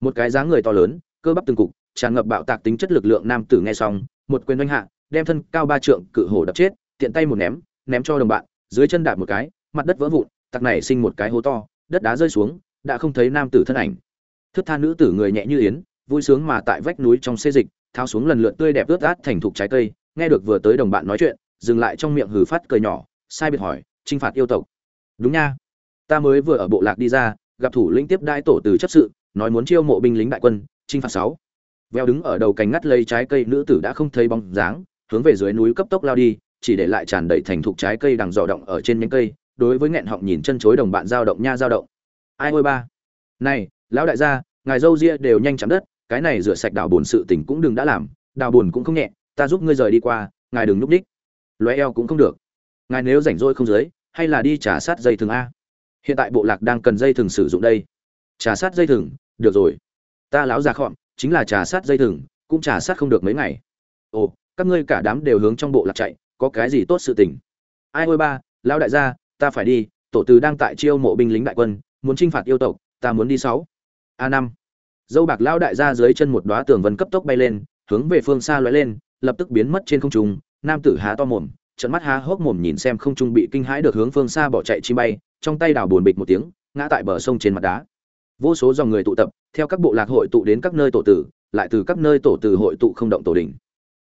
một cái dáng người to lớn, cơ bắp từng cục, tràn ngập bạo tạc tính chất lực lượng nam tử nghe xong, một quyền oanh hạ, đem thân cao ba trượng cự hổ đập chết, tiện tay một ném ném cho đồng bạn, dưới chân đạp một cái, mặt đất vỡ vụn, tặc này sinh một cái hố to, đất đá rơi xuống, đã không thấy nam tử thân ảnh. Thức tha nữ tử người nhẹ như yến, vui sướng mà tại vách núi trong xê dịch, tháo xuống lần lượt tươi đẹp ướt át thành thục trái cây, nghe được vừa tới đồng bạn nói chuyện, dừng lại trong miệng hừ phát cười nhỏ, sai biệt hỏi trinh phạt yêu tộc? Đúng nha, ta mới vừa ở bộ lạc đi ra, gặp thủ lĩnh tiếp đai tổ từ chấp sự nói muốn chiêu mộ binh lính đại quân trinh phạt sáu. Veo đứng ở đầu cành ngắt lấy trái cây nữ tử đã không thấy bóng dáng, hướng về dưới núi cấp tốc lao đi, chỉ để lại tràn đầy thành thục trái cây đằng dò động ở trên nhánh cây, đối với nghẹn họng nhìn chân chối đồng bạn giao động nha giao động. Ai ôi ba. Này, lão đại gia, ngài dâu ria đều nhanh chạm đất, cái này rửa sạch đào bồn sự tình cũng đừng đã làm đào bồn cũng không nhẹ, ta giúp ngươi rời đi qua, ngài đừng núp đích loé eo cũng không được. Ngài nếu rảnh rỗi không dưới, hay là đi trả sát dây thừng a. Hiện tại bộ lạc đang cần dây thừng sử dụng đây trà sát dây thừng, được rồi. Ta lão già khọm, chính là trà sát dây thừng, cũng trà sát không được mấy ngày. Ồ, các ngươi cả đám đều hướng trong bộ lạc chạy, có cái gì tốt sự tình? Ai ôi ba, lão đại gia, ta phải đi, tổ từ đang tại chiêu mộ binh lính đại quân, muốn chinh phạt yêu tộc, ta muốn đi sáu. A năm. Dâu bạc lão đại gia dưới chân một đóa tường vân cấp tốc bay lên, hướng về phương xa lóe lên, lập tức biến mất trên không trung, nam tử há to mồm trận mắt há hốc mồm nhìn xem không trung bị kinh hãi được hướng phương xa bỏ chạy chi bay, trong tay đào buồn bịch một tiếng, ngã tại bờ sông trên mặt đá vô số dòng người tụ tập, theo các bộ lạc hội tụ đến các nơi tổ tử, lại từ các nơi tổ tử hội tụ không động tổ đỉnh.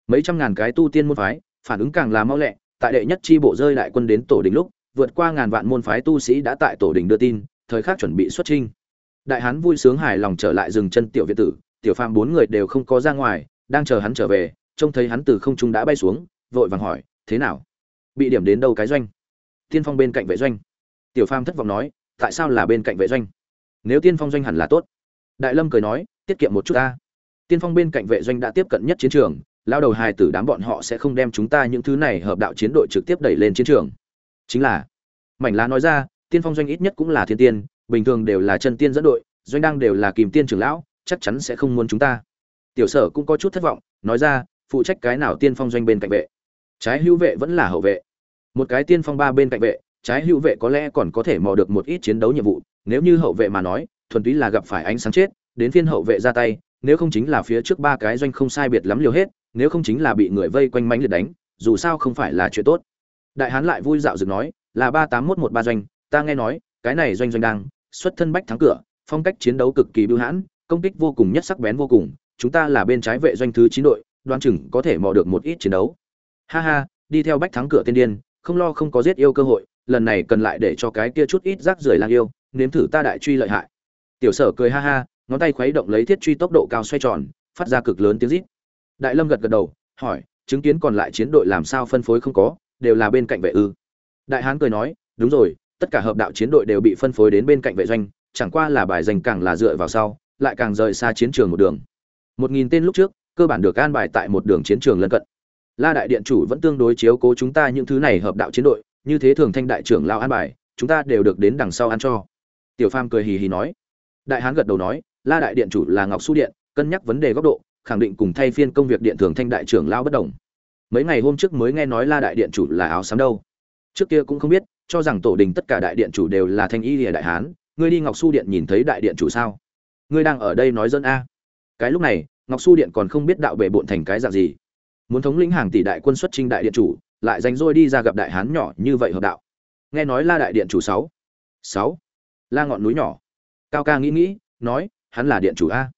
Mấy trăm ngàn cái tu tiên môn phái, phản ứng càng là mau lẹ, tại đệ nhất chi bộ rơi đại quân đến tổ đỉnh lúc, vượt qua ngàn vạn môn phái tu sĩ đã tại tổ đỉnh đưa tin, thời khắc chuẩn bị xuất trinh đại hán vui sướng hài lòng trở lại dừng chân tiểu viện tử, tiểu phàm bốn người đều không có ra ngoài, đang chờ hắn trở về, trông thấy hắn từ không trung đã bay xuống, vội vàng hỏi, thế nào? Bị điểm đến đâu cái doanh? Tiên phong bên cạnh vệ doanh. Tiểu phàm thất vọng nói, tại sao là bên cạnh vệ doanh? Nếu tiên phong doanh hẳn là tốt. Đại lâm cười nói, tiết kiệm một chút ta. Tiên phong bên cạnh vệ doanh đã tiếp cận nhất chiến trường, lao đầu hài tử đám bọn họ sẽ không đem chúng ta những thứ này hợp đạo chiến đội trực tiếp đẩy lên chiến trường. Chính là, mảnh lá nói ra, tiên phong doanh ít nhất cũng là thiên tiên, bình thường đều là chân tiên dẫn đội, doanh đang đều là kìm tiên trưởng lão, chắc chắn sẽ không muốn chúng ta. Tiểu sở cũng có chút thất vọng, nói ra, phụ trách cái nào tiên phong doanh bên cạnh vệ? Trái hữu vệ vẫn là hậu vệ. Một cái tiên phong ba bên cạnh vệ, trái hữu vệ có lẽ còn có thể mò được một ít chiến đấu nhiệm vụ nếu như hậu vệ mà nói, thuần túy là gặp phải ánh sáng chết, đến phiên hậu vệ ra tay, nếu không chính là phía trước ba cái doanh không sai biệt lắm liều hết, nếu không chính là bị người vây quanh mánh liệt đánh, dù sao không phải là chuyện tốt. Đại hán lại vui dạo dựng nói, là ba tám một một ba doanh, ta nghe nói, cái này doanh doanh đang, xuất thân bách thắng cửa, phong cách chiến đấu cực kỳ bưu hãn, công kích vô cùng nhất sắc bén vô cùng, chúng ta là bên trái vệ doanh thứ chín đội, đoan chừng có thể mò được một ít chiến đấu. Ha ha, đi theo bách thắng cửa tiên điên, không lo không có giết yêu cơ hội, lần này cần lại để cho cái kia chút ít rác rưởi lang yêu nếm thử ta đại truy lợi hại. Tiểu sở cười ha ha, ngón tay khuấy động lấy thiết truy tốc độ cao xoay tròn, phát ra cực lớn tiếng rít. Đại lâm gật gật đầu, hỏi, chứng kiến còn lại chiến đội làm sao phân phối không có, đều là bên cạnh vệ ư? Đại hán cười nói, đúng rồi, tất cả hợp đạo chiến đội đều bị phân phối đến bên cạnh vệ doanh, chẳng qua là bài dành càng là dựa vào sau, lại càng rời xa chiến trường một đường. Một nghìn tên lúc trước, cơ bản được an bài tại một đường chiến trường lân cận. La đại điện chủ vẫn tương đối chiếu cố chúng ta những thứ này hợp đạo chiến đội, như thế thường thanh đại trưởng lao an bài, chúng ta đều được đến đằng sau ăn cho tiểu phàm cười hì hì nói. Đại hán gật đầu nói, la đại điện chủ là ngọc su điện, cân nhắc vấn đề góc độ, khẳng định cùng thay phiên công việc điện thường thanh đại trưởng lao bất đồng. Mấy ngày hôm trước mới nghe nói la đại điện chủ là áo xám đâu. Trước kia cũng không biết, cho rằng tổ đình tất cả đại điện chủ đều là thanh y lìa đại hán, ngươi đi ngọc su điện nhìn thấy đại điện chủ sao? Ngươi đang ở đây nói dân a. Cái lúc này, ngọc su điện còn không biết đạo bể bộn thành cái dạng gì. Muốn thống lĩnh hàng tỷ đại quân xuất trinh đại điện chủ, lại dành rôi đi ra gặp đại hán nhỏ như vậy hợp đạo. Nghe nói la đại điện chủ sáu. Sáu la ngọn núi nhỏ. Cao ca nghĩ nghĩ, nói, hắn là điện chủ a.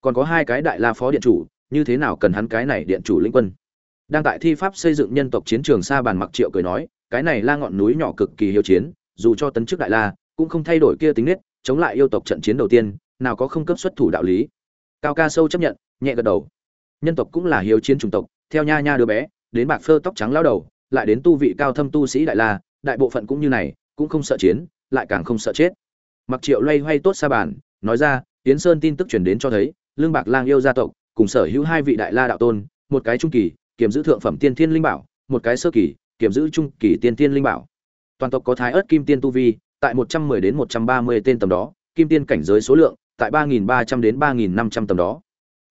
Còn có hai cái đại la phó điện chủ, như thế nào cần hắn cái này điện chủ lĩnh quân? Đang tại thi pháp xây dựng nhân tộc chiến trường xa bàn mặc triệu cười nói, cái này la ngọn núi nhỏ cực kỳ hiếu chiến, dù cho tấn chức đại la, cũng không thay đổi kia tính nết, chống lại yêu tộc trận chiến đầu tiên, nào có không cấp xuất thủ đạo lý. Cao ca sâu chấp nhận, nhẹ gật đầu. Nhân tộc cũng là hiếu chiến chủng tộc, theo nha nha đứa bé, đến bạc phơ tóc trắng lao đầu, lại đến tu vị cao thâm tu sĩ đại la, đại bộ phận cũng như này, cũng không sợ chiến, lại càng không sợ chết mặc triệu loay hoay tốt xa bàn nói ra, Yến sơn tin tức truyền đến cho thấy, lương bạc lang yêu gia tộc, cùng sở hữu hai vị đại la đạo tôn, một cái trung kỳ kiểm giữ thượng phẩm tiên thiên linh bảo, một cái sơ kỳ kiểm giữ trung kỳ tiên thiên linh bảo. Toàn tộc có thái ớt kim tiên tu vi, tại một trăm mười đến một trăm ba mươi tên tầm đó, kim tiên cảnh giới số lượng, tại ba nghìn ba trăm đến ba nghìn năm trăm tầm đó.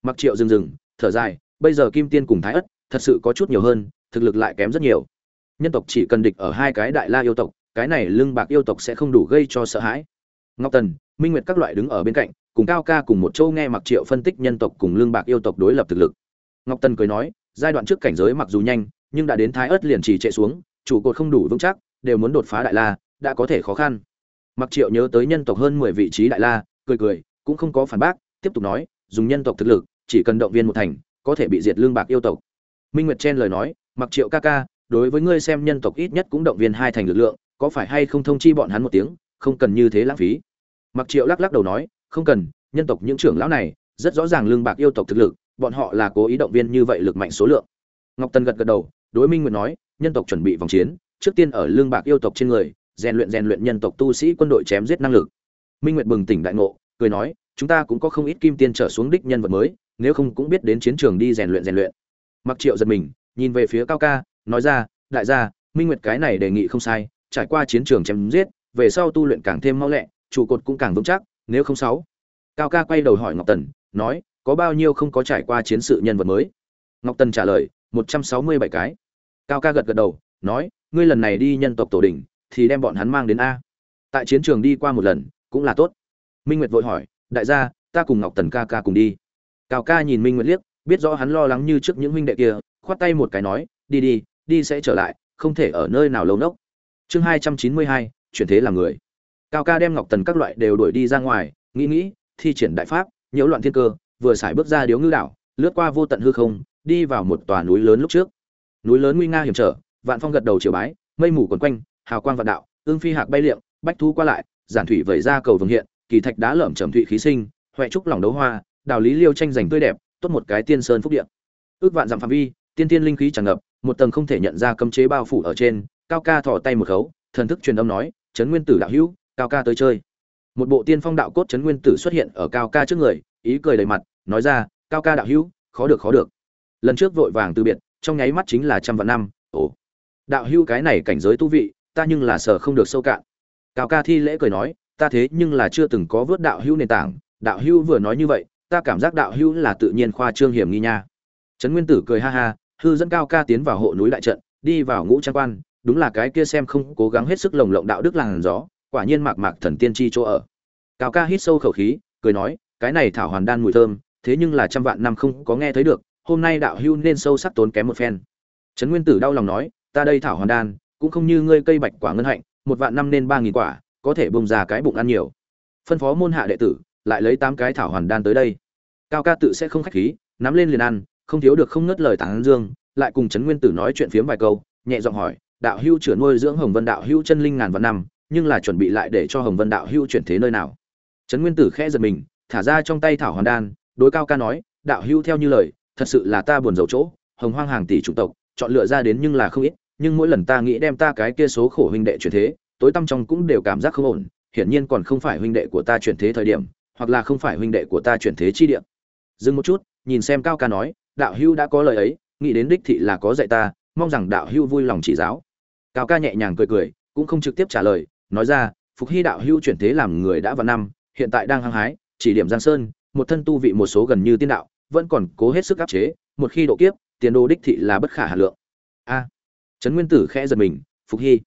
Mặc triệu dừng dừng, thở dài, bây giờ kim tiên cùng thái ất thật sự có chút nhiều hơn, thực lực lại kém rất nhiều. Nhân tộc chỉ cần địch ở hai cái đại la yêu tộc, cái này lưng bạc yêu tộc sẽ không đủ gây cho sợ hãi ngọc tần, minh nguyệt các loại đứng ở bên cạnh, cùng cao ca cùng một châu nghe mặc triệu phân tích nhân tộc cùng lương bạc yêu tộc đối lập thực lực. Ngọc tần cười nói, giai đoạn trước cảnh giới mặc dù nhanh, nhưng đã đến thái ớt liền trì chạy xuống, trụ cột không đủ vững chắc, đều muốn đột phá đại la, đã có thể khó khăn. Mặc triệu nhớ tới nhân tộc hơn mười vị trí đại la, cười cười, cũng không có phản bác, tiếp tục nói, dùng nhân tộc thực lực, chỉ cần động viên một thành, có thể bị diệt lương bạc yêu tộc. Minh nguyệt chen lời nói mặc triệu ca ca, đối với ngươi xem nhân tộc ít nhất cũng động viên hai thành lực lượng, có phải hay không thông chi bọn hắn một tiếng không cần như thế lãng phí. Mặc triệu lắc lắc đầu nói, không cần, nhân tộc những trưởng lão này rất rõ ràng lương bạc yêu tộc thực lực, bọn họ là cố ý động viên như vậy lực mạnh số lượng. Ngọc tần gật gật đầu, đối minh nguyệt nói, nhân tộc chuẩn bị vòng chiến, trước tiên ở lương bạc yêu tộc trên người, rèn luyện rèn luyện nhân tộc tu sĩ quân đội chém giết năng lực. Minh nguyệt bừng tỉnh đại ngộ, cười nói, chúng ta cũng có không ít kim tiên trở xuống đích nhân vật mới, nếu không cũng biết đến chiến trường đi rèn luyện rèn luyện. Mặc triệu giật mình, nhìn về phía cao ca, nói ra, đại gia, minh nguyệt cái này đề nghị không sai, trải qua chiến trường chém giết về sau tu luyện càng thêm mau lẹ, trụ cột cũng càng vững chắc, nếu không sáu. Cao ca quay đầu hỏi ngọc tần, nói, có bao nhiêu không có trải qua chiến sự nhân vật mới? Ngọc tần trả lời, một trăm sáu mươi bảy cái. Cao ca gật gật đầu, nói, ngươi lần này đi nhân tộc tổ đình thì đem bọn hắn mang đến a. Tại chiến trường đi qua một lần, cũng là tốt. Minh nguyệt vội hỏi, đại gia, ta cùng ngọc tần ca ca cùng đi. Cao ca nhìn minh nguyệt liếc, biết rõ hắn lo lắng như trước những huynh đệ kia, khoát tay một cái nói, đi đi đi sẽ trở lại, không thể ở nơi nào lâu nốc. Chương hai trăm chín mươi hai chuyển thế làm người. Cao ca đem ngọc tần các loại đều đuổi đi ra ngoài, nghĩ nghĩ, thi triển đại pháp, nhiễu loạn thiên cơ, vừa xài bước ra điếu ngư đảo, lướt qua vô tận hư không, đi vào một tòa núi lớn lúc trước. Núi lớn nguy nga hiểm trở, vạn phong gật đầu triều bái, mây mù quần quanh, hào quang vạn đạo, ương phi hạc bay liệng, bách thú qua lại, giản thủy vẩy ra cầu vồng hiện, kỳ thạch đá lởm chầm thụy khí sinh huệ trúc lòng đấu hoa, đào lý liêu tranh giành tươi đẹp, tốt một cái tiên sơn phúc điện ước vạn dặm phạm vi, tiên tiên linh khí tràn ngập, một tầng không thể nhận ra cấm chế bao phủ ở trên, cao ca thò tay một khấu, thần thức truyền âm nói trấn nguyên tử đạo hữu, cao ca tới chơi. Một bộ tiên phong đạo cốt trấn nguyên tử xuất hiện ở cao ca trước người, ý cười đầy mặt, nói ra, cao ca đạo hữu, khó được khó được. Lần trước vội vàng từ biệt, trong nháy mắt chính là trăm vạn năm, ồ. Đạo hữu cái này cảnh giới tu vị, ta nhưng là sợ không được sâu cạn. Cao ca thi lễ cười nói, ta thế nhưng là chưa từng có vớt đạo hữu nền tảng, đạo hữu vừa nói như vậy, ta cảm giác đạo hữu là tự nhiên khoa trương hiểm nghi nha. Trấn nguyên tử cười ha ha, hư dẫn cao ca tiến vào hộ núi đại trận, đi vào ngũ trang quan đúng là cái kia xem không cố gắng hết sức lồng lộng đạo đức làng gió, quả nhiên mạc mạc thần tiên tri chỗ ở. Cao ca hít sâu khẩu khí, cười nói, cái này thảo hoàn đan mùi thơm, thế nhưng là trăm vạn năm không có nghe thấy được, hôm nay đạo hưu nên sâu sắc tốn kém một phen. Trấn nguyên tử đau lòng nói, ta đây thảo hoàn đan, cũng không như ngươi cây bạch quả ngân hạnh, một vạn năm nên ba nghìn quả, có thể bùng ra cái bụng ăn nhiều. Phân phó môn hạ đệ tử, lại lấy tám cái thảo hoàn đan tới đây. Cao ca tự sẽ không khách khí, nắm lên liền ăn, không thiếu được không ngớt lời tán dương, lại cùng trấn nguyên tử nói chuyện phiếm vài câu, nhẹ giọng hỏi đạo hưu chữa nuôi dưỡng hồng vân đạo hưu chân linh ngàn vạn năm, nhưng là chuẩn bị lại để cho hồng vân đạo hưu chuyển thế nơi nào? Trấn nguyên tử khẽ giật mình, thả ra trong tay thảo hoàn đan, đối cao ca nói, đạo hưu theo như lời, thật sự là ta buồn rầu chỗ, hồng hoang hàng tỷ chủng tộc, chọn lựa ra đến nhưng là không ít, nhưng mỗi lần ta nghĩ đem ta cái kia số khổ huynh đệ chuyển thế, tối tâm trong cũng đều cảm giác không ổn, hiển nhiên còn không phải huynh đệ của ta chuyển thế thời điểm, hoặc là không phải huynh đệ của ta chuyển thế chi điểm dừng một chút, nhìn xem cao ca nói, đạo hưu đã có lời ấy, nghĩ đến đích thị là có dạy ta mong rằng đạo hưu vui lòng chỉ giáo. Cao ca nhẹ nhàng cười cười, cũng không trực tiếp trả lời, nói ra, phục hy đạo hưu chuyển thế làm người đã vào năm, hiện tại đang hăng hái, chỉ điểm giang sơn, một thân tu vị một số gần như tiên đạo, vẫn còn cố hết sức áp chế, một khi độ kiếp, tiền đồ đích thị là bất khả hà lượng. A. Trấn nguyên tử khẽ giật mình, phục hy.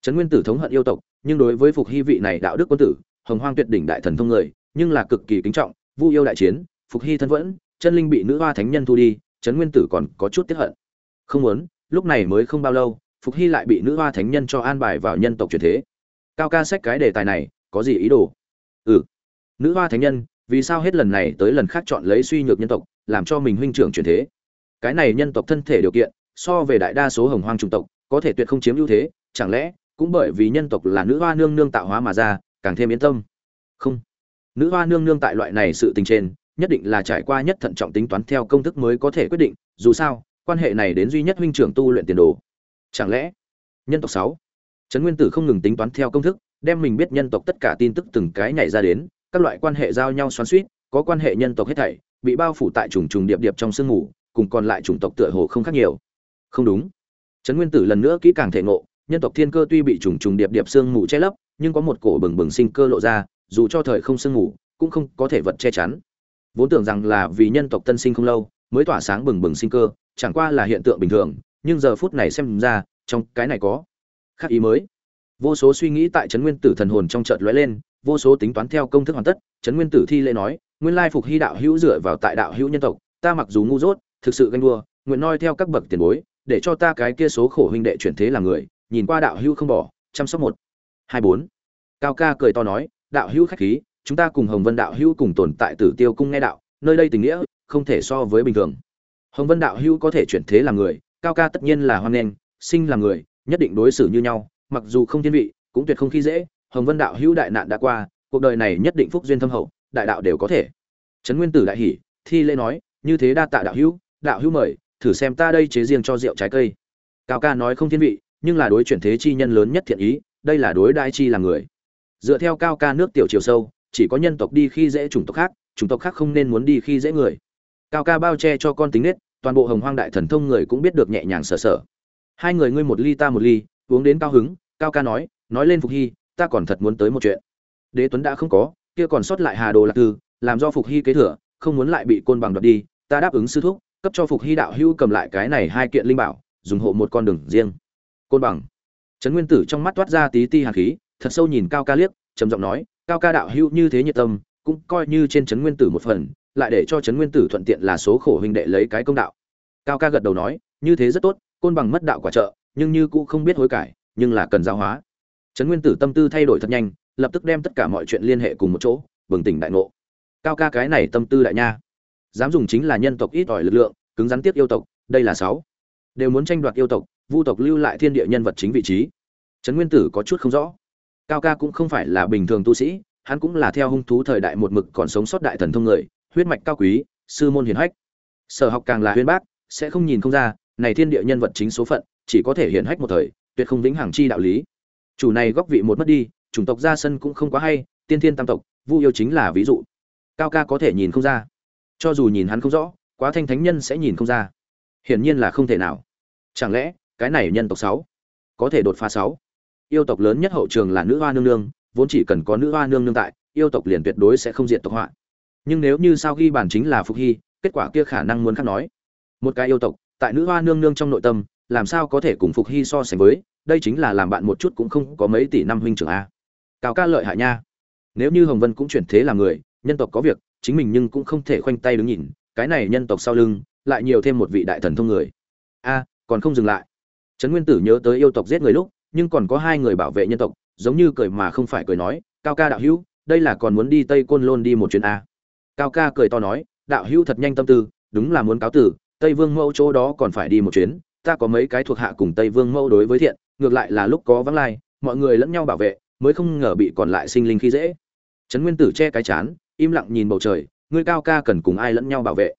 Trấn nguyên tử thống hận yêu tộc, nhưng đối với phục hy vị này đạo đức quân tử, hồng hoang tuyệt đỉnh đại thần thông người, nhưng là cực kỳ kính trọng, vu yêu đại chiến, phục hy thân vẫn, chân linh bị nữ hoa thánh nhân thu đi, trấn nguyên tử còn có chút tiếp hận. Không muốn lúc này mới không bao lâu, phục hy lại bị nữ hoa thánh nhân cho an bài vào nhân tộc truyền thế. Cao ca sách cái đề tài này, có gì ý đồ? Ừ. Nữ hoa thánh nhân, vì sao hết lần này tới lần khác chọn lấy suy nhược nhân tộc, làm cho mình huynh trưởng truyền thế? Cái này nhân tộc thân thể điều kiện, so về đại đa số hồng hoang chủng tộc, có thể tuyệt không chiếm ưu thế, chẳng lẽ cũng bởi vì nhân tộc là nữ hoa nương nương tạo hóa mà ra, càng thêm yên tâm? Không. Nữ hoa nương nương tại loại này sự tình trên, nhất định là trải qua nhất thận trọng tính toán theo công thức mới có thể quyết định, dù sao quan hệ này đến duy nhất huynh trưởng tu luyện tiền đồ. Chẳng lẽ nhân tộc sáu? Trấn nguyên tử không ngừng tính toán theo công thức, đem mình biết nhân tộc tất cả tin tức từng cái nhảy ra đến, các loại quan hệ giao nhau xoắn suýt có quan hệ nhân tộc hết thảy, bị bao phủ tại trùng trùng điệp điệp trong sương mù, cùng còn lại chủng tộc tựa hồ không khác nhiều. Không đúng. Trấn nguyên tử lần nữa kỹ càng thể ngộ, nhân tộc thiên cơ tuy bị trùng trùng điệp điệp sương mù che lấp, nhưng có một cổ bừng bừng sinh cơ lộ ra, dù cho thời không sương mù, cũng không có thể vật che chắn. Vốn tưởng rằng là vì nhân tộc tân sinh không lâu, mới tỏa sáng bừng bừng sinh cơ chẳng qua là hiện tượng bình thường, nhưng giờ phút này xem ra, trong cái này có khác ý mới. Vô số suy nghĩ tại trấn nguyên tử thần hồn trong chợt lóe lên, vô số tính toán theo công thức hoàn tất, trấn nguyên tử thi lễ nói, nguyên lai phục hy đạo hữu dựa vào tại đạo hữu nhân tộc, ta mặc dù ngu dốt, thực sự ganh đua, nguyện noi theo các bậc tiền bối, để cho ta cái kia số khổ huynh đệ chuyển thế làm người, nhìn qua đạo hữu không bỏ, chăm sóc một, hai, bốn. Cao ca cười to nói, đạo hữu khách khí, chúng ta cùng hồng vân đạo hữu cùng tồn tại tử tiêu cung nghe đạo, nơi đây tình nghĩa không thể so với bình thường hồng vân đạo hữu có thể chuyển thế làm người, cao ca tất nhiên là hoan nghênh, sinh làm người, nhất định đối xử như nhau, mặc dù không thiên vị, cũng tuyệt không khi dễ, hồng vân đạo hữu đại nạn đã qua, cuộc đời này nhất định phúc duyên thâm hậu, đại đạo đều có thể. Trấn nguyên tử đại hỉ, thi lễ nói, như thế đa tạ đạo hữu đạo hữu mời, thử xem ta đây chế riêng cho rượu trái cây. Cao ca nói không thiên vị, nhưng là đối chuyển thế chi nhân lớn nhất thiện ý, đây là đối đại chi là người. Dựa theo cao ca nước tiểu chiều sâu, chỉ có nhân tộc đi khi dễ chủng tộc khác, chủng tộc khác không nên muốn đi khi dễ người cao ca bao che cho con tính nết, toàn bộ hồng hoang đại thần thông người cũng biết được nhẹ nhàng sờ sờ. Hai người ngươi một ly ta một ly, uống đến cao hứng, cao ca nói nói lên phục hy, ta còn thật muốn tới một chuyện. Đế tuấn đã không có, kia còn sót lại hà đồ lạc tư làm do phục hy kế thừa, không muốn lại bị côn bằng đoạt đi, ta đáp ứng sư thúc, cấp cho phục hy đạo hữu cầm lại cái này hai kiện linh bảo, dùng hộ một con đường riêng. Côn bằng. Trấn nguyên tử trong mắt toát ra tí ti hàn khí, thật sâu nhìn cao ca liếc, trầm giọng nói, cao ca đạo hữu như thế nhiệt tâm, cũng coi như trên trấn nguyên tử một phần lại để cho trấn nguyên tử thuận tiện là số khổ huynh đệ lấy cái công đạo. Cao ca gật đầu nói, như thế rất tốt, côn bằng mất đạo quả trợ, nhưng như cũng không biết hối cải, nhưng là cần giáo hóa. Trấn nguyên tử tâm tư thay đổi thật nhanh, lập tức đem tất cả mọi chuyện liên hệ cùng một chỗ, bừng tỉnh đại ngộ. Cao ca cái này tâm tư đại nha. Dám dùng chính là nhân tộc ít ỏi lực lượng, cứng rắn tiếp yêu tộc, đây là sáu. Đều muốn tranh đoạt yêu tộc, vu tộc lưu lại thiên địa nhân vật chính vị trí. Trấn nguyên tử có chút không rõ. Cao ca cũng không phải là bình thường tu sĩ, hắn cũng là theo hung thú thời đại một mực còn sống sót đại thần thông người huyết mạch cao quý, sư môn hiển hách. Sở học càng là huyên bác, sẽ không nhìn không ra, này thiên địa nhân vật chính số phận, chỉ có thể hiển hách một thời, tuyệt không vĩnh hằng chi đạo lý. Chủ này góc vị một mất đi, chủng tộc ra sân cũng không quá hay, tiên thiên tam tộc, vu yêu chính là ví dụ. Cao ca có thể nhìn không ra. Cho dù nhìn hắn không rõ, quá thanh thánh nhân sẽ nhìn không ra. Hiển nhiên là không thể nào. Chẳng lẽ, cái này nhân tộc sáu, có thể đột phá sáu? Yêu tộc lớn nhất hậu trường là nữ hoa nương nương, vốn chỉ cần có nữ hoa nương nương tại, yêu tộc liền tuyệt đối sẽ không diệt tộc họa nhưng nếu như sao ghi bản chính là phục hy, kết quả kia khả năng muốn khác nói. Một cái yêu tộc, tại nữ hoa nương nương trong nội tâm, làm sao có thể cùng phục hy so sánh với, đây chính là làm bạn một chút cũng không có mấy tỷ năm huynh trưởng a. Cao ca lợi hại nha. Nếu như hồng vân cũng chuyển thế làm người, nhân tộc có việc, chính mình nhưng cũng không thể khoanh tay đứng nhìn, cái này nhân tộc sau lưng, lại nhiều thêm một vị đại thần thông người. A, còn không dừng lại. Trấn nguyên tử nhớ tới yêu tộc giết người lúc, nhưng còn có hai người bảo vệ nhân tộc, giống như cười mà không phải cười nói, cao ca đạo hữu, đây là còn muốn đi tây côn lôn đi một chuyến a cao ca cười to nói, đạo hữu thật nhanh tâm tư, đúng là muốn cáo tử, tây vương mẫu chỗ đó còn phải đi một chuyến, ta có mấy cái thuộc hạ cùng tây vương mẫu đối với thiện, ngược lại là lúc có vắng lai, mọi người lẫn nhau bảo vệ, mới không ngờ bị còn lại sinh linh khi dễ. Trấn nguyên tử che cái chán, im lặng nhìn bầu trời, ngươi cao ca cần cùng ai lẫn nhau bảo vệ?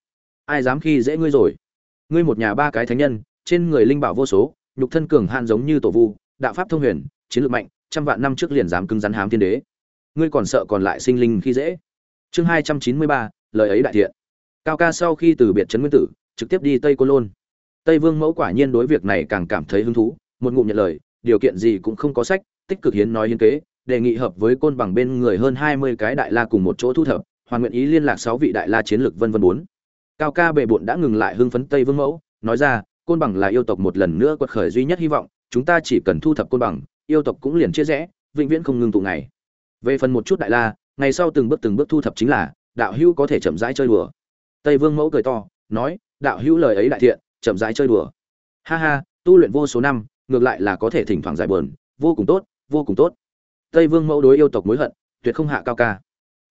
Ai dám khi dễ ngươi rồi? Ngươi một nhà ba cái thánh nhân, trên người linh bảo vô số, nhục thân cường han giống như tổ vu, đạo pháp thông huyền, chiến lược mạnh, trăm vạn năm trước liền dám cứng rắn hám thiên đế. Ngươi còn sợ còn lại sinh linh khi dễ? Chương hai trăm chín mươi ba, lời ấy đại thiện. Cao ca sau khi từ biệt trấn nguyên tử, trực tiếp đi tây côn lôn. Tây vương mẫu quả nhiên đối việc này càng cảm thấy hứng thú, một ngụm nhận lời, điều kiện gì cũng không có sách, tích cực hiến nói hiến kế, đề nghị hợp với côn bằng bên người hơn hai mươi cái đại la cùng một chỗ thu thập, hoàn nguyện ý liên lạc sáu vị đại la chiến lược vân vân bốn. Cao ca bệ bộn đã ngừng lại hưng phấn tây vương mẫu, nói ra, côn bằng là yêu tộc một lần nữa quật khởi duy nhất hy vọng, chúng ta chỉ cần thu thập côn bằng, yêu tộc cũng liền chia rẽ, vĩnh viễn không ngừng tụ ngày. Về phần một chút đại la ngày sau từng bước từng bước thu thập chính là, đạo hữu có thể chậm rãi chơi đùa. Tây vương mẫu cười to, nói, đạo hữu lời ấy đại thiện, chậm rãi chơi đùa. Ha ha, tu luyện vô số năm, ngược lại là có thể thỉnh thoảng giải buồn, vô cùng tốt, vô cùng tốt. Tây vương mẫu đối yêu tộc mối hận, tuyệt không hạ cao ca.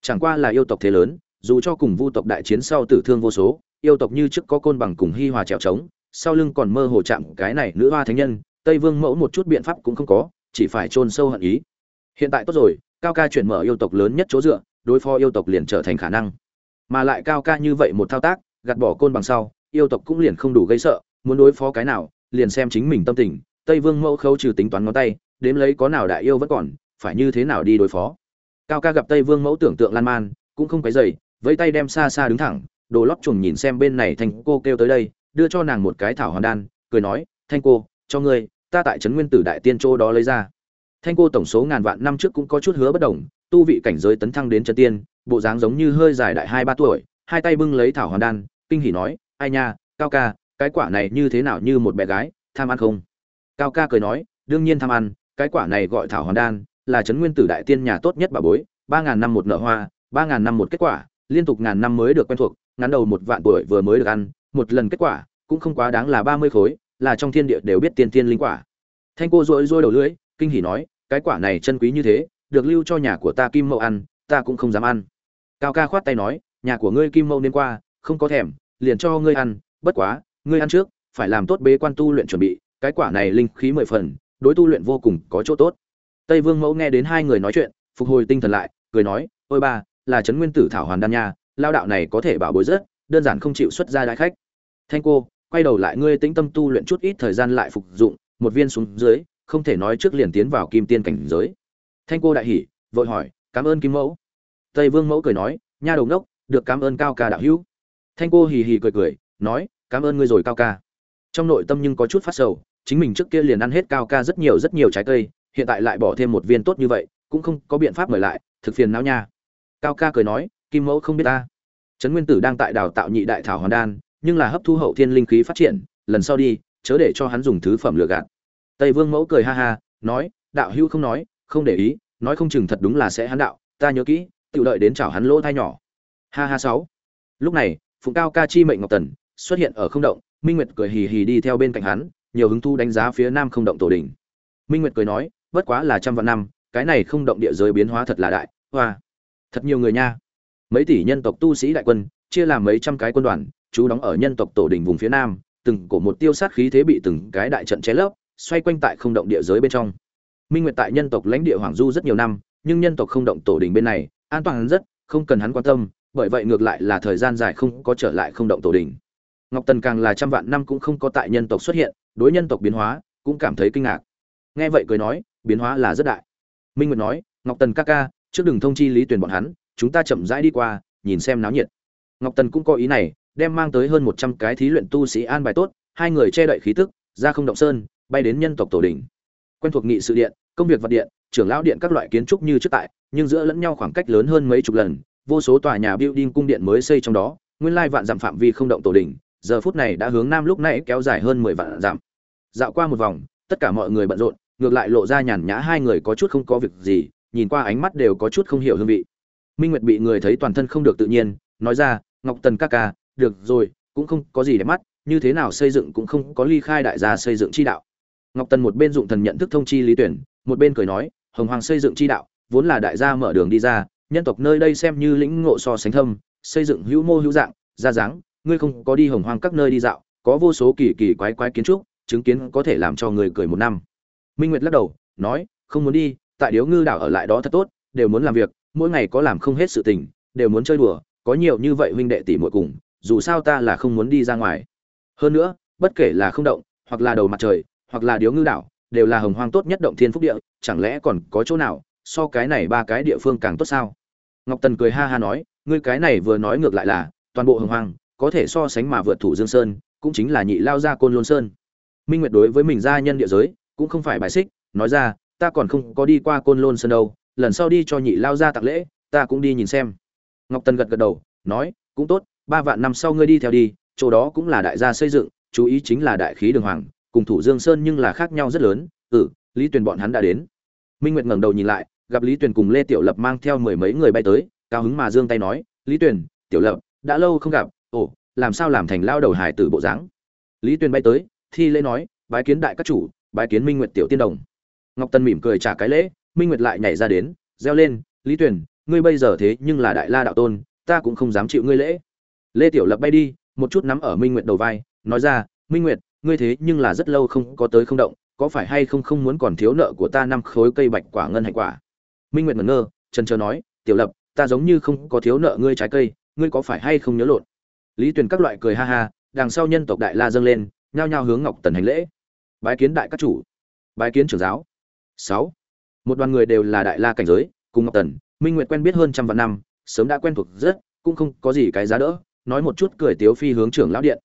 Chẳng qua là yêu tộc thế lớn, dù cho cùng vu tộc đại chiến sau tử thương vô số, yêu tộc như trước có côn bằng cùng hi hòa trèo trống, sau lưng còn mơ hồ chạm cái này nữ hoa thánh nhân, tây vương mẫu một chút biện pháp cũng không có, chỉ phải chôn sâu hận ý. Hiện tại tốt rồi cao ca chuyển mở yêu tộc lớn nhất chỗ dựa, đối phó yêu tộc liền trở thành khả năng. Mà lại cao ca như vậy một thao tác, gạt bỏ côn bằng sau, yêu tộc cũng liền không đủ gây sợ, muốn đối phó cái nào, liền xem chính mình tâm tình. Tây vương mẫu khâu trừ tính toán ngón tay, đếm lấy có nào đại yêu vẫn còn, phải như thế nào đi đối phó. Cao ca gặp tây vương mẫu tưởng tượng lan man, cũng không cái dày với tay đem xa xa đứng thẳng, đồ lót chuồng nhìn xem bên này thanh cô kêu tới đây, đưa cho nàng một cái thảo hoàn đan, cười nói, thanh cô, cho ngươi, ta tại trấn nguyên tử đại tiên châu đó lấy ra thanh cô tổng số ngàn vạn năm trước cũng có chút hứa bất đồng, tu vị cảnh giới tấn thăng đến chân tiên, bộ dáng giống như hơi dài đại hai ba tuổi, hai tay bưng lấy thảo hoàn đan, kinh hỉ nói, ai nha, cao ca, cái quả này như thế nào như một bé gái, tham ăn không? Cao ca cười nói, đương nhiên tham ăn, cái quả này gọi thảo hoàn đan, là trấn nguyên tử đại tiên nhà tốt nhất bà bối, ba ngàn năm một nở hoa, ba ngàn năm một kết quả, liên tục ngàn năm mới được quen thuộc, ngắn đầu một vạn tuổi vừa mới được ăn, một lần kết quả cũng không quá đáng là ba mươi khối, là trong thiên địa đều biết tiên tiên linh quả. Thanh cô rối rối đầu lưỡi kinh hỉ nói, cái quả này chân quý như thế, được lưu cho nhà của ta kim Mậu ăn, ta cũng không dám ăn. Cao ca khoát tay nói, nhà của ngươi kim Mậu nên qua, không có thèm, liền cho ngươi ăn, bất quá, ngươi ăn trước, phải làm tốt bế quan tu luyện chuẩn bị, cái quả này linh khí mười phần, đối tu luyện vô cùng có chỗ tốt. Tây vương mẫu nghe đến hai người nói chuyện, phục hồi tinh thần lại, cười nói, ôi ba, là trấn nguyên tử thảo hoàn đan nha, lao đạo này có thể bảo bối rất, đơn giản không chịu xuất ra đại khách. Thanh cô, quay đầu lại ngươi tĩnh tâm tu luyện chút ít thời gian lại phục dụng, một viên xuống dưới không thể nói trước liền tiến vào kim tiên cảnh giới. Thanh cô đại hỉ, vội hỏi, cảm ơn kim mẫu. Tây vương mẫu cười nói, nha đầu đốc được cảm ơn cao ca đạo hữu. Thanh cô hì hì cười cười, nói, cảm ơn ngươi rồi cao ca. Trong nội tâm nhưng có chút phát sầu, chính mình trước kia liền ăn hết cao ca rất nhiều rất nhiều trái cây, hiện tại lại bỏ thêm một viên tốt như vậy, cũng không có biện pháp mời lại, thực phiền não nha. Cao ca cười nói, kim mẫu không biết ta. Trấn nguyên tử đang tại đào tạo nhị đại thảo hoàn đan, nhưng là hấp thu hậu thiên linh khí phát triển, lần sau đi, chớ để cho hắn dùng thứ phẩm lừa gạt tây vương mẫu cười ha ha, nói, đạo hữu không nói, không để ý, nói không chừng thật đúng là sẽ hắn đạo, ta nhớ kỹ tự đợi đến chào hắn lỗ thai nhỏ. Ha ha sáu. Lúc này, phụng cao ca chi mệnh ngọc tần xuất hiện ở không động, minh nguyệt cười hì hì đi theo bên cạnh hắn, nhiều hứng thu đánh giá phía nam không động tổ đình minh nguyệt cười nói, bất quá là trăm vạn năm, cái này không động địa giới biến hóa thật là đại, hoa. Thật nhiều người nha. Mấy tỷ nhân tộc tu sĩ đại quân, chia làm mấy trăm cái quân đoàn, chú đóng ở nhân tộc tổ đình vùng phía nam, từng cổ một tiêu sát khí thế bị từng cái đại trận chế lấp xoay quanh tại không động địa giới bên trong. Minh nguyệt tại nhân tộc lãnh địa hoàng du rất nhiều năm, nhưng nhân tộc không động tổ đình bên này, an toàn rất, không cần hắn quan tâm, bởi vậy ngược lại là thời gian dài không có trở lại không động tổ đình ngọc tần càng là trăm vạn năm cũng không có tại nhân tộc xuất hiện, đối nhân tộc biến hóa cũng cảm thấy kinh ngạc. Nghe vậy cười nói, biến hóa là rất đại. Minh nguyệt nói, ngọc tần ca ca, trước đừng thông chi lý tuyển bọn hắn, chúng ta chậm rãi đi qua, nhìn xem náo nhiệt. Ngọc tần cũng có ý này, đem mang tới hơn một trăm cái thí luyện tu sĩ an bài tốt, hai người che đậy khí tức, ra không động sơn bay đến nhân tộc tổ đình. Quen thuộc nghị sự điện, công việc vật điện, trưởng lão điện các loại kiến trúc như trước tại, nhưng giữa lẫn nhau khoảng cách lớn hơn mấy chục lần, vô số tòa nhà building cung điện mới xây trong đó, nguyên lai vạn dặm phạm vi không động tổ đình, giờ phút này đã hướng nam lúc nãy kéo dài hơn mười vạn dặm. Dạo qua một vòng, tất cả mọi người bận rộn, ngược lại lộ ra nhàn nhã hai người có chút không có việc gì, nhìn qua ánh mắt đều có chút không hiểu hương vị. Minh nguyệt bị người thấy toàn thân không được tự nhiên, nói ra, ngọc tần ca ca, được rồi, cũng không có gì để mắt, như thế nào xây dựng cũng không có ly khai đại gia xây dựng chi đạo ngọc tần một bên dụng thần nhận thức thông chi lý tuyển, một bên cười nói, hồng hoàng xây dựng chi đạo, vốn là đại gia mở đường đi ra, nhân tộc nơi đây xem như lĩnh ngộ so sánh thâm, xây dựng hữu mô hữu dạng ra dáng, ngươi không có đi hồng hoàng các nơi đi dạo, có vô số kỳ kỳ quái quái kiến trúc, chứng kiến có thể làm cho người cười một năm. Minh nguyệt lắc đầu, nói, không muốn đi, tại điếu ngư đảo ở lại đó thật tốt, đều muốn làm việc, mỗi ngày có làm không hết sự tình, đều muốn chơi đùa, có nhiều như vậy huynh đệ tỷ muội cùng, dù sao ta là không muốn đi ra ngoài. Hơn nữa, bất kể là không động, hoặc là đầu mặt trời hoặc là điếu ngư đảo, đều là hồng hoang tốt nhất động thiên phúc địa, chẳng lẽ còn có chỗ nào, so cái này ba cái địa phương càng tốt sao? Ngọc tần cười ha ha nói, ngươi cái này vừa nói ngược lại là, toàn bộ hồng hoang, có thể so sánh mà vượt thủ dương sơn, cũng chính là nhị lao gia côn lôn sơn. Minh nguyệt đối với mình gia nhân địa giới, cũng không phải bài xích, nói ra, ta còn không có đi qua côn lôn sơn đâu, lần sau đi cho nhị lao gia tặng lễ, ta cũng đi nhìn xem. Ngọc tần gật gật đầu, nói, cũng tốt, ba vạn năm sau ngươi đi theo đi, chỗ đó cũng là đại gia xây dựng, chú ý chính là đại khí đường hoàng cùng thủ dương sơn nhưng là khác nhau rất lớn. Ừ lý tuyền bọn hắn đã đến. Minh nguyệt ngẩng đầu nhìn lại, gặp lý tuyền cùng lê tiểu lập mang theo mười mấy người bay tới, cao hứng mà giương tay nói, lý tuyền, tiểu lập, đã lâu không gặp. Ồ, làm sao làm thành lao đầu hải tử bộ dáng? Lý tuyền bay tới, thi lễ nói, bái kiến đại các chủ, bái kiến minh nguyệt tiểu tiên đồng. Ngọc tân mỉm cười trả cái lễ, minh nguyệt lại nhảy ra đến, reo lên, lý tuyền, ngươi bây giờ thế nhưng là đại la đạo tôn, ta cũng không dám chịu ngươi lễ. Lê tiểu lập bay đi, một chút nắm ở minh nguyệt đầu vai, nói ra, minh nguyệt ngươi thế nhưng là rất lâu không có tới không động, có phải hay không không muốn còn thiếu nợ của ta năm khối cây bạch quả ngân hạnh quả? Minh nguyệt ngẩn ngơ, trần trờ nói, tiểu lập, ta giống như không có thiếu nợ ngươi trái cây, ngươi có phải hay không nhớ lộn? Lý tuyền các loại cười ha ha, đằng sau nhân tộc đại la dâng lên, nhao nhao hướng ngọc tần hành lễ. Bái kiến đại các chủ. Bái kiến trưởng giáo. Sáu. Một đoàn người đều là đại la cảnh giới, cùng ngọc tần, minh nguyệt quen biết hơn trăm vạn năm, sớm đã quen thuộc rất, cũng không có gì cái giá đỡ, nói một chút cười tiếu phi hướng trưởng lão điện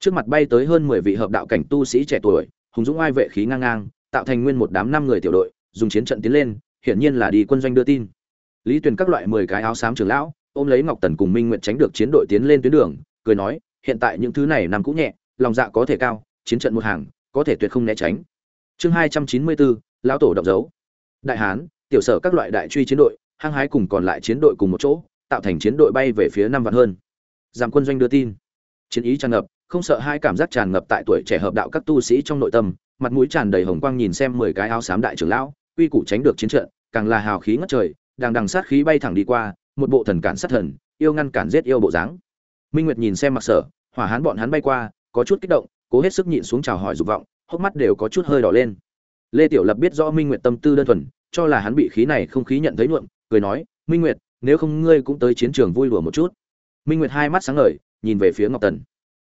trước mặt bay tới hơn mười vị hợp đạo cảnh tu sĩ trẻ tuổi, hùng dũng ai vệ khí ngang ngang, tạo thành nguyên một đám năm người tiểu đội, dùng chiến trận tiến lên, hiển nhiên là đi quân doanh đưa tin. Lý tuyền các loại mười cái áo xám trưởng lão, ôm lấy ngọc tần cùng minh nguyện tránh được chiến đội tiến lên tuyến đường, cười nói, hiện tại những thứ này nằm cũ nhẹ, lòng dạ có thể cao, chiến trận một hàng, có thể tuyệt không né tránh. Chương hai trăm chín mươi bốn, lão tổ động dấu. Đại hán, tiểu sở các loại đại truy chiến đội, hăng hái cùng còn lại chiến đội cùng một chỗ, tạo thành chiến đội bay về phía năm vạn hơn. Giảm quân doanh đưa tin. Chiến ý tràn ngập không sợ hai cảm giác tràn ngập tại tuổi trẻ hợp đạo các tu sĩ trong nội tâm, mặt mũi tràn đầy hồng quang nhìn xem mười cái áo xám đại trưởng lão, quy củ tránh được chiến trận, càng là hào khí ngất trời đang đằng sát khí bay thẳng đi qua, một bộ thần cản sát thần, yêu ngăn cản giết yêu bộ dáng. Minh nguyệt nhìn xem mặc sở, hỏa hán bọn hắn bay qua, có chút kích động, cố hết sức nhịn xuống chào hỏi dục vọng, hốc mắt đều có chút hơi đỏ lên. Lê tiểu lập biết rõ minh nguyệt tâm tư đơn thuần, cho là hắn bị khí này không khí nhận thấy nhuộm, cười nói, minh nguyệt, nếu không ngươi cũng tới chiến trường vui lùa một chút. Minh nguyệt hai mắt sáng ngời, nhìn về phía ngọc tần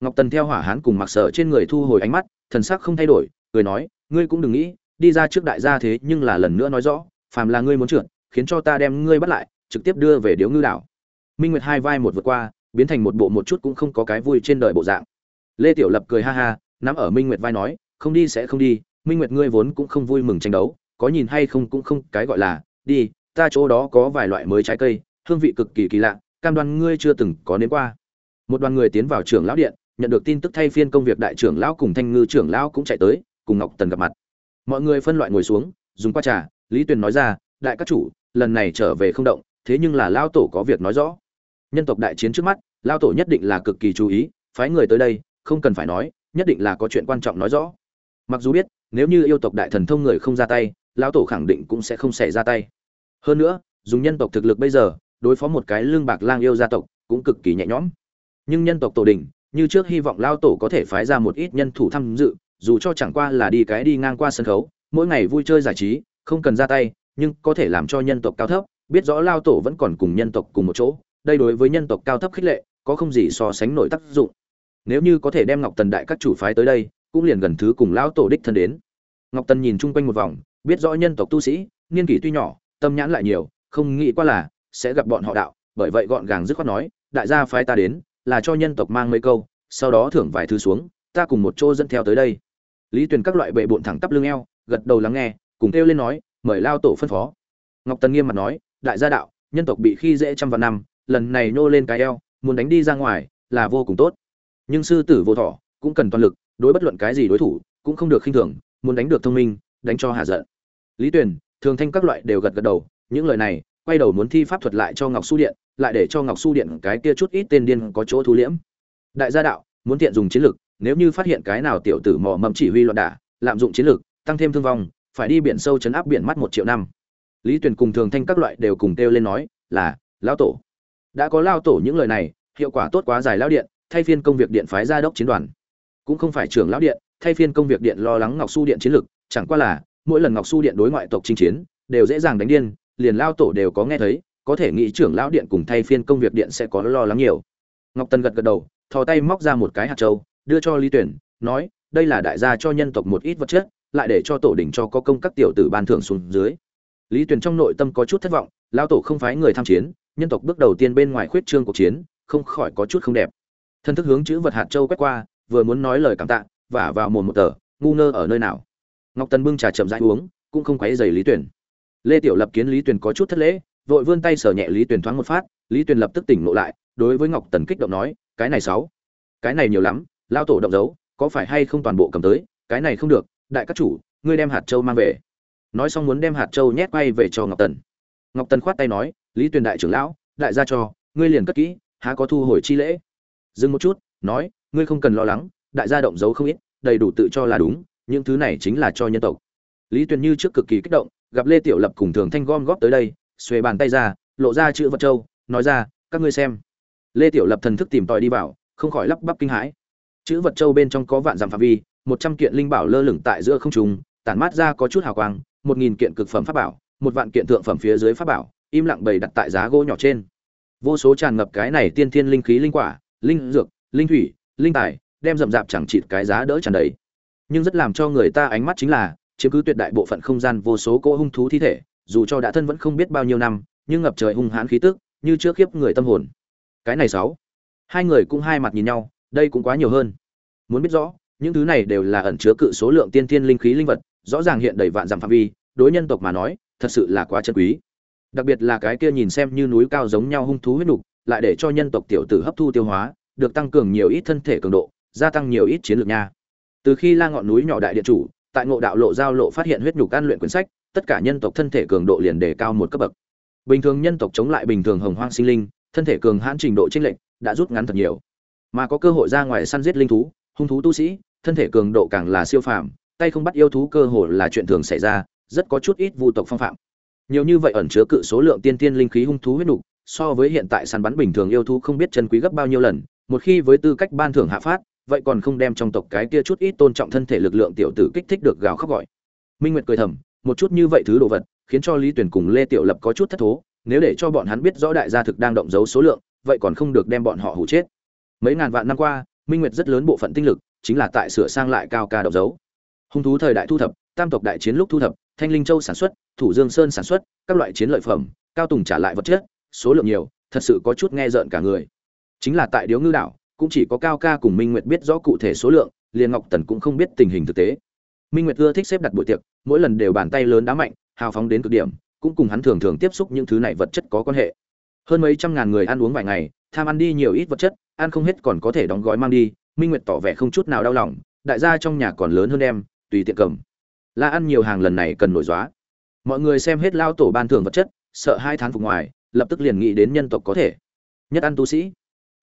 ngọc tần theo hỏa hán cùng mặc sở trên người thu hồi ánh mắt, thần sắc không thay đổi, cười nói, ngươi cũng đừng nghĩ, đi ra trước đại gia thế nhưng là lần nữa nói rõ, phàm là ngươi muốn trượt, khiến cho ta đem ngươi bắt lại, trực tiếp đưa về điếu ngư đảo. Minh nguyệt hai vai một vượt qua, biến thành một bộ một chút cũng không có cái vui trên đời bộ dạng. Lê tiểu lập cười ha ha, nắm ở minh nguyệt vai nói, không đi sẽ không đi, minh nguyệt ngươi vốn cũng không vui mừng tranh đấu, có nhìn hay không cũng không, cái gọi là, đi, ta chỗ đó có vài loại mới trái cây, hương vị cực kỳ kỳ lạ, cam đoan ngươi chưa từng có nếm qua. Một đoàn người tiến vào trường lão điện nhận được tin tức thay phiên công việc đại trưởng lão cùng thanh ngư trưởng lão cũng chạy tới, cùng ngọc tần gặp mặt. Mọi người phân loại ngồi xuống, dùng qua trà, lý tuyền nói ra, đại các chủ, lần này trở về không động, thế nhưng là lao tổ có việc nói rõ. Nhân tộc đại chiến trước mắt lao tổ nhất định là cực kỳ chú ý, phái người tới đây, không cần phải nói, nhất định là có chuyện quan trọng nói rõ. Mặc dù biết, nếu như yêu tộc đại thần thông người không ra tay lao tổ khẳng định cũng sẽ không xảy ra tay. Hơn nữa, dùng nhân tộc thực lực bây giờ, đối phó một cái lương bạc lang yêu gia tộc cũng cực kỳ nhẹ nhõm. Nhưng nhân tộc tổ đình như trước hy vọng lao tổ có thể phái ra một ít nhân thủ tham dự, dù cho chẳng qua là đi cái đi ngang qua sân khấu, mỗi ngày vui chơi giải trí, không cần ra tay, nhưng có thể làm cho nhân tộc cao thấp, biết rõ lao tổ vẫn còn cùng nhân tộc cùng một chỗ, đây đối với nhân tộc cao thấp khích lệ, có không gì so sánh nổi tác dụng. Nếu như có thể đem ngọc tần đại các chủ phái tới đây, cũng liền gần thứ cùng lão tổ đích thân đến. Ngọc tần nhìn chung quanh một vòng, biết rõ nhân tộc tu sĩ, niên kỷ tuy nhỏ, tâm nhãn lại nhiều, không nghĩ qua là sẽ gặp bọn họ đạo, bởi vậy gọn gàng dứt khoát nói, đại gia phái ta đến là cho nhân tộc mang mấy câu, sau đó thưởng vài thứ xuống, ta cùng một chỗ dẫn theo tới đây. Lý tuyền các loại bệ bộn thẳng tắp lưng eo, gật đầu lắng nghe, cùng kêu lên nói, mời lao tổ phân phó. Ngọc tần nghiêm mặt nói, đại gia đạo, nhân tộc bị khi dễ trăm vạn năm, lần này nô lên cái eo, muốn đánh đi ra ngoài, là vô cùng tốt. Nhưng sư tử vô thọ, cũng cần toàn lực, đối bất luận cái gì đối thủ, cũng không được khinh thường, muốn đánh được thông minh, đánh cho hạ giận. Lý tuyền, thường thanh các loại đều gật gật đầu, những lời này quay đầu muốn thi pháp thuật lại cho ngọc su điện, lại để cho ngọc su điện cái kia chút ít tên điên có chỗ thu liễm. Đại gia đạo, muốn tiện dùng chiến lực, nếu như phát hiện cái nào tiểu tử mò mẫm chỉ huy loạn đả, lạm dụng chiến lực, tăng thêm thương vong, phải đi biển sâu chấn áp biển mắt một triệu năm. Lý tuyền cùng thường thanh các loại đều cùng kêu lên nói, là, lão tổ. Đã có lao tổ những lời này, hiệu quả tốt quá dài lão điện, thay phiên công việc điện phái gia đốc chiến đoàn. Cũng không phải trưởng lão điện, thay phiên công việc điện lo lắng ngọc su điện chiến lực, chẳng qua là, mỗi lần ngọc su điện đối ngoại tộc chinh chiến, đều dễ dàng đánh điên liền lao tổ đều có nghe thấy, có thể nghĩ trưởng lão điện cùng thay phiên công việc điện sẽ có lo lắng nhiều. Ngọc tần gật gật đầu, thò tay móc ra một cái hạt châu, đưa cho lý tuyển, nói, đây là đại gia cho nhân tộc một ít vật chất, lại để cho tổ đình cho có công các tiểu tử ban thưởng xuống dưới. Lý tuyển trong nội tâm có chút thất vọng, lao tổ không phái người tham chiến, nhân tộc bước đầu tiên bên ngoài khuyết trương cuộc chiến, không khỏi có chút không đẹp. Thân thức hướng chữ vật hạt châu quét qua, vừa muốn nói lời cảm tạ, vả vào mồm một tờ, ngu ngơ ở nơi nào? Ngọc tần bưng trà chậm rãi uống, cũng không quấy dày lý tuyển lê tiểu lập kiến lý Tuyền có chút thất lễ, vội vươn tay sờ nhẹ lý Tuyền thoáng một phát, lý Tuyền lập tức tỉnh ngộ lại, đối với ngọc tần kích động nói, cái này sáu, cái này nhiều lắm, lao tổ động dấu, có phải hay không toàn bộ cầm tới, cái này không được, đại các chủ, ngươi đem hạt châu mang về. Nói xong muốn đem hạt châu nhét quay về cho ngọc tần. Ngọc tần khoát tay nói, lý tuyền đại trưởng lão, đại gia cho, ngươi liền cất kỹ, há có thu hồi chi lễ. Dừng một chút, nói, ngươi không cần lo lắng, đại gia động dấu không ít, đầy đủ tự cho là đúng, những thứ này chính là cho nhân tộc. Lý tuyền như trước cực kỳ kích động gặp lê tiểu lập cùng thường thanh gom góp tới đây, xuề bàn tay ra, lộ ra chữ vật châu, nói ra, các ngươi xem. Lê tiểu lập thần thức tìm tòi đi vào, không khỏi lắp bắp kinh hãi. Chữ vật châu bên trong có vạn dặm phạm vi, một trăm kiện linh bảo lơ lửng tại giữa không trung, tản mát ra có chút hào quang, một nghìn kiện cực phẩm pháp bảo, một vạn kiện thượng phẩm phía dưới pháp bảo, im lặng bày đặt tại giá gỗ nhỏ trên. Vô số tràn ngập cái này tiên thiên linh khí linh quả, linh dược, linh thủy, linh tài, đem rậm rạp chẳng chịt cái giá đỡ tràn đầy. Nhưng rất làm cho người ta ánh mắt chính là chiếm cứ tuyệt đại bộ phận không gian vô số cỗ hung thú thi thể, dù cho đã thân vẫn không biết bao nhiêu năm, nhưng ngập trời hung hãn khí tức, như trước khiếp người tâm hồn. Cái này sáu. Hai người cũng hai mặt nhìn nhau, đây cũng quá nhiều hơn. Muốn biết rõ, những thứ này đều là ẩn chứa cự số lượng tiên thiên linh khí linh vật, rõ ràng hiện đầy vạn dặm phạm vi, đối nhân tộc mà nói, thật sự là quá chân quý. Đặc biệt là cái kia nhìn xem như núi cao giống nhau hung thú huyết nục, lại để cho nhân tộc tiểu tử hấp thu tiêu hóa, được tăng cường nhiều ít thân thể cường độ, gia tăng nhiều ít chiến lược nha. Từ khi la ngọn núi nhỏ đại địa chủ tại ngộ đạo lộ giao lộ phát hiện huyết nhục ăn luyện quyển sách, tất cả nhân tộc thân thể cường độ liền đề cao một cấp bậc. Bình thường nhân tộc chống lại bình thường hồng hoang sinh linh, thân thể cường hãn trình độ chênh lệch đã rút ngắn thật nhiều. Mà có cơ hội ra ngoài săn giết linh thú, hung thú tu sĩ, thân thể cường độ càng là siêu phàm, tay không bắt yêu thú cơ hội là chuyện thường xảy ra, rất có chút ít vu tộc phong phạm. Nhiều như vậy ẩn chứa cự số lượng tiên tiên linh khí hung thú huyết nục so với hiện tại săn bắn bình thường yêu thú không biết chân quý gấp bao nhiêu lần, một khi với tư cách ban thưởng hạ phát vậy còn không đem trong tộc cái kia chút ít tôn trọng thân thể lực lượng tiểu tử kích thích được gào khóc gọi. Minh nguyệt cười thầm, một chút như vậy thứ đồ vật, khiến cho lý tuyển cùng lê tiểu lập có chút thất thố, nếu để cho bọn hắn biết rõ đại gia thực đang động dấu số lượng, vậy còn không được đem bọn họ hủ chết. Mấy ngàn vạn năm qua, minh nguyệt rất lớn bộ phận tinh lực, chính là tại sửa sang lại cao ca động dấu hung thú thời đại thu thập, tam tộc đại chiến lúc thu thập, thanh linh châu sản xuất, thủ dương sơn sản xuất, các loại chiến lợi phẩm, cao tùng trả lại vật chất, số lượng nhiều, thật sự có chút nghe rợn cả người. Chính là tại điếu ngư đảo cũng chỉ có cao ca cùng minh nguyệt biết rõ cụ thể số lượng, liền ngọc tần cũng không biết tình hình thực tế. Minh nguyệt ưa thích xếp đặt buổi tiệc, mỗi lần đều bàn tay lớn đá mạnh, hào phóng đến cực điểm, cũng cùng hắn thường thường tiếp xúc những thứ này vật chất có quan hệ. Hơn mấy trăm ngàn người ăn uống vài ngày, tham ăn đi nhiều ít vật chất, ăn không hết còn có thể đóng gói mang đi, minh nguyệt tỏ vẻ không chút nào đau lòng, đại gia trong nhà còn lớn hơn em, tùy tiện cầm. La ăn nhiều hàng lần này cần nổi dóa. Mọi người xem hết lao tổ ban thưởng vật chất, sợ hai tháng phục ngoài, lập tức liền nghĩ đến nhân tộc có thể. Nhất ăn tu sĩ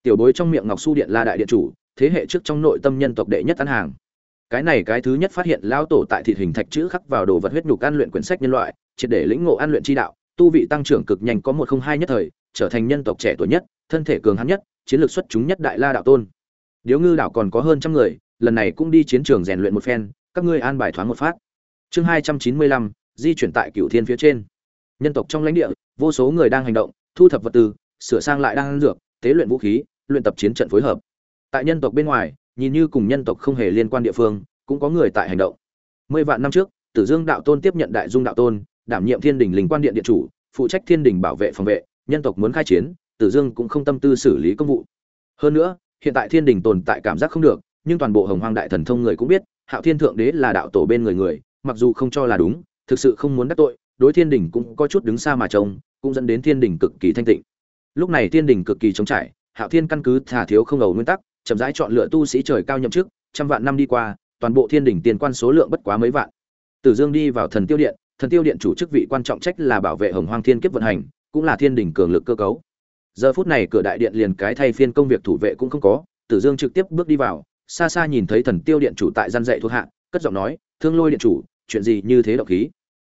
tiểu bối trong miệng ngọc su điện la đại điện chủ, thế hệ trước trong nội tâm nhân tộc đệ nhất ăn hàng. Cái này cái thứ nhất phát hiện lao tổ tại thịt hình thạch chữ khắc vào đồ vật huyết nhục ăn luyện quyển sách nhân loại, triệt để lĩnh ngộ ăn luyện chi đạo, tu vị tăng trưởng cực nhanh có một không hai nhất thời, trở thành nhân tộc trẻ tuổi nhất, thân thể cường hắn nhất, chiến lược xuất chúng nhất đại la đạo tôn. Điếu ngư đảo còn có hơn trăm người, lần này cũng đi chiến trường rèn luyện một phen, các ngươi an bài thoáng một phát. Chương hai trăm chín mươi lăm, di chuyển tại cửu thiên phía trên. Nhân tộc trong lãnh địa, vô số người đang hành động, thu thập vật tư, sửa sang lại đang ăn dược, tế luyện vũ khí luyện tập chiến trận phối hợp. Tại nhân tộc bên ngoài, nhìn như cùng nhân tộc không hề liên quan địa phương, cũng có người tại hành động. Mười vạn năm trước, tử dương đạo tôn tiếp nhận đại dung đạo tôn, đảm nhiệm thiên đình linh quan điện điện chủ, phụ trách thiên đình bảo vệ phòng vệ, nhân tộc muốn khai chiến, tử dương cũng không tâm tư xử lý công vụ. Hơn nữa, hiện tại thiên đình tồn tại cảm giác không được, nhưng toàn bộ hồng hoang đại thần thông người cũng biết, hạo thiên thượng đế là đạo tổ bên người người, mặc dù không cho là đúng, thực sự không muốn đắc tội, đối thiên đình cũng có chút đứng xa mà trông, cũng dẫn đến thiên đình cực kỳ thanh tịnh. Lúc này thiên đình cực kỳ trống trải hạo thiên căn cứ thả thiếu không đầu nguyên tắc, chậm rãi chọn lựa tu sĩ trời cao nhậm chức, trăm vạn năm đi qua, toàn bộ thiên đỉnh tiền quan số lượng bất quá mấy vạn. Tử dương đi vào thần tiêu điện, thần tiêu điện chủ chức vị quan trọng trách là bảo vệ hồng hoang thiên kiếp vận hành, cũng là thiên đỉnh cường lực cơ cấu. Giờ phút này cửa đại điện liền cái thay phiên công việc thủ vệ cũng không có, tử dương trực tiếp bước đi vào, xa xa nhìn thấy thần tiêu điện chủ tại gian dạy thuộc hạ, cất giọng nói, thương lôi điện chủ, chuyện gì như thế độc khí?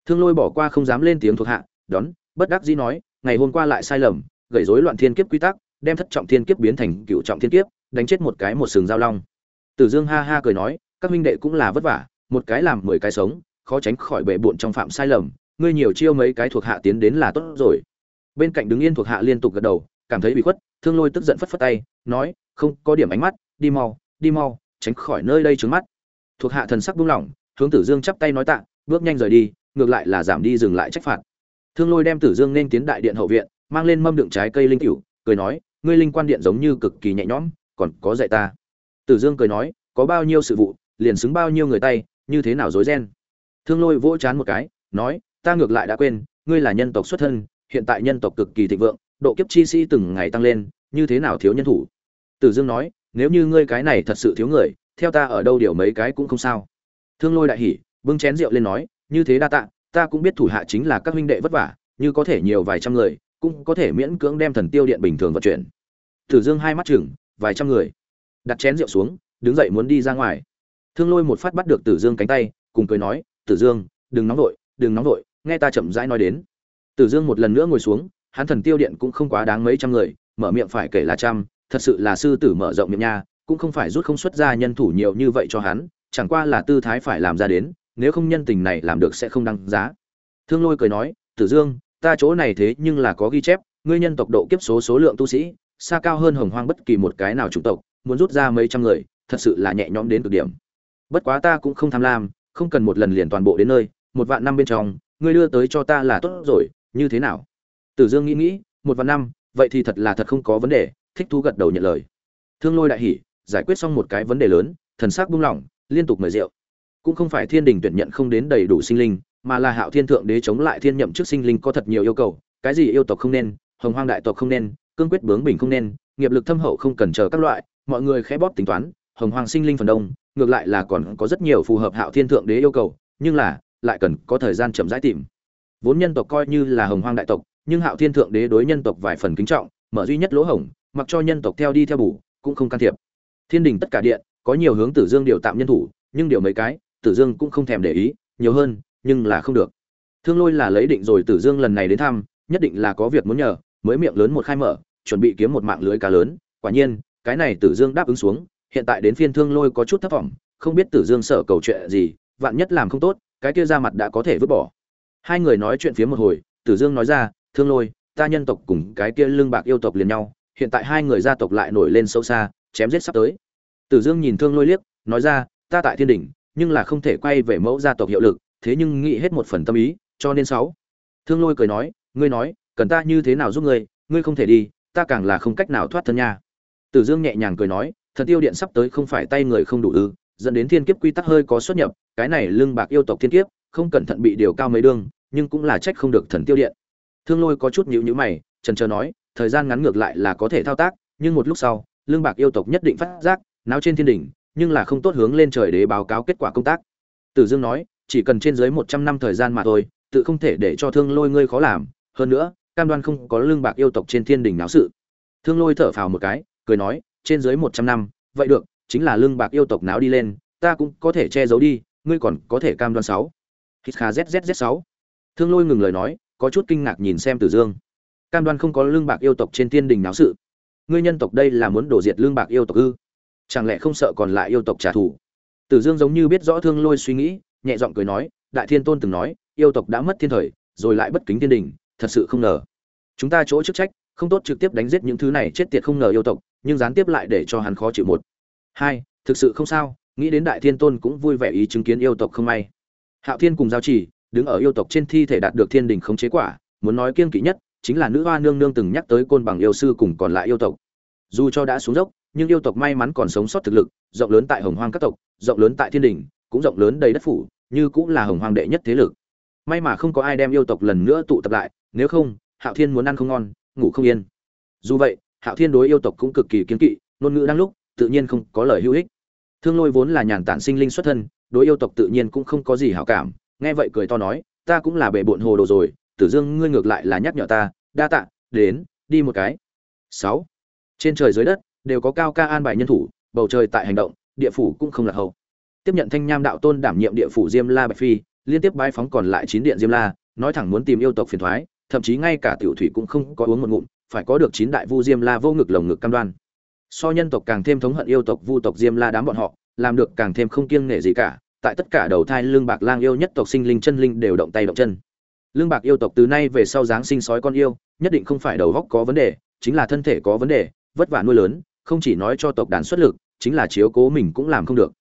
Thương lôi bỏ qua không dám lên tiếng thuộc hạ, đón, bất đắc dĩ nói, ngày hôm qua lại sai lầm gây rối loạn thiên kiếp quy tắc đem thất trọng thiên kiếp biến thành cựu trọng thiên kiếp, đánh chết một cái một sừng giao long. Tử dương ha ha cười nói, các huynh đệ cũng là vất vả, một cái làm mười cái sống, khó tránh khỏi bệ bụn trong phạm sai lầm, ngươi nhiều chiêu mấy cái thuộc hạ tiến đến là tốt rồi. Bên cạnh đứng yên thuộc hạ liên tục gật đầu, cảm thấy bị khuất, thương lôi tức giận phất phất tay, nói, không, có điểm ánh mắt, đi mau đi mau, tránh khỏi nơi đây trướng mắt. Thuộc hạ thần sắc buông lỏng, hướng tử dương chắp tay nói tạ, bước nhanh rời đi, ngược lại là giảm đi dừng lại trách phạt. Thương lôi đem tử dương nên tiến đại điện hậu viện, mang lên mâm đựng trái cây linh cửu, cười nói ngươi linh quan điện giống như cực kỳ nhẹ nhõm, còn có dạy ta. Tử dương cười nói, có bao nhiêu sự vụ, liền xứng bao nhiêu người tay, như thế nào rối ren? Thương lôi vỗ chán một cái, nói, ta ngược lại đã quên, ngươi là nhân tộc xuất thân, hiện tại nhân tộc cực kỳ thịnh vượng, độ kiếp chi sĩ từng ngày tăng lên, như thế nào thiếu nhân thủ? Tử dương nói, nếu như ngươi cái này thật sự thiếu người, theo ta ở đâu điều mấy cái cũng không sao. Thương lôi đại hỉ, bưng chén rượu lên nói, như thế đa tạ, ta cũng biết thủ hạ chính là các huynh đệ vất vả, như có thể nhiều vài trăm người cũng có thể miễn cưỡng đem thần tiêu điện bình thường vận chuyển. Tử dương hai mắt chừng, vài trăm người. Đặt chén rượu xuống, đứng dậy muốn đi ra ngoài. Thương lôi một phát bắt được tử dương cánh tay, cùng cười nói, tử dương, đừng nóng vội, đừng nóng vội, nghe ta chậm rãi nói đến. Tử dương một lần nữa ngồi xuống, hắn thần tiêu điện cũng không quá đáng mấy trăm người, mở miệng phải kể là trăm, thật sự là sư tử mở rộng miệng nha, cũng không phải rút không xuất ra nhân thủ nhiều như vậy cho hắn, chẳng qua là tư thái phải làm ra đến, nếu không nhân tình này làm được sẽ không đăng giá. Thương lôi cười nói, tử dương ta chỗ này thế nhưng là có ghi chép, ngươi nhân tộc độ kiếp số số lượng tu sĩ, xa cao hơn hồng hoang bất kỳ một cái nào chủng tộc, muốn rút ra mấy trăm người, thật sự là nhẹ nhõm đến cực điểm. Bất quá ta cũng không tham lam, không cần một lần liền toàn bộ đến nơi, một vạn năm bên trong, ngươi đưa tới cho ta là tốt rồi, như thế nào? Tử dương nghĩ nghĩ, một vạn năm, vậy thì thật là thật không có vấn đề, thích thú gật đầu nhận lời. Thương lôi đại hỉ, giải quyết xong một cái vấn đề lớn, thần sắc buông lỏng, liên tục mời rượu. Cũng không phải thiên đình tuyển nhận không đến đầy đủ sinh linh mà là hạo thiên thượng đế chống lại thiên nhậm trước sinh linh có thật nhiều yêu cầu, cái gì yêu tộc không nên, hồng hoang đại tộc không nên, cương quyết bướng bình không nên, nghiệp lực thâm hậu không cần chờ các loại, mọi người khẽ bóp tính toán, hồng hoang sinh linh phần đông, ngược lại là còn có rất nhiều phù hợp hạo thiên thượng đế yêu cầu, nhưng là, lại cần có thời gian chậm rãi tìm. Vốn nhân tộc coi như là hồng hoang đại tộc, nhưng hạo thiên thượng đế đối nhân tộc vài phần kính trọng, mở duy nhất lỗ hổng, mặc cho nhân tộc theo đi theo bù, cũng không can thiệp. Thiên đình tất cả điện, có nhiều hướng tử dương điều tạm nhân thủ, nhưng điều mấy cái, tử dương cũng không thèm để ý, nhiều hơn nhưng là không được. Thương lôi là lấy định rồi tử dương lần này đến thăm, nhất định là có việc muốn nhờ, mới miệng lớn một khai mở, chuẩn bị kiếm một mạng lưới cá lớn. Quả nhiên, cái này tử dương đáp ứng xuống, hiện tại đến phiên thương lôi có chút thất vọng, không biết tử dương sợ cầu chuyện gì, vạn nhất làm không tốt, cái kia ra mặt đã có thể vứt bỏ. Hai người nói chuyện phía một hồi, tử dương nói ra, thương lôi, ta nhân tộc cùng cái kia lương bạc yêu tộc liền nhau, hiện tại hai người gia tộc lại nổi lên sâu xa, chém giết sắp tới. Tử dương nhìn thương lôi liếc, nói ra, ta tại thiên đỉnh, nhưng là không thể quay về mẫu gia tộc hiệu lực thế nhưng nghĩ hết một phần tâm ý cho nên sáu. Thương lôi cười nói ngươi nói cần ta như thế nào giúp ngươi? Ngươi không thể đi ta càng là không cách nào thoát thân nha. Tử dương nhẹ nhàng cười nói thần tiêu điện sắp tới không phải tay người không đủ ư dẫn đến thiên kiếp quy tắc hơi có xuất nhập cái này lưng bạc yêu tộc thiên kiếp không cẩn thận bị điều cao mấy đường, nhưng cũng là trách không được thần tiêu điện. Thương lôi có chút nhíu nhíu mày chần chờ nói thời gian ngắn ngược lại là có thể thao tác nhưng một lúc sau lương bạc yêu tộc nhất định phát giác náo trên thiên đỉnh nhưng là không tốt hướng lên trời để báo cáo kết quả công tác. Tử dương nói chỉ cần trên dưới một trăm năm thời gian mà thôi, tự không thể để cho thương lôi ngươi khó làm. Hơn nữa, cam đoan không có lương bạc yêu tộc trên thiên đỉnh náo sự. Thương lôi thở phào một cái, cười nói, trên dưới một trăm năm, vậy được, chính là lương bạc yêu tộc náo đi lên, ta cũng có thể che giấu đi, ngươi còn có thể cam đoan sáu. Hít kha zzz sáu. Thương lôi ngừng lời nói, có chút kinh ngạc nhìn xem tử dương. Cam đoan không có lương bạc yêu tộc trên thiên đình náo sự. Ngươi nhân tộc đây là muốn đổ diệt lương bạc yêu tộc ư? Chẳng lẽ không sợ còn lại yêu tộc trả thù? Tử dương giống như biết rõ thương lôi suy nghĩ nhẹ giọng cười nói, đại thiên tôn từng nói, yêu tộc đã mất thiên thời, rồi lại bất kính thiên đình, thật sự không ngờ. Chúng ta chỗ chức trách, không tốt trực tiếp đánh giết những thứ này chết tiệt không ngờ yêu tộc, nhưng gián tiếp lại để cho hắn khó chịu một. Hai, thực sự không sao, nghĩ đến đại thiên tôn cũng vui vẻ ý chứng kiến yêu tộc không may. Hạo thiên cùng giao chỉ, đứng ở yêu tộc trên thi thể đạt được thiên đình khống chế quả, muốn nói kiên kỵ nhất, chính là nữ hoa nương nương từng nhắc tới côn bằng yêu sư cùng còn lại yêu tộc. Dù cho đã xuống dốc, nhưng yêu tộc may mắn còn sống sót thực lực, rộng lớn tại hồng hoang các tộc, rộng lớn tại thiên đình, cũng rộng lớn đầy đất phủ như cũng là hồng hoàng đệ nhất thế lực. May mà không có ai đem yêu tộc lần nữa tụ tập lại, nếu không, hạo thiên muốn ăn không ngon, ngủ không yên. Dù vậy, hạo thiên đối yêu tộc cũng cực kỳ kiên kỵ, ngôn ngữ đang lúc, tự nhiên không có lời hữu ích. Thương lôi vốn là nhàn tản sinh linh xuất thân, đối yêu tộc tự nhiên cũng không có gì hảo cảm, nghe vậy cười to nói, ta cũng là bệ bộn hồ đồ rồi, tử dương, ngươi ngược lại là nhắc nhở ta, đa tạ, đến, đi một cái. Sáu. Trên trời dưới đất, đều có cao ca an bài nhân thủ, bầu trời tại hành động, địa phủ cũng không là hậu tiếp nhận thanh nham đạo tôn đảm nhiệm địa phủ diêm la bạch phi, liên tiếp bái phóng còn lại chín điện diêm la, nói thẳng muốn tìm yêu tộc phiền thoái, thậm chí ngay cả tiểu thủy cũng không có uống một ngụm, phải có được chín đại vu diêm la vô ngực lồng ngực cam đoan. So nhân tộc càng thêm thống hận yêu tộc vu tộc diêm la đám bọn họ, làm được càng thêm không kiêng nể gì cả, tại tất cả đầu thai lương bạc lang yêu nhất tộc sinh linh chân linh đều động tay động chân. Lương bạc yêu tộc từ nay về sau dáng sinh sói con yêu, nhất định không phải đầu góc có vấn đề, chính là thân thể có vấn đề, vất vả nuôi lớn, không chỉ nói cho tộc đàn xuất lực, chính là chiếu cố mình cũng làm không được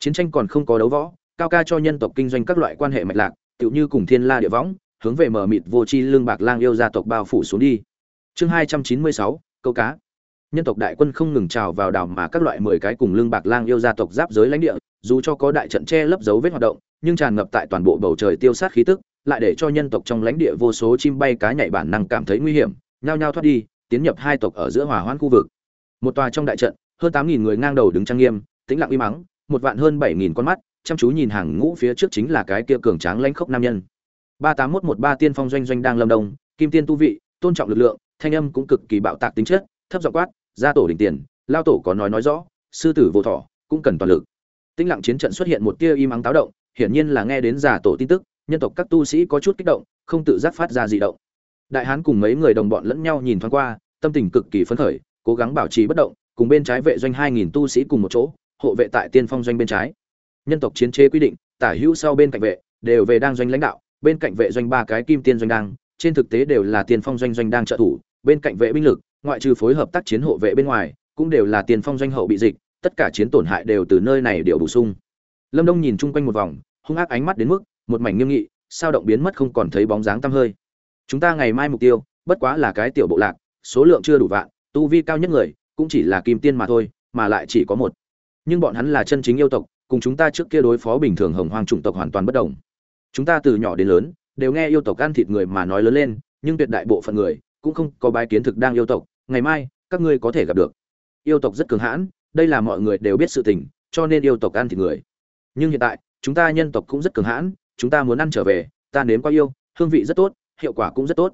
chiến tranh còn không có đấu võ, cao ca cho nhân tộc kinh doanh các loại quan hệ mạch lạc, tựu như cùng thiên la địa võng, hướng về mở mịt vô chi lương bạc lang yêu gia tộc bao phủ xuống đi. Chương hai trăm chín mươi sáu, câu cá. Nhân tộc đại quân không ngừng trào vào đảo mà các loại mười cái cùng lương bạc lang yêu gia tộc giáp giới lãnh địa, dù cho có đại trận che lấp dấu vết hoạt động, nhưng tràn ngập tại toàn bộ bầu trời tiêu sát khí tức, lại để cho nhân tộc trong lãnh địa vô số chim bay cá nhảy bản năng cảm thấy nguy hiểm, nhao nhao thoát đi, tiến nhập hai tộc ở giữa hòa hoãn khu vực. Một tòa trong đại trận, hơn tám nghìn người ngang đầu đứng trang nghiêm, tĩnh lặng uy mắng một vạn hơn bảy nghìn con mắt, chăm chú nhìn hàng ngũ phía trước chính là cái kia cường tráng lãnh khốc nam nhân. Ba tám một một ba tiên phong doanh doanh đang lâm đông, kim tiên tu vị, tôn trọng lực lượng, thanh âm cũng cực kỳ bạo tạc tính chất, thấp giọng quát, gia tổ đỉnh tiền, lao tổ có nói nói rõ, sư tử vô thọ, cũng cần toàn lực. Tĩnh lặng chiến trận xuất hiện một tia im ắng táo động, hiển nhiên là nghe đến giả tổ tin tức, nhân tộc các tu sĩ có chút kích động, không tự giác phát ra dị động. Đại hán cùng mấy người đồng bọn lẫn nhau nhìn thoáng qua, tâm tình cực kỳ phấn khởi, cố gắng bảo trì bất động, cùng bên trái vệ doanh hai nghìn tu sĩ cùng một chỗ hộ vệ tại tiên phong doanh bên trái. Nhân tộc chiến chế quy định, tả hữu sau bên cạnh vệ, đều về đang doanh lãnh đạo, bên cạnh vệ doanh ba cái kim tiên doanh đang, trên thực tế đều là tiên phong doanh doanh đang trợ thủ, bên cạnh vệ binh lực, ngoại trừ phối hợp tác chiến hộ vệ bên ngoài, cũng đều là tiên phong doanh hậu bị dịch, tất cả chiến tổn hại đều từ nơi này đều bổ sung. Lâm đông nhìn chung quanh một vòng, hung ác ánh mắt đến mức, một mảnh nghiêm nghị, sao động biến mất không còn thấy bóng dáng tăm hơi. Chúng ta ngày mai mục tiêu, bất quá là cái tiểu bộ lạc, số lượng chưa đủ vạn, tu vi cao nhất người, cũng chỉ là kim tiên mà thôi, mà lại chỉ có một nhưng bọn hắn là chân chính yêu tộc, cùng chúng ta trước kia đối phó bình thường hồng hoang chủng tộc hoàn toàn bất đồng. Chúng ta từ nhỏ đến lớn, đều nghe yêu tộc ăn thịt người mà nói lớn lên, nhưng tuyệt đại bộ phận người cũng không có bái kiến thực đang yêu tộc. Ngày mai, các ngươi có thể gặp được. Yêu tộc rất cường hãn, đây là mọi người đều biết sự tình, cho nên yêu tộc ăn thịt người. Nhưng hiện tại, chúng ta nhân tộc cũng rất cường hãn, chúng ta muốn ăn trở về, ta nếm qua yêu, hương vị rất tốt, hiệu quả cũng rất tốt.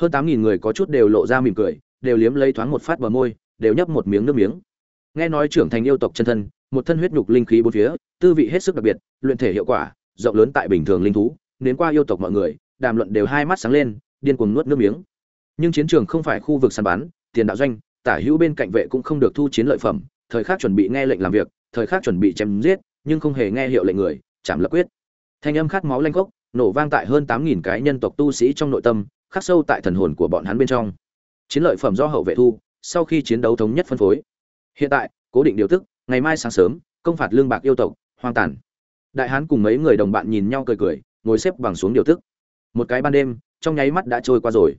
Hơn tám nghìn người có chút đều lộ ra mỉm cười, đều liếm lấy thoáng một phát bờ môi, đều nhấp một miếng nước miếng nghe nói trưởng thành yêu tộc chân thân, một thân huyết nhục linh khí bốn phía, tư vị hết sức đặc biệt, luyện thể hiệu quả, rộng lớn tại bình thường linh thú đến qua yêu tộc mọi người, đàm luận đều hai mắt sáng lên, điên cuồng nuốt nước miếng. Nhưng chiến trường không phải khu vực săn bắn, tiền đạo doanh, tả hữu bên cạnh vệ cũng không được thu chiến lợi phẩm, thời khắc chuẩn bị nghe lệnh làm việc, thời khắc chuẩn bị chém giết, nhưng không hề nghe hiệu lệnh người, chạm lập quyết. Thanh âm khát máu lanh gốc nổ vang tại hơn tám nghìn cái nhân tộc tu sĩ trong nội tâm, khắc sâu tại thần hồn của bọn hắn bên trong. Chiến lợi phẩm do hậu vệ thu, sau khi chiến đấu thống nhất phân phối hiện tại, cố định điều tức, ngày mai sáng sớm, công phạt lương bạc yêu tộc, hoang tàn. Đại hán cùng mấy người đồng bạn nhìn nhau cười cười, ngồi xếp bằng xuống điều tức. Một cái ban đêm, trong nháy mắt đã trôi qua rồi.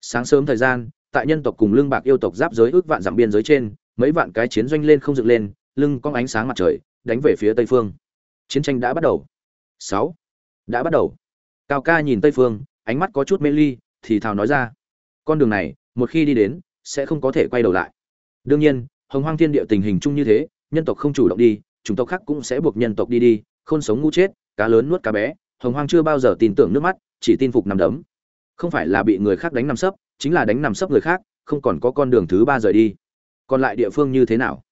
Sáng sớm thời gian, tại nhân tộc cùng lương bạc yêu tộc giáp giới ước vạn dặm biên giới trên, mấy vạn cái chiến doanh lên không dựng lên, lưng cong ánh sáng mặt trời, đánh về phía tây phương. Chiến tranh đã bắt đầu. Sáu. Đã bắt đầu. Cao ca nhìn tây phương, ánh mắt có chút mê ly, thì thào nói ra. Con đường này, một khi đi đến, sẽ không có thể quay đầu lại. Đương nhiên hồng hoang thiên địa tình hình chung như thế, nhân tộc không chủ động đi, chủng tộc khác cũng sẽ buộc nhân tộc đi đi, khôn sống ngu chết, cá lớn nuốt cá bé, hồng hoang chưa bao giờ tin tưởng nước mắt, chỉ tin phục nằm đấm. Không phải là bị người khác đánh nằm sấp, chính là đánh nằm sấp người khác, không còn có con đường thứ ba rời đi. Còn lại địa phương như thế nào?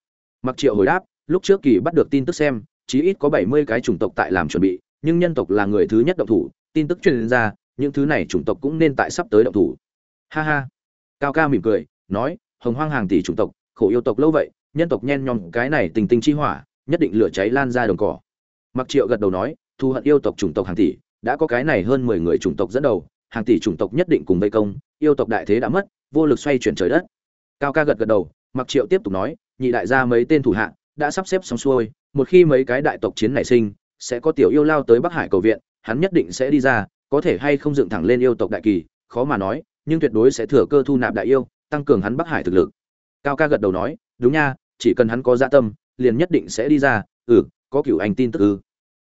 Mặc triệu hồi đáp, lúc trước kỳ bắt được tin tức xem, chí ít có bảy mươi cái chủng tộc tại làm chuẩn bị, nhưng nhân tộc là người thứ nhất động thủ, tin tức truyền ra, những thứ này chủng tộc cũng nên tại sắp tới động thủ. Ha ha. Cao ca mỉm cười, nói, hồng hoang hàng tỷ chủng tộc khổ yêu tộc lâu vậy, nhân tộc nhen nhom cái này tình tinh chi hỏa, nhất định lửa cháy lan ra đồng cỏ. Mặc triệu gật đầu nói thu hận yêu tộc chủng tộc hàng tỷ, đã có cái này hơn mười người chủng tộc dẫn đầu, hàng tỷ chủng tộc nhất định cùng vây công, yêu tộc đại thế đã mất, vô lực xoay chuyển trời đất. Cao ca gật gật đầu, mặc triệu tiếp tục nói, nhị đại gia mấy tên thủ hạ, đã sắp xếp xong xuôi, một khi mấy cái đại tộc chiến nảy sinh, sẽ có tiểu yêu lao tới bắc hải cầu viện, hắn nhất định sẽ đi ra, có thể hay không dựng thẳng lên yêu tộc đại kỳ, khó mà nói, nhưng tuyệt đối sẽ thừa cơ thu nạp đại yêu, tăng cường hắn bắc hải thực lực cao ca gật đầu nói, đúng nha, chỉ cần hắn có dạ tâm, liền nhất định sẽ đi ra. Ừ có cửu anh tin tức ư?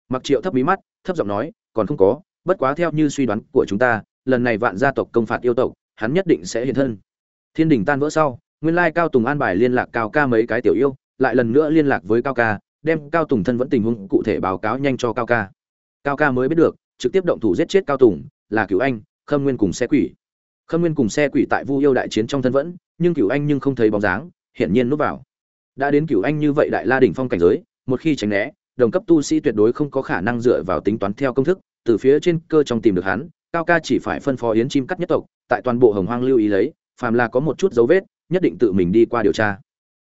Mặc triệu thấp mí mắt, thấp giọng nói, còn không có, bất quá theo như suy đoán của chúng ta, lần này vạn gia tộc công phạt yêu tộc, hắn nhất định sẽ hiện thân. Thiên đình tan vỡ sau, nguyên lai cao tùng an bài liên lạc cao ca mấy cái tiểu yêu, lại lần nữa liên lạc với cao ca, đem cao tùng thân vẫn tình huống cụ thể báo cáo nhanh cho cao ca. Cao ca mới biết được, trực tiếp động thủ giết chết cao tùng, là cửu anh, khâm nguyên cùng xe quỷ. Khâm nguyên cùng xe quỷ tại vu yêu đại chiến trong thân vẫn nhưng cửu anh nhưng không thấy bóng dáng, hiển nhiên núp vào. Đã đến cửu anh như vậy đại la đỉnh phong cảnh giới, một khi tránh né, đồng cấp tu sĩ tuyệt đối không có khả năng dựa vào tính toán theo công thức, từ phía trên cơ trong tìm được hắn, cao ca chỉ phải phân phó yến chim cắt nhất tộc, tại toàn bộ hồng hoang lưu ý lấy, phàm là có một chút dấu vết, nhất định tự mình đi qua điều tra.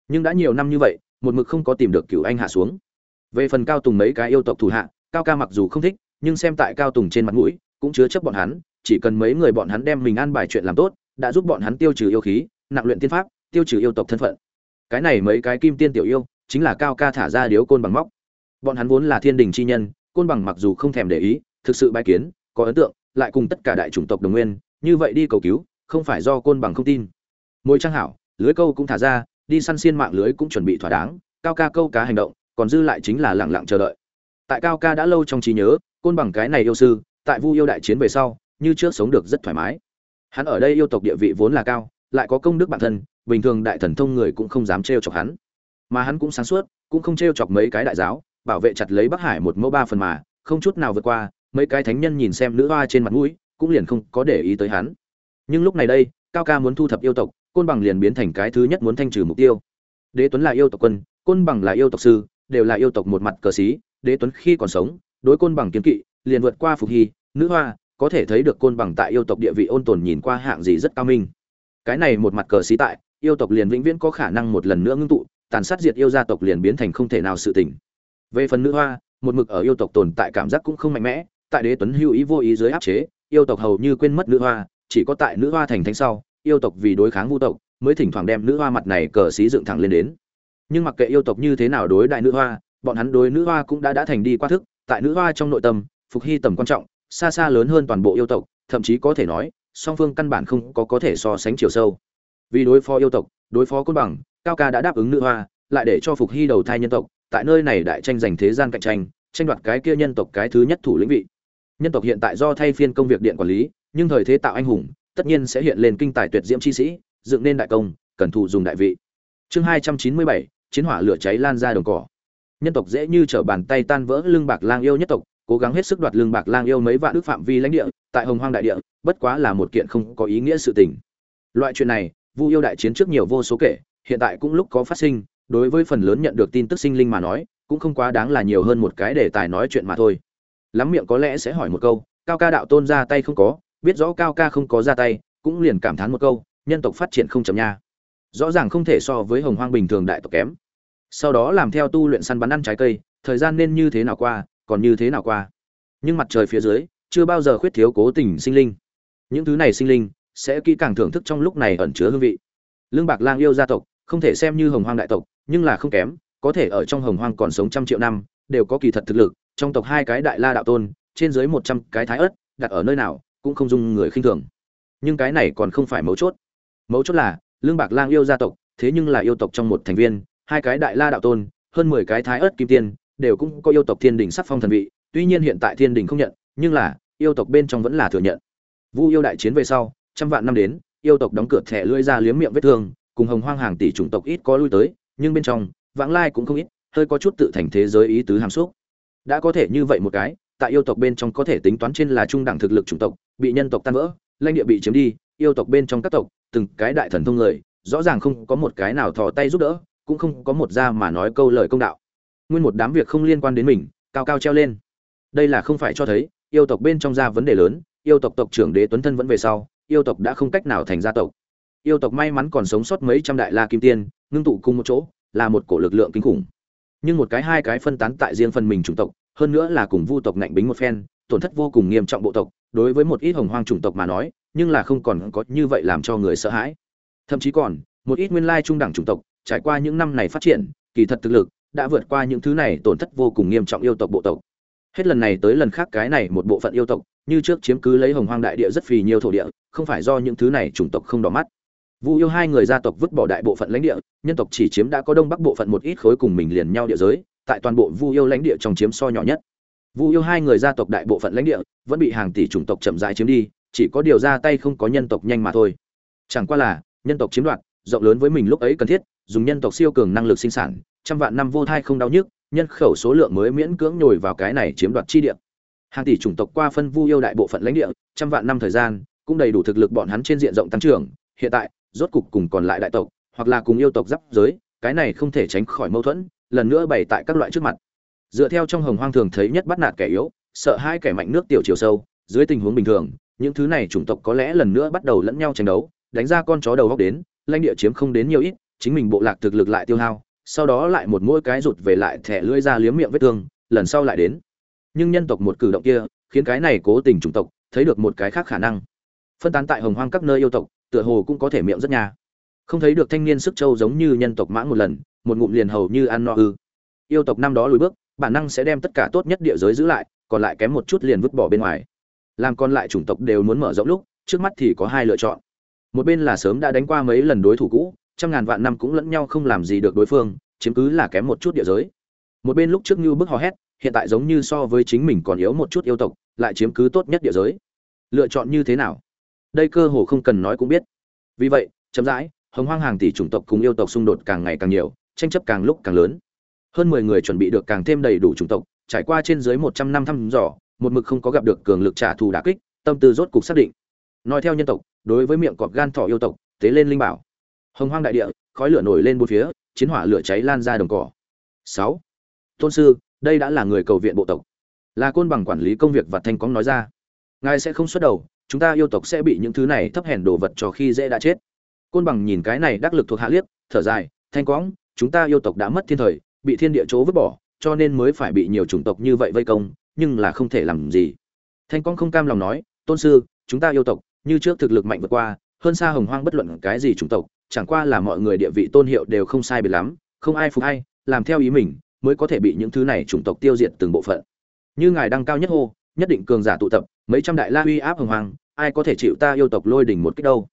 Nhưng đã nhiều năm như vậy, một mực không có tìm được cửu anh hạ xuống. Về phần cao tùng mấy cái yêu tộc thủ hạ, cao ca mặc dù không thích, nhưng xem tại cao tùng trên mặt mũi, cũng chứa chấp bọn hắn, chỉ cần mấy người bọn hắn đem mình an bài chuyện làm tốt, đã giúp bọn hắn tiêu trừ yêu khí nặng luyện tiên pháp, tiêu trừ yêu tộc thân phận. Cái này mấy cái kim tiên tiểu yêu, chính là cao ca thả ra điếu côn bằng móc. Bọn hắn vốn là thiên đình chi nhân, côn bằng mặc dù không thèm để ý, thực sự bài kiến, có ấn tượng, lại cùng tất cả đại chủng tộc đồng nguyên, như vậy đi cầu cứu, không phải do côn bằng không tin. Mỗi trang hảo, lưới câu cũng thả ra, đi săn xiên mạng lưới cũng chuẩn bị thỏa đáng, cao ca câu cá hành động, còn dư lại chính là lẳng lặng chờ đợi. Tại cao ca đã lâu trong trí nhớ, côn bằng cái này yêu sư, tại vu yêu đại chiến về sau, như trước sống được rất thoải mái. Hắn ở đây yêu tộc địa vị vốn là cao lại có công đức bản thân, bình thường đại thần thông người cũng không dám trêu chọc hắn. Mà hắn cũng sáng suốt, cũng không trêu chọc mấy cái đại giáo, bảo vệ chặt lấy bắc hải một mẫu ba phần mà, không chút nào vượt qua, mấy cái thánh nhân nhìn xem nữ hoa trên mặt mũi, cũng liền không có để ý tới hắn. Nhưng lúc này đây, cao ca muốn thu thập yêu tộc, côn bằng liền biến thành cái thứ nhất muốn thanh trừ mục tiêu. Đế tuấn là yêu tộc quân, côn bằng là yêu tộc sư, đều là yêu tộc một mặt cờ xí, đế tuấn khi còn sống, đối côn bằng kiến kỵ, liền vượt qua phục hy, nữ hoa, có thể thấy được côn bằng tại yêu tộc địa vị ôn tồn nhìn qua hạng gì rất cao minh cái này một mặt cờ xí tại, yêu tộc liền vĩnh viễn có khả năng một lần nữa ngưng tụ, tàn sát diệt yêu gia tộc liền biến thành không thể nào sự tỉnh. về phần nữ hoa, một mực ở yêu tộc tồn tại cảm giác cũng không mạnh mẽ, tại đế tuấn hưu ý vô ý dưới áp chế, yêu tộc hầu như quên mất nữ hoa, chỉ có tại nữ hoa thành thánh sau, yêu tộc vì đối kháng vu tộc, mới thỉnh thoảng đem nữ hoa mặt này cờ xí dựng thẳng lên đến nhưng mặc kệ yêu tộc như thế nào đối đại nữ hoa, bọn hắn đối nữ hoa cũng đã đã thành đi qua thức, tại nữ hoa trong nội tâm, phục hy tầm quan trọng, xa xa lớn hơn toàn bộ yêu tộc, thậm chí có thể nói song phương căn bản không có có thể so sánh chiều sâu. Vì đối phó yêu tộc, đối phó côn bằng, cao ca đã đáp ứng nữ hoa, lại để cho phục hy đầu thai nhân tộc, tại nơi này đại tranh giành thế gian cạnh tranh tranh đoạt cái kia nhân tộc cái thứ nhất thủ lĩnh vị. Nhân tộc hiện tại do thay phiên công việc điện quản lý, nhưng thời thế tạo anh hùng, tất nhiên sẽ hiện lên kinh tài tuyệt diễm chi sĩ, dựng nên đại công, cần thụ dùng đại vị. Chương hai trăm chín mươi bảy, chiến hỏa lửa cháy lan ra đồng cỏ. Nhân tộc dễ như trở bàn tay tan vỡ lưng bạc lang yêu nhất tộc, cố gắng hết sức đoạt lưng bạc lang yêu mấy vạn đức phạm vi lãnh địa tại hồng hoang đại địa, bất quá là một kiện không có ý nghĩa sự tình. Loại chuyện này, vu yêu đại chiến trước nhiều vô số kể, hiện tại cũng lúc có phát sinh, đối với phần lớn nhận được tin tức sinh linh mà nói, cũng không quá đáng là nhiều hơn một cái đề tài nói chuyện mà thôi. Lắm miệng có lẽ sẽ hỏi một câu, cao ca đạo tôn ra tay không có, biết rõ cao ca không có ra tay, cũng liền cảm thán một câu, nhân tộc phát triển không chậm nha. Rõ ràng không thể so với hồng hoang bình thường đại tộc kém. Sau đó làm theo tu luyện săn bắn ăn trái cây, thời gian nên như thế nào qua, còn như thế nào qua. Nhưng mặt trời phía dưới chưa bao giờ khuyết thiếu cố tình sinh linh. Những thứ này sinh linh sẽ kỹ càng thưởng thức trong lúc này ẩn chứa hương vị. Lương bạc lang yêu gia tộc, không thể xem như hồng hoang đại tộc, nhưng là không kém, có thể ở trong hồng hoang còn sống trăm triệu năm, đều có kỳ thật thực lực, trong tộc hai cái đại la đạo tôn, trên dưới một trăm cái thái ớt, đặt ở nơi nào cũng không dung người khinh thường. Nhưng cái này còn không phải mấu chốt. Mấu chốt là, lương bạc lang yêu gia tộc, thế nhưng là yêu tộc trong một thành viên, hai cái đại la đạo tôn, hơn mười cái thái ớt kim tiên, đều cũng có yêu tộc thiên đình sắc phong thần vị, tuy nhiên hiện tại thiên đình không nhận nhưng là, yêu tộc bên trong vẫn là thừa nhận. Vu yêu đại chiến về sau, trăm vạn năm đến, yêu tộc đóng cửa thẻ lưỡi ra liếm miệng vết thương, cùng hồng hoang hàng tỷ chủng tộc ít có lui tới, nhưng bên trong, vãng lai cũng không ít, hơi có chút tự thành thế giới ý tứ hàm xúc. Đã có thể như vậy một cái, tại yêu tộc bên trong có thể tính toán trên là trung đẳng thực lực chủng tộc, bị nhân tộc tan vỡ, lãnh địa bị chiếm đi, yêu tộc bên trong các tộc, từng cái đại thần thông người, rõ ràng không có một cái nào thò tay giúp đỡ, cũng không có một ra mà nói câu lời công đạo. Nguyên một đám việc không liên quan đến mình, cao cao treo lên. Đây là không phải cho thấy yêu tộc bên trong ra vấn đề lớn, yêu tộc tộc trưởng đế tuấn thân vẫn về sau, yêu tộc đã không cách nào thành gia tộc. Yêu tộc may mắn còn sống sót mấy trăm đại la kim tiên, ngưng tụ cùng một chỗ, là một cổ lực lượng kinh khủng. Nhưng một cái hai cái phân tán tại riêng phần mình chủng tộc, hơn nữa là cùng vu tộc ngạnh bính một phen, tổn thất vô cùng nghiêm trọng bộ tộc, đối với một ít hồng hoang chủng tộc mà nói, nhưng là không còn có như vậy làm cho người sợ hãi. Thậm chí còn, một ít nguyên lai trung đẳng chủng tộc, trải qua những năm này phát triển, kỳ thật thực lực, đã vượt qua những thứ này tổn thất vô cùng nghiêm trọng yêu tộc bộ tộc hết lần này tới lần khác cái này một bộ phận yêu tộc, như trước chiếm cứ lấy hồng hoang đại địa rất phì nhiều thổ địa, không phải do những thứ này chủng tộc không đỏ mắt. Vu yêu hai người gia tộc vứt bỏ đại bộ phận lãnh địa, nhân tộc chỉ chiếm đã có đông bắc bộ phận một ít khối cùng mình liền nhau địa giới, tại toàn bộ vu yêu lãnh địa trong chiếm so nhỏ nhất. Vu yêu hai người gia tộc đại bộ phận lãnh địa vẫn bị hàng tỷ chủng tộc chậm rãi chiếm đi, chỉ có điều ra tay không có nhân tộc nhanh mà thôi. Chẳng qua là, nhân tộc chiếm đoạt, rộng lớn với mình lúc ấy cần thiết, dùng nhân tộc siêu cường năng lực sinh sản, trăm vạn năm vô thai không đau nhức nhân khẩu số lượng mới miễn cưỡng nhồi vào cái này chiếm đoạt chi địa. Hàng tỷ chủng tộc qua phân vu yêu đại bộ phận lãnh địa, trăm vạn năm thời gian, cũng đầy đủ thực lực bọn hắn trên diện rộng tăng trưởng, hiện tại, rốt cục cùng còn lại đại tộc, hoặc là cùng yêu tộc giáp giới, cái này không thể tránh khỏi mâu thuẫn, lần nữa bày tại các loại trước mặt. Dựa theo trong hồng hoang thường thấy nhất bắt nạt kẻ yếu, sợ hai kẻ mạnh nước tiểu chiều sâu, dưới tình huống bình thường, những thứ này chủng tộc có lẽ lần nữa bắt đầu lẫn nhau tranh đấu, đánh ra con chó đầu góc đến, lãnh địa chiếm không đến nhiều ít, chính mình bộ lạc thực lực lại tiêu hao sau đó lại một mỗi cái rụt về lại thẻ lưỡi ra liếm miệng vết thương, lần sau lại đến. Nhưng nhân tộc một cử động kia, khiến cái này cố tình chủng tộc thấy được một cái khác khả năng. Phân tán tại hồng hoang các nơi yêu tộc, tựa hồ cũng có thể miệng rất nhà không thấy được thanh niên sức châu giống như nhân tộc mãng một lần, một ngụm liền hầu như ăn no ư. Yêu tộc năm đó lùi bước, bản năng sẽ đem tất cả tốt nhất địa giới giữ lại, còn lại kém một chút liền vứt bỏ bên ngoài. Làm còn lại chủng tộc đều muốn mở rộng lúc, trước mắt thì có hai lựa chọn. Một bên là sớm đã đánh qua mấy lần đối thủ cũ trăm ngàn vạn năm cũng lẫn nhau không làm gì được đối phương, chiếm cứ là kém một chút địa giới. Một bên lúc trước như bức hò hét, hiện tại giống như so với chính mình còn yếu một chút yêu tộc, lại chiếm cứ tốt nhất địa giới. Lựa chọn như thế nào? Đây cơ hồ không cần nói cũng biết. Vì vậy, chậm rãi, hồng hoang hàng tỷ chủng tộc cùng yêu tộc xung đột càng ngày càng nhiều, tranh chấp càng lúc càng lớn. Hơn mười người chuẩn bị được càng thêm đầy đủ chủng tộc, trải qua trên dưới một trăm năm thăm dò, một mực không có gặp được cường lực trả thù đả kích, tâm tư rốt cục xác định. Nói theo nhân tộc, đối với miệng cọp gan thỏ yêu tộc, tế lên linh bảo hồng hoang đại địa, khói lửa nổi lên bốn phía, chiến hỏa lửa cháy lan ra đồng cỏ. Sáu, tôn sư, đây đã là người cầu viện bộ tộc. Là côn bằng quản lý công việc và thanh cóng nói ra. Ngài sẽ không xuất đầu, chúng ta yêu tộc sẽ bị những thứ này thấp hèn đồ vật cho khi dễ đã chết. Côn bằng nhìn cái này đắc lực thuộc hạ liếc, thở dài, thanh cóng chúng ta yêu tộc đã mất thiên thời, bị thiên địa chỗ vứt bỏ, cho nên mới phải bị nhiều chủng tộc như vậy vây công, nhưng là không thể làm gì. Thanh cóng không cam lòng nói, tôn sư, chúng ta yêu tộc, như trước thực lực mạnh vượt qua hơn xa hồng hoang bất luận cái gì chủng tộc, chẳng qua là mọi người địa vị tôn hiệu đều không sai biệt lắm, không ai phục hay làm theo ý mình, mới có thể bị những thứ này chủng tộc tiêu diệt từng bộ phận. Như ngài đăng cao nhất hô, nhất định cường giả tụ tập, mấy trăm đại la uy áp hồng hoàng ai có thể chịu ta yêu tộc lôi đỉnh một cách đâu?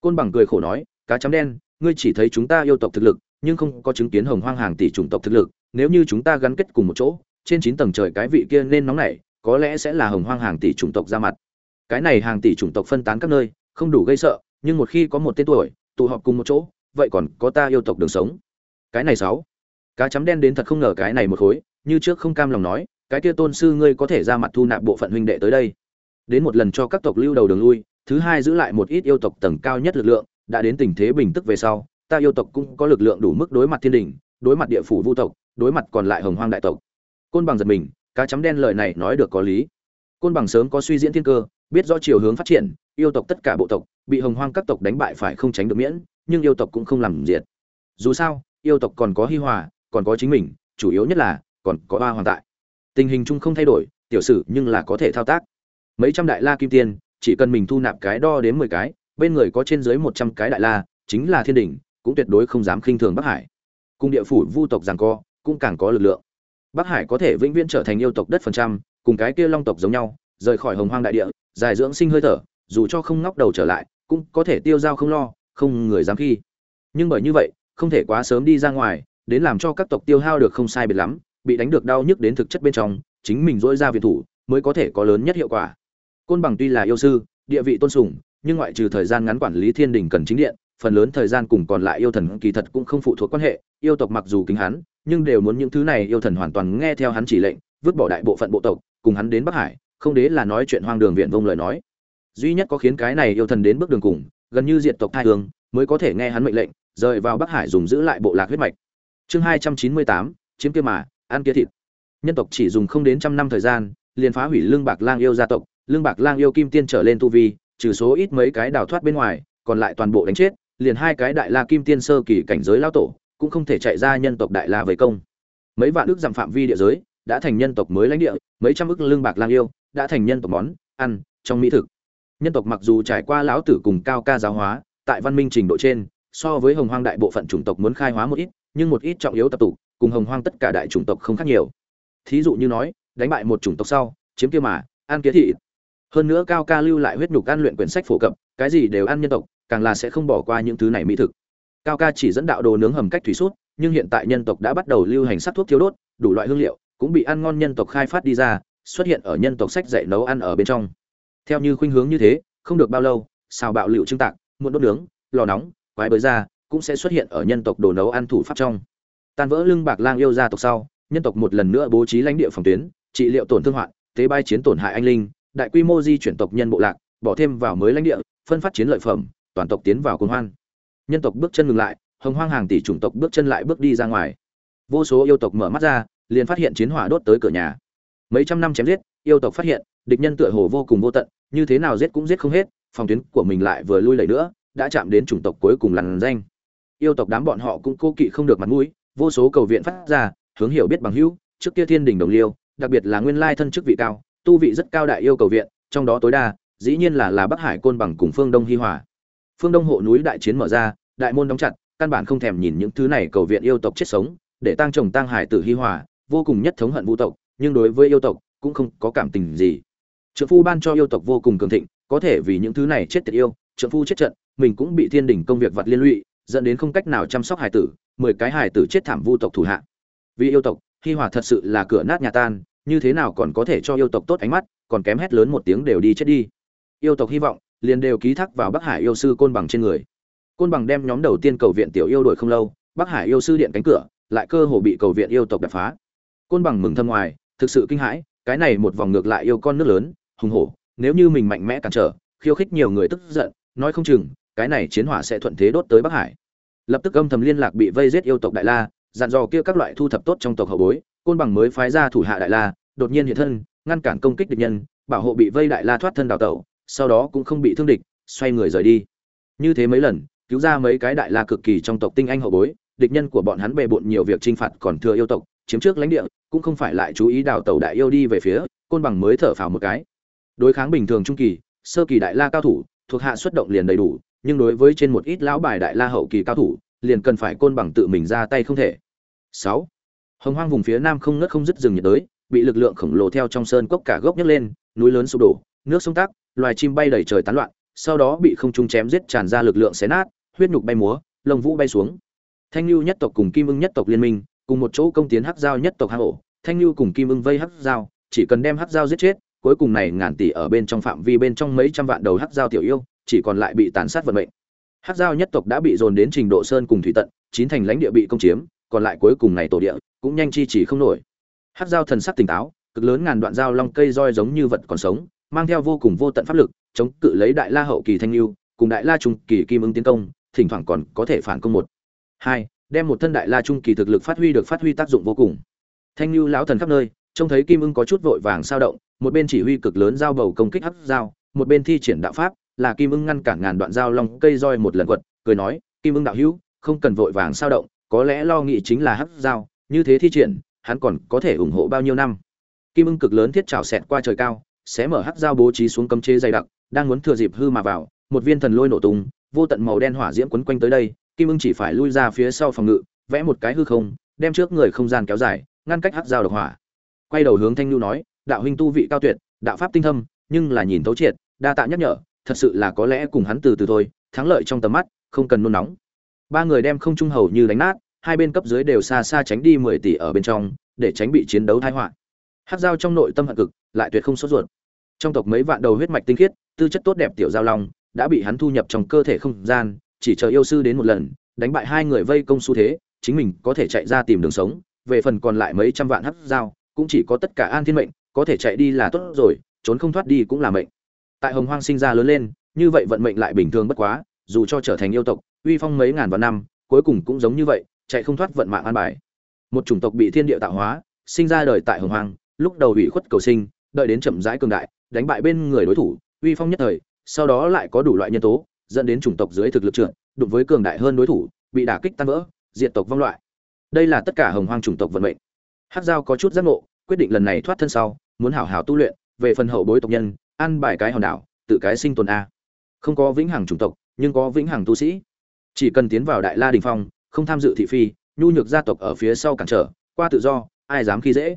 Côn bằng cười khổ nói, cá chấm đen, ngươi chỉ thấy chúng ta yêu tộc thực lực, nhưng không có chứng kiến hồng hoang hàng tỷ chủng tộc thực lực, nếu như chúng ta gắn kết cùng một chỗ, trên chín tầng trời cái vị kia nên nóng nảy, có lẽ sẽ là hồng hoang hàng tỷ chủng tộc ra mặt. Cái này hàng tỷ chủng tộc phân tán các nơi, không đủ gây sợ nhưng một khi có một tên tuổi, tụ họp cùng một chỗ, vậy còn có ta yêu tộc đường sống. Cái này sáu. Cá chấm đen đến thật không ngờ cái này một khối, như trước không cam lòng nói, cái kia tôn sư ngươi có thể ra mặt thu nạp bộ phận huynh đệ tới đây. Đến một lần cho các tộc lưu đầu đường lui, thứ hai giữ lại một ít yêu tộc tầng cao nhất lực lượng, đã đến tình thế bình tức về sau, ta yêu tộc cũng có lực lượng đủ mức đối mặt thiên đình, đối mặt địa phủ vu tộc, đối mặt còn lại hồng hoang đại tộc. Côn bằng giật mình, cá chấm đen lời này nói được có lý. Côn bằng sớm có suy diễn thiên cơ biết rõ chiều hướng phát triển, yêu tộc tất cả bộ tộc bị hồng hoang các tộc đánh bại phải không tránh được miễn, nhưng yêu tộc cũng không làm diệt. Dù sao, yêu tộc còn có hi hòa, còn có chính mình, chủ yếu nhất là còn có ba hoàng tại. Tình hình chung không thay đổi, tiểu sử nhưng là có thể thao tác. Mấy trăm đại la kim tiên, chỉ cần mình thu nạp cái đo đến mười cái, bên người có trên dưới một trăm cái đại la, chính là thiên đình cũng tuyệt đối không dám khinh thường bắc hải. Cùng địa phủ vu tộc rằng co, cũng càng có lực lượng. Bắc hải có thể vĩnh viễn trở thành yêu tộc đất phần trăm, cùng cái kia long tộc giống nhau, rời khỏi hồng hoang đại địa dài dưỡng sinh hơi thở, dù cho không ngóc đầu trở lại, cũng có thể tiêu dao không lo, không người dám khi. Nhưng bởi như vậy, không thể quá sớm đi ra ngoài, đến làm cho các tộc tiêu hao được không sai biệt lắm, bị đánh được đau nhức đến thực chất bên trong, chính mình dỗi ra viện thủ mới có thể có lớn nhất hiệu quả. Côn bằng tuy là yêu sư, địa vị tôn sùng, nhưng ngoại trừ thời gian ngắn quản lý thiên đình cần chính điện, phần lớn thời gian cùng còn lại yêu thần kỳ thật cũng không phụ thuộc quan hệ, yêu tộc mặc dù kính hắn, nhưng đều muốn những thứ này yêu thần hoàn toàn nghe theo hắn chỉ lệnh, vứt bỏ đại bộ phận bộ tộc, cùng hắn đến bắc hải không đế là nói chuyện hoang đường viện vông lời nói. Duy nhất có khiến cái này yêu thần đến bước đường cùng, gần như diện tộc thai hương, mới có thể nghe hắn mệnh lệnh, rời vào bắc hải dùng giữ lại bộ lạc huyết mạch. Chương hai trăm chín mươi tám, chiếm kia mà, ăn kia thịt. Nhân tộc chỉ dùng không đến trăm năm thời gian, liền phá hủy lương bạc lang yêu gia tộc, lương bạc lang yêu kim tiên trở lên tu vi, trừ số ít mấy cái đào thoát bên ngoài, còn lại toàn bộ đánh chết, liền hai cái đại la kim tiên sơ kỳ cảnh giới lao tổ, cũng không thể chạy ra nhân tộc đại la về công. Mấy vạn ước giảm phạm vi địa giới, đã thành nhân tộc mới lãnh địa, mấy trăm ước lương bạc lang yêu đã thành nhân tộc món, ăn, trong mỹ thực. Nhân tộc mặc dù trải qua lão tử cùng cao ca giáo hóa, tại văn minh trình độ trên, so với hồng hoang đại bộ phận chủng tộc muốn khai hóa một ít, nhưng một ít trọng yếu tập tụ cùng hồng hoang tất cả đại chủng tộc không khác nhiều. Thí dụ như nói, đánh bại một chủng tộc sau, chiếm kia mà, ăn kia thị hơn nữa cao ca lưu lại huyết nhục ăn luyện quyển sách phổ cập, cái gì đều ăn nhân tộc, càng là sẽ không bỏ qua những thứ này mỹ thực. Cao ca chỉ dẫn đạo đồ nướng hầm cách thủy suốt nhưng hiện tại nhân tộc đã bắt đầu lưu hành sắc thuốc thiếu đốt, đủ loại hương liệu, cũng bị ăn ngon nhân tộc khai phát đi ra xuất hiện ở nhân tộc sách dạy nấu ăn ở bên trong. Theo như khuynh hướng như thế, không được bao lâu, xào bạo liệu trưng tạc, muộn đốt nướng, lò nóng, quái bới ra, cũng sẽ xuất hiện ở nhân tộc đồ nấu ăn thủ pháp trong. Tan vỡ lưng bạc lang yêu gia tộc sau, nhân tộc một lần nữa bố trí lãnh địa phòng tuyến, trị liệu tổn thương hoạn, tế bai chiến tổn hại anh linh, đại quy mô di chuyển tộc nhân bộ lạc, bỏ thêm vào mới lãnh địa, phân phát chiến lợi phẩm, toàn tộc tiến vào cuồng hoan. Nhân tộc bước chân ngừng lại, hồng hoang hàng tỷ chủng tộc bước chân lại bước đi ra ngoài. Vô số yêu tộc mở mắt ra, liền phát hiện chiến hỏa đốt tới cửa nhà mấy trăm năm chém giết, yêu tộc phát hiện, địch nhân tựa hồ vô cùng vô tận, như thế nào giết cũng giết không hết, phòng tuyến của mình lại vừa lui lầy nữa, đã chạm đến chủng tộc cuối cùng lằn danh. Yêu tộc đám bọn họ cũng cố kỵ không được mặt mũi, vô số cầu viện phát ra, hướng hiểu biết bằng hữu, trước kia thiên đình đồng liêu, đặc biệt là nguyên lai thân chức vị cao, tu vị rất cao đại yêu cầu viện, trong đó tối đa, dĩ nhiên là là bắc hải côn bằng cùng phương đông hi hòa. Phương đông hộ núi đại chiến mở ra, đại môn đóng chặt, căn bản không thèm nhìn những thứ này cầu viện yêu tộc chết sống, để tăng chồng tăng hải tử hi hòa, vô cùng nhất thống hận vũ tộc nhưng đối với yêu tộc cũng không có cảm tình gì. Trượng phu ban cho yêu tộc vô cùng cường thịnh, có thể vì những thứ này chết tiệt yêu, trượng phu chết trận, mình cũng bị thiên đình công việc vật liên lụy, dẫn đến không cách nào chăm sóc hải tử, mười cái hải tử chết thảm vu tộc thủ hạ. Vì yêu tộc, hi hòa thật sự là cửa nát nhà tan, như thế nào còn có thể cho yêu tộc tốt ánh mắt, còn kém hét lớn một tiếng đều đi chết đi. Yêu tộc hy vọng, liền đều ký thác vào bắc hải yêu sư côn bằng trên người. Côn bằng đem nhóm đầu tiên cầu viện tiểu yêu đổi không lâu, bắc hải yêu sư điện cánh cửa, lại cơ hồ bị cầu viện yêu tộc đập phá. Côn bằng mừng thâm ngoài thực sự kinh hãi, cái này một vòng ngược lại yêu con nước lớn, hùng hổ, nếu như mình mạnh mẽ cản trở, khiêu khích nhiều người tức giận, nói không chừng, cái này chiến hỏa sẽ thuận thế đốt tới bắc hải. Lập tức âm thầm liên lạc bị vây giết yêu tộc đại la, dặn dò kia các loại thu thập tốt trong tộc hậu bối, côn bằng mới phái ra thủ hạ đại la, đột nhiên hiện thân, ngăn cản công kích địch nhân, bảo hộ bị vây đại la thoát thân đào tẩu, sau đó cũng không bị thương địch, xoay người rời đi. Như thế mấy lần, cứu ra mấy cái đại la cực kỳ trong tộc tinh anh hậu bối, địch nhân của bọn hắn bề bộn nhiều việc chinh phạt còn thừa yêu tộc chiếm trước lãnh địa, cũng không phải lại chú ý đào tàu đại yêu đi về phía, côn bằng mới thở phào một cái. Đối kháng bình thường trung kỳ, sơ kỳ đại la cao thủ, thuộc hạ xuất động liền đầy đủ, nhưng đối với trên một ít lão bài đại la hậu kỳ cao thủ, liền cần phải côn bằng tự mình ra tay không thể. Sáu, hồng hoang vùng phía nam không ngớt không dứt rừng nhiệt đới, bị lực lượng khổng lồ theo trong sơn cốc cả gốc nhấc lên, núi lớn sụp đổ, nước sông tác loài chim bay đầy trời tán loạn, sau đó bị không trung chém giết tràn ra lực lượng xé nát, huyết nhục bay múa, lông vũ bay xuống. Thanh lưu nhất tộc cùng kim ưng nhất tộc liên minh cùng một chỗ công tiến hắc giao nhất tộc hang ổ, thanh lưu cùng kim ưng vây hắc giao, chỉ cần đem hắc giao giết chết, cuối cùng này ngàn tỷ ở bên trong phạm vi bên trong mấy trăm vạn đầu hắc giao tiểu yêu, chỉ còn lại bị tàn sát vận mệnh. Hắc giao nhất tộc đã bị dồn đến trình độ sơn cùng thủy tận, chín thành lãnh địa bị công chiếm, còn lại cuối cùng này tổ địa, cũng nhanh chi chỉ không nổi. Hắc giao thần sắc tỉnh táo, cực lớn ngàn đoạn dao long cây roi giống như vật còn sống, mang theo vô cùng vô tận pháp lực, chống cự lấy đại la hậu kỳ thanh lưu cùng đại la trung kỳ kim ưng tiến công, thỉnh thoảng còn có thể phản công một. Hai đem một thân đại la trung kỳ thực lực phát huy được phát huy tác dụng vô cùng. Thanh lưu lão thần khắp nơi, trông thấy kim ưng có chút vội vàng sao động, một bên chỉ huy cực lớn giao bầu công kích hắc dao một bên thi triển đạo pháp, là kim ưng ngăn cản ngàn đoạn dao long cây roi một lần quật, cười nói, kim ưng đạo hữu, không cần vội vàng sao động, có lẽ lo nghĩ chính là hắc dao như thế thi triển, hắn còn có thể ủng hộ bao nhiêu năm? Kim ưng cực lớn thiết trào xẹt qua trời cao, xé mở hắc dao bố trí xuống cấm chế dày đặc, đang muốn thừa dịp hư mà vào, một viên thần lôi nổ tung, vô tận màu đen hỏa diễm quấn quanh tới đây kim ưng chỉ phải lui ra phía sau phòng ngự, vẽ một cái hư không, đem trước người không gian kéo dài, ngăn cách hắc dao độc hỏa. Quay đầu hướng thanh nhu nói, đạo huynh tu vị cao tuyệt, đạo pháp tinh thâm, nhưng là nhìn thấu triệt, đa tạ nhắc nhở, thật sự là có lẽ cùng hắn từ từ thôi, thắng lợi trong tầm mắt, không cần nôn nóng. Ba người đem không trung hầu như đánh nát, hai bên cấp dưới đều xa xa tránh đi mười tỷ ở bên trong, để tránh bị chiến đấu thái họa. Hát dao trong nội tâm hận cực, lại tuyệt không sốt ruột. Trong tộc mấy vạn đầu huyết mạch tinh khiết, tư chất tốt đẹp tiểu giao long, đã bị hắn thu nhập trong cơ thể không gian chỉ chờ yêu sư đến một lần, đánh bại hai người vây công xu thế, chính mình có thể chạy ra tìm đường sống, về phần còn lại mấy trăm vạn hắc dao cũng chỉ có tất cả an thiên mệnh, có thể chạy đi là tốt rồi, trốn không thoát đi cũng là mệnh. Tại hồng hoang sinh ra lớn lên, như vậy vận mệnh lại bình thường bất quá, dù cho trở thành yêu tộc, uy phong mấy ngàn vạn năm, cuối cùng cũng giống như vậy, chạy không thoát vận mạng an bài. Một chủng tộc bị thiên địa tạo hóa, sinh ra đời tại hồng hoang, lúc đầu ủy khuất cầu sinh, đợi đến chậm rãi cường đại, đánh bại bên người đối thủ, uy phong nhất thời, sau đó lại có đủ loại nhân tố dẫn đến chủng tộc dưới thực lực trượt đụng với cường đại hơn đối thủ, bị đả kích tan vỡ, diệt tộc vong loại. Đây là tất cả hồng hoang chủng tộc vận mệnh. Hát giao có chút giác ngộ, quyết định lần này thoát thân sau, muốn hảo hảo tu luyện, về phần hậu bối tộc nhân ăn bài cái hòn đảo, tự cái sinh tồn a. Không có vĩnh hằng chủng tộc, nhưng có vĩnh hằng tu sĩ. Chỉ cần tiến vào đại la đình phong, không tham dự thị phi, nhu nhược gia tộc ở phía sau cản trở, qua tự do, ai dám khi dễ?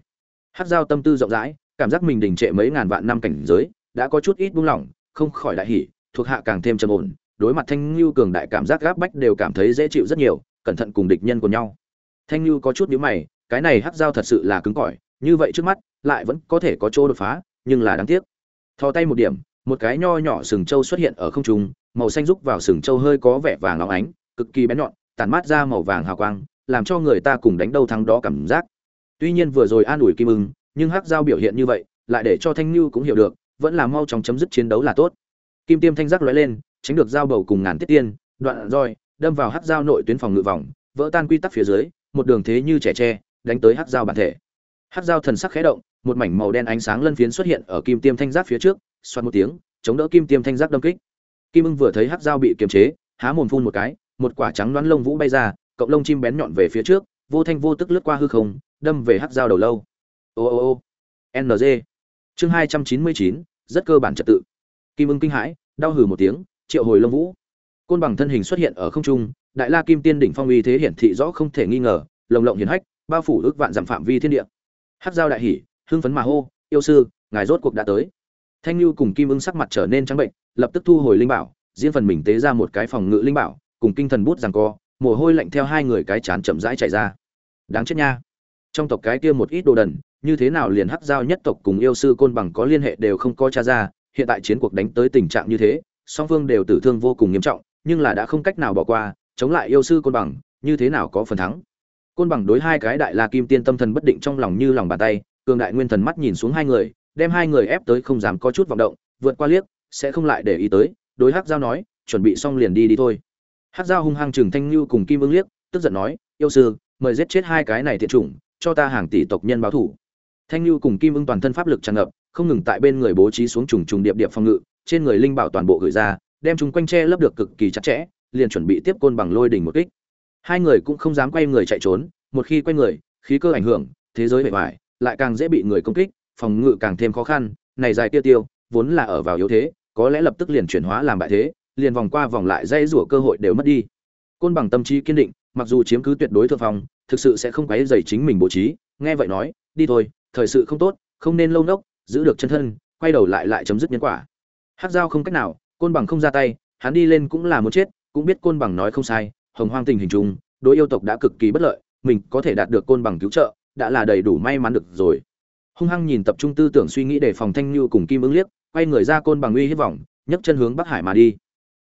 Hát giao tâm tư rộng rãi, cảm giác mình đình trệ mấy ngàn vạn năm cảnh giới, đã có chút ít buông lỏng, không khỏi đại hỉ, thuộc hạ càng thêm trầm ổn đối mặt thanh lưu cường đại cảm giác gáp bách đều cảm thấy dễ chịu rất nhiều, cẩn thận cùng địch nhân của nhau. Thanh lưu có chút nhíu mày, cái này hắc giao thật sự là cứng cỏi, như vậy trước mắt, lại vẫn có thể có chỗ đột phá, nhưng là đáng tiếc. Thò tay một điểm, một cái nho nhỏ sừng trâu xuất hiện ở không trung, màu xanh rúc vào sừng trâu hơi có vẻ vàng óng ánh, cực kỳ bén nhọn, tản mát ra màu vàng hào quang, làm cho người ta cùng đánh đâu thắng đó cảm giác. Tuy nhiên vừa rồi an ủi kim ưng, nhưng hắc giao biểu hiện như vậy, lại để cho thanh lưu cũng hiểu được, vẫn là mau chóng chấm dứt chiến đấu là tốt. Kim tiêm thanh giác lóe lên tránh được dao bầu cùng ngàn tiết tiên, đoạn roi, đâm vào hắc giao nội tuyến phòng ngự vòng, vỡ tan quy tắc phía dưới, một đường thế như trẻ tre, đánh tới hắc giao bản thể. Hắc giao thần sắc khẽ động, một mảnh màu đen ánh sáng lân phiến xuất hiện ở kim tiêm thanh giác phía trước, xoát một tiếng, chống đỡ kim tiêm thanh giác đâm kích. Kim ưng vừa thấy hắc giao bị kiềm chế, há mồm phun một cái, một quả trắng đoán lông vũ bay ra cộng lông chim bén nhọn về phía trước, vô thanh vô tức lướt qua hư không, đâm về hắc giao đầu lâu. Ô ô ô ng chương hai trăm chín mươi chín, rất cơ bản trật tự. Kim ưng kinh hãi, đau hừ một tiếng triệu hồi lông vũ. Côn bằng thân hình xuất hiện ở không trung, đại la kim tiên đỉnh phong uy thế hiển thị rõ không thể nghi ngờ, lồng lộng hiển hách, bao phủ ước vạn dặm phạm vi thiên địa. Hát giao đại hỉ, hưng phấn mà hô, yêu sư, ngài rốt cuộc đã tới. Thanh lưu cùng kim ưng sắc mặt trở nên trắng bệnh, lập tức thu hồi linh bảo, riêng phần mình tế ra một cái phòng ngự linh bảo, cùng kinh thần bút rằng co, mồ hôi lạnh theo hai người cái chán chậm rãi chạy ra. Đáng chết nha. Trong tộc cái kia một ít đồ đần, như thế nào liền hắc giao nhất tộc cùng yêu sư côn bằng có liên hệ đều không có cha ra, hiện tại chiến cuộc đánh tới tình trạng như thế song phương đều tử thương vô cùng nghiêm trọng, nhưng là đã không cách nào bỏ qua, chống lại yêu sư côn bằng, như thế nào có phần thắng. Côn bằng đối hai cái đại la kim tiên tâm thần bất định trong lòng như lòng bàn tay, cường đại nguyên thần mắt nhìn xuống hai người, đem hai người ép tới không dám có chút vọng động, vượt qua liếc, sẽ không lại để ý tới, đối hắc giao nói, chuẩn bị xong liền đi đi thôi. Hắc giao hung hăng chừng thanh lưu cùng kim ưng liếc, tức giận nói, yêu sư, mời giết chết hai cái này thiện chủng, cho ta hàng tỷ tộc nhân báo thủ thanh lưu cùng kim ưng toàn thân pháp lực tràn ngập, không ngừng tại bên người bố trí xuống trùng trùng điệp điệp phòng ngự trên người linh bảo toàn bộ gửi ra, đem chúng quanh che lấp được cực kỳ chặt chẽ, liền chuẩn bị tiếp côn bằng lôi đỉnh một kích. Hai người cũng không dám quay người chạy trốn, một khi quay người, khí cơ ảnh hưởng, thế giới bề ngoài lại càng dễ bị người công kích, phòng ngự càng thêm khó khăn, này dài tiêu tiêu, vốn là ở vào yếu thế, có lẽ lập tức liền chuyển hóa làm bại thế, liền vòng qua vòng lại dây rủa cơ hội đều mất đi. Côn bằng tâm trí kiên định, mặc dù chiếm cứ tuyệt đối thượng phòng thực sự sẽ không quấy dày chính mình bố trí, nghe vậy nói, đi thôi, thời sự không tốt, không nên lâu nốc, giữ được chân thân, quay đầu lại lại chấm dứt nhân quả hát dao không cách nào, côn bằng không ra tay, hắn đi lên cũng là muốn chết, cũng biết côn bằng nói không sai, hồng hoang tình hình chung, đối yêu tộc đã cực kỳ bất lợi, mình có thể đạt được côn bằng cứu trợ, đã là đầy đủ may mắn được rồi. Hung hăng nhìn tập trung tư tưởng suy nghĩ để phòng thanh như cùng kim ứng liếc, quay người ra côn bằng uy hiếp vọng nhấc chân hướng bắc hải mà đi.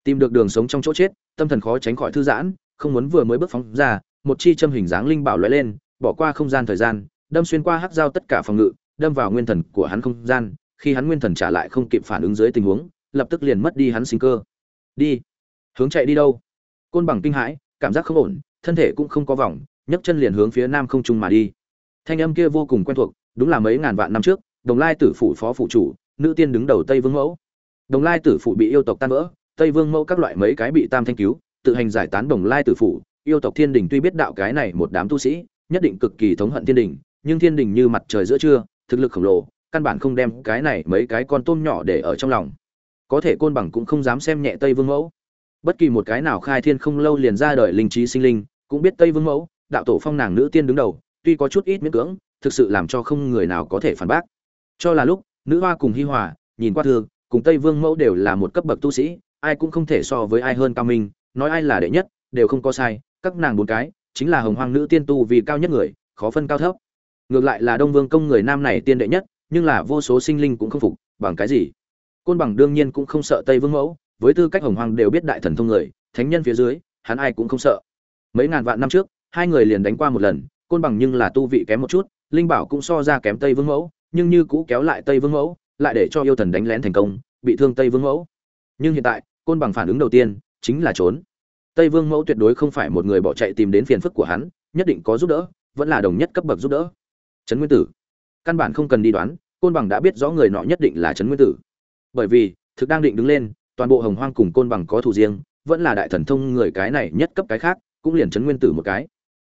Tìm được đường sống trong chỗ chết, tâm thần khó tránh khỏi thư giãn, không muốn vừa mới bước phóng ra, một chi châm hình dáng linh bảo lóe lên, bỏ qua không gian thời gian, đâm xuyên qua hắc giao tất cả phòng ngự, đâm vào nguyên thần của hắn không gian khi hắn nguyên thần trả lại không kịp phản ứng dưới tình huống, lập tức liền mất đi hắn sinh cơ. Đi. Hướng chạy đi đâu? Côn bằng kinh hãi, cảm giác không ổn, thân thể cũng không có vòng, nhấc chân liền hướng phía nam không trung mà đi. Thanh âm kia vô cùng quen thuộc, đúng là mấy ngàn vạn năm trước, đồng lai tử phủ phó phụ chủ, nữ tiên đứng đầu tây vương mẫu. Đồng lai tử phụ bị yêu tộc tan vỡ, tây vương mẫu các loại mấy cái bị tam thanh cứu, tự hành giải tán đồng lai tử phụ yêu tộc thiên đình tuy biết đạo cái này một đám tu sĩ, nhất định cực kỳ thống hận thiên đình, nhưng thiên đình như mặt trời giữa trưa, thực lực khổng lồ căn bản không đem cái này mấy cái con tôm nhỏ để ở trong lòng. Có thể côn bằng cũng không dám xem nhẹ tây vương mẫu. Bất kỳ một cái nào khai thiên không lâu liền ra đời linh trí sinh linh, cũng biết tây vương mẫu, đạo tổ phong nàng nữ tiên đứng đầu, tuy có chút ít miễn cưỡng, thực sự làm cho không người nào có thể phản bác. Cho là lúc, nữ hoa cùng hi hòa, nhìn qua thương cùng tây vương mẫu đều là một cấp bậc tu sĩ, ai cũng không thể so với ai hơn cao minh, nói ai là đệ nhất, đều không có sai, các nàng bốn cái, chính là hồng hoang nữ tiên tu vì cao nhất người, khó phân cao thấp. Ngược lại là đông vương công người nam này tiên đệ nhất nhưng là vô số sinh linh cũng không phục, bằng cái gì? Côn bằng đương nhiên cũng không sợ tây vương mẫu, với tư cách hồng hoàng đều biết đại thần thông người, thánh nhân phía dưới, hắn ai cũng không sợ. Mấy ngàn vạn năm trước, hai người liền đánh qua một lần, côn bằng nhưng là tu vị kém một chút, linh bảo cũng so ra kém tây vương mẫu, nhưng như cũ kéo lại tây vương mẫu, lại để cho yêu thần đánh lén thành công, bị thương tây vương mẫu. Nhưng hiện tại, côn bằng phản ứng đầu tiên, chính là trốn. Tây vương mẫu tuyệt đối không phải một người bỏ chạy tìm đến phiền phức của hắn, nhất định có giúp đỡ, vẫn là đồng nhất cấp bậc giúp đỡ. Trấn nguyên tử căn bản không cần đi đoán, côn bằng đã biết rõ người nọ nhất định là trấn nguyên tử. Bởi vì, thực đang định đứng lên, toàn bộ hồng hoang cùng côn bằng có thù riêng, vẫn là đại thần thông người cái này nhất cấp cái khác, cũng liền trấn nguyên tử một cái.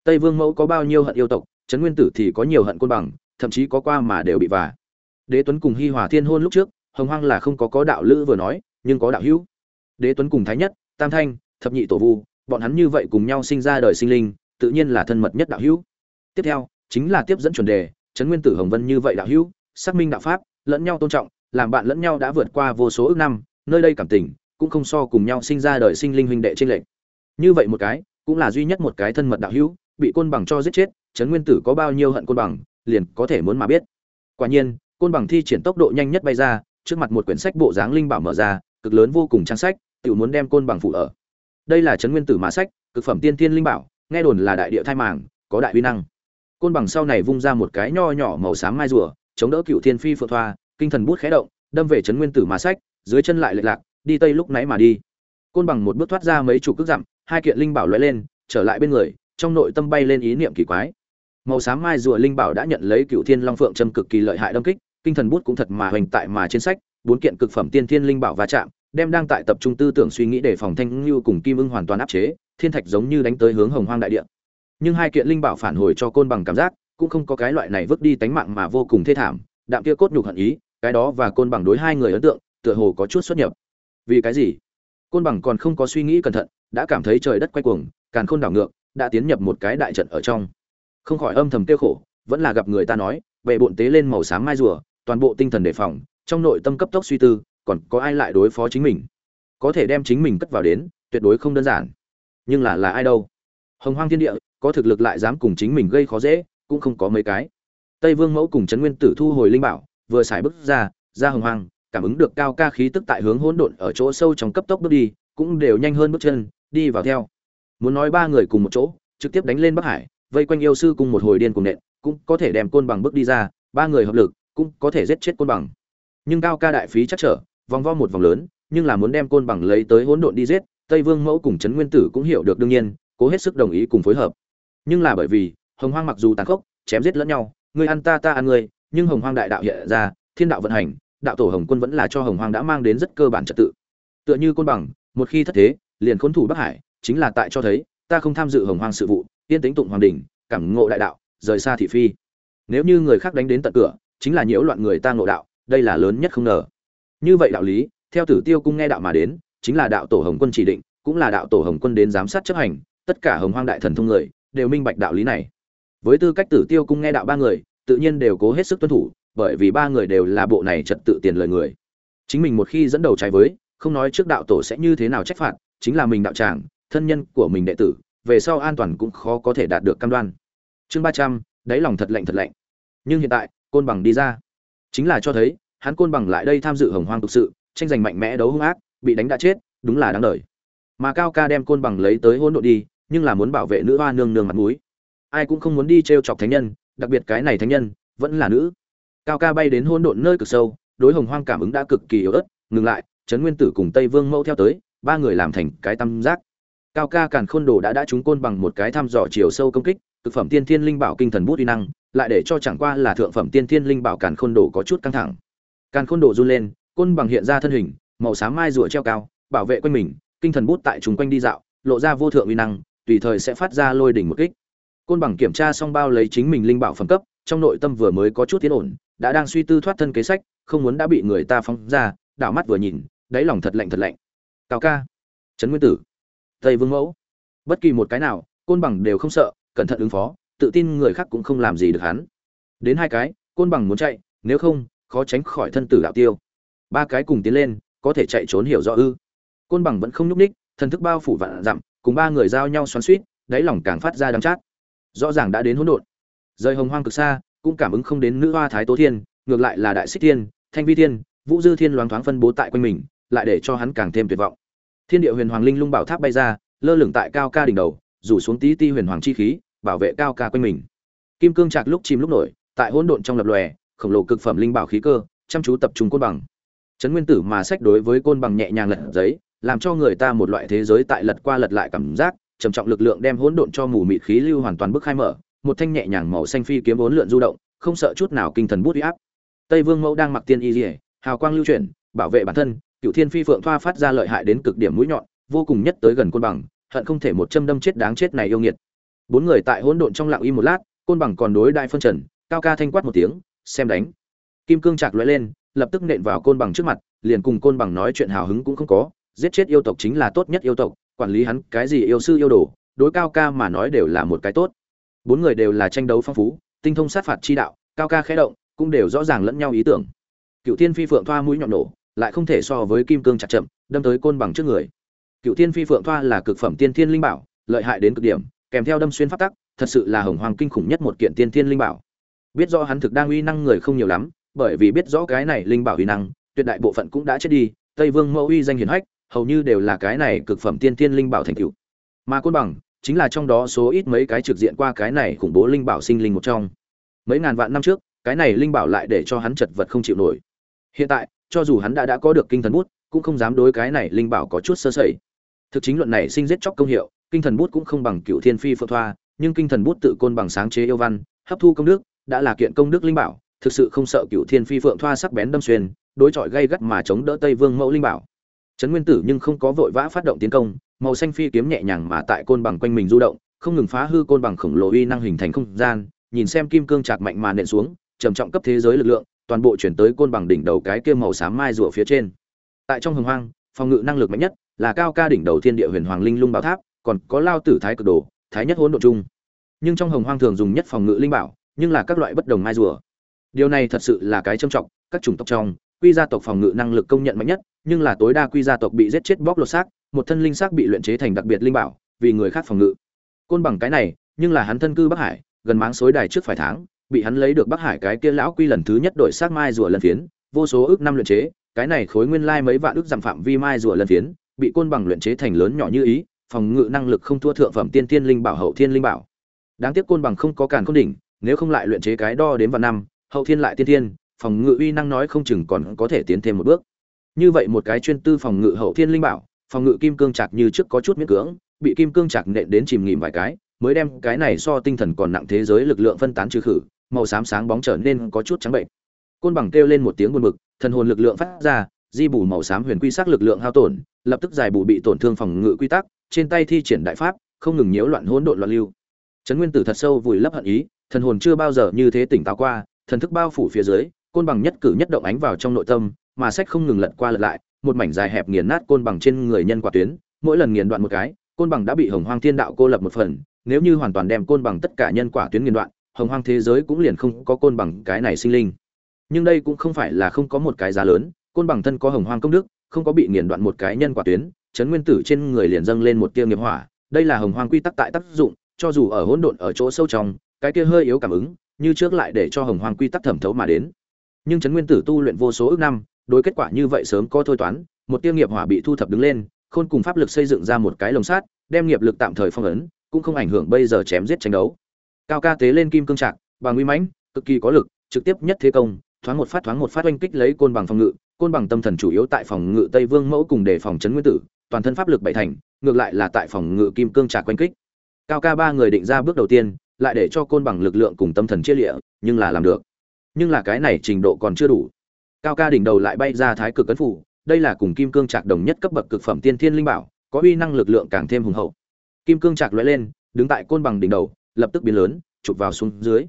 Tây vương mẫu có bao nhiêu hận yêu tộc, trấn nguyên tử thì có nhiều hận côn bằng, thậm chí có qua mà đều bị vả. Đế tuấn cùng hi hòa thiên hôn lúc trước, hồng hoang là không có có đạo lữ vừa nói, nhưng có đạo hữu. Đế tuấn cùng thái nhất, tam thanh, thập nhị tổ vu, bọn hắn như vậy cùng nhau sinh ra đời sinh linh, tự nhiên là thân mật nhất đạo hữu. Tiếp theo, chính là tiếp dẫn chuẩn đề trấn nguyên tử hồng vân như vậy đạo hữu, xác minh đạo pháp, lẫn nhau tôn trọng, làm bạn lẫn nhau đã vượt qua vô số ước năm, nơi đây cảm tình cũng không so cùng nhau sinh ra đời sinh linh huynh đệ trên lệnh như vậy một cái, cũng là duy nhất một cái thân mật đạo hữu, bị côn bằng cho giết chết, trấn nguyên tử có bao nhiêu hận côn bằng, liền có thể muốn mà biết. Quả nhiên, côn bằng thi triển tốc độ nhanh nhất bay ra, trước mặt một quyển sách bộ dáng linh bảo mở ra, cực lớn vô cùng trang sách tự muốn đem côn bằng phụ ở. Đây là trấn nguyên tử mã sách, cực phẩm tiên tiên linh bảo, nghe đồn là đại địa thai màng, có đại uy năng côn bằng sau này vung ra một cái nho nhỏ màu xám mai rùa, chống đỡ cựu thiên phi phượng thoa, kinh thần bút khé động, đâm về trấn nguyên tử mà sách, dưới chân lại lệch lạc, đi tây lúc nãy mà đi. Côn bằng một bước thoát ra mấy chục cước dặm, hai kiện linh bảo lóe lên, trở lại bên người, trong nội tâm bay lên ý niệm kỳ quái. Màu xám mai rùa linh bảo đã nhận lấy cựu thiên long phượng châm cực kỳ lợi hại đâm kích, kinh thần bút cũng thật mà hoành tại mà trên sách, bốn kiện cực phẩm tiên thiên linh bảo va chạm, đem đang tại tập trung tư tưởng suy nghĩ để phòng thanh lưu cùng kim ưng hoàn toàn áp chế, thiên thạch giống như đánh tới hướng hồng hoang đại địa nhưng hai kiện linh bảo phản hồi cho côn bằng cảm giác, cũng không có cái loại này vứt đi tánh mạng mà vô cùng thê thảm, đạm kia cốt nhục hận ý, cái đó và côn bằng đối hai người ấn tượng, tựa hồ có chút xuất nhập. Vì cái gì? Côn bằng còn không có suy nghĩ cẩn thận, đã cảm thấy trời đất quay cuồng, càn khôn đảo ngược, đã tiến nhập một cái đại trận ở trong. Không khỏi âm thầm tiêu khổ, vẫn là gặp người ta nói về bộn tế lên màu sáng mai rùa, toàn bộ tinh thần đề phòng, trong nội tâm cấp tốc suy tư, còn có ai lại đối phó chính mình? Có thể đem chính mình cất vào đến, tuyệt đối không đơn giản. Nhưng là là ai đâu? Hồng hoang thiên địa có thực lực lại dám cùng chính mình gây khó dễ, cũng không có mấy cái. Tây vương mẫu cùng trấn nguyên tử thu hồi linh bảo, vừa xài bước ra ra hồng hoang, cảm ứng được cao ca khí tức tại hướng hỗn độn ở chỗ sâu trong cấp tốc bước đi, cũng đều nhanh hơn bước chân, đi vào theo. Muốn nói ba người cùng một chỗ, trực tiếp đánh lên bắc hải, vây quanh yêu sư cùng một hồi điên cùng nện, cũng có thể đem côn bằng bước đi ra, ba người hợp lực, cũng có thể giết chết côn bằng. Nhưng cao ca đại phí chắc trở, vòng vo một vòng lớn, nhưng là muốn đem côn bằng lấy tới hỗn độn đi giết, tây vương mẫu cùng trấn nguyên tử cũng hiểu được đương nhiên, cố hết sức đồng ý cùng phối hợp nhưng là bởi vì, hồng hoang mặc dù tàn khốc, chém giết lẫn nhau người ăn ta ta ăn người nhưng hồng hoang đại đạo hiện ra, thiên đạo vận hành, đạo tổ hồng quân vẫn là cho hồng hoang đã mang đến rất cơ bản trật tự. Tựa như côn bằng, một khi thất thế, liền khốn thủ bắc hải, chính là tại cho thấy, ta không tham dự hồng hoang sự vụ, yên tính tụng hoàng đình, cảm ngộ đại đạo, rời xa thị phi. Nếu như người khác đánh đến tận cửa, chính là nhiễu loạn người ta ngộ đạo, đây là lớn nhất không ngờ. Như vậy đạo lý, theo tử tiêu cung nghe đạo mà đến, chính là đạo tổ hồng quân chỉ định, cũng là đạo tổ hồng quân đến giám sát chấp hành, tất cả hồng hoang đại thần thông người đều minh bạch đạo lý này. Với tư cách tử tiêu cung nghe đạo ba người, tự nhiên đều cố hết sức tuân thủ, bởi vì ba người đều là bộ này trật tự tiền lời người. Chính mình một khi dẫn đầu trái với, không nói trước đạo tổ sẽ như thế nào trách phạt, chính là mình đạo tràng, thân nhân của mình đệ tử, về sau an toàn cũng khó có thể đạt được cam đoan. Chương ba trăm, đáy lòng thật lạnh thật lạnh. Nhưng hiện tại, côn bằng đi ra. Chính là cho thấy, hắn côn bằng lại đây tham dự hồng hoang thực sự, tranh giành mạnh mẽ đấu hung ác, bị đánh đã chết, đúng là đáng đời. Mà cao ca đem côn bằng lấy tới hôn đội đi nhưng là muốn bảo vệ nữ hoa nương nương mặt mũi. Ai cũng không muốn đi t r e o chọc thánh nhân, đặc biệt cái này thánh nhân, vẫn là nữ. Cao ca bay đến hôn độn nơi cực sâu, đối hồng hoang cảm ứng đã cực kỳ yếu ớt, ngừng lại, trấn nguyên tử cùng tây vương mẫu theo tới, ba người làm thành cái tam giác. Cao ca càn khôn đồ đã đã trúng côn bằng một cái thăm dò chiều sâu công kích, thực phẩm tiên thiên linh bảo kinh thần bút uy năng, lại để cho chẳng qua là thượng phẩm tiên thiên linh bảo càn khôn đồ có chút căng thẳng. Càn khôn đồ run lên, côn bằng hiện ra thân hình, màu xám mai rùa treo cao, bảo vệ quanh mình, kinh thần bút tại chúng quanh đi dạo, lộ ra vô thượng uy năng tùy thời sẽ phát ra lôi đỉnh một kích. Côn bằng kiểm tra xong bao lấy chính mình linh bảo phẩm cấp, trong nội tâm vừa mới có chút tiến ổn, đã đang suy tư thoát thân kế sách, không muốn đã bị người ta phóng ra, đảo mắt vừa nhìn, đáy lòng thật lạnh thật lạnh. Cao ca. Trấn nguyên tử. Tây vương mẫu. Bất kỳ một cái nào, côn bằng đều không sợ, cẩn thận ứng phó, tự tin người khác cũng không làm gì được hắn. Đến hai cái, côn bằng muốn chạy, nếu không, khó tránh khỏi thân tử đạo tiêu. Ba cái cùng tiến lên, có thể chạy trốn hiểu rõ ư. Côn bằng vẫn không nhúc đích thần thức bao phủ vạn dặm cùng ba người giao nhau xoắn suýt, đáy lòng càng phát ra đắng chát. Rõ ràng đã đến hỗn độn. Rời hồng hoang cực xa, cũng cảm ứng không đến nữ hoa thái tố thiên, ngược lại là đại xích thiên, thanh vi thiên, vũ dư thiên loáng thoáng phân bố tại quanh mình, lại để cho hắn càng thêm tuyệt vọng. Thiên địa huyền hoàng linh lung bảo tháp bay ra, lơ lửng tại cao ca đỉnh đầu, rủ xuống tí ti huyền hoàng chi khí, bảo vệ cao ca quanh mình. Kim cương trạc lúc chìm lúc nổi, tại hỗn độn trong lập lòe, khổng lồ cực phẩm linh bảo khí cơ, chăm chú tập trung côn bằng. Trấn nguyên tử mà sách đối với côn bằng nhẹ nhàng lật giấy làm cho người ta một loại thế giới tại lật qua lật lại cảm giác, trầm trọng lực lượng đem hỗn độn cho mù mịt khí lưu hoàn toàn bức khai mở, một thanh nhẹ nhàng màu xanh phi kiếm vốn lượn du động, không sợ chút nào kinh thần bút uy áp. Tây vương mẫu đang mặc tiên y dỉa hào quang lưu chuyển, bảo vệ bản thân cựu thiên phi phượng thoa phát ra lợi hại đến cực điểm mũi nhọn, vô cùng nhất tới gần côn bằng, hận không thể một châm đâm chết đáng chết này yêu nghiệt. Bốn người tại hỗn độn trong lặng im một lát, côn bằng còn đối đại phân trần, cao ca thanh quát một tiếng, xem đánh. Kim cương chạc lóe lên, lập tức nện vào côn bằng trước mặt, liền cùng côn bằng nói chuyện hào hứng cũng không có giết chết yêu tộc chính là tốt nhất yêu tộc, quản lý hắn cái gì yêu sư yêu đồ, đối cao ca mà nói đều là một cái tốt. Bốn người đều là tranh đấu phong phú, tinh thông sát phạt chi đạo, cao ca khẽ động, cũng đều rõ ràng lẫn nhau ý tưởng. Cựu thiên phi phượng thoa mũi nhọn nổ, lại không thể so với kim cương chặt chậm, đâm tới côn bằng trước người. Cựu thiên phi phượng thoa là cực phẩm tiên thiên linh bảo, lợi hại đến cực điểm, kèm theo đâm xuyên pháp tắc, thật sự là hồng hoàng kinh khủng nhất một kiện tiên thiên linh bảo. Biết rõ hắn thực đang uy năng người không nhiều lắm, bởi vì biết rõ cái này linh bảo uy năng, tuyệt đại bộ phận cũng đã chết đi, tây vương mẫu uy danh hiển hách hầu như đều là cái này cực phẩm tiên tiên linh bảo thành tựu. mà côn bằng chính là trong đó số ít mấy cái trực diện qua cái này khủng bố linh bảo sinh linh một trong. Mấy ngàn vạn năm trước, cái này linh bảo lại để cho hắn chật vật không chịu nổi. Hiện tại, cho dù hắn đã đã có được kinh thần bút, cũng không dám đối cái này linh bảo có chút sơ sẩy. Thực chính luận này sinh giết chóc công hiệu, kinh thần bút cũng không bằng cựu thiên phi phượng thoa, nhưng kinh thần bút tự côn bằng sáng chế yêu văn, hấp thu công đức, đã là kiện công đức linh bảo, thực sự không sợ cựu thiên phi phượng thoa sắc bén đâm xuyên, đối chọi gây gắt mà chống đỡ tây vương mẫu linh bảo trấn nguyên tử nhưng không có vội vã phát động tiến công, màu xanh phi kiếm nhẹ nhàng mà tại côn bằng quanh mình du động, không ngừng phá hư côn bằng khổng lồ uy năng hình thành không gian, nhìn xem kim cương chạc mạnh mà nện xuống, trầm trọng cấp thế giới lực lượng, toàn bộ chuyển tới côn bằng đỉnh đầu cái kia màu xám mai rùa phía trên. Tại trong hồng hoang, phòng ngự năng lực mạnh nhất là cao ca đỉnh đầu thiên địa huyền hoàng linh lung bảo tháp, còn có lao tử thái cực đồ, thái nhất hỗn độ chung nhưng trong hồng hoang thường dùng nhất phòng ngự linh bảo, nhưng là các loại bất đồng mai rùa. Điều này thật sự là cái trầm trọng, các chủng tộc trong quy gia tộc phòng ngự năng lực công nhận mạnh nhất, nhưng là tối đa quy gia tộc bị giết chết bóc lột xác, một thân linh xác bị luyện chế thành đặc biệt linh bảo, vì người khác phòng ngự. Côn bằng cái này, nhưng là hắn thân cư bắc hải, gần máng xối đài trước phải tháng, bị hắn lấy được bắc hải cái kia lão quy lần thứ nhất đổi xác mai rùa lần phiến, vô số ước năm luyện chế, cái này khối nguyên lai mấy vạn ước giảm phạm vi mai rùa lần phiến, bị côn bằng luyện chế thành lớn nhỏ như ý, phòng ngự năng lực không thua thượng phẩm tiên tiên linh bảo, hậu thiên linh bảo. Đáng tiếc côn bằng không có càn côn đỉnh, nếu không lại luyện chế cái đo đến vào năm, hậu thiên lại tiên thiên phòng ngự uy năng nói không chừng còn có thể tiến thêm một bước. Như vậy một cái chuyên tư phòng ngự hậu thiên linh bảo, phòng ngự kim cương chặt như trước có chút miễn cưỡng, bị kim cương chặt nện đến chìm nghỉm vài cái, mới đem cái này so tinh thần còn nặng thế giới lực lượng phân tán trừ khử, màu xám sáng bóng trở nên có chút trắng bệnh. Côn bằng kêu lên một tiếng buồn bực, thần hồn lực lượng phát ra, di bù màu xám huyền quy sắc lực lượng hao tổn, lập tức giải bù bị tổn thương phòng ngự quy tắc, trên tay thi triển đại pháp, không ngừng nhiễu loạn hỗn độn loạn lưu. Trấn nguyên tử thật sâu vùi lấp hận ý, thần hồn chưa bao giờ như thế tỉnh táo qua, thần thức bao phủ phía dưới côn bằng nhất cử nhất động ánh vào trong nội tâm, mà sách không ngừng lật qua lật lại, một mảnh dài hẹp nghiền nát côn bằng trên người nhân quả tuyến, mỗi lần nghiền đoạn một cái, côn bằng đã bị hồng hoang thiên đạo cô lập một phần, nếu như hoàn toàn đem côn bằng tất cả nhân quả tuyến nghiền đoạn, hồng hoang thế giới cũng liền không có côn bằng cái này sinh linh. Nhưng đây cũng không phải là không có một cái giá lớn, côn bằng thân có hồng hoang công đức, không có bị nghiền đoạn một cái nhân quả tuyến, chấn nguyên tử trên người liền dâng lên một tia nghiệp hỏa, đây là hồng hoang quy tắc tại tác dụng, cho dù ở hỗn độn ở chỗ sâu trong, cái kia hơi yếu cảm ứng, như trước lại để cho hồng hoang quy tắc thẩm thấu mà đến nhưng chấn nguyên tử tu luyện vô số ước năm, đối kết quả như vậy sớm có thôi toán, một tiêu nghiệp hỏa bị thu thập đứng lên, khôn cùng pháp lực xây dựng ra một cái lồng sát đem nghiệp lực tạm thời phong ấn, cũng không ảnh hưởng bây giờ chém giết tranh đấu. Cao ca tế lên kim cương trạc bằng uy mãnh, cực kỳ có lực, trực tiếp nhất thế công, thoáng một phát thoáng một phát oanh kích lấy côn bằng phòng ngự, côn bằng tâm thần chủ yếu tại phòng ngự tây vương mẫu cùng để phòng chấn nguyên tử, toàn thân pháp lực bảy thành, ngược lại là tại phòng ngự kim cương trạc quanh kích. Cao ca ba người định ra bước đầu tiên, lại để cho côn bằng lực lượng cùng tâm thần chia lịa, nhưng là làm được nhưng là cái này trình độ còn chưa đủ. Cao ca đỉnh đầu lại bay ra thái cực cấn phủ, đây là cùng kim cương trạc đồng nhất cấp bậc cực phẩm tiên thiên linh bảo, có uy năng lực lượng càng thêm hùng hậu. Kim cương trạc lóe lên, đứng tại côn bằng đỉnh đầu, lập tức biến lớn, chụp vào xuống dưới.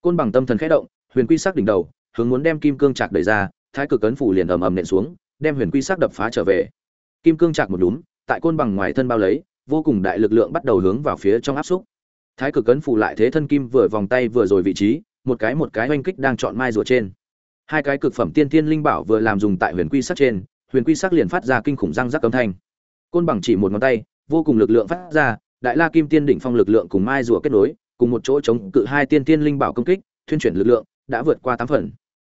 Côn bằng tâm thần khẽ động, huyền quy sắc đỉnh đầu, hướng muốn đem kim cương trạc đẩy ra, thái cực cấn phủ liền ầm ầm nện xuống, đem huyền quy sắc đập phá trở về. Kim cương trạc một đúng tại côn bằng ngoài thân bao lấy, vô cùng đại lực lượng bắt đầu hướng vào phía trong áp xúc. Thái cực cấn phủ lại thế thân kim vừa vòng tay vừa rồi vị trí một cái một cái oanh kích đang chọn mai rùa trên. Hai cái cực phẩm tiên thiên linh bảo vừa làm dùng tại huyền quy sắc trên, huyền quy sắc liền phát ra kinh khủng răng rắc âm thanh. Côn bằng chỉ một ngón tay, vô cùng lực lượng phát ra, đại la kim tiên đỉnh phong lực lượng cùng mai rùa kết nối, cùng một chỗ chống cự hai tiên tiên linh bảo công kích, thuyên chuyển lực lượng, đã vượt qua tám phần.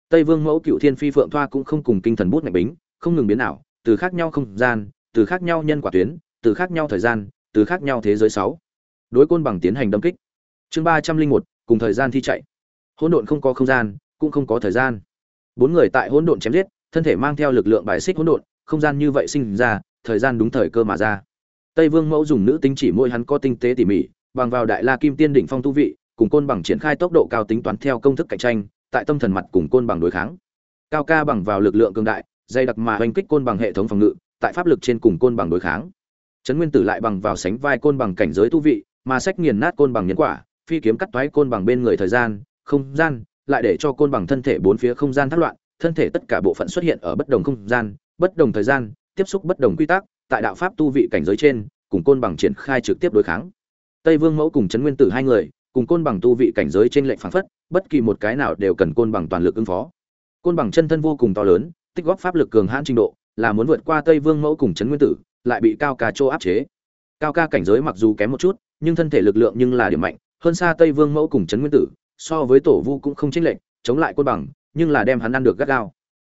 Tây vương mẫu cựu thiên phi phượng thoa cũng không cùng kinh thần bút mạnh bính, không ngừng biến ảo, từ khác nhau không gian, từ khác nhau nhân quả tuyến, từ khác nhau thời gian, từ khác nhau thế giới sáu. Đối côn bằng tiến hành đâm kích. Chương ba trăm linh một, cùng thời gian thi chạy hỗn độn không có không gian, cũng không có thời gian. Bốn người tại hỗn độn chém giết, thân thể mang theo lực lượng bài xích hỗn độn, không gian như vậy sinh ra, thời gian đúng thời cơ mà ra. Tây vương mẫu dùng nữ tính chỉ môi hắn có tinh tế tỉ mỉ, bằng vào đại la kim tiên đỉnh phong tu vị, cùng côn bằng triển khai tốc độ cao tính toán theo công thức cạnh tranh, tại tâm thần mặt cùng côn bằng đối kháng. Cao ca bằng vào lực lượng cường đại dây đặc mà hoành kích côn bằng hệ thống phòng ngự, tại pháp lực trên cùng côn bằng đối kháng. Trấn nguyên tử lại bằng vào sánh vai côn bằng cảnh giới tu vị, mà sách nghiền nát côn bằng nhân quả, phi kiếm cắt toái côn bằng bên người thời gian không gian, lại để cho côn bằng thân thể bốn phía không gian thác loạn, thân thể tất cả bộ phận xuất hiện ở bất đồng không gian, bất đồng thời gian, tiếp xúc bất đồng quy tắc, tại đạo pháp tu vị cảnh giới trên, cùng côn bằng triển khai trực tiếp đối kháng. Tây vương mẫu cùng trấn nguyên tử hai người, cùng côn bằng tu vị cảnh giới trên lệnh phán phất, bất kỳ một cái nào đều cần côn bằng toàn lực ứng phó. Côn bằng chân thân vô cùng to lớn, tích góp pháp lực cường hãn trình độ, là muốn vượt qua tây vương mẫu cùng trấn nguyên tử, lại bị cao ca chỗ áp chế. Cao ca cảnh giới mặc dù kém một chút, nhưng thân thể lực lượng nhưng là điểm mạnh, hơn xa tây vương mẫu cùng trấn nguyên tử so với tổ vu cũng không chênh lệch, chống lại côn bằng, nhưng là đem hắn ăn được gắt gao.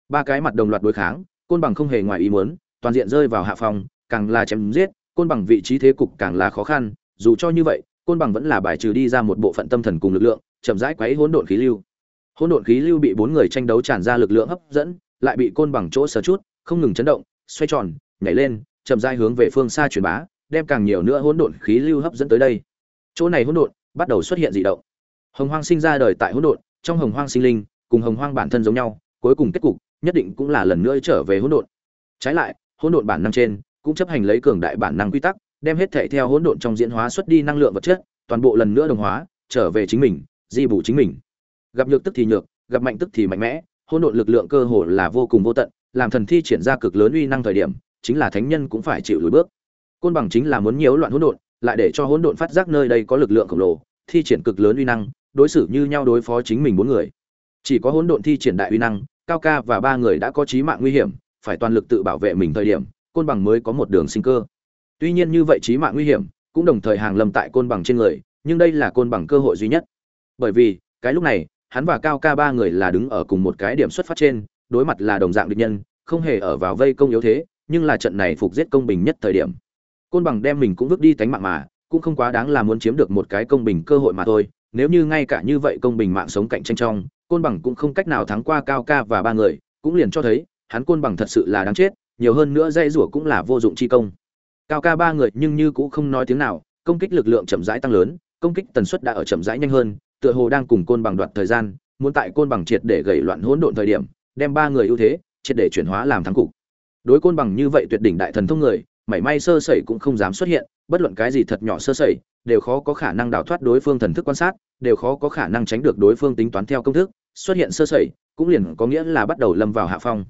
Ba cái mặt đồng loạt đối kháng, côn bằng không hề ngoài ý muốn, toàn diện rơi vào hạ phòng, càng là chém giết, côn bằng vị trí thế cục càng là khó khăn, dù cho như vậy, côn bằng vẫn là bài trừ đi ra một bộ phận tâm thần cùng lực lượng, chậm rãi quấy hỗn độn khí lưu. Hỗn độn khí lưu bị bốn người tranh đấu tràn ra lực lượng hấp dẫn, lại bị côn bằng chỗ sờ chút, không ngừng chấn động, xoay tròn, nhảy lên, chậm rãi hướng về phương xa truyền bá, đem càng nhiều nữa hỗn độn khí lưu hấp dẫn tới đây. Chỗ này hỗn độn bắt đầu xuất hiện dị động hồng hoang sinh ra đời tại hỗn độn, trong hồng hoang sinh linh, cùng hồng hoang bản thân giống nhau, cuối cùng kết cục nhất định cũng là lần nữa trở về hỗn độn. Trái lại, hỗn độn bản năng trên cũng chấp hành lấy cường đại bản năng quy tắc, đem hết thể theo hỗn độn trong diễn hóa xuất đi năng lượng vật chất, toàn bộ lần nữa đồng hóa, trở về chính mình, di bù chính mình. Gặp nhược tức thì nhược, gặp mạnh tức thì mạnh mẽ, hỗn độn lực lượng cơ hồ là vô cùng vô tận, làm thần thi triển ra cực lớn uy năng thời điểm, chính là thánh nhân cũng phải chịu lùi bước. Côn bằng chính là muốn nhiễu loạn hỗn độn, lại để cho hỗn độn phát giác nơi đây có lực lượng khổng lồ, thi triển cực lớn uy năng đối xử như nhau đối phó chính mình bốn người. Chỉ có hỗn độn thi triển đại uy năng, cao ca và ba người đã có chí mạng nguy hiểm, phải toàn lực tự bảo vệ mình thời điểm, côn bằng mới có một đường sinh cơ. Tuy nhiên như vậy chí mạng nguy hiểm, cũng đồng thời hàng lâm tại côn bằng trên người, nhưng đây là côn bằng cơ hội duy nhất. Bởi vì, cái lúc này, hắn và cao ca ba người là đứng ở cùng một cái điểm xuất phát trên, đối mặt là đồng dạng địch nhân, không hề ở vào vây công yếu thế, nhưng là trận này phục giết công bình nhất thời điểm. Côn bằng đem mình cũng vứt đi tánh mạng mà, cũng không quá đáng là muốn chiếm được một cái công bình cơ hội mà thôi nếu như ngay cả như vậy công bình mạng sống cạnh tranh trong, côn bằng cũng không cách nào thắng qua cao ca và ba người, cũng liền cho thấy, hắn côn bằng thật sự là đáng chết, nhiều hơn nữa dây rủa cũng là vô dụng chi công. Cao ca ba người nhưng như cũng không nói tiếng nào, công kích lực lượng chậm rãi tăng lớn, công kích tần suất đã ở chậm rãi nhanh hơn, tựa hồ đang cùng côn bằng đoạt thời gian, muốn tại côn bằng triệt để gầy loạn hỗn độn thời điểm, đem ba người ưu thế, triệt để chuyển hóa làm thắng cục. Đối côn bằng như vậy tuyệt đỉnh đại thần thông người mảy may sơ sẩy cũng không dám xuất hiện, bất luận cái gì thật nhỏ sơ sẩy, đều khó có khả năng đào thoát đối phương thần thức quan sát, đều khó có khả năng tránh được đối phương tính toán theo công thức, xuất hiện sơ sẩy, cũng liền có nghĩa là bắt đầu lâm vào hạ phong.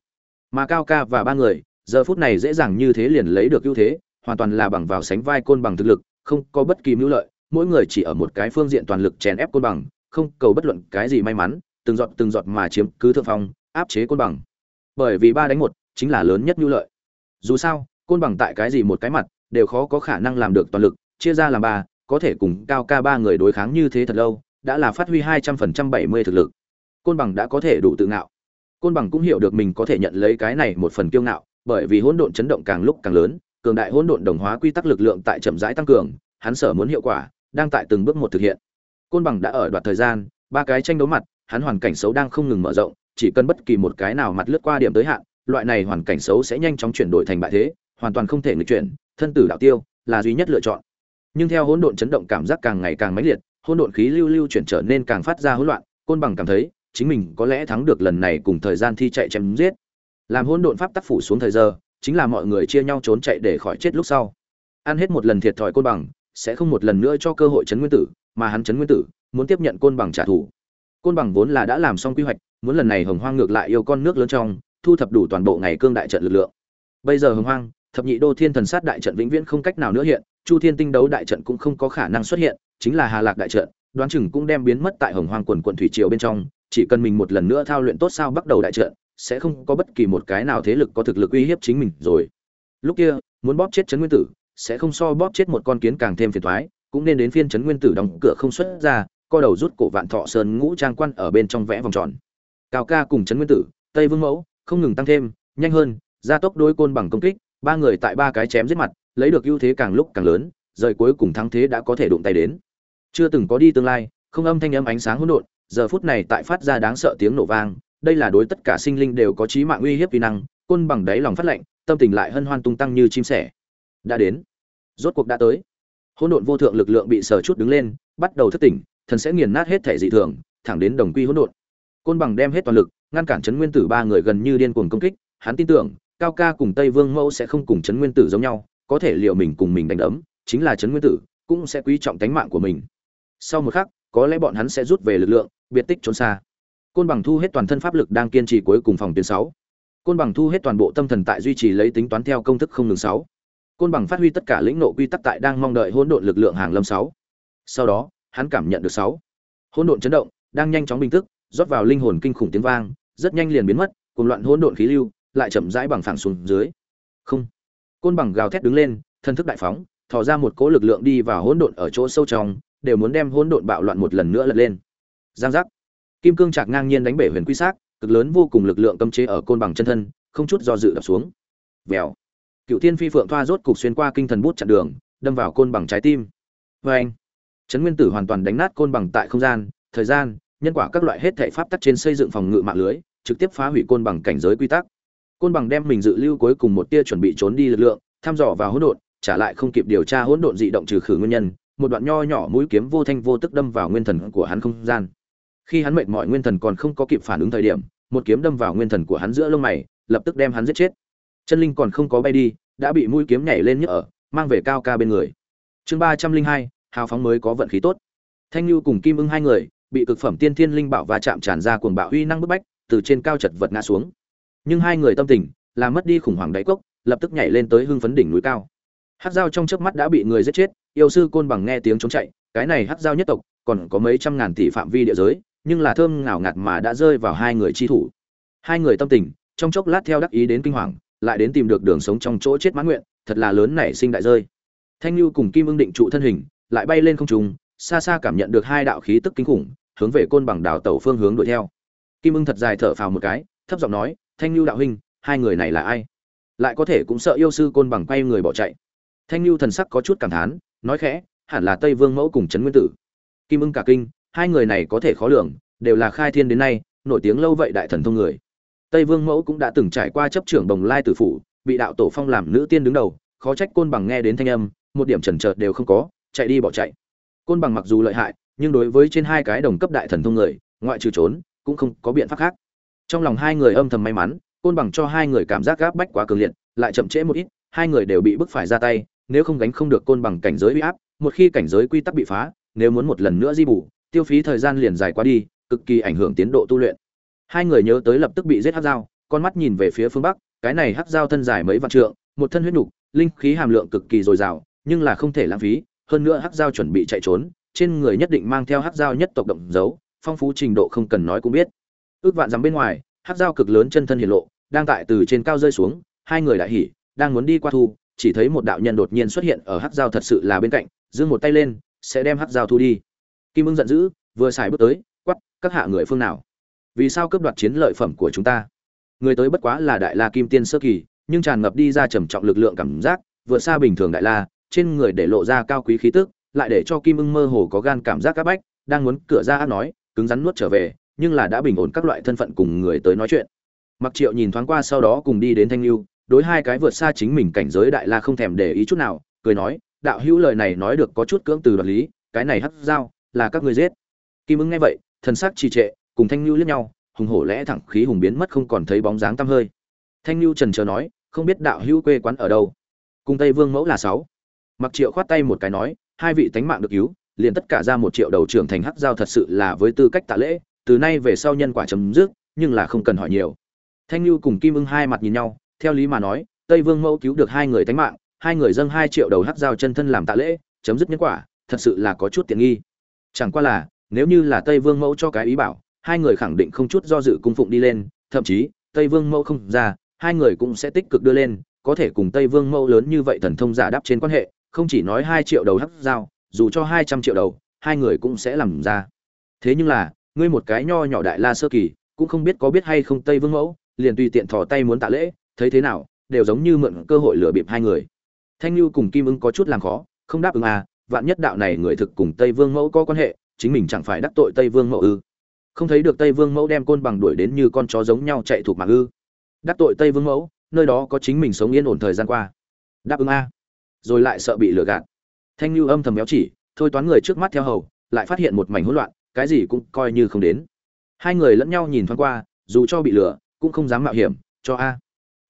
Mà cao ca và ba người, giờ phút này dễ dàng như thế liền lấy được ưu thế, hoàn toàn là bằng vào sánh vai côn bằng thực lực, không có bất kỳ mưu lợi, mỗi người chỉ ở một cái phương diện toàn lực chèn ép côn bằng, không cầu bất luận cái gì may mắn, từng giọt từng giọt mà chiếm cứ thượng phong, áp chế côn bằng. Bởi vì ba đánh một chính là lớn nhất mưu lợi. Dù sao côn bằng tại cái gì một cái mặt, đều khó có khả năng làm được toàn lực, chia ra làm ba, có thể cùng cao ca ba người đối kháng như thế thật lâu, đã là phát huy hai trăm phần trăm bảy mươi thực lực. Côn bằng đã có thể đủ tự ngạo. Côn bằng cũng hiểu được mình có thể nhận lấy cái này một phần kiêu ngạo, bởi vì hỗn độn chấn động càng lúc càng lớn, cường đại hỗn độn đồng hóa quy tắc lực lượng tại chậm rãi tăng cường, hắn sở muốn hiệu quả, đang tại từng bước một thực hiện. Côn bằng đã ở đoạn thời gian, ba cái tranh đấu mặt, hắn hoàn cảnh xấu đang không ngừng mở rộng, chỉ cần bất kỳ một cái nào mặt lướt qua điểm tới hạn, loại này hoàn cảnh xấu sẽ nhanh chóng chuyển đổi thành bại thế hoàn toàn không thể nghịch chuyển, thân tử đạo tiêu là duy nhất lựa chọn. Nhưng theo hỗn độn chấn động cảm giác càng ngày càng mãnh liệt, hỗn độn khí lưu lưu chuyển trở nên càng phát ra hỗn loạn, côn bằng cảm thấy chính mình có lẽ thắng được lần này cùng thời gian thi chạy chém giết. Làm hỗn độn pháp tác phủ xuống thời giờ, chính là mọi người chia nhau trốn chạy để khỏi chết lúc sau. Ăn hết một lần thiệt thòi côn bằng, sẽ không một lần nữa cho cơ hội chấn nguyên tử, mà hắn chấn nguyên tử muốn tiếp nhận côn bằng trả thù. Côn bằng vốn là đã làm xong quy hoạch, muốn lần này hồng hoang ngược lại yêu con nước lớn trong, thu thập đủ toàn bộ ngày cương đại trận lực lượng. Bây giờ hồng hoang thập nhị đô thiên thần sát đại trận vĩnh viễn không cách nào nữa hiện, chu thiên tinh đấu đại trận cũng không có khả năng xuất hiện, chính là hà lạc đại trận, đoán chừng cũng đem biến mất tại hồng Hoàng quần quận thủy triều bên trong, chỉ cần mình một lần nữa thao luyện tốt sao bắt đầu đại trận, sẽ không có bất kỳ một cái nào thế lực có thực lực uy hiếp chính mình rồi. Lúc kia, muốn bóp chết trấn nguyên tử, sẽ không so bóp chết một con kiến càng thêm phiền toái, cũng nên đến phiên trấn nguyên tử đóng cửa không xuất ra, co đầu rút cổ vạn thọ sơn ngũ trang quan ở bên trong vẽ vòng tròn. Cao ca cùng trấn nguyên tử, tây vương mẫu, không ngừng tăng thêm, nhanh hơn, gia tốc đôi côn bằng công kích ba người tại ba cái chém giết mặt, lấy được ưu thế càng lúc càng lớn, rời cuối cùng thắng thế đã có thể đụng tay đến. Chưa từng có đi tương lai, không âm thanh âm ánh sáng hỗn độn, giờ phút này tại phát ra đáng sợ tiếng nổ vang, đây là đối tất cả sinh linh đều có trí mạng uy hiếp vi năng, côn bằng đáy lòng phát lệnh, tâm tình lại hân hoan tung tăng như chim sẻ. Đã đến. Rốt cuộc đã tới. Hỗn độn vô thượng lực lượng bị sờ chút đứng lên, bắt đầu thức tỉnh, thần sẽ nghiền nát hết thể dị thường, thẳng đến đồng quy hỗn độn. Côn bằng đem hết toàn lực, ngăn cản chấn nguyên tử ba người gần như điên cuồng công kích, hắn tin tưởng cao ca cùng tây vương mẫu sẽ không cùng chấn nguyên tử giống nhau, có thể liệu mình cùng mình đánh đấm, chính là chấn nguyên tử, cũng sẽ quý trọng tánh mạng của mình. Sau một khắc, có lẽ bọn hắn sẽ rút về lực lượng, biệt tích trốn xa. Côn bằng thu hết toàn thân pháp lực đang kiên trì cuối cùng phòng tuyến sáu. Côn bằng thu hết toàn bộ tâm thần tại duy trì lấy tính toán theo công thức không ngừng sáu. Côn bằng phát huy tất cả lĩnh nộ quy tắc tại đang mong đợi hỗn độn lực lượng hàng lâm sáu. Sau đó, hắn cảm nhận được sáu. Hỗn độn chấn động, đang nhanh chóng bình tức, rót vào linh hồn kinh khủng tiếng vang, rất nhanh liền biến mất, cùng loạn hỗn độn khí lưu lại chậm rãi bằng phẳng xuống dưới. Không. Côn bằng gào thét đứng lên thân thức đại phóng thò ra một cỗ lực lượng đi vào hỗn độn ở chỗ sâu trong đều muốn đem hỗn độn bạo loạn một lần nữa lật lên. Giang giác. Kim cương chạc ngang nhiên đánh bể huyền quy sát, cực lớn vô cùng lực lượng cấm chế ở côn bằng chân thân không chút do dự đập xuống. Vèo. Cựu thiên phi phượng thoa rốt cục xuyên qua kinh thần bút chặn đường đâm vào côn bằng trái tim. Vê anh trấn nguyên tử hoàn toàn đánh nát côn bằng tại không gian thời gian nhân quả các loại hết thể pháp tắc trên xây dựng phòng ngự mạng lưới trực tiếp phá hủy côn bằng cảnh giới quy tắc côn bằng đem mình dự lưu cuối cùng một tia chuẩn bị trốn đi lực lượng, thăm dò vào hỗn độn, trả lại không kịp điều tra hỗn độn dị động trừ khử nguyên nhân, một đoạn nho nhỏ mũi kiếm vô thanh vô tức đâm vào nguyên thần của hắn không gian. Khi hắn mệt mỏi nguyên thần còn không có kịp phản ứng thời điểm, một kiếm đâm vào nguyên thần của hắn giữa lông mày, lập tức đem hắn giết chết. Chân linh còn không có bay đi, đã bị mũi kiếm nhảy lên nhức ở, mang về cao ca bên người. Chương ba trăm linh hai, hào phóng mới có vận khí tốt. Thanh lưu cùng kim ưng hai người, bị cực phẩm tiên thiên linh bảo và chạm tràn ra cuồng bạo uy năng bức bách, từ trên cao chật vật ngã xuống nhưng hai người tâm tình làm mất đi khủng hoảng đáy cốc, lập tức nhảy lên tới hưng phấn đỉnh núi cao. Hát dao trong chớp mắt đã bị người giết chết, yêu sư côn bằng nghe tiếng chống chạy, cái này hát dao nhất tộc, còn có mấy trăm ngàn tỷ phạm vi địa giới, nhưng là thơm ngào ngạt mà đã rơi vào hai người chi thủ. Hai người tâm tình, trong chốc lát theo đắc ý đến kinh hoàng, lại đến tìm được đường sống trong chỗ chết mãn nguyện, thật là lớn nảy sinh đại rơi. Thanh lưu cùng kim ưng định trụ thân hình, lại bay lên không trung, xa xa cảm nhận được hai đạo khí tức kinh khủng, hướng về côn bằng đảo tẩu phương hướng đuổi theo. Kim ưng thật dài thở phào một cái, thấp giọng nói thanh lưu đạo huynh, hai người này là ai? Lại có thể cũng sợ yêu sư côn bằng quay người bỏ chạy. Thanh lưu thần sắc có chút cảm thán, nói khẽ, hẳn là tây vương mẫu cùng trấn nguyên tử. Kim ưng cả kinh, hai người này có thể khó lường, đều là khai thiên đến nay, nổi tiếng lâu vậy đại thần thông người. Tây vương mẫu cũng đã từng trải qua chấp trưởng đồng lai tử phủ, bị đạo tổ phong làm nữ tiên đứng đầu, khó trách côn bằng nghe đến thanh âm, một điểm chần chợt đều không có, chạy đi bỏ chạy. Côn bằng mặc dù lợi hại, nhưng đối với trên hai cái đồng cấp đại thần thông người, ngoại trừ trốn, cũng không có biện pháp khác trong lòng hai người âm thầm may mắn, côn bằng cho hai người cảm giác gáp bách quá cường liệt, lại chậm trễ một ít, hai người đều bị bức phải ra tay, nếu không gánh không được côn bằng cảnh giới uy áp, một khi cảnh giới quy tắc bị phá, nếu muốn một lần nữa di bù, tiêu phí thời gian liền dài quá đi, cực kỳ ảnh hưởng tiến độ tu luyện. Hai người nhớ tới lập tức bị giết hát dao, con mắt nhìn về phía phương bắc, cái này hát dao thân dài mấy vạn trượng, một thân huyết nục, linh khí hàm lượng cực kỳ dồi dào, nhưng là không thể lãng phí, hơn nữa hát dao chuẩn bị chạy trốn, trên người nhất định mang theo hát dao nhất tộc động dấu, phong phú trình độ không cần nói cũng biết ước vạn dặm bên ngoài hắc dao cực lớn chân thân hiện lộ, đang tại từ trên cao rơi xuống, hai người đại hỉ, đang muốn đi qua thu, chỉ thấy một đạo nhân đột nhiên xuất hiện ở hắc dao thật sự là bên cạnh giương một tay lên, sẽ đem hắc dao thu đi. Kim ưng giận dữ, vừa xài bước tới quắp các hạ người phương nào? Vì sao cướp đoạt chiến lợi phẩm của chúng ta? Người tới bất quá là đại la kim tiên sơ kỳ, nhưng tràn ngập đi ra trầm trọng lực lượng cảm giác, vượt xa bình thường đại la, trên người để lộ ra cao quý khí tức, lại để cho kim ưng mơ hồ có gan cảm giác các bách, đang muốn cửa ra nói, cứng rắn nuốt trở về nhưng là đã bình ổn các loại thân phận cùng người tới nói chuyện. Mặc triệu nhìn thoáng qua sau đó cùng đi đến thanh lưu đối hai cái vượt xa chính mình cảnh giới đại la không thèm để ý chút nào, cười nói, đạo hữu lời này nói được có chút cưỡng từ đoạt lý, cái này hắc dao, là các ngươi giết. Kim ứng nghe vậy, thần sắc trì trệ, cùng thanh lưu liếc nhau, hùng hổ lẽ thẳng khí hùng biến mất không còn thấy bóng dáng tăm hơi. Thanh lưu trần chờ nói, không biết đạo hữu quê quán ở đâu? Cùng tây vương mẫu là sáu. Mặc triệu khoát tay một cái nói, hai vị tánh mạng được cứu, liền tất cả ra một triệu đầu trưởng thành hắc giao thật sự là với tư cách tạ lễ từ nay về sau nhân quả chấm dứt, nhưng là không cần hỏi nhiều. Thanh lưu cùng kim ưng hai mặt nhìn nhau, theo lý mà nói, tây vương mẫu cứu được hai người tánh mạng, hai người dâng hai triệu đầu hắc giao chân thân làm tạ lễ, chấm dứt nhân quả, thật sự là có chút tiện nghi. Chẳng qua là, nếu như là tây vương mẫu cho cái ý bảo, hai người khẳng định không chút do dự cung phụng đi lên, thậm chí, tây vương mẫu không ra, hai người cũng sẽ tích cực đưa lên, có thể cùng tây vương mẫu lớn như vậy thần thông giả đáp trên quan hệ, không chỉ nói hai triệu đầu hắc giao, dù cho hai trăm triệu đầu, hai người cũng sẽ làm ra. Thế nhưng là ngươi một cái nho nhỏ đại la sơ kỳ, cũng không biết có biết hay không tây vương mẫu, liền tùy tiện thò tay muốn tạ lễ, thấy thế nào, đều giống như mượn cơ hội lừa bịp hai người. Thanh lưu cùng kim ưng có chút làm khó, không đáp ứng à vạn nhất đạo này người thực cùng tây vương mẫu có quan hệ, chính mình chẳng phải đắc tội tây vương mẫu ư? Không thấy được tây vương mẫu đem côn bằng đuổi đến như con chó giống nhau chạy thuộc mạng ư? Đắc tội tây vương mẫu, nơi đó có chính mình sống yên ổn thời gian qua. Đáp ứng a. Rồi lại sợ bị lừa gạt. Thanh lưu âm thầm béo chỉ, thôi toán người trước mắt theo hầu, lại phát hiện một mảnh hỗn loạn cái gì cũng coi như không đến. Hai người lẫn nhau nhìn thoáng qua, dù cho bị lừa, cũng không dám mạo hiểm, cho a.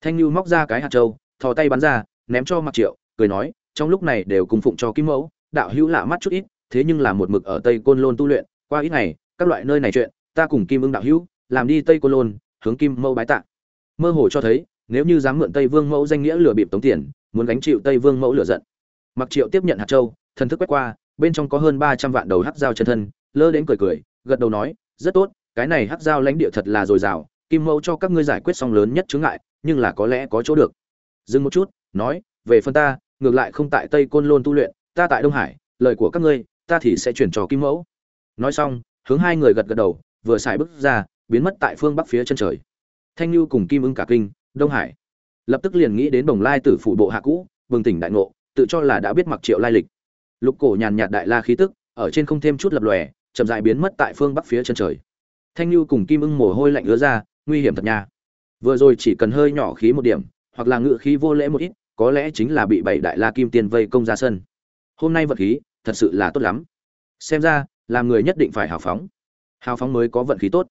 Thanh lưu móc ra cái hạt trâu thò tay bắn ra, ném cho mặc triệu, cười nói, trong lúc này đều cùng phụng cho kim mẫu, đạo hữu lạ mắt chút ít, thế nhưng là một mực ở tây côn lôn tu luyện, qua ít ngày, các loại nơi này chuyện, ta cùng kim ưng đạo hữu, làm đi tây côn lôn, hướng kim mẫu bái tạ. Mơ hồ cho thấy, nếu như dám mượn tây vương mẫu danh nghĩa lừa bịp tống tiền, muốn gánh chịu tây vương mẫu lừa giận. Mặc triệu tiếp nhận hạt châu, thần thức quét qua, bên trong có hơn ba trăm vạn đầu hắc dao chân thân lơ đến cười cười, gật đầu nói, rất tốt, cái này hắc giao lãnh địa thật là dồi dào, kim mẫu cho các ngươi giải quyết xong lớn nhất chướng ngại, nhưng là có lẽ có chỗ được. Dừng một chút, nói, về phần ta, ngược lại không tại tây côn lôn tu luyện, ta tại đông hải, lời của các ngươi, ta thì sẽ chuyển cho kim mẫu. Nói xong, hướng hai người gật gật đầu, vừa xài bước ra, biến mất tại phương bắc phía chân trời. Thanh lưu cùng kim ưng cả kinh, đông hải. Lập tức liền nghĩ đến bồng lai tử phủ bộ hạ cũ bừng tỉnh đại ngộ, tự cho là đã biết mặc triệu lai lịch. Lục cổ nhàn nhạt đại la khí tức, ở trên không thêm chút lập lòe chậm dại biến mất tại phương bắc phía chân trời. Thanh lưu cùng kim ưng mồ hôi lạnh ứa ra, nguy hiểm thật nha. Vừa rồi chỉ cần hơi nhỏ khí một điểm, hoặc là ngự khí vô lễ một ít, có lẽ chính là bị bảy đại la kim tiên vây công ra sân. Hôm nay vật khí, thật sự là tốt lắm. Xem ra làm người nhất định phải hào phóng. Hào phóng mới có vận khí tốt.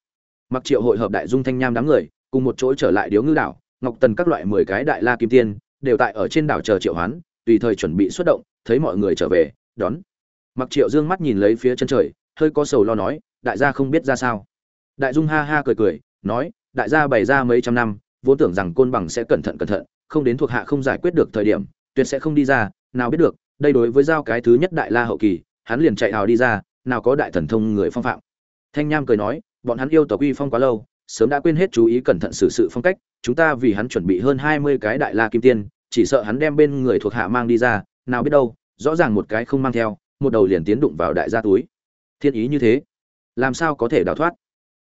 Mặc triệu hội hợp đại dung thanh nham đám người, cùng một chỗ trở lại điếu ngư đảo, ngọc tần các loại mười cái đại la kim tiên, đều tại ở trên đảo chờ triệu hoán, tùy thời chuẩn bị xuất động, thấy mọi người trở về, đón. Mặc triệu dương mắt nhìn lấy phía chân trời hơi có sầu lo nói, đại gia không biết ra sao. Đại dung ha ha cười cười, nói, đại gia bày ra mấy trăm năm, vốn tưởng rằng côn bằng sẽ cẩn thận cẩn thận, không đến thuộc hạ không giải quyết được thời điểm, tuyệt sẽ không đi ra, nào biết được, đây đối với giao cái thứ nhất đại la hậu kỳ, hắn liền chạy hào đi ra, nào có đại thần thông người phong phạm. Thanh nham cười nói, bọn hắn yêu tộc uy phong quá lâu, sớm đã quên hết chú ý cẩn thận xử sự phong cách, chúng ta vì hắn chuẩn bị hơn hai mươi cái đại la kim tiên, chỉ sợ hắn đem bên người thuộc hạ mang đi ra, nào biết đâu, rõ ràng một cái không mang theo, một đầu liền tiến đụng vào đại gia túi thiên ý như thế. Làm sao có thể đào thoát?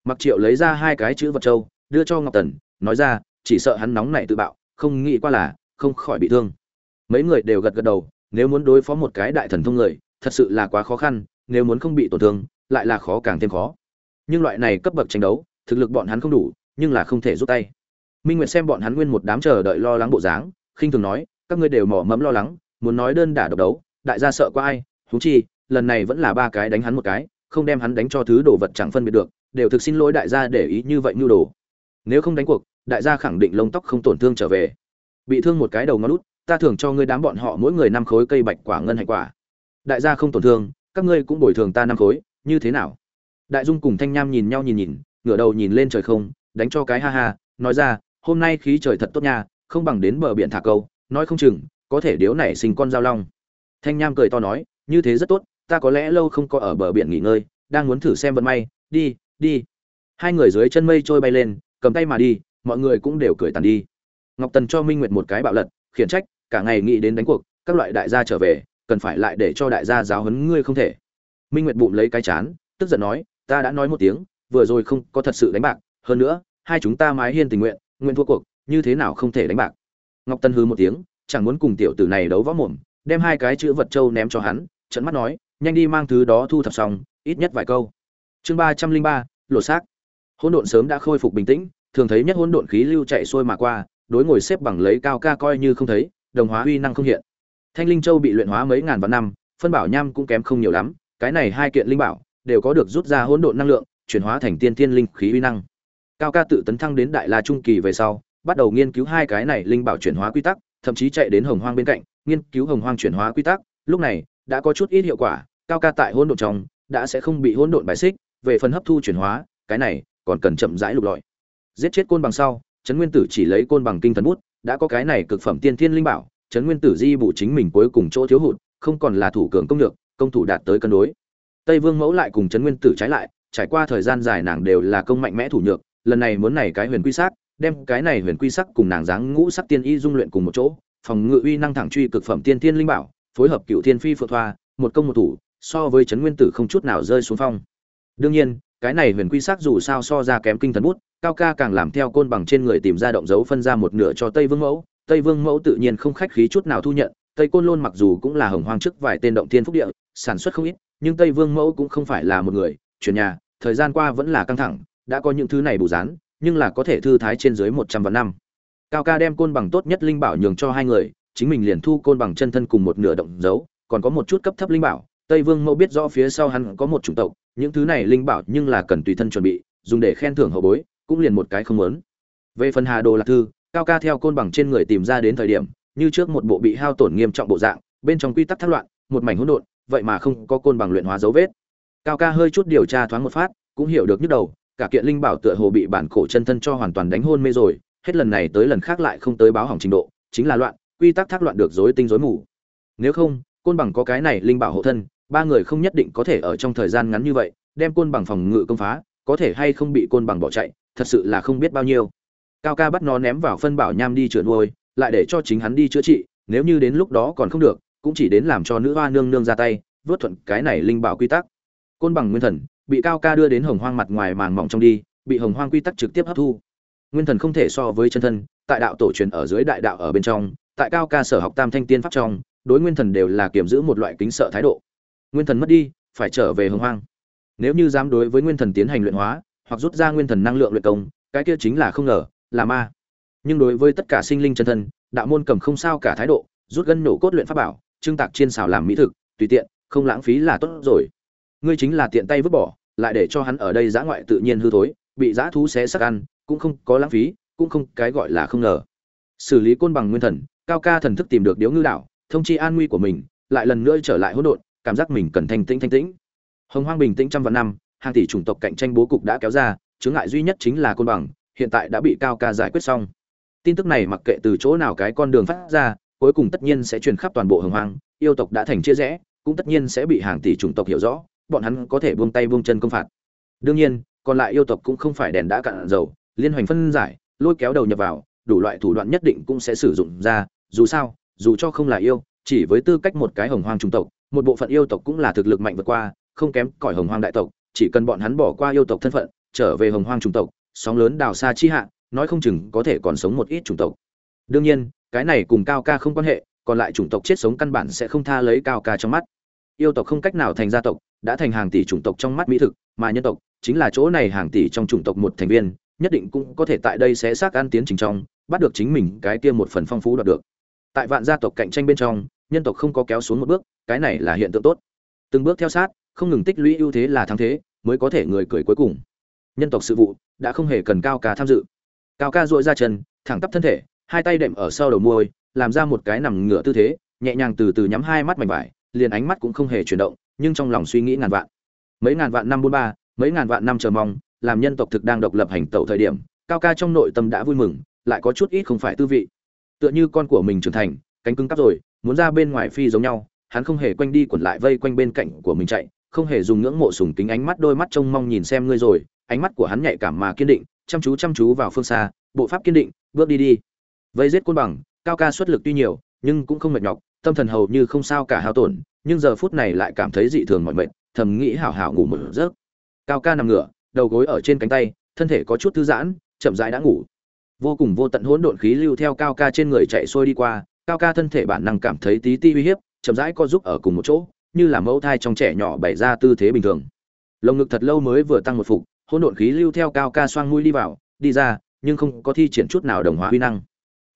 Mặc triệu lấy ra hai cái chữ vật trâu đưa cho ngọc tần, nói ra, chỉ sợ hắn nóng nảy tự bạo, không nghĩ qua là không khỏi bị thương. Mấy người đều gật gật đầu, nếu muốn đối phó một cái đại thần thông người, thật sự là quá khó khăn, nếu muốn không bị tổn thương, lại là khó càng thêm khó. Nhưng loại này cấp bậc tranh đấu, thực lực bọn hắn không đủ, nhưng là không thể rút tay. Minh nguyệt xem bọn hắn nguyên một đám chờ đợi lo lắng bộ dáng, khinh thường nói, các ngươi đều mỏ mẫm lo lắng, muốn nói đơn đả độc đấu, đại gia sợ qua ai thú chi lần này vẫn là ba cái đánh hắn một cái, không đem hắn đánh cho thứ đồ vật chẳng phân biệt được, đều thực xin lỗi đại gia để ý như vậy nhu đồ. Nếu không đánh cuộc, đại gia khẳng định lông tóc không tổn thương trở về. Bị thương một cái đầu ngón út, ta thường cho ngươi đám bọn họ mỗi người năm khối cây bạch quả ngân hạnh quả. Đại gia không tổn thương, các ngươi cũng bồi thường ta năm khối, như thế nào? Đại dung cùng thanh nham nhìn nhau nhìn nhìn, ngửa đầu nhìn lên trời không, đánh cho cái ha ha, nói ra, hôm nay khí trời thật tốt nha, không bằng đến bờ biển thả câu, nói không chừng, có thể điếu nảy sinh con dao long. Thanh nham cười to nói, như thế rất tốt ta có lẽ lâu không có ở bờ biển nghỉ ngơi, đang muốn thử xem vận may. Đi đi. Hai người dưới chân mây trôi bay lên, cầm tay mà đi, mọi người cũng đều cười tàn đi. Ngọc tần cho minh nguyệt một cái bạo lật, khiển trách, cả ngày nghĩ đến đánh cuộc, các loại đại gia trở về, cần phải lại để cho đại gia giáo huấn ngươi không thể. Minh nguyệt bụng lấy cái chán, tức giận nói, ta đã nói một tiếng, vừa rồi không có thật sự đánh bạc, hơn nữa, hai chúng ta mái hiên tình nguyện nguyện thua cuộc, như thế nào không thể đánh bạc? Ngọc tân hư một tiếng, chẳng muốn cùng tiểu tử này đấu võ mồm, đem hai cái chữ vật trâu ném cho hắn trận mắt nói nhanh đi mang thứ đó thu thập xong, ít nhất vài câu. Chương ba trăm linh ba, lột xác. Hỗn độn sớm đã khôi phục bình tĩnh, thường thấy nhất hỗn độn khí lưu chạy xuôi mà qua, đối ngồi xếp bằng lấy cao ca coi như không thấy, đồng hóa uy năng không hiện. Thanh linh châu bị luyện hóa mấy ngàn vạn năm, phân bảo nham cũng kém không nhiều lắm, cái này hai kiện linh bảo đều có được rút ra hỗn độn năng lượng, chuyển hóa thành tiên tiên linh khí uy năng. Cao ca tự tấn thăng đến đại la trung kỳ về sau, bắt đầu nghiên cứu hai cái này linh bảo chuyển hóa quy tắc, thậm chí chạy đến hồng hoang bên cạnh, nghiên cứu hồng hoang chuyển hóa quy tắc. Lúc này đã có chút ít hiệu quả cao ca tại hỗn độn trong đã sẽ không bị hỗn độn bài xích về phần hấp thu chuyển hóa cái này còn cần chậm rãi lục lọi. Giết chết côn bằng sau trấn nguyên tử chỉ lấy côn bằng kinh thần bút đã có cái này cực phẩm tiên thiên linh bảo trấn nguyên tử di bù chính mình cuối cùng chỗ thiếu hụt không còn là thủ cường công lược, công thủ đạt tới cân đối. Tây vương mẫu lại cùng trấn nguyên tử trái lại trải qua thời gian dài nàng đều là công mạnh mẽ thủ nhược lần này muốn này cái huyền quy sắc đem cái này huyền quy sắc cùng nàng dáng ngũ sắc tiên y dung luyện cùng một chỗ phòng ngự uy năng thẳng truy cực phẩm tiên thiên linh bảo phối hợp cựu thiên phi phượng thoa, một công một thủ, so với trấn nguyên tử không chút nào rơi xuống phong. Đương nhiên, cái này huyền quy sắc dù sao so ra kém kinh thần bút, cao ca càng làm theo côn bằng trên người tìm ra động dấu phân ra một nửa cho tây vương mẫu. Tây vương mẫu tự nhiên không khách khí chút nào thu nhận, tây côn lôn mặc dù cũng là hồng hoang trước vài tên động thiên phúc địa, sản xuất không ít, nhưng tây vương mẫu cũng không phải là một người, chuyển nhà, thời gian qua vẫn là căng thẳng, đã có những thứ này bù dán, nhưng là có thể thư thái trên dưới một trăm vạn năm. Cao ca đem côn bằng tốt nhất linh bảo nhường cho hai người chính mình liền thu côn bằng chân thân cùng một nửa động dấu, còn có một chút cấp thấp linh bảo. Tây vương mẫu biết rõ phía sau hắn có một chủng tộc, những thứ này linh bảo nhưng là cần tùy thân chuẩn bị, dùng để khen thưởng hậu bối, cũng liền một cái không muốn. Về phần hà đồ lạc thư, cao ca theo côn bằng trên người tìm ra đến thời điểm, như trước một bộ bị hao tổn nghiêm trọng bộ dạng, bên trong quy tắc thác loạn, một mảnh hỗn độn, vậy mà không có côn bằng luyện hóa dấu vết. Cao ca hơi chút điều tra thoáng một phát, cũng hiểu được nhức đầu, cả kiện linh bảo tựa hồ bị bản cổ chân thân cho hoàn toàn đánh hôn mê rồi, hết lần này tới lần khác lại không tới báo hỏng trình độ, chính là loạn quy tắc thác loạn được rối tinh rối mù. Nếu không, côn bằng có cái này linh bảo hộ thân, ba người không nhất định có thể ở trong thời gian ngắn như vậy, đem côn bằng phòng ngự công phá, có thể hay không bị côn bằng bỏ chạy, thật sự là không biết bao nhiêu. Cao ca bắt nó ném vào phân bảo nham đi chữa nuôi, lại để cho chính hắn đi chữa trị, nếu như đến lúc đó còn không được, cũng chỉ đến làm cho nữ hoa nương nương ra tay, vớt thuận cái này linh bảo quy tắc. Côn bằng nguyên thần, bị cao ca đưa đến hồng hoang mặt ngoài màng mỏng trong đi, bị hồng hoang quy tắc trực tiếp hấp thu. Nguyên thần không thể so với chân thân, tại đạo tổ truyền ở dưới đại đạo ở bên trong tại cao ca sở học tam thanh tiên pháp trong, đối nguyên thần đều là kiểm giữ một loại kính sợ thái độ. Nguyên thần mất đi, phải trở về hồng hoang. Nếu như dám đối với nguyên thần tiến hành luyện hóa, hoặc rút ra nguyên thần năng lượng luyện công, cái kia chính là không ngờ, là ma. Nhưng đối với tất cả sinh linh chân thân, đạo môn cầm không sao cả thái độ, rút gân nổ cốt luyện pháp bảo, trưng tạc trên xào làm mỹ thực, tùy tiện, không lãng phí là tốt rồi. Ngươi chính là tiện tay vứt bỏ, lại để cho hắn ở đây giã ngoại tự nhiên hư thối, bị giã thú xé sắc ăn, cũng không có lãng phí, cũng không cái gọi là không ngờ. Xử lý côn bằng nguyên thần cao ca thần thức tìm được điếu ngư đạo thông chi an nguy của mình, lại lần nữa trở lại hỗn độn, cảm giác mình cần thanh tĩnh thanh tĩnh. Hồng hoang bình tĩnh trăm vạn năm, hàng tỷ chủng tộc cạnh tranh bố cục đã kéo ra, chướng ngại duy nhất chính là côn bằng, hiện tại đã bị cao ca giải quyết xong. Tin tức này mặc kệ từ chỗ nào cái con đường phát ra, cuối cùng tất nhiên sẽ truyền khắp toàn bộ hồng hoang, yêu tộc đã thành chia rẽ, cũng tất nhiên sẽ bị hàng tỷ chủng tộc hiểu rõ, bọn hắn có thể buông tay buông chân công phạt. Đương nhiên, còn lại yêu tộc cũng không phải đèn đã cạn dầu, liên hoành phân giải, lôi kéo đầu nhập vào, đủ loại thủ đoạn nhất định cũng sẽ sử dụng ra dù sao, dù cho không là yêu, chỉ với tư cách một cái hồng hoang trung tộc, một bộ phận yêu tộc cũng là thực lực mạnh vượt qua, không kém cỏi hồng hoang đại tộc, chỉ cần bọn hắn bỏ qua yêu tộc thân phận, trở về hồng hoang trung tộc, sóng lớn đào xa chi hạ, nói không chừng có thể còn sống một ít chủng tộc. Đương nhiên, cái này cùng cao ca không quan hệ, còn lại chủng tộc chết sống căn bản sẽ không tha lấy cao ca trong mắt. Yêu tộc không cách nào thành gia tộc, đã thành hàng tỷ chủng tộc trong mắt mỹ thực, mà nhân tộc chính là chỗ này hàng tỷ trong chủng tộc một thành viên, nhất định cũng có thể tại đây sẽ xác ăn tiến trình trong, bắt được chính mình cái kia một phần phong phú đoạt được tại vạn gia tộc cạnh tranh bên trong, nhân tộc không có kéo xuống một bước, cái này là hiện tượng tốt. Từng bước theo sát, không ngừng tích lũy ưu thế là thắng thế, mới có thể người cười cuối cùng. Nhân tộc sự vụ đã không hề cần cao ca tham dự. Cao ca dội ra chân, thẳng tắp thân thể, hai tay đệm ở sau đầu môi, làm ra một cái nằm ngửa tư thế, nhẹ nhàng từ từ nhắm hai mắt mảnh vải, liền ánh mắt cũng không hề chuyển động, nhưng trong lòng suy nghĩ ngàn vạn. Mấy ngàn vạn năm bốn ba, mấy ngàn vạn năm chờ mong, làm nhân tộc thực đang độc lập hành tẩu thời điểm, cao ca trong nội tâm đã vui mừng, lại có chút ít không phải tư vị tựa như con của mình trưởng thành, cánh cứng cắp rồi, muốn ra bên ngoài phi giống nhau, hắn không hề quanh đi quẩn lại vây quanh bên cạnh của mình chạy, không hề dùng ngưỡng mộ sùng kính ánh mắt đôi mắt trông mong nhìn xem ngươi rồi, ánh mắt của hắn nhạy cảm mà kiên định, chăm chú chăm chú vào phương xa, bộ pháp kiên định, bước đi đi. Vây giết côn bằng, cao ca xuất lực tuy nhiều, nhưng cũng không mệt nhọc, tâm thần hầu như không sao cả hao tổn, nhưng giờ phút này lại cảm thấy dị thường mỏi mệt, thầm nghĩ hảo hảo ngủ một giấc. Cao ca nằm ngửa, đầu gối ở trên cánh tay, thân thể có chút thư giãn, chậm rãi đã ngủ vô cùng vô tận hỗn độn khí lưu theo cao ca trên người chạy xuôi đi qua, cao ca thân thể bản năng cảm thấy tí ti uy hiếp, chậm rãi co giúp ở cùng một chỗ, như là mẫu thai trong trẻ nhỏ bày ra tư thế bình thường. Lồng ngực thật lâu mới vừa tăng một phục, hỗn độn khí lưu theo cao ca xoang mũi đi vào, đi ra, nhưng không có thi triển chút nào đồng hóa huy năng.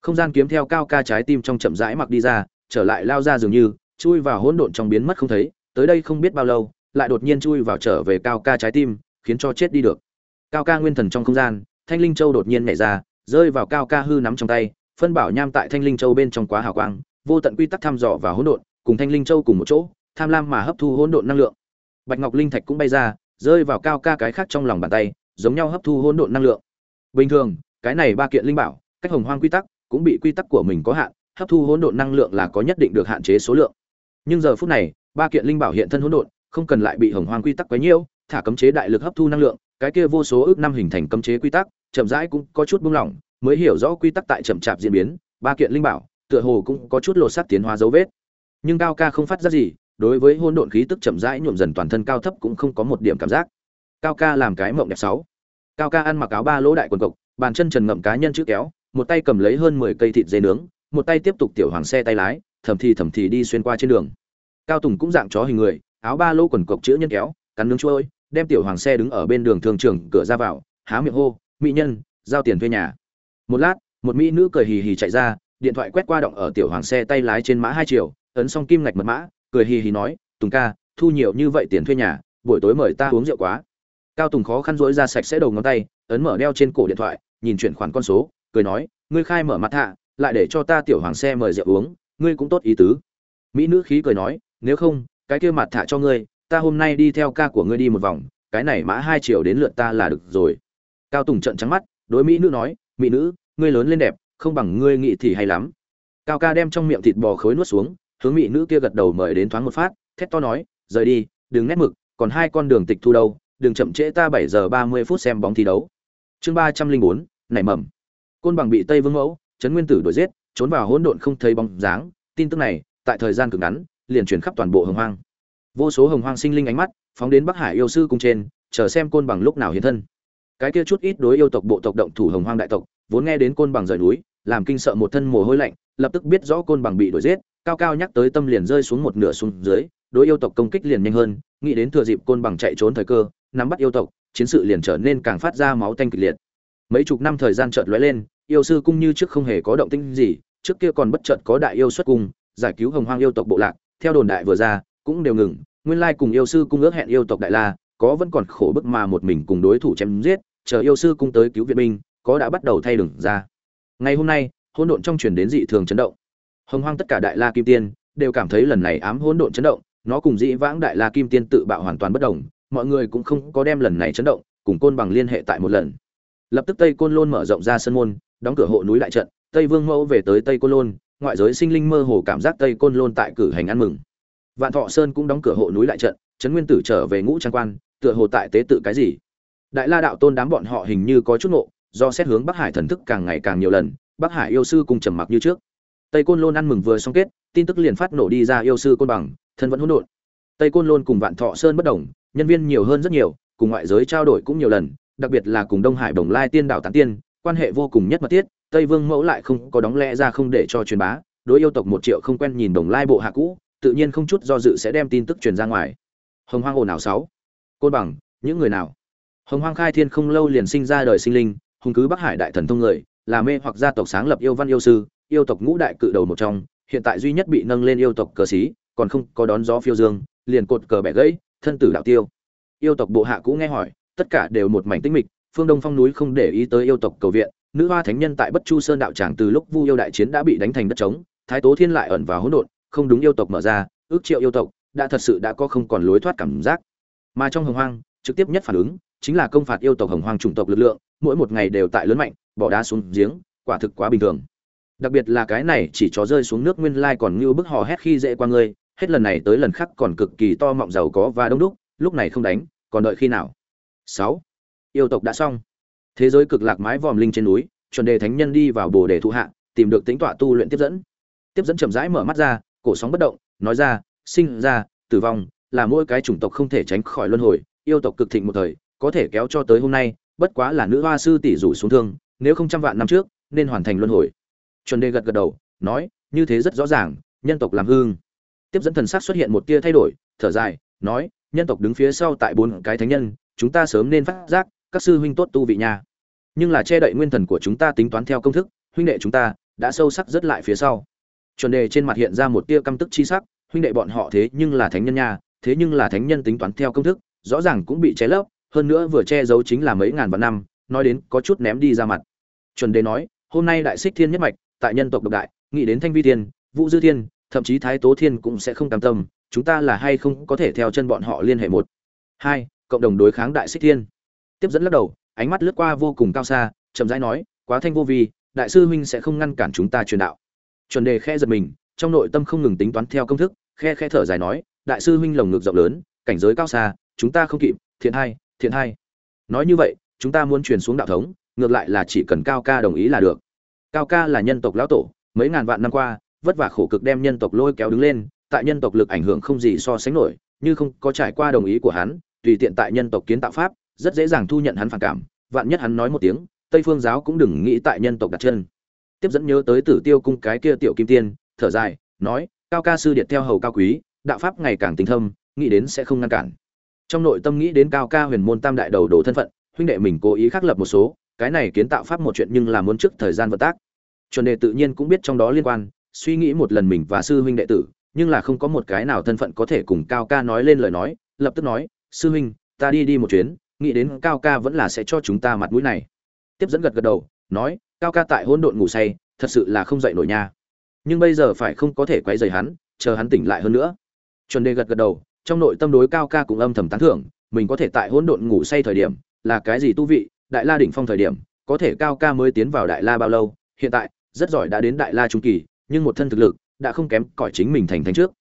Không gian kiếm theo cao ca trái tim trong chậm rãi mặc đi ra, trở lại lao ra dường như, chui vào hỗn độn trong biến mất không thấy, tới đây không biết bao lâu, lại đột nhiên chui vào trở về cao ca trái tim, khiến cho chết đi được. Cao ca nguyên thần trong không gian, thanh linh châu đột nhiên nhảy ra rơi vào cao ca hư nắm trong tay, phân bảo nham tại thanh linh châu bên trong quá hào quang, vô tận quy tắc thăm dò và hỗn độn, cùng thanh linh châu cùng một chỗ, tham lam mà hấp thu hỗn độn năng lượng. Bạch ngọc linh thạch cũng bay ra, rơi vào cao ca cái khác trong lòng bàn tay, giống nhau hấp thu hỗn độn năng lượng. Bình thường, cái này ba kiện linh bảo, cách hồng hoang quy tắc, cũng bị quy tắc của mình có hạn, hấp thu hỗn độn năng lượng là có nhất định được hạn chế số lượng. Nhưng giờ phút này, ba kiện linh bảo hiện thân hỗn độn, không cần lại bị hồng hoang quy tắc quấy nhiễu thả cấm chế đại lực hấp thu năng lượng, cái kia vô số ước năm hình thành cấm chế quy tắc chậm rãi cũng có chút buông lỏng, mới hiểu rõ quy tắc tại chậm chạp diễn biến, ba kiện linh bảo, tựa hồ cũng có chút lột xác tiến hóa dấu vết. Nhưng cao ca không phát ra gì, đối với hỗn độn khí tức chậm rãi nhuộm dần toàn thân cao thấp cũng không có một điểm cảm giác. Cao ca làm cái mộng đẹp sáu. Cao ca ăn mặc áo ba lỗ đại quần cộc, bàn chân trần ngậm cá nhân chữ kéo, một tay cầm lấy hơn mười cây thịt dê nướng, một tay tiếp tục tiểu hoàng xe tay lái, thầm thì thầm thì đi xuyên qua trên đường. Cao tùng cũng dạng chó hình người, áo ba lỗ quần cộc chữ nhân kéo, cắn nướng trôi đem tiểu hoàng xe đứng ở bên đường thường trường cửa ra vào, há miệng hô mỹ nhân, giao tiền thuê nhà. Một lát, một mỹ nữ cười hì hì chạy ra, điện thoại quét qua động ở tiểu hoàng xe tay lái trên mã hai triệu ấn xong kim ngạch mật mã, cười hì hì nói, tùng ca, thu nhiều như vậy tiền thuê nhà, buổi tối mời ta uống rượu quá. Cao tùng khó khăn rỗi ra sạch sẽ đầu ngón tay, ấn mở đeo trên cổ điện thoại, nhìn chuyển khoản con số, cười nói, ngươi khai mở mặt hạ, lại để cho ta tiểu hoàng xe mời rượu uống, ngươi cũng tốt ý tứ. Mỹ nữ khí cười nói, nếu không, cái kia mặt thả cho ngươi, ta hôm nay đi theo ca của ngươi đi một vòng, cái này mã hai triệu đến lượt ta là được rồi cao tùng trận trắng mắt, đối mỹ nữ nói, mỹ nữ, ngươi lớn lên đẹp, không bằng ngươi nghĩ thì hay lắm. Cao ca đem trong miệng thịt bò khối nuốt xuống, hướng mỹ nữ kia gật đầu mời đến thoáng một phát, thét to nói, rời đi, đừng nét mực, còn hai con đường tịch thu đâu, đừng chậm trễ ta bảy giờ ba mươi phút xem bóng thi đấu. Chương ba trăm linh bốn, nảy mầm. Côn bằng bị tây vương mẫu, trấn nguyên tử đuổi giết, trốn vào hỗn độn không thấy bóng dáng, tin tức này, tại thời gian cực ngắn, liền truyền khắp toàn bộ hồng hoang. Vô số hồng hoang sinh linh ánh mắt, phóng đến bắc hải yêu sư cung trên, chờ xem côn bằng lúc nào hiện thân cái kia chút ít đối yêu tộc bộ tộc động thủ hồng hoang đại tộc, vốn nghe đến côn bằng rời núi, làm kinh sợ một thân mồ hôi lạnh, lập tức biết rõ côn bằng bị đuổi giết, cao cao nhắc tới tâm liền rơi xuống một nửa xuống dưới, đối yêu tộc công kích liền nhanh hơn, nghĩ đến thừa dịp côn bằng chạy trốn thời cơ, nắm bắt yêu tộc, chiến sự liền trở nên càng phát ra máu tanh kịch liệt. Mấy chục năm thời gian chợt lóe lên, yêu sư cung như trước không hề có động tĩnh gì, trước kia còn bất chợt có đại yêu xuất cung, giải cứu hồng hoang yêu tộc bộ lạc, theo đồn đại vừa ra, cũng đều ngừng, nguyên lai cùng yêu sư cung ước hẹn yêu tộc đại la có vẫn còn khổ bức mà một mình cùng đối thủ chém giết, chờ yêu sư cung tới cứu viện binh, có đã bắt đầu thay đường ra. Ngày hôm nay, hỗn độn trong truyền đến dị thường chấn động. Hồng hoang tất cả đại la kim tiên đều cảm thấy lần này ám hỗn độn chấn động, nó cùng dị vãng đại la kim tiên tự bạo hoàn toàn bất đồng, mọi người cũng không có đem lần này chấn động cùng côn bằng liên hệ tại một lần. Lập tức tây côn lôn mở rộng ra sân môn, đóng cửa hộ núi đại trận, tây vương mẫu về tới tây côn lôn, ngoại giới sinh linh mơ hồ cảm giác tây côn lôn tại cử hành ăn mừng. Vạn thọ sơn cũng đóng cửa hộ núi lại trận, trấn nguyên tử trở về ngũ trang quan tựa hồ tại tế tự cái gì. Đại la đạo tôn đám bọn họ hình như có chút ngộ, do xét hướng bắc hải thần thức càng ngày càng nhiều lần, bắc hải yêu sư cùng trầm mặc như trước. Tây côn lôn ăn mừng vừa xong kết, tin tức liền phát nổ đi ra yêu sư côn bằng, thân vẫn hỗn độn. Tây côn lôn cùng vạn thọ sơn bất đồng, nhân viên nhiều hơn rất nhiều, cùng ngoại giới trao đổi cũng nhiều lần, đặc biệt là cùng đông hải đồng lai tiên đảo tán tiên, quan hệ vô cùng nhất mật thiết, tây vương mẫu lại không có đóng lẽ ra không để cho truyền bá, đối yêu tộc một triệu không quen nhìn đồng lai bộ hạ cũ, tự nhiên không chút do dự sẽ đem tin tức truyền ra ngoài. Hồng hoang ồn ào sáu côn bằng, những người nào? Hồng hoang khai thiên không lâu liền sinh ra đời sinh linh, hùng cứ bắc hải đại thần thông người, là mê hoặc gia tộc sáng lập yêu văn yêu sư, yêu tộc ngũ đại cự đầu một trong, hiện tại duy nhất bị nâng lên yêu tộc cờ xí còn không có đón gió phiêu dương, liền cột cờ bẻ gãy, thân tử đạo tiêu. Yêu tộc bộ hạ cũ nghe hỏi, tất cả đều một mảnh tinh mịch, phương đông phong núi không để ý tới yêu tộc cầu viện, nữ hoa thánh nhân tại bất chu sơn đạo tràng từ lúc vu yêu đại chiến đã bị đánh thành đất trống, thái tố thiên lại ẩn vào hỗn độn, không đúng yêu tộc mở ra, ước triệu yêu tộc, đã thật sự đã có không còn lối thoát cảm giác mà trong hồng hoang, trực tiếp nhất phản ứng chính là công phạt yêu tộc hồng hoang chủng tộc lực lượng, mỗi một ngày đều tại lớn mạnh, bỏ đá xuống giếng, quả thực quá bình thường. Đặc biệt là cái này chỉ chó rơi xuống nước nguyên lai còn như bức hò hét khi dễ qua ngươi, hết lần này tới lần khác còn cực kỳ to mọng giàu có và đông đúc, lúc này không đánh, còn đợi khi nào? Sáu. Yêu tộc đã xong. Thế giới cực lạc mái vòm linh trên núi, chuẩn đề thánh nhân đi vào bồ đề thụ hạ, tìm được tính tọa tu luyện tiếp dẫn. Tiếp dẫn chậm rãi mở mắt ra, cổ sóng bất động, nói ra, sinh ra, tử vong là mỗi cái chủng tộc không thể tránh khỏi luân hồi yêu tộc cực thịnh một thời có thể kéo cho tới hôm nay bất quá là nữ hoa sư tỷ rủ xuống thương nếu không trăm vạn năm trước nên hoàn thành luân hồi. Chuẩn đề gật gật đầu nói như thế rất rõ ràng nhân tộc làm hương. Tiếp dẫn thần sắc xuất hiện một tia thay đổi thở dài nói nhân tộc đứng phía sau tại bốn cái thánh nhân chúng ta sớm nên phát giác các sư huynh tốt tu vị nhà, nhưng là che đậy nguyên thần của chúng ta tính toán theo công thức huynh đệ chúng ta đã sâu sắc rất lại phía sau. Chuẩn đề trên mặt hiện ra một tia căm tức chi sắc huynh đệ bọn họ thế nhưng là thánh nhân nha thế nhưng là thánh nhân tính toán theo công thức, rõ ràng cũng bị che lấp, hơn nữa vừa che giấu chính là mấy ngàn vạn năm, nói đến có chút ném đi ra mặt. Chuẩn đề nói, hôm nay đại xích thiên nhất mạch, tại nhân tộc độc đại, nghĩ đến thanh vi thiên, vũ dư thiên, thậm chí thái tố thiên cũng sẽ không cam tâm, chúng ta là hay không có thể theo chân bọn họ liên hệ một. Hai, cộng đồng đối kháng đại xích thiên. Tiếp dẫn lắc đầu, ánh mắt lướt qua vô cùng cao xa, chậm rãi nói, quá thanh vô vi, đại sư huynh sẽ không ngăn cản chúng ta truyền đạo. Chuẩn đề khe giật mình, trong nội tâm không ngừng tính toán theo công thức, khe khe thở dài nói đại sư huynh lồng ngực rộng lớn, cảnh giới cao xa, chúng ta không kịp, thiện hai thiện hai. Nói như vậy, chúng ta muốn truyền xuống đạo thống, ngược lại là chỉ cần cao ca đồng ý là được. Cao ca là nhân tộc lão tổ, mấy ngàn vạn năm qua, vất vả khổ cực đem nhân tộc lôi kéo đứng lên, tại nhân tộc lực ảnh hưởng không gì so sánh nổi, như không có trải qua đồng ý của hắn, tùy tiện tại nhân tộc kiến tạo pháp, rất dễ dàng thu nhận hắn phản cảm, vạn nhất hắn nói một tiếng, tây phương giáo cũng đừng nghĩ tại nhân tộc đặt chân. Tiếp dẫn nhớ tới tử tiêu cung cái kia tiểu kim tiên, thở dài, nói, cao ca sư điện theo hầu cao quý đạo pháp ngày càng tinh thâm, nghĩ đến sẽ không ngăn cản. Trong nội tâm nghĩ đến cao ca huyền môn tam đại đầu đồ thân phận, huynh đệ mình cố ý khắc lập một số, cái này kiến tạo pháp một chuyện nhưng là muốn trước thời gian vận tác. Chuẩn đề tự nhiên cũng biết trong đó liên quan, suy nghĩ một lần mình và sư huynh đệ tử, nhưng là không có một cái nào thân phận có thể cùng cao ca nói lên lời nói, lập tức nói, sư huynh, ta đi đi một chuyến, nghĩ đến cao ca vẫn là sẽ cho chúng ta mặt mũi này. Tiếp dẫn gật gật đầu, nói, cao ca tại hỗn độn ngủ say, thật sự là không dậy nổi nha. Nhưng bây giờ phải không có thể quấy rầy hắn, chờ hắn tỉnh lại hơn nữa chuẩn đề gật gật đầu, trong nội tâm đối cao ca cũng âm thầm tán thưởng, mình có thể tại hỗn độn ngủ say thời điểm, là cái gì tu vị, đại la đỉnh phong thời điểm, có thể cao ca mới tiến vào đại la bao lâu, hiện tại, rất giỏi đã đến đại la trung kỳ, nhưng một thân thực lực, đã không kém cỏi chính mình thành thánh trước.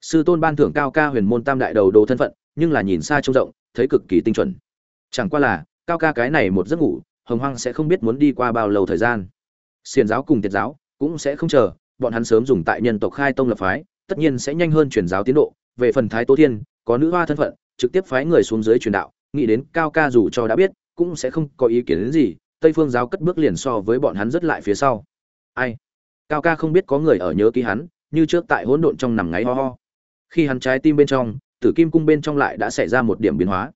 Sư tôn ban thưởng cao ca huyền môn tam đại đầu đồ thân phận, nhưng là nhìn xa trông rộng, thấy cực kỳ tinh chuẩn. Chẳng qua là, cao ca cái này một giấc ngủ, hồng hoang sẽ không biết muốn đi qua bao lâu thời gian. Xiền giáo cùng tiệt giáo cũng sẽ không chờ, bọn hắn sớm dùng tại nhân tộc khai tông lập phái tất nhiên sẽ nhanh hơn truyền giáo tiến độ. Về phần thái tố thiên, có nữ hoa thân phận, trực tiếp phái người xuống dưới truyền đạo, nghĩ đến cao ca dù cho đã biết, cũng sẽ không có ý kiến đến gì, tây phương giáo cất bước liền so với bọn hắn rất lại phía sau. Ai? Cao ca không biết có người ở nhớ ký hắn, như trước tại hỗn độn trong nằm ngáy ho ho. Khi hắn trái tim bên trong, tử kim cung bên trong lại đã xảy ra một điểm biến hóa.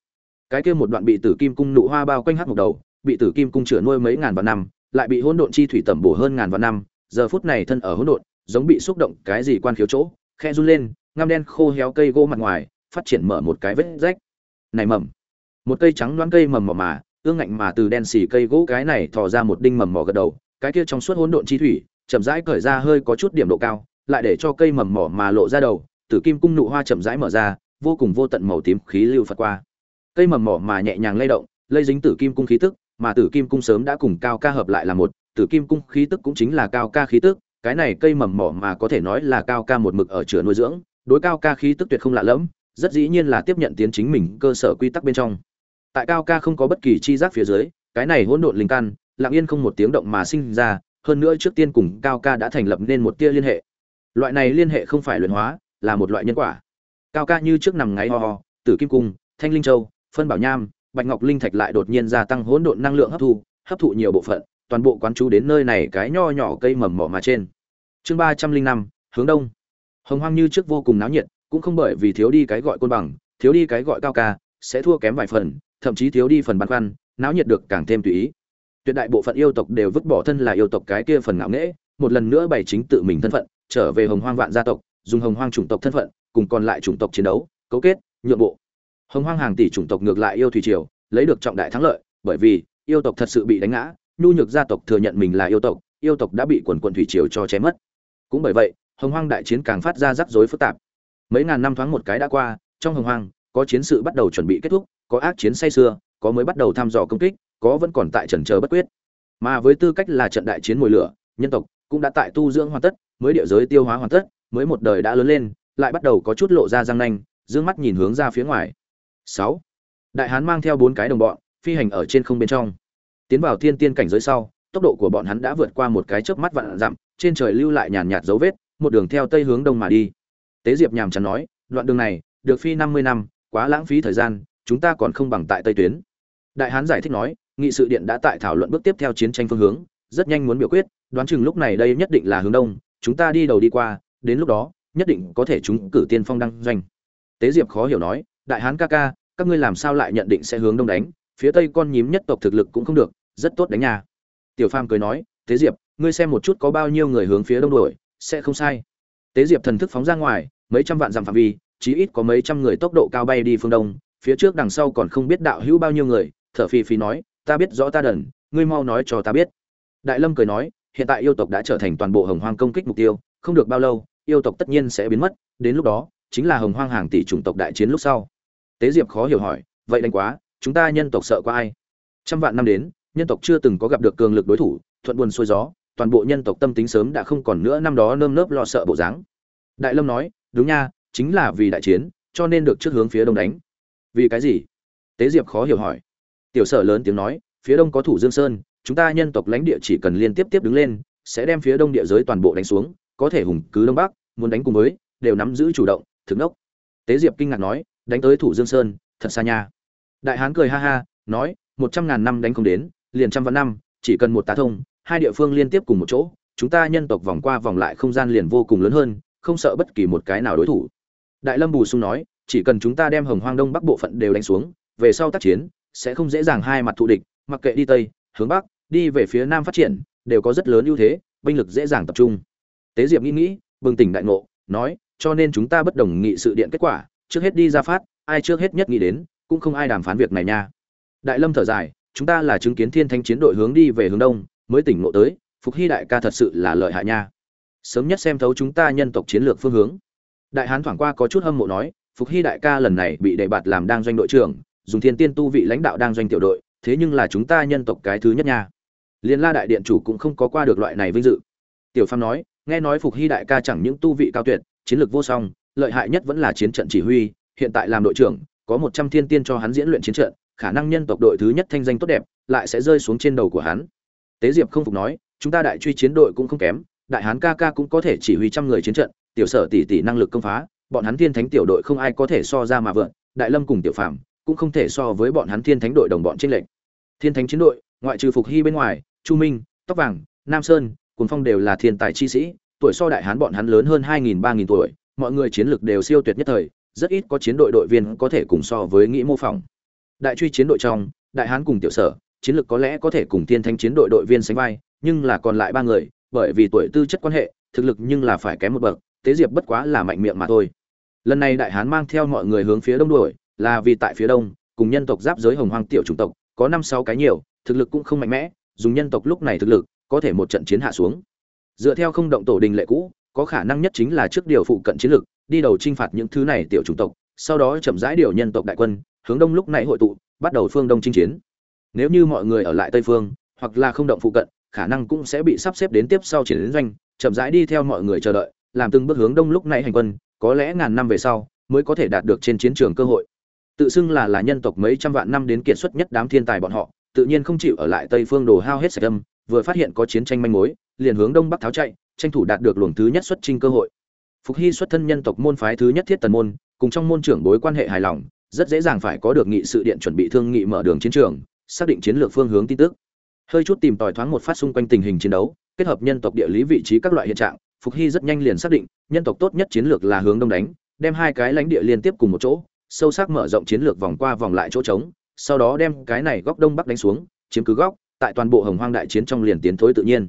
Cái kia một đoạn bị tử kim cung nụ hoa bao quanh hắt một đầu, bị tử kim cung chữa nuôi mấy ngàn vạn năm, lại bị hỗn độn chi thủy tẩm bổ hơn ngàn vạn năm, giờ phút này thân ở hỗn độn, giống bị xúc động cái gì quan khiếu chỗ khe run lên, ngăm đen khô héo cây gỗ mặt ngoài, phát triển mở một cái vết rách. Này mầm, một cây trắng loáng cây mầm mỏ mà, ương ngạnh mà từ đen xì cây gỗ cái này thò ra một đinh mầm mỏ gật đầu, cái kia trong suốt hỗn độn chi thủy, chậm rãi cởi ra hơi có chút điểm độ cao, lại để cho cây mầm mỏ mà lộ ra đầu, tử kim cung nụ hoa chậm rãi mở ra, vô cùng vô tận màu tím khí lưu phật qua. Cây mầm mỏ mà nhẹ nhàng lay động, lây dính tử kim cung khí tức, mà tử kim cung sớm đã cùng cao ca hợp lại là một, tử kim cung khí tức cũng chính là cao ca khí tức cái này cây mầm mỏ mà có thể nói là cao ca một mực ở chữa nuôi dưỡng, đối cao ca khí tức tuyệt không lạ lẫm, rất dĩ nhiên là tiếp nhận tiến chính mình cơ sở quy tắc bên trong. Tại cao ca không có bất kỳ chi giác phía dưới, cái này hỗn độn linh căn, lặng yên không một tiếng động mà sinh ra, hơn nữa trước tiên cùng cao ca đã thành lập nên một tia liên hệ. Loại này liên hệ không phải luyện hóa, là một loại nhân quả. Cao ca như trước nằm ngáy ho ho, tử kim cung, thanh linh châu, phân bảo nham, bạch ngọc linh thạch lại đột nhiên gia tăng hỗn độn năng lượng hấp thu, hấp thụ nhiều bộ phận, toàn bộ quán chú đến nơi này cái nho nhỏ cây mầm mỏ mà trên chương ba trăm linh năm, hướng đông. Hồng hoang như trước vô cùng náo nhiệt, cũng không bởi vì thiếu đi cái gọi côn bằng, thiếu đi cái gọi cao ca, sẽ thua kém vài phần, thậm chí thiếu đi phần băn khoăn, náo nhiệt được càng thêm tùy ý. Tuyệt đại bộ phận yêu tộc đều vứt bỏ thân là yêu tộc cái kia phần ngạo nghễ, một lần nữa bày chính tự mình thân phận, trở về hồng hoang vạn gia tộc, dùng hồng hoang chủng tộc thân phận, cùng còn lại chủng tộc chiến đấu, cấu kết, nhượng bộ. Hồng hoang hàng tỷ chủng tộc ngược lại yêu thủy triều, lấy được trọng đại thắng lợi, bởi vì, yêu tộc thật sự bị đánh ngã, nhu nhược gia tộc thừa nhận mình là yêu tộc yêu tộc đã bị quần quần thủy triều cho chém mất cũng bởi vậy, hồng hoang đại chiến càng phát ra rắc rối phức tạp. Mấy ngàn năm thoáng một cái đã qua, trong hồng hoang, có chiến sự bắt đầu chuẩn bị kết thúc, có ác chiến say xưa có mới bắt đầu thăm dò công kích, có vẫn còn tại trần chờ bất quyết. Mà với tư cách là trận đại chiến mồi lửa, nhân tộc cũng đã tại tu dưỡng hoàn tất, mới địa giới tiêu hóa hoàn tất, mới một đời đã lớn lên, lại bắt đầu có chút lộ ra răng nanh, dương mắt nhìn hướng ra phía ngoài. Sáu. Đại hán mang theo bốn cái đồng bọn, phi hành ở trên không bên trong. Tiến vào thiên tiên cảnh giới sau tốc độ của bọn hắn đã vượt qua một cái chớp mắt vạn dặm, trên trời lưu lại nhàn nhạt dấu vết, một đường theo tây hướng đông mà đi. Tế diệp nhàm chán nói, đoạn đường này, được phi năm mươi năm, quá lãng phí thời gian, chúng ta còn không bằng tại tây tuyến. Đại hán giải thích nói, nghị sự điện đã tại thảo luận bước tiếp theo chiến tranh phương hướng, rất nhanh muốn biểu quyết, đoán chừng lúc này đây nhất định là hướng đông, chúng ta đi đầu đi qua, đến lúc đó, nhất định có thể chúng cử tiên phong đăng doanh. Tế diệp khó hiểu nói, đại hán ca ca, các ngươi làm sao lại nhận định sẽ hướng đông đánh? Phía tây con nhím nhất tộc thực lực cũng không được, rất tốt đánh nhà tiểu phàm cười nói, tế diệp, ngươi xem một chút có bao nhiêu người hướng phía đông đuổi, sẽ không sai. Tế diệp thần thức phóng ra ngoài, mấy trăm vạn dặm phạm vi, chí ít có mấy trăm người tốc độ cao bay đi phương đông, phía trước đằng sau còn không biết đạo hữu bao nhiêu người, thở phì phì nói, ta biết rõ ta đần, ngươi mau nói cho ta biết. Đại lâm cười nói, hiện tại yêu tộc đã trở thành toàn bộ hồng hoang công kích mục tiêu, không được bao lâu, yêu tộc tất nhiên sẽ biến mất, đến lúc đó, chính là hồng hoang hàng tỷ chủng tộc đại chiến lúc sau. Tế diệp khó hiểu hỏi, vậy đánh quá, chúng ta nhân tộc sợ qua ai? Trăm vạn năm đến nhân tộc chưa từng có gặp được cường lực đối thủ, thuận buồn xuôi gió, toàn bộ nhân tộc tâm tính sớm đã không còn nữa năm đó nơm nớp lo sợ bộ dáng. Đại lâm nói, đúng nha, chính là vì đại chiến, cho nên được trước hướng phía đông đánh. Vì cái gì? Tế diệp khó hiểu hỏi. Tiểu sở lớn tiếng nói, phía đông có thủ dương sơn, chúng ta nhân tộc lãnh địa chỉ cần liên tiếp tiếp đứng lên, sẽ đem phía đông địa giới toàn bộ đánh xuống, có thể hùng cứ đông bắc, muốn đánh cùng với, đều nắm giữ chủ động, thực nốc. Tế diệp kinh ngạc nói, đánh tới thủ dương sơn, thật xa nha. Đại hán cười ha ha, nói, một trăm ngàn năm đánh không đến liền trăm vạn năm, chỉ cần một tá thông, hai địa phương liên tiếp cùng một chỗ, chúng ta nhân tộc vòng qua vòng lại không gian liền vô cùng lớn hơn, không sợ bất kỳ một cái nào đối thủ. Đại lâm bù sung nói, chỉ cần chúng ta đem hồng hoang đông bắc bộ phận đều đánh xuống, về sau tác chiến, sẽ không dễ dàng hai mặt thù địch, mặc kệ đi tây, hướng bắc, đi về phía nam phát triển, đều có rất lớn ưu thế, binh lực dễ dàng tập trung. Tế diệp nghĩ nghĩ, bừng tỉnh đại ngộ, nói, cho nên chúng ta bất đồng nghị sự điện kết quả, trước hết đi ra phát, ai trước hết nhất nghĩ đến, cũng không ai đàm phán việc này nha. Đại lâm thở dài chúng ta là chứng kiến thiên thanh chiến đội hướng đi về hướng đông, mới tỉnh ngộ tới, phục hy đại ca thật sự là lợi hại nha. Sớm nhất xem thấu chúng ta nhân tộc chiến lược phương hướng. Đại hán thoảng qua có chút hâm mộ nói, phục hy đại ca lần này bị đề bạt làm đang doanh đội trưởng, dùng thiên tiên tu vị lãnh đạo đang doanh tiểu đội, thế nhưng là chúng ta nhân tộc cái thứ nhất nha. Liên la đại điện chủ cũng không có qua được loại này vinh dự. Tiểu pham nói, nghe nói phục hy đại ca chẳng những tu vị cao tuyệt, chiến lược vô song, lợi hại nhất vẫn là chiến trận chỉ huy, hiện tại làm đội trưởng, có một trăm thiên tiên cho hắn diễn luyện chiến trận khả năng nhân tộc đội thứ nhất thanh danh tốt đẹp lại sẽ rơi xuống trên đầu của hắn. Tế diệp không phục nói, chúng ta đại truy chiến đội cũng không kém, đại hán ca ca cũng có thể chỉ huy trăm người chiến trận, tiểu sở tỷ tỷ năng lực công phá, bọn hắn thiên thánh tiểu đội không ai có thể so ra mà vượn, đại lâm cùng tiểu phạm cũng không thể so với bọn hắn thiên thánh đội đồng bọn trên lệnh thiên thánh chiến đội, ngoại trừ phục hy bên ngoài, chu minh, tóc vàng, nam sơn cùng phong đều là thiên tài chi sĩ, tuổi so đại hán bọn hắn lớn hơn hai nghìn, ba nghìn tuổi, mọi người chiến lược đều siêu tuyệt nhất thời, rất ít có chiến đội đội viên có thể cùng so với nghĩ mô phỏng đại truy chiến đội trong, đại hán cùng tiểu sở, chiến lược có lẽ có thể cùng thiên thánh chiến đội đội viên sánh vai, nhưng là còn lại ba người, bởi vì tuổi tư chất quan hệ, thực lực nhưng là phải kém một bậc, tế diệp bất quá là mạnh miệng mà thôi. Lần này đại hán mang theo mọi người hướng phía đông đuổi, là vì tại phía đông, cùng nhân tộc giáp giới hồng hoang tiểu chủng tộc, có năm sáu cái nhiều, thực lực cũng không mạnh mẽ, dùng nhân tộc lúc này thực lực, có thể một trận chiến hạ xuống. Dựa theo không động tổ đình lệ cũ, có khả năng nhất chính là trước điều phụ cận chiến lực đi đầu chinh phạt những thứ này tiểu chủng tộc, sau đó chậm rãi điều nhân tộc đại quân hướng đông lúc này hội tụ, bắt đầu phương đông chinh chiến. Nếu như mọi người ở lại tây phương, hoặc là không động phụ cận, khả năng cũng sẽ bị sắp xếp đến tiếp sau chiến doanh, chậm rãi đi theo mọi người chờ đợi, làm từng bước hướng đông lúc này hành quân, có lẽ ngàn năm về sau, mới có thể đạt được trên chiến trường cơ hội. Tự xưng là là nhân tộc mấy trăm vạn năm đến kiệt xuất nhất đám thiên tài bọn họ, tự nhiên không chịu ở lại tây phương đồ hao hết sạch tâm, vừa phát hiện có chiến tranh manh mối, liền hướng đông bắc tháo chạy, tranh thủ đạt được luồng thứ nhất xuất trình cơ hội. Phục hy xuất thân nhân tộc môn phái thứ nhất thiết tần môn, cùng trong môn trưởng bối quan hệ hài lòng rất dễ dàng phải có được nghị sự điện chuẩn bị thương nghị mở đường chiến trường, xác định chiến lược phương hướng tin tức. Hơi chút tìm tòi thoáng một phát xung quanh tình hình chiến đấu, kết hợp nhân tộc địa lý vị trí các loại hiện trạng, phục hy rất nhanh liền xác định, nhân tộc tốt nhất chiến lược là hướng đông đánh, đem hai cái lãnh địa liên tiếp cùng một chỗ, sâu sắc mở rộng chiến lược vòng qua vòng lại chỗ trống, sau đó đem cái này góc đông bắc đánh xuống, chiếm cứ góc, tại toàn bộ hồng hoang đại chiến trong liền tiến thối tự nhiên.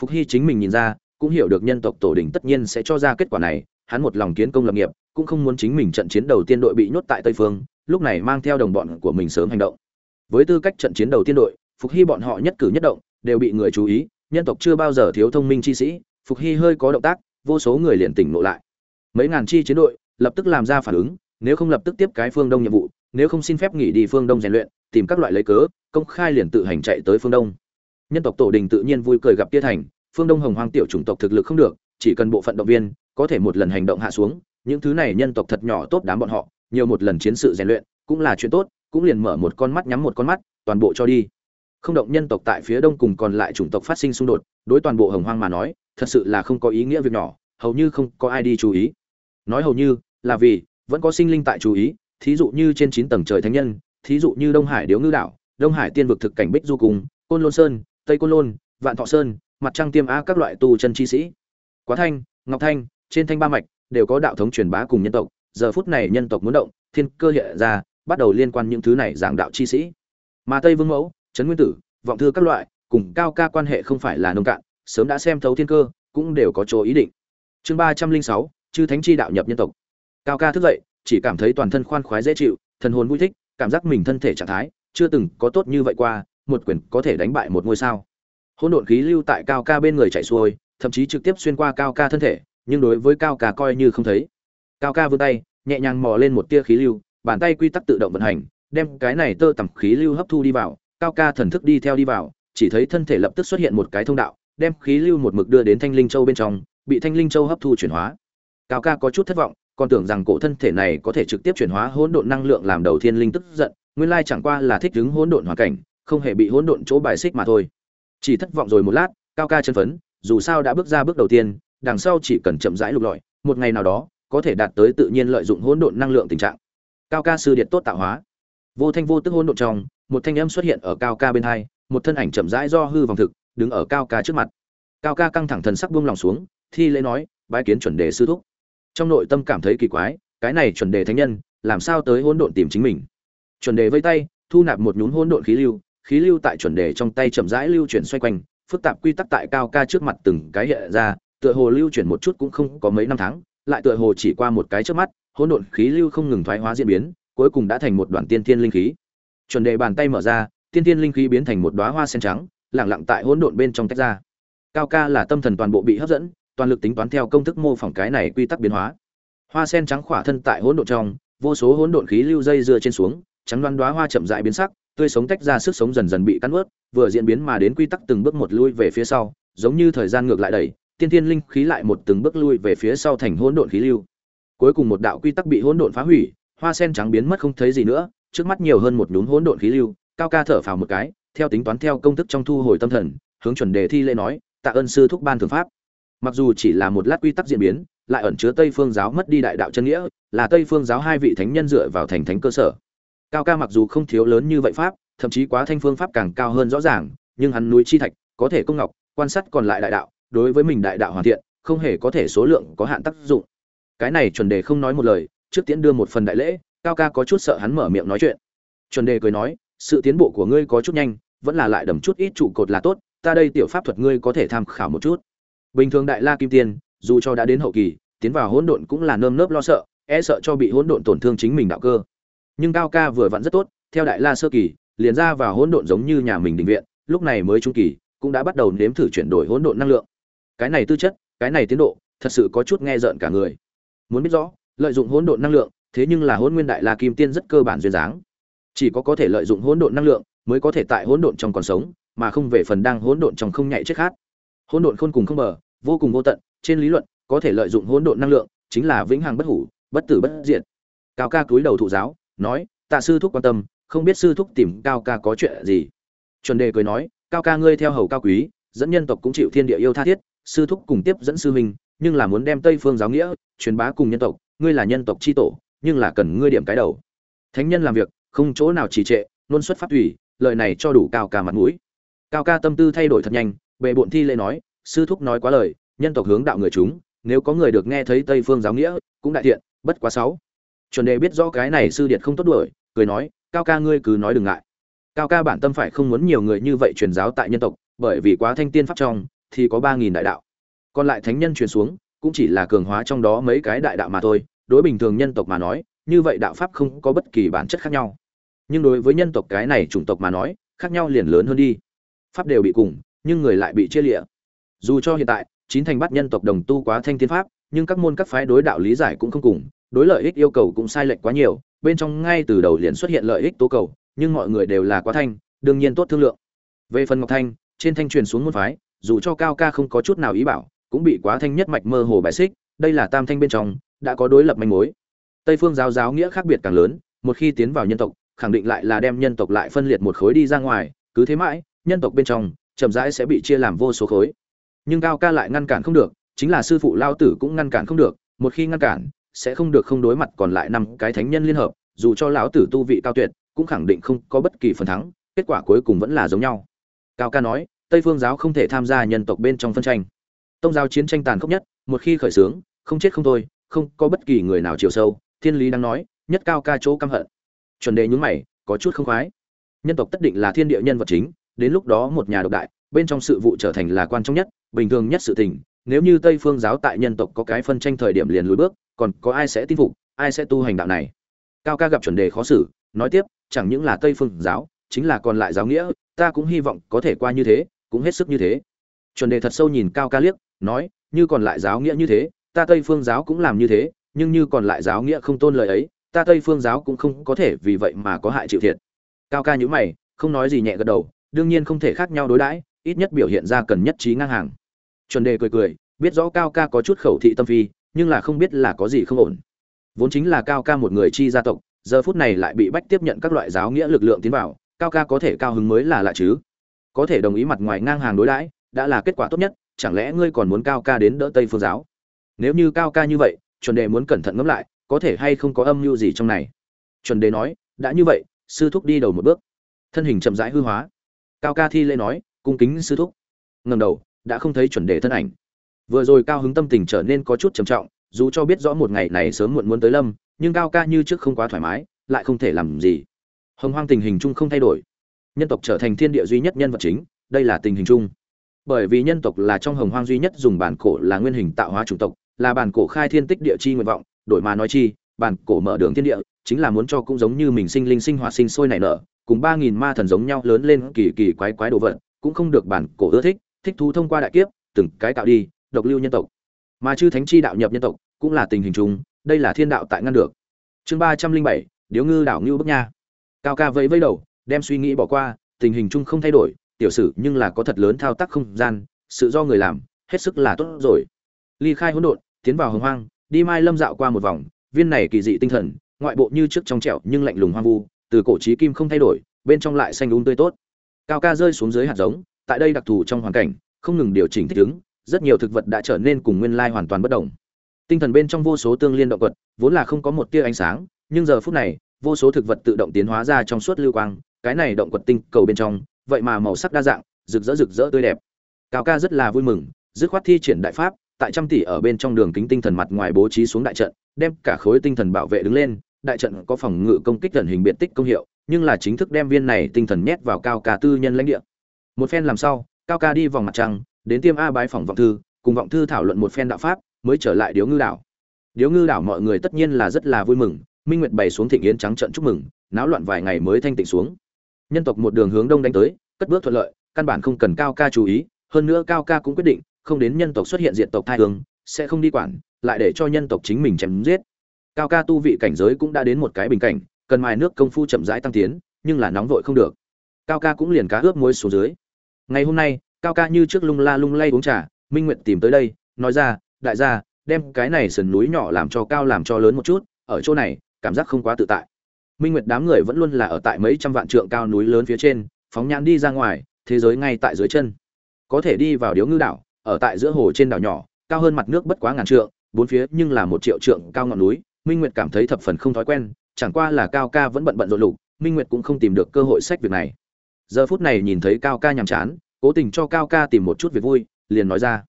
Phục hy chính mình nhìn ra, cũng hiểu được nhân tộc tổ đình tất nhiên sẽ cho ra kết quả này, hắn một lòng kiến công lập nghiệp cũng không muốn chính mình trận chiến đầu tiên đội bị nhốt tại tây phương, lúc này mang theo đồng bọn của mình sớm hành động. Với tư cách trận chiến đầu tiên đội, phục hy bọn họ nhất cử nhất động, đều bị người chú ý, nhân tộc chưa bao giờ thiếu thông minh chi sĩ, phục hy hơi có động tác, vô số người liền tỉnh ngộ lại. Mấy ngàn chi chiến đội, lập tức làm ra phản ứng, nếu không lập tức tiếp cái phương đông nhiệm vụ, nếu không xin phép nghỉ đi phương đông rèn luyện, tìm các loại lấy cớ, công khai liền tự hành chạy tới phương đông. Nhân tộc tổ đình tự nhiên vui cười gặp tia thành, phương đông hồng hoang tiểu chủng tộc thực lực không được, chỉ cần bộ phận động viên, có thể một lần hành động hạ xuống những thứ này nhân tộc thật nhỏ tốt đám bọn họ, nhiều một lần chiến sự rèn luyện, cũng là chuyện tốt, cũng liền mở một con mắt nhắm một con mắt, toàn bộ cho đi. Không động nhân tộc tại phía đông cùng còn lại chủng tộc phát sinh xung đột, đối toàn bộ hồng hoang mà nói, thật sự là không có ý nghĩa việc nhỏ, hầu như không có ai đi chú ý. Nói hầu như, là vì, vẫn có sinh linh tại chú ý, thí dụ như trên chín tầng trời thánh nhân, thí dụ như đông hải điếu ngư đảo, đông hải tiên vực thực cảnh bích du cùng côn lôn sơn, tây côn lôn, vạn thọ sơn, mặt trăng tiêm á các loại tu chân chi sĩ. Quá thanh, ngọc thanh, trên thanh ba mạch đều có đạo thống truyền bá cùng nhân tộc, giờ phút này nhân tộc muốn động, thiên cơ hiện ra, bắt đầu liên quan những thứ này giảng đạo chi sĩ. Mà tây vương mẫu, trấn nguyên tử, vọng thư các loại, cùng cao ca quan hệ không phải là nông cạn, sớm đã xem thấu thiên cơ, cũng đều có chỗ ý định. Chương ba trăm linh sáu, chư thánh chi đạo nhập nhân tộc. Cao ca thức dậy, chỉ cảm thấy toàn thân khoan khoái dễ chịu, thần hồn vui thích, cảm giác mình thân thể trạng thái chưa từng có tốt như vậy qua, một quyền có thể đánh bại một ngôi sao. Hỗn độn khí lưu tại cao ca bên người chạy xuôi, thậm chí trực tiếp xuyên qua cao ca thân thể nhưng đối với cao ca coi như không thấy. Cao ca vươn tay, nhẹ nhàng mò lên một tia khí lưu, bàn tay quy tắc tự động vận hành, đem cái này tơ tằm khí lưu hấp thu đi vào, cao ca thần thức đi theo đi vào, chỉ thấy thân thể lập tức xuất hiện một cái thông đạo, đem khí lưu một mực đưa đến thanh linh châu bên trong, bị thanh linh châu hấp thu chuyển hóa. Cao ca có chút thất vọng, còn tưởng rằng cổ thân thể này có thể trực tiếp chuyển hóa hỗn độn năng lượng làm đầu thiên linh tức giận, nguyên lai chẳng qua là thích ứng hỗn độn hoàn cảnh, không hề bị hỗn độn chỗ bài xích mà thôi. Chỉ thất vọng rồi một lát, cao ca chân phấn, dù sao đã bước ra bước đầu tiên đằng sau chỉ cần chậm rãi lục lọi, một ngày nào đó, có thể đạt tới tự nhiên lợi dụng hỗn độn năng lượng tình trạng. Cao ca sư điện tốt tạo hóa. Vô thanh vô tức hỗn độn trong, một thanh âm xuất hiện ở cao ca bên hai, một thân ảnh chậm rãi do hư vòng thực, đứng ở cao ca trước mặt. Cao ca căng thẳng thần sắc buông lòng xuống, thi lễ nói, bái kiến chuẩn đề sư thúc. Trong nội tâm cảm thấy kỳ quái, cái này chuẩn đề thánh nhân, làm sao tới hỗn độn tìm chính mình? Chuẩn đề vây tay, thu nạp một nhún hỗn độn khí lưu khí lưu tại chuẩn đề trong tay chậm rãi lưu chuyển xoay quanh, phức tạp quy tắc tại cao ca trước mặt từng cái hiện ra tựa hồ lưu chuyển một chút cũng không có mấy năm tháng lại tựa hồ chỉ qua một cái chớp mắt hỗn độn khí lưu không ngừng thoái hóa diễn biến cuối cùng đã thành một đoàn tiên thiên linh khí. Chuẩn đề bàn tay mở ra tiên thiên linh khí biến thành một đóa hoa sen trắng lẳng lặng tại hỗn độn bên trong tách ra. Cao ca là tâm thần toàn bộ bị hấp dẫn toàn lực tính toán theo công thức mô phỏng cái này quy tắc biến hóa. Hoa sen trắng khỏa thân tại hỗn độn trong vô số hỗn độn khí lưu dây dưa trên xuống trắng đoan đóa hoa chậm rãi biến sắc tươi sống tách ra sức sống dần dần bị cắn nuốt, vừa diễn biến mà đến quy tắc từng bước một lui về phía sau giống như thời gian ngược lại đẩy tiên thiên linh khí lại một từng bước lui về phía sau thành hỗn độn khí lưu. Cuối cùng một đạo quy tắc bị hỗn độn phá hủy, hoa sen trắng biến mất không thấy gì nữa, trước mắt nhiều hơn một nhún hỗn độn khí lưu, cao ca thở phào một cái, theo tính toán theo công thức trong thu hồi tâm thần, hướng chuẩn đề thi lễ nói, tạ ơn sư thúc ban thưởng pháp. Mặc dù chỉ là một lát quy tắc diễn biến, lại ẩn chứa tây phương giáo mất đi đại đạo chân nghĩa, là tây phương giáo hai vị thánh nhân dựa vào thành thánh cơ sở. Cao ca mặc dù không thiếu lớn như vậy pháp, thậm chí quá thanh phương pháp càng cao hơn rõ ràng, nhưng hắn núi chi thạch, có thể công ngọc, quan sát còn lại đại đạo đối với mình đại đạo hoàn thiện, không hề có thể số lượng có hạn tác dụng. Cái này chuẩn đề không nói một lời, trước tiễn đưa một phần đại lễ, cao ca có chút sợ hắn mở miệng nói chuyện. Chuẩn đề cười nói, sự tiến bộ của ngươi có chút nhanh, vẫn là lại đầm chút ít trụ cột là tốt, ta đây tiểu pháp thuật ngươi có thể tham khảo một chút. Bình thường đại la kim tiên, dù cho đã đến hậu kỳ, tiến vào hỗn độn cũng là nơm nớp lo sợ e sợ cho bị hỗn độn tổn thương chính mình đạo cơ. Nhưng cao ca vừa vặn rất tốt, theo đại la sơ kỳ, liền ra vào hỗn độn giống như nhà mình định viện, lúc này mới trung kỳ, cũng đã bắt đầu nếm thử chuyển đổi hỗn độn năng lượng cái này tư chất, cái này tiến độ, thật sự có chút nghe rợn cả người. Muốn biết rõ, lợi dụng hỗn độn năng lượng, thế nhưng là hỗn nguyên đại la kim tiên rất cơ bản duyên dáng. Chỉ có có thể lợi dụng hỗn độn năng lượng mới có thể tại hỗn độn trong còn sống, mà không về phần đang hỗn độn trong không nhạy chết khát. Hỗn độn khôn cùng không bờ, vô cùng vô tận, trên lý luận, có thể lợi dụng hỗn độn năng lượng chính là vĩnh hằng bất hủ, bất tử bất diệt. Cao ca cúi đầu thụ giáo, nói, tạ sư thúc quan tâm, không biết sư thúc tìm cao ca có chuyện gì? Chuẩn đề cười nói, cao ca ngươi theo hầu cao quý, dẫn nhân tộc cũng chịu thiên địa yêu tha thiết sư thúc cùng tiếp dẫn sư huynh, nhưng là muốn đem tây phương giáo nghĩa truyền bá cùng nhân tộc, ngươi là nhân tộc chi tổ, nhưng là cần ngươi điểm cái đầu. Thánh nhân làm việc, không chỗ nào trì trệ, luôn xuất phát thủy lời này cho đủ cao ca mặt mũi. Cao ca tâm tư thay đổi thật nhanh bệ bộn thi lễ nói, sư thúc nói quá lời, nhân tộc hướng đạo người chúng, nếu có người được nghe thấy tây phương giáo nghĩa, cũng đại thiện, bất quá sáu. Chuẩn đề biết rõ cái này sư điệt không tốt đuổi, cười nói, cao ca ngươi cứ nói đừng ngại. Cao ca bản tâm phải không muốn nhiều người như vậy truyền giáo tại nhân tộc, bởi vì quá thanh tiên pháp trong thì có ba nghìn đại đạo. Còn lại thánh nhân truyền xuống, cũng chỉ là cường hóa trong đó mấy cái đại đạo mà thôi. Đối bình thường nhân tộc mà nói, như vậy đạo pháp không có bất kỳ bản chất khác nhau. Nhưng đối với nhân tộc cái này chủng tộc mà nói, khác nhau liền lớn hơn đi. Pháp đều bị cùng, nhưng người lại bị chia lịa. Dù cho hiện tại, chín thành bắt nhân tộc đồng tu quá thanh tiên pháp, nhưng các môn các phái đối đạo lý giải cũng không cùng, đối lợi ích yêu cầu cũng sai lệch quá nhiều, bên trong ngay từ đầu liền xuất hiện lợi ích tố cầu, nhưng mọi người đều là quá thanh, đương nhiên tốt thương lượng. Về phần ngọc thanh, trên thanh truyền xuống môn phái dù cho cao ca không có chút nào ý bảo, cũng bị quá thanh nhất mạch mơ hồ bài xích, đây là tam thanh bên trong, đã có đối lập manh mối. Tây phương giáo giáo nghĩa khác biệt càng lớn, một khi tiến vào nhân tộc, khẳng định lại là đem nhân tộc lại phân liệt một khối đi ra ngoài, cứ thế mãi, nhân tộc bên trong, chậm rãi sẽ bị chia làm vô số khối. Nhưng cao ca lại ngăn cản không được, chính là sư phụ lao tử cũng ngăn cản không được, một khi ngăn cản, sẽ không được không đối mặt còn lại năm cái thánh nhân liên hợp, dù cho lão tử tu vị cao tuyệt, cũng khẳng định không có bất kỳ phần thắng, kết quả cuối cùng vẫn là giống nhau. Cao ca nói tây phương giáo không thể tham gia nhân tộc bên trong phân tranh. Tông giáo chiến tranh tàn khốc nhất, một khi khởi xướng, không chết không thôi, không có bất kỳ người nào chiều sâu, thiên lý đang nói, nhất cao ca chỗ căm hận. Chuẩn đề nhúng mày, có chút không khoái. Nhân tộc tất định là thiên địa nhân vật chính, đến lúc đó một nhà độc đại, bên trong sự vụ trở thành là quan trọng nhất, bình thường nhất sự tình. Nếu như tây phương giáo tại nhân tộc có cái phân tranh thời điểm liền lùi bước, còn có ai sẽ tin phục, ai sẽ tu hành đạo này? Cao ca gặp chuẩn đề khó xử, nói tiếp, chẳng những là tây phương giáo, chính là còn lại giáo nghĩa, ta cũng hy vọng có thể qua như thế cũng hết sức như thế. Chuẩn đề thật sâu nhìn cao ca liếc, nói, như còn lại giáo nghĩa như thế, ta tây phương giáo cũng làm như thế, nhưng như còn lại giáo nghĩa không tôn lời ấy, ta tây phương giáo cũng không có thể vì vậy mà có hại chịu thiệt. Cao ca nhữ mày, không nói gì nhẹ gật đầu, đương nhiên không thể khác nhau đối đãi, ít nhất biểu hiện ra cần nhất trí ngang hàng. Chuẩn đề cười cười, biết rõ cao ca có chút khẩu thị tâm phi, nhưng là không biết là có gì không ổn. Vốn chính là cao ca một người chi gia tộc, giờ phút này lại bị bách tiếp nhận các loại giáo nghĩa lực lượng tiến vào, cao ca có thể cao hứng mới là lạ chứ có thể đồng ý mặt ngoài ngang hàng đối đãi, đã là kết quả tốt nhất, chẳng lẽ ngươi còn muốn cao ca đến đỡ tây phương giáo? Nếu như cao ca như vậy, chuẩn đề muốn cẩn thận ngẫm lại, có thể hay không có âm mưu gì trong này? Chuẩn đề nói, đã như vậy, sư thúc đi đầu một bước. Thân hình chậm rãi hư hóa. Cao ca thi lễ nói, cung kính sư thúc. Ngầm đầu, đã không thấy chuẩn đề thân ảnh. Vừa rồi cao hứng tâm tình trở nên có chút trầm trọng, dù cho biết rõ một ngày này sớm muộn muốn tới lâm, nhưng cao ca như trước không quá thoải mái, lại không thể làm gì. Hồng hoang tình hình chung không thay đổi nhân tộc trở thành thiên địa duy nhất nhân vật chính, đây là tình hình chung. Bởi vì nhân tộc là trong hồng hoang duy nhất dùng bản cổ là nguyên hình tạo hóa chủng tộc, là bản cổ khai thiên tích địa chi nguyện vọng, đổi mà nói chi, bản cổ mở đường thiên địa, chính là muốn cho cũng giống như mình sinh linh sinh hoạt sinh sôi nảy nở, cùng ba nghìn ma thần giống nhau lớn lên kỳ kỳ quái quái đồ vật, cũng không được bản cổ ưa thích thích thú thông qua đại kiếp, từng cái tạo đi, độc lưu nhân tộc. Mà chư thánh chi đạo nhập nhân tộc, cũng là tình hình chung, đây là thiên đạo tại ngăn được. Chương ba trăm linh bảy, điếu ngư đảo ngưu bức nha. Cao ca vẫy vẫy đầu đem suy nghĩ bỏ qua, tình hình chung không thay đổi, tiểu sử nhưng là có thật lớn thao tác không gian, sự do người làm, hết sức là tốt rồi. Ly khai hỗn độn, tiến vào hồng hoang, đi mai lâm dạo qua một vòng, viên này kỳ dị tinh thần, ngoại bộ như trước trong trẻo nhưng lạnh lùng hoang vu, từ cổ trí kim không thay đổi, bên trong lại xanh đúng tươi tốt. Cao ca rơi xuống dưới hạt giống, tại đây đặc thù trong hoàn cảnh, không ngừng điều chỉnh thích ứng, rất nhiều thực vật đã trở nên cùng nguyên lai hoàn toàn bất động tinh thần bên trong vô số tương liên động vật, vốn là không có một tia ánh sáng, nhưng giờ phút này, vô số thực vật tự động tiến hóa ra trong suốt lưu quang cái này động quật tinh cầu bên trong, vậy mà màu sắc đa dạng, rực rỡ rực rỡ tươi đẹp. Cao ca rất là vui mừng, dứt khoát thi triển đại pháp, tại trăm tỷ ở bên trong đường kính tinh thần mặt ngoài bố trí xuống đại trận, đem cả khối tinh thần bảo vệ đứng lên, đại trận có phòng ngự công kích thần hình biện tích công hiệu, nhưng là chính thức đem viên này tinh thần nhét vào cao ca tư nhân lãnh địa. Một phen làm sau, cao ca đi vòng mặt trăng, đến tiêm a bái phòng vọng thư, cùng vọng thư thảo luận một phen đạo pháp, mới trở lại điếu ngư đảo. Điếu ngư đảo mọi người tất nhiên là rất là vui mừng, minh nguyệt bày xuống thịnh yến trắng trận chúc mừng, náo loạn vài ngày mới thanh tịnh xuống nhân tộc một đường hướng đông đánh tới, cất bước thuận lợi, căn bản không cần cao ca chú ý, hơn nữa cao ca cũng quyết định, không đến nhân tộc xuất hiện diện tộc thai hương, sẽ không đi quản, lại để cho nhân tộc chính mình chém giết. Cao ca tu vị cảnh giới cũng đã đến một cái bình cảnh, cần mài nước công phu chậm rãi tăng tiến, nhưng là nóng vội không được. Cao ca cũng liền cá ướp muối xuống dưới. Ngày hôm nay, cao ca như trước lung la lung lay uống trà, minh nguyện tìm tới đây, nói ra, đại gia, đem cái này sườn núi nhỏ làm cho cao làm cho lớn một chút, ở chỗ này, cảm giác không quá tự tại minh nguyệt đám người vẫn luôn là ở tại mấy trăm vạn trượng cao núi lớn phía trên, phóng nhãn đi ra ngoài, thế giới ngay tại dưới chân. Có thể đi vào điếu ngư đảo, ở tại giữa hồ trên đảo nhỏ, cao hơn mặt nước bất quá ngàn trượng, bốn phía nhưng là một triệu trượng cao ngọn núi. Minh nguyệt cảm thấy thập phần không thói quen, chẳng qua là cao ca vẫn bận bận rộn lục, minh nguyệt cũng không tìm được cơ hội sách việc này. Giờ phút này nhìn thấy cao ca nhàm chán, cố tình cho cao ca tìm một chút việc vui, liền nói ra.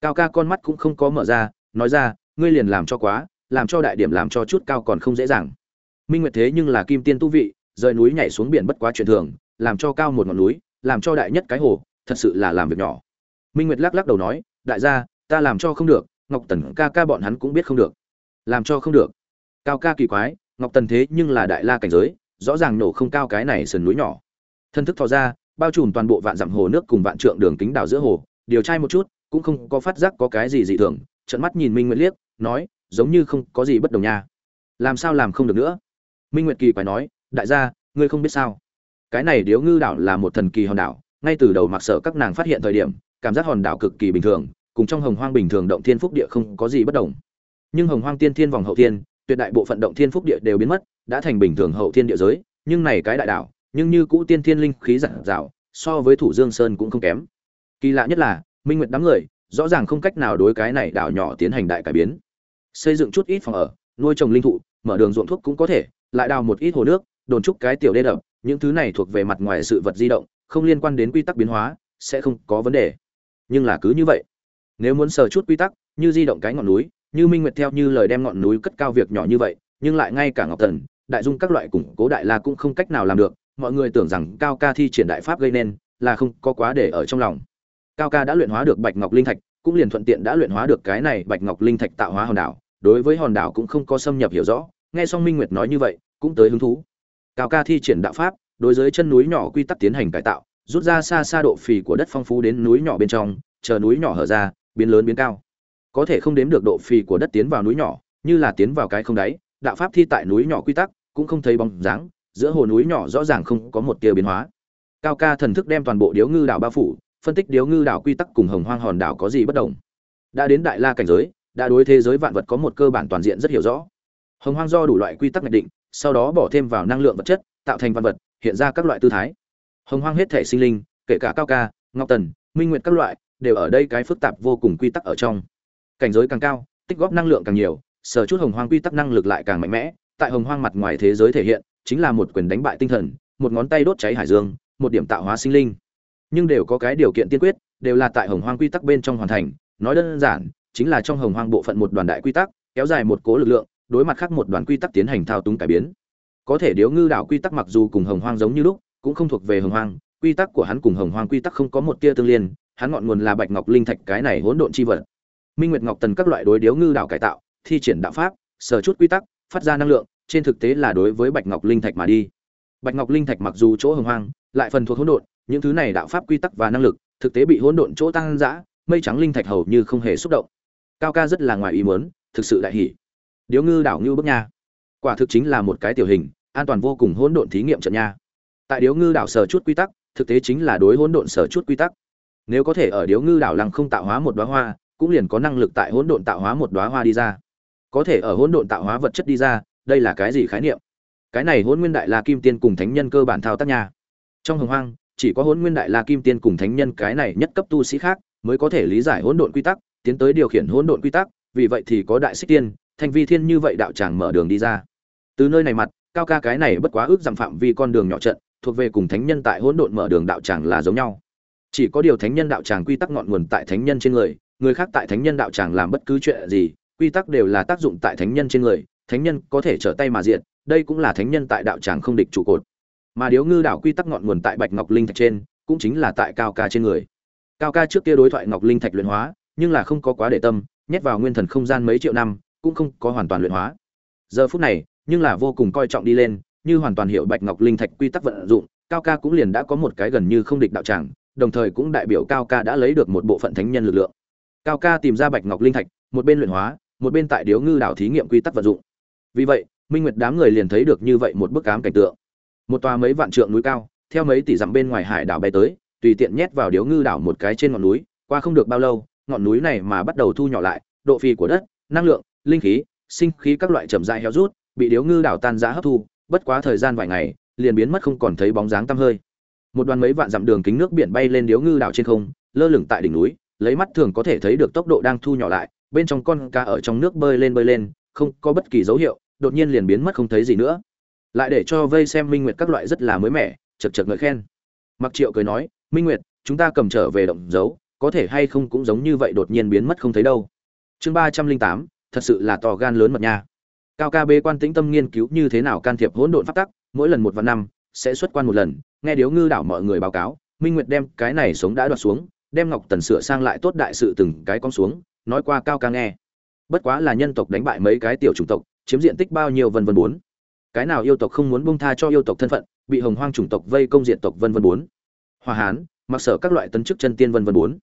Cao ca con mắt cũng không có mở ra, nói ra, ngươi liền làm cho quá, làm cho đại điểm làm cho chút cao còn không dễ dàng minh nguyệt thế nhưng là kim tiên tu vị, rời núi nhảy xuống biển bất quá chuyện thường, làm cho cao một ngọn núi, làm cho đại nhất cái hồ, thật sự là làm việc nhỏ. Minh nguyệt lắc lắc đầu nói, đại gia, ta làm cho không được, ngọc tần ca ca bọn hắn cũng biết không được. Làm cho không được? Cao ca kỳ quái, ngọc tần thế nhưng là đại la cảnh giới, rõ ràng nổ không cao cái này sườn núi nhỏ. Thân thức thò ra, bao trùm toàn bộ vạn dặm hồ nước cùng vạn trượng đường kính đảo giữa hồ, điều trai một chút, cũng không có phát giác có cái gì dị thường trận mắt nhìn minh nguyệt liếc, nói, giống như không có gì bất đồng nha. Làm sao làm không được nữa? Minh nguyệt kỳ quái nói, đại gia, ngươi không biết sao? Cái này điếu ngư đảo là một thần kỳ hòn đảo, ngay từ đầu mặc sợ các nàng phát hiện thời điểm, cảm giác hòn đảo cực kỳ bình thường, cùng trong hồng hoang bình thường động thiên phúc địa không có gì bất đồng. Nhưng hồng hoang tiên thiên vòng hậu thiên, tuyệt đại bộ phận động thiên phúc địa đều biến mất, đã thành bình thường hậu thiên địa giới, nhưng này cái đại đảo, nhưng như cũ tiên thiên linh khí giản dạo so với thủ dương sơn cũng không kém. Kỳ lạ nhất là, minh nguyệt đám người, rõ ràng không cách nào đối cái này đảo nhỏ tiến hành đại cải biến. Xây dựng chút ít phòng ở, nuôi trồng linh thụ, mở đường ruộng thuốc cũng có thể lại đào một ít hồ nước, đồn trúc cái tiểu đê đập, những thứ này thuộc về mặt ngoài sự vật di động, không liên quan đến quy tắc biến hóa, sẽ không có vấn đề. Nhưng là cứ như vậy, nếu muốn sờ chút quy tắc, như di động cái ngọn núi, như minh nguyệt theo như lời đem ngọn núi cất cao việc nhỏ như vậy, nhưng lại ngay cả ngọc thần, đại dung các loại củng cố đại la cũng không cách nào làm được, mọi người tưởng rằng cao ca thi triển đại pháp gây nên, là không có quá để ở trong lòng. Cao ca đã luyện hóa được bạch ngọc linh thạch, cũng liền thuận tiện đã luyện hóa được cái này bạch ngọc linh thạch tạo hóa hòn đảo, đối với hòn đảo cũng không có xâm nhập hiểu rõ nghe xong minh nguyệt nói như vậy, cũng tới hứng thú. Cao ca thi triển đạo pháp, đối với chân núi nhỏ quy tắc tiến hành cải tạo, rút ra xa xa độ phì của đất phong phú đến núi nhỏ bên trong, chờ núi nhỏ hở ra, biến lớn biến cao. Có thể không đếm được độ phì của đất tiến vào núi nhỏ, như là tiến vào cái không đáy, đạo pháp thi tại núi nhỏ quy tắc cũng không thấy bóng dáng, giữa hồ núi nhỏ rõ ràng không có một tia biến hóa. Cao ca thần thức đem toàn bộ điếu ngư đảo bao phủ, phân tích điếu ngư đảo quy tắc cùng hồng hoang hòn đảo có gì bất đồng. Đã đến đại la cảnh giới, đã đối thế giới vạn vật có một cơ bản toàn diện rất hiểu rõ hồng hoang do đủ loại quy tắc nhận định, sau đó bỏ thêm vào năng lượng vật chất, tạo thành văn vật, hiện ra các loại tư thái. Hồng hoang hết thể sinh linh, kể cả cao ca, ngọc tần, minh nguyệt các loại, đều ở đây cái phức tạp vô cùng quy tắc ở trong. Cảnh giới càng cao, tích góp năng lượng càng nhiều, sở chút hồng hoang quy tắc năng lực lại càng mạnh mẽ. Tại hồng hoang mặt ngoài thế giới thể hiện, chính là một quyền đánh bại tinh thần, một ngón tay đốt cháy hải dương, một điểm tạo hóa sinh linh. Nhưng đều có cái điều kiện tiên quyết, đều là tại hồng hoang quy tắc bên trong hoàn thành. Nói đơn giản, chính là trong hồng hoang bộ phận một đoàn đại quy tắc, kéo dài một cố lực lượng đối mặt khác một đoàn quy tắc tiến hành thao túng cải biến. Có thể điếu ngư đảo quy tắc mặc dù cùng hồng hoang giống như lúc, cũng không thuộc về hồng hoang, quy tắc của hắn cùng hồng hoang quy tắc không có một tia tương liên, hắn ngọn nguồn là bạch ngọc linh thạch cái này hỗn độn chi vật. Minh nguyệt ngọc tần các loại đối điếu ngư đảo cải tạo, thi triển đạo pháp, sở chút quy tắc, phát ra năng lượng, trên thực tế là đối với bạch ngọc linh thạch mà đi. Bạch ngọc linh thạch mặc dù chỗ hồng hoang, lại phần thuộc hỗn độn, những thứ này đạo pháp quy tắc và năng lực, thực tế bị hỗn độn chỗ tăng dã, mây trắng linh thạch hầu như không hề xúc động. Cao ca rất là ngoài ý muốn, thực sự đại hỉ điếu ngư đảo ngư bức nha. Quả thực chính là một cái tiểu hình, an toàn vô cùng hỗn độn thí nghiệm trận nha. Tại điếu ngư đảo sở chút quy tắc, thực tế chính là đối hỗn độn sở chút quy tắc. Nếu có thể ở điếu ngư đảo lăng không tạo hóa một đóa hoa, cũng liền có năng lực tại hỗn độn tạo hóa một đóa hoa đi ra. Có thể ở hỗn độn tạo hóa vật chất đi ra, đây là cái gì khái niệm? Cái này hỗn nguyên đại la kim tiên cùng thánh nhân cơ bản thao tác nha. Trong hồng hoang, chỉ có hỗn nguyên đại la kim tiên cùng thánh nhân cái này nhất cấp tu sĩ khác mới có thể lý giải hỗn độn quy tắc, tiến tới điều khiển hỗn độn quy tắc, vì vậy thì có đại xích tiên thanh vi thiên như vậy đạo tràng mở đường đi ra. Từ nơi này mặt, cao ca cái này bất quá ước giảm phạm vi con đường nhỏ trận, thuộc về cùng thánh nhân tại hỗn độn mở đường đạo tràng là giống nhau. Chỉ có điều thánh nhân đạo tràng quy tắc ngọn nguồn tại thánh nhân trên người người khác tại thánh nhân đạo tràng làm bất cứ chuyện gì, quy tắc đều là tác dụng tại thánh nhân trên người, thánh nhân có thể trở tay mà diện, đây cũng là thánh nhân tại đạo tràng không địch trụ cột. Mà điếu ngư đảo quy tắc ngọn nguồn tại bạch ngọc linh thạch trên, cũng chính là tại cao ca trên người. Cao ca trước kia đối thoại ngọc linh thạch luyện hóa, nhưng là không có quá để tâm, nhét vào nguyên thần không gian mấy triệu năm cũng không có hoàn toàn luyện hóa. Giờ phút này, nhưng là vô cùng coi trọng đi lên, như hoàn toàn hiểu bạch ngọc linh thạch quy tắc vận dụng, cao ca cũng liền đã có một cái gần như không địch đạo tràng, đồng thời cũng đại biểu cao ca đã lấy được một bộ phận thánh nhân lực lượng. Cao ca tìm ra bạch ngọc linh thạch, một bên luyện hóa, một bên tại điếu ngư đảo thí nghiệm quy tắc vận dụng. Vì vậy, minh nguyệt đám người liền thấy được như vậy một bức ám cảnh tượng. Một tòa mấy vạn trượng núi cao, theo mấy tỷ dặm bên ngoài hải đảo bay tới, tùy tiện nhét vào điếu ngư đảo một cái trên ngọn núi, qua không được bao lâu, ngọn núi này mà bắt đầu thu nhỏ lại, độ phì của đất, năng lượng linh khí, sinh khí các loại chậm rãi héo rút, bị điếu ngư đảo tan rã hấp thu, bất quá thời gian vài ngày, liền biến mất không còn thấy bóng dáng tăm hơi. Một đoàn mấy vạn dặm đường kính nước biển bay lên điếu ngư đảo trên không, lơ lửng tại đỉnh núi, lấy mắt thường có thể thấy được tốc độ đang thu nhỏ lại, bên trong con cá ở trong nước bơi lên bơi lên, không có bất kỳ dấu hiệu, đột nhiên liền biến mất không thấy gì nữa. Lại để cho vây xem minh nguyệt các loại rất là mới mẻ, chật chật ngợi khen. Mặc triệu cười nói, minh nguyệt, chúng ta cầm trở về động dấu, có thể hay không cũng giống như vậy đột nhiên biến mất không thấy đâu. Chương ba trăm linh tám thật sự là to gan lớn mật nha. Cao ca bê quan tĩnh tâm nghiên cứu như thế nào can thiệp hỗn độn pháp tắc, mỗi lần một và năm, sẽ xuất quan một lần, nghe điếu ngư đảo mọi người báo cáo, minh nguyệt đem cái này sống đã đoạt xuống, đem ngọc tần sửa sang lại tốt đại sự từng cái con xuống, nói qua cao ca nghe. Bất quá là nhân tộc đánh bại mấy cái tiểu chủng tộc, chiếm diện tích bao nhiêu vân vân bốn. Cái nào yêu tộc không muốn bông tha cho yêu tộc thân phận, bị hồng hoang chủng tộc vây công diện tộc vân vân bốn. Hòa hán, mặc sở các loại tấn chức chân tiên vân vân bốn.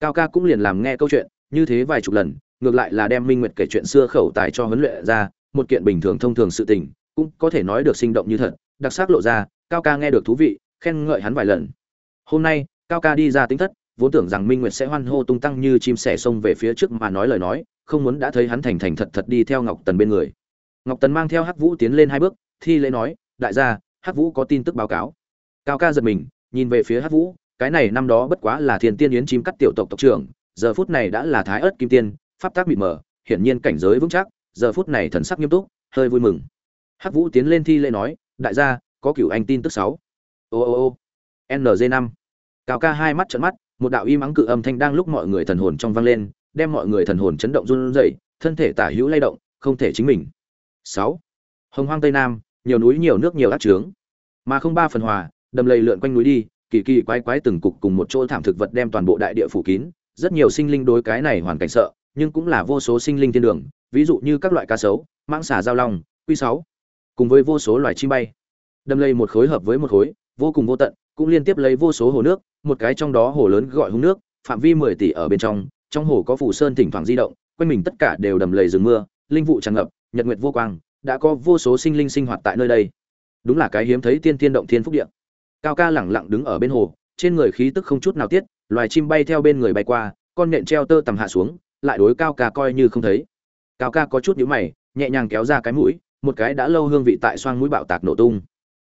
Cao ca cũng liền làm nghe câu chuyện, như thế vài chục lần ngược lại là đem minh nguyệt kể chuyện xưa khẩu tài cho huấn luyện ra, một kiện bình thường thông thường sự tình, cũng có thể nói được sinh động như thật, đặc sắc lộ ra, cao ca nghe được thú vị, khen ngợi hắn vài lần. Hôm nay, cao ca đi ra tính thất, vốn tưởng rằng minh nguyệt sẽ hoan hô tung tăng như chim sẻ xông về phía trước mà nói lời nói, không muốn đã thấy hắn thành thành thật thật đi theo ngọc tần bên người. Ngọc tần mang theo hắc vũ tiến lên hai bước, thi lễ nói, đại gia, hắc vũ có tin tức báo cáo. Cao ca giật mình, nhìn về phía hắc vũ, cái này năm đó bất quá là thiên tiên yến chim cắt tiểu tộc tộc trưởng, giờ phút này đã là thái ớt kim tiên pháp tác mịt mờ, hiển nhiên cảnh giới vững chắc, giờ phút này thần sắc nghiêm túc, hơi vui mừng. Hắc vũ tiến lên thi lễ nói, đại gia, có cửu anh tin tức sáu. Ô ô ô. Nz năm. Cao ca hai mắt trợn mắt, một đạo y mắng cự âm thanh đang lúc mọi người thần hồn trong vang lên, đem mọi người thần hồn chấn động run rẩy, thân thể tả hữu lay động, không thể chính mình. Sáu. Hồng hoang tây nam, nhiều núi nhiều nước nhiều ác trướng mà không ba phần hòa, đầm lầy lượn quanh núi đi, kỳ kỳ quái quái từng cục cùng một chỗ thảm thực vật đem toàn bộ đại địa phủ kín, rất nhiều sinh linh đối cái này hoàn cảnh sợ nhưng cũng là vô số sinh linh thiên đường, ví dụ như các loại cá sấu, mãng xà giao long, quy sáu, cùng với vô số loài chim bay. Đầm lầy một khối hợp với một khối, vô cùng vô tận, cũng liên tiếp lấy vô số hồ nước, một cái trong đó hồ lớn gọi hung nước, phạm vi mười tỷ ở bên trong trong hồ có phủ sơn thỉnh thoảng di động, quanh mình tất cả đều đầm lầy rừng mưa, linh vụ tràn ngập, nhật nguyệt vô quang, đã có vô số sinh linh sinh hoạt tại nơi đây. Đúng là cái hiếm thấy tiên tiên động thiên phúc địa. Cao ca lẳng lặng đứng ở bên hồ, trên người khí tức không chút nào tiết, loài chim bay theo bên người bay qua, con nện treo tơ tầm hạ xuống lại đối cao ca coi như không thấy. Cao ca có chút nhíu mày, nhẹ nhàng kéo ra cái mũi, một cái đã lâu hương vị tại xoang mũi bạo tạc nổ tung.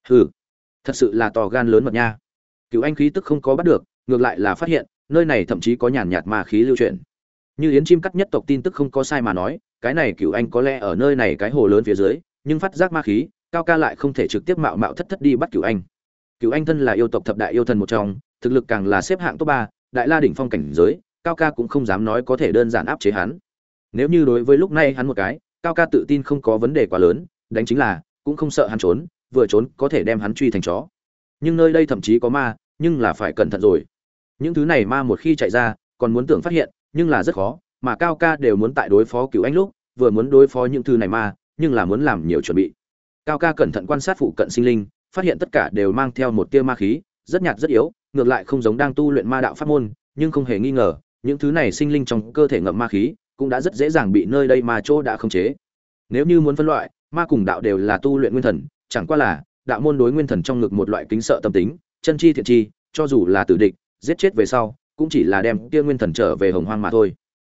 Hừ, thật sự là to gan lớn mật nha. Cựu anh khí tức không có bắt được, ngược lại là phát hiện, nơi này thậm chí có nhàn nhạt ma khí lưu chuyển. Như yến chim cắt nhất tộc tin tức không có sai mà nói, cái này cựu anh có lẽ ở nơi này cái hồ lớn phía dưới, nhưng phát giác ma khí, cao ca lại không thể trực tiếp mạo mạo thất thất đi bắt cựu anh. Cựu anh thân là yêu tộc thập đại yêu thần một trong, thực lực càng là xếp hạng top ba, đại la đỉnh phong cảnh giới cao ca cũng không dám nói có thể đơn giản áp chế hắn. Nếu như đối với lúc này hắn một cái, cao ca tự tin không có vấn đề quá lớn, đánh chính là, cũng không sợ hắn trốn, vừa trốn có thể đem hắn truy thành chó. Nhưng nơi đây thậm chí có ma, nhưng là phải cẩn thận rồi. Những thứ này ma một khi chạy ra, còn muốn tưởng phát hiện, nhưng là rất khó, mà cao ca đều muốn tại đối phó cựu anh lúc, vừa muốn đối phó những thứ này ma, nhưng là muốn làm nhiều chuẩn bị. Cao ca cẩn thận quan sát phụ cận sinh linh, phát hiện tất cả đều mang theo một tia ma khí, rất nhạt rất yếu, ngược lại không giống đang tu luyện ma đạo pháp môn, nhưng không hề nghi ngờ những thứ này sinh linh trong cơ thể ngậm ma khí cũng đã rất dễ dàng bị nơi đây ma chỗ đã khống chế. Nếu như muốn phân loại, ma cùng đạo đều là tu luyện nguyên thần, chẳng qua là, đạo môn đối nguyên thần trong ngực một loại kính sợ tâm tính, chân chi thiện chi, cho dù là tử địch, giết chết về sau, cũng chỉ là đem kia nguyên thần trở về hồng hoang mà thôi.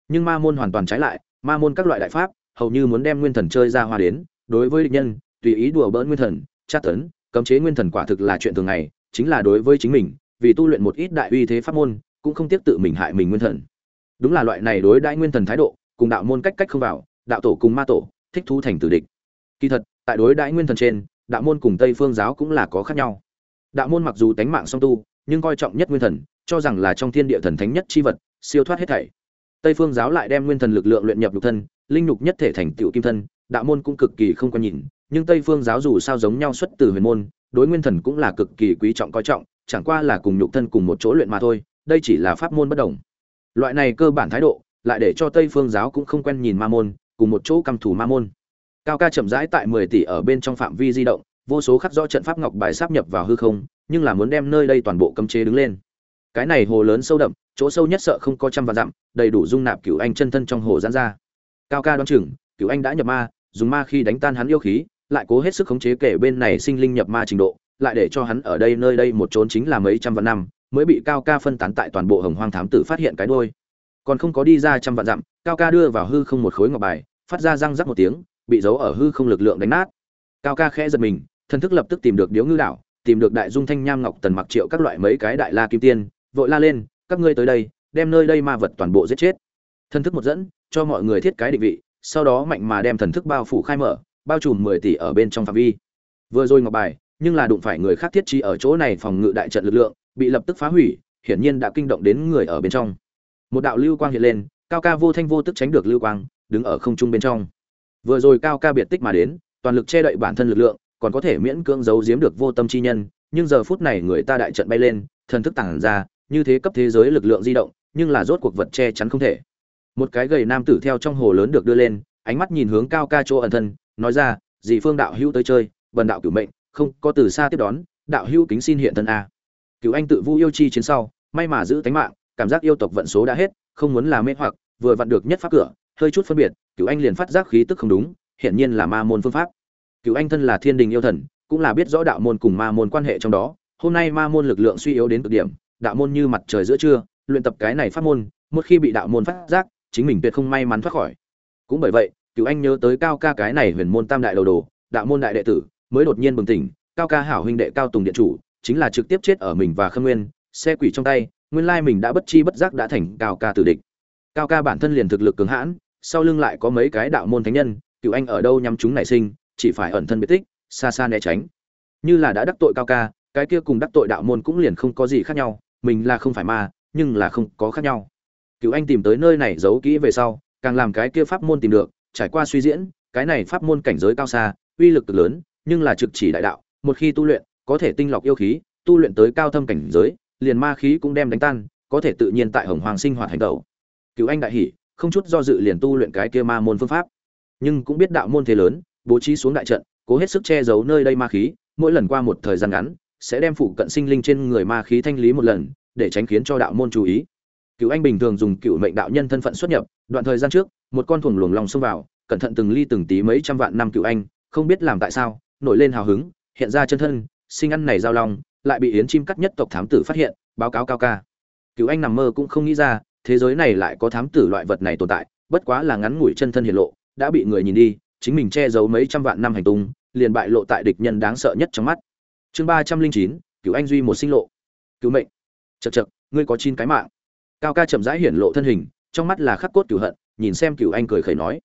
Nhưng ma môn hoàn toàn trái lại, ma môn các loại đại pháp, hầu như muốn đem nguyên thần chơi ra hoa đến, đối với địch nhân, tùy ý đùa bỡn nguyên thần, tra tấn, cấm chế nguyên thần quả thực là chuyện thường ngày, chính là đối với chính mình, vì tu luyện một ít đại uy thế pháp môn cũng không tiếc tự mình hại mình nguyên thần. Đúng là loại này đối đãi nguyên thần thái độ, cùng đạo môn cách cách không vào, đạo tổ cùng ma tổ, thích thu thành tử địch. Kỳ thật, tại đối đãi nguyên thần trên, đạo môn cùng tây phương giáo cũng là có khác nhau. Đạo môn mặc dù tánh mạng song tu, nhưng coi trọng nhất nguyên thần, cho rằng là trong thiên địa thần thánh nhất chi vật, siêu thoát hết thảy. Tây phương giáo lại đem nguyên thần lực lượng luyện nhập nhục thân, linh nhục nhất thể thành tựu kim thân, đạo môn cũng cực kỳ không quan nhìn, nhưng tây phương giáo dù sao giống nhau xuất từ huyền môn, đối nguyên thần cũng là cực kỳ quý trọng coi trọng, chẳng qua là cùng nhục thân cùng một chỗ luyện mà thôi đây chỉ là pháp môn bất đồng. Loại này cơ bản thái độ, lại để cho tây phương giáo cũng không quen nhìn ma môn, cùng một chỗ căm thủ ma môn. Cao ca chậm rãi tại mười tỷ ở bên trong phạm vi di động, vô số khắc rõ trận pháp ngọc bài sáp nhập vào hư không, nhưng là muốn đem nơi đây toàn bộ cấm chế đứng lên. Cái này hồ lớn sâu đậm, chỗ sâu nhất sợ không có trăm vạn dặm, đầy đủ dung nạp cửu anh chân thân trong hồ giãn ra. Cao ca đoán chừng, cửu anh đã nhập ma, dùng ma khi đánh tan hắn yêu khí, lại cố hết sức khống chế kể bên này sinh linh nhập ma trình độ, lại để cho hắn ở đây nơi đây một trốn chính là mấy trăm vạn năm mới bị cao ca phân tán tại toàn bộ hồng hoang thám tử phát hiện cái đôi còn không có đi ra trăm vạn dặm, cao ca đưa vào hư không một khối ngọc bài, phát ra răng rắc một tiếng, bị giấu ở hư không lực lượng đánh nát. Cao ca khẽ giật mình thân thức lập tức tìm được điếu ngư đảo, tìm được đại dung thanh nham ngọc tần mặc triệu các loại mấy cái đại la kim tiên, vội la lên, các ngươi tới đây, đem nơi đây ma vật toàn bộ giết chết. Thân thức một dẫn, cho mọi người thiết cái định vị, sau đó mạnh mà đem thần thức bao phủ khai mở, bao trùm mười tỷ ở bên trong phạm vi. Vừa rồi ngọc bài, nhưng là đụng phải người khác thiết trí ở chỗ này phòng ngự đại trận lực lượng bị lập tức phá hủy, hiển nhiên đã kinh động đến người ở bên trong. Một đạo lưu quang hiện lên, cao ca vô thanh vô tức tránh được lưu quang, đứng ở không trung bên trong. Vừa rồi cao ca biệt tích mà đến, toàn lực che đậy bản thân lực lượng, còn có thể miễn cưỡng giấu giếm được vô tâm chi nhân, nhưng giờ phút này người ta đại trận bay lên, thần thức tản ra, như thế cấp thế giới lực lượng di động, nhưng là rốt cuộc vật che chắn không thể. Một cái gầy nam tử theo trong hồ lớn được đưa lên, ánh mắt nhìn hướng cao ca chỗ ẩn thân, nói ra dị phương đạo hữu tới chơi, bần đạo cửu mệnh, không có từ xa tiếp đón, đạo hữu kính xin hiện thân a cửu anh tự vu yêu chi chiến sau, may mà giữ tánh mạng, cảm giác yêu tộc vận số đã hết, không muốn là mê hoặc, vừa vặn được nhất pháp cửa, hơi chút phân biệt cửu anh liền phát giác khí tức không đúng, hiển nhiên là ma môn phương pháp. Cửu anh thân là thiên đình yêu thần, cũng là biết rõ đạo môn cùng ma môn quan hệ trong đó, hôm nay ma môn lực lượng suy yếu đến cực điểm, đạo môn như mặt trời giữa trưa, luyện tập cái này pháp môn, một khi bị đạo môn phát giác, chính mình tuyệt không may mắn thoát khỏi. Cũng bởi vậy cửu anh nhớ tới cao ca cái này huyền môn tam đại đầu đồ, đạo môn đại đệ tử, mới đột nhiên bừng tỉnh, cao ca hảo huynh đệ cao tùng điện chủ chính là trực tiếp chết ở mình và khâm nguyên, xe quỷ trong tay, nguyên lai mình đã bất chi bất giác đã thành cao ca tử địch. Cao ca bản thân liền thực lực cường hãn, sau lưng lại có mấy cái đạo môn thánh nhân, cựu anh ở đâu nhắm chúng nảy sinh, chỉ phải ẩn thân biệt tích, xa xa né tránh. Như là đã đắc tội cao ca, cái kia cùng đắc tội đạo môn cũng liền không có gì khác nhau, mình là không phải ma, nhưng là không có khác nhau. Cựu anh tìm tới nơi này giấu kỹ về sau, càng làm cái kia pháp môn tìm được, trải qua suy diễn, cái này pháp môn cảnh giới cao xa, uy lực cực lớn, nhưng là trực chỉ đại đạo, một khi tu luyện có thể tinh lọc yêu khí, tu luyện tới cao thâm cảnh giới, liền ma khí cũng đem đánh tan, có thể tự nhiên tại hồng hoàng sinh hoạt hành động. Cửu anh đại hỉ không chút do dự liền tu luyện cái kia ma môn phương pháp nhưng cũng biết đạo môn thế lớn, bố trí xuống đại trận, cố hết sức che giấu nơi đây ma khí, mỗi lần qua một thời gian ngắn, sẽ đem phụ cận sinh linh trên người ma khí thanh lý một lần, để tránh khiến cho đạo môn chú ý Cửu anh bình thường dùng cựu mệnh đạo nhân thân phận xuất nhập, đoạn thời gian trước, một con thuần luồng lòng xông vào, cẩn thận từng ly từng tí mấy trăm vạn năm cựu anh, không biết làm tại sao, nổi lên hào hứng, hiện ra chân thân sinh ăn này giao long, lại bị yến chim cắt nhất tộc thám tử phát hiện, báo cáo cao ca. Cứu anh nằm mơ cũng không nghĩ ra, thế giới này lại có thám tử loại vật này tồn tại, bất quá là ngắn ngủi chân thân hiện lộ, đã bị người nhìn đi, chính mình che giấu mấy trăm vạn năm hành tung, liền bại lộ tại địch nhân đáng sợ nhất trong mắt. Chương ba trăm linh chín cứu anh duy một sinh lộ. Cứu mệnh. Chật chật ngươi có chín cái mạng. Cao ca chậm rãi hiển lộ thân hình, trong mắt là khắc cốt cửu hận, nhìn xem cửu anh cười khẩy nói.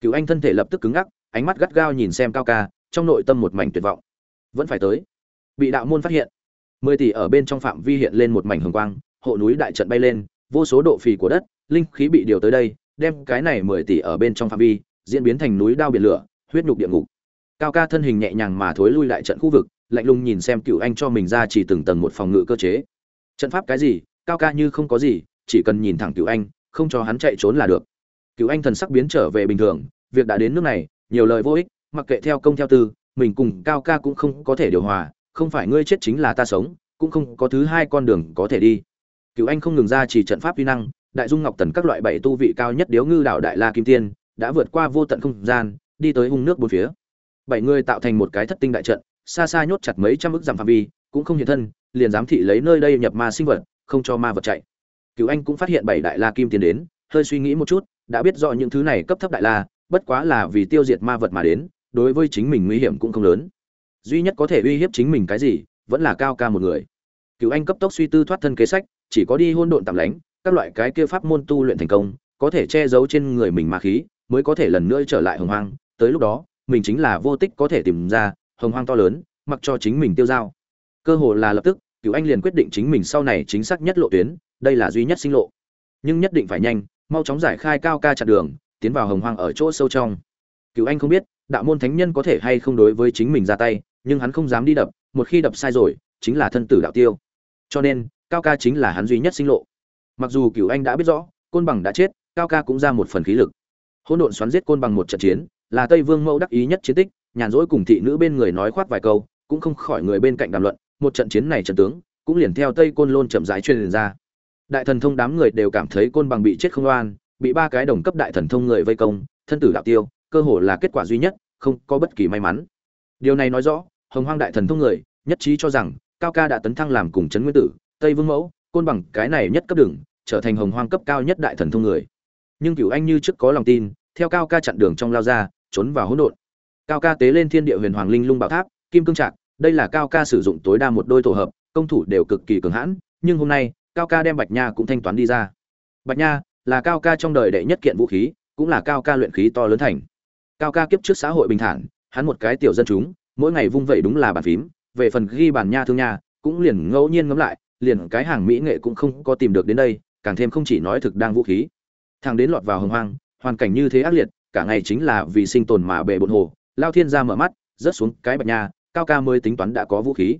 Cửu anh thân thể lập tức cứng ngắc, ánh mắt gắt gao nhìn xem cao ca, trong nội tâm một mảnh tuyệt vọng. Vẫn phải tới bị đạo môn phát hiện. Mười tỷ ở bên trong phạm vi hiện lên một mảnh hồng quang, hộ núi đại trận bay lên, vô số độ phì của đất, linh khí bị điều tới đây, đem cái này mười tỷ ở bên trong phạm vi diễn biến thành núi đao biển lửa, huyết nhục địa ngục. Cao ca thân hình nhẹ nhàng mà thối lui lại trận khu vực, lạnh lùng nhìn xem cựu anh cho mình ra chỉ từng tầng một phòng ngự cơ chế. Trận pháp cái gì? Cao ca như không có gì, chỉ cần nhìn thẳng cựu anh, không cho hắn chạy trốn là được. Cựu anh thần sắc biến trở về bình thường, việc đã đến nước này, nhiều lời vô ích, mặc kệ theo công theo tư, mình cùng cao ca cũng không có thể điều hòa không phải ngươi chết chính là ta sống, cũng không có thứ hai con đường có thể đi. Cựu anh không ngừng ra chỉ trận pháp vi năng, đại dung ngọc tần các loại bảy tu vị cao nhất điếu ngư đảo đại la kim tiên, đã vượt qua vô tận không gian, đi tới hung nước bốn phía. Bảy người tạo thành một cái thất tinh đại trận, xa xa nhốt chặt mấy trăm ức dặm phạm vi, cũng không hiện thân, liền giám thị lấy nơi đây nhập ma sinh vật, không cho ma vật chạy. Cựu anh cũng phát hiện bảy đại la kim tiến đến, hơi suy nghĩ một chút, đã biết rõ những thứ này cấp thấp đại la, bất quá là vì tiêu diệt ma vật mà đến, đối với chính mình nguy hiểm cũng không lớn duy nhất có thể uy hiếp chính mình cái gì, vẫn là cao ca một người. Cựu anh cấp tốc suy tư thoát thân kế sách, chỉ có đi hôn độn tạm lánh, các loại cái kia pháp môn tu luyện thành công, có thể che giấu trên người mình ma khí, mới có thể lần nữa trở lại hồng hoang. Tới lúc đó, mình chính là vô tích có thể tìm ra, hồng hoang to lớn, mặc cho chính mình tiêu dao. Cơ hồ là lập tức cựu anh liền quyết định chính mình sau này chính xác nhất lộ tuyến, đây là duy nhất sinh lộ. Nhưng nhất định phải nhanh, mau chóng giải khai cao ca chặn đường, tiến vào hồng hoang ở chỗ sâu trong. Cựu anh không biết, đạo môn thánh nhân có thể hay không đối với chính mình ra tay nhưng hắn không dám đi đập, một khi đập sai rồi, chính là thân tử đạo tiêu. Cho nên, cao ca chính là hắn duy nhất sinh lộ. Mặc dù cửu anh đã biết rõ, côn bằng đã chết, cao ca cũng ra một phần khí lực. Hỗn độn xoắn giết côn bằng một trận chiến, là tây vương mẫu đắc ý nhất chiến tích, nhàn rỗi cùng thị nữ bên người nói khoác vài câu, cũng không khỏi người bên cạnh đàm luận, một trận chiến này trận tướng, cũng liền theo tây côn lôn chậm rãi truyền ra. Đại thần thông đám người đều cảm thấy côn bằng bị chết không oan, bị ba cái đồng cấp đại thần thông người vây công, thân tử đạo tiêu, cơ hồ là kết quả duy nhất, không có bất kỳ may mắn. Điều này nói rõ hồng hoang đại thần thông người, nhất trí cho rằng, cao ca đã tấn thăng làm cùng trấn nguyên tử, tây vương mẫu, côn bằng cái này nhất cấp đường, trở thành hồng hoang cấp cao nhất đại thần thông người. Nhưng cửu anh như trước có lòng tin, theo cao ca chặn đường trong lao ra, trốn vào hỗn độn. Cao ca tế lên thiên địa huyền hoàng linh lung bảo tháp, kim cương trạc, đây là cao ca sử dụng tối đa một đôi tổ hợp, công thủ đều cực kỳ cường hãn, nhưng hôm nay, cao ca đem bạch nha cũng thanh toán đi ra. Bạch nha là cao ca trong đời đệ nhất kiện vũ khí, cũng là cao ca luyện khí to lớn thành. Cao ca kiếp trước xã hội bình thản, hắn một cái tiểu dân chúng mỗi ngày vung vẩy đúng là bàn phím, về phần ghi bàn nha thương nha, cũng liền ngẫu nhiên ngẫm lại, liền cái hàng mỹ nghệ cũng không có tìm được đến đây, càng thêm không chỉ nói thực đang vũ khí. Thằng đến lọt vào hồng hoang, hoàn cảnh như thế ác liệt, cả ngày chính là vì sinh tồn mà bề bộn hồ, lao thiên ra mở mắt, rớt xuống cái bạch nha, cao ca mới tính toán đã có vũ khí.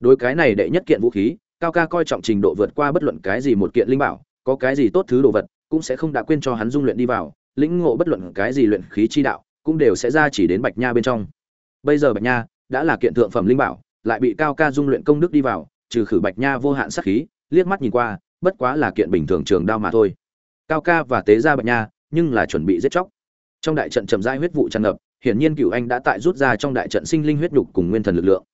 Đối cái này đệ nhất kiện vũ khí, cao ca coi trọng trình độ vượt qua bất luận cái gì một kiện linh bảo, có cái gì tốt thứ đồ vật, cũng sẽ không đã quên cho hắn dung luyện đi vào, lĩnh ngộ bất luận cái gì luyện khí chi đạo, cũng đều sẽ ra chỉ đến bạch nha bên trong bây giờ bạch nha đã là kiện thượng phẩm linh bảo, lại bị cao ca dung luyện công đức đi vào, trừ khử bạch nha vô hạn sát khí, liếc mắt nhìn qua, bất quá là kiện bình thường trường đao mà thôi. Cao ca và tế ra bạch nha, nhưng là chuẩn bị giết chóc. Trong đại trận trầm giai huyết vụ tràn ngập, hiển nhiên cựu anh đã tại rút ra trong đại trận sinh linh huyết nhục cùng nguyên thần lực lượng.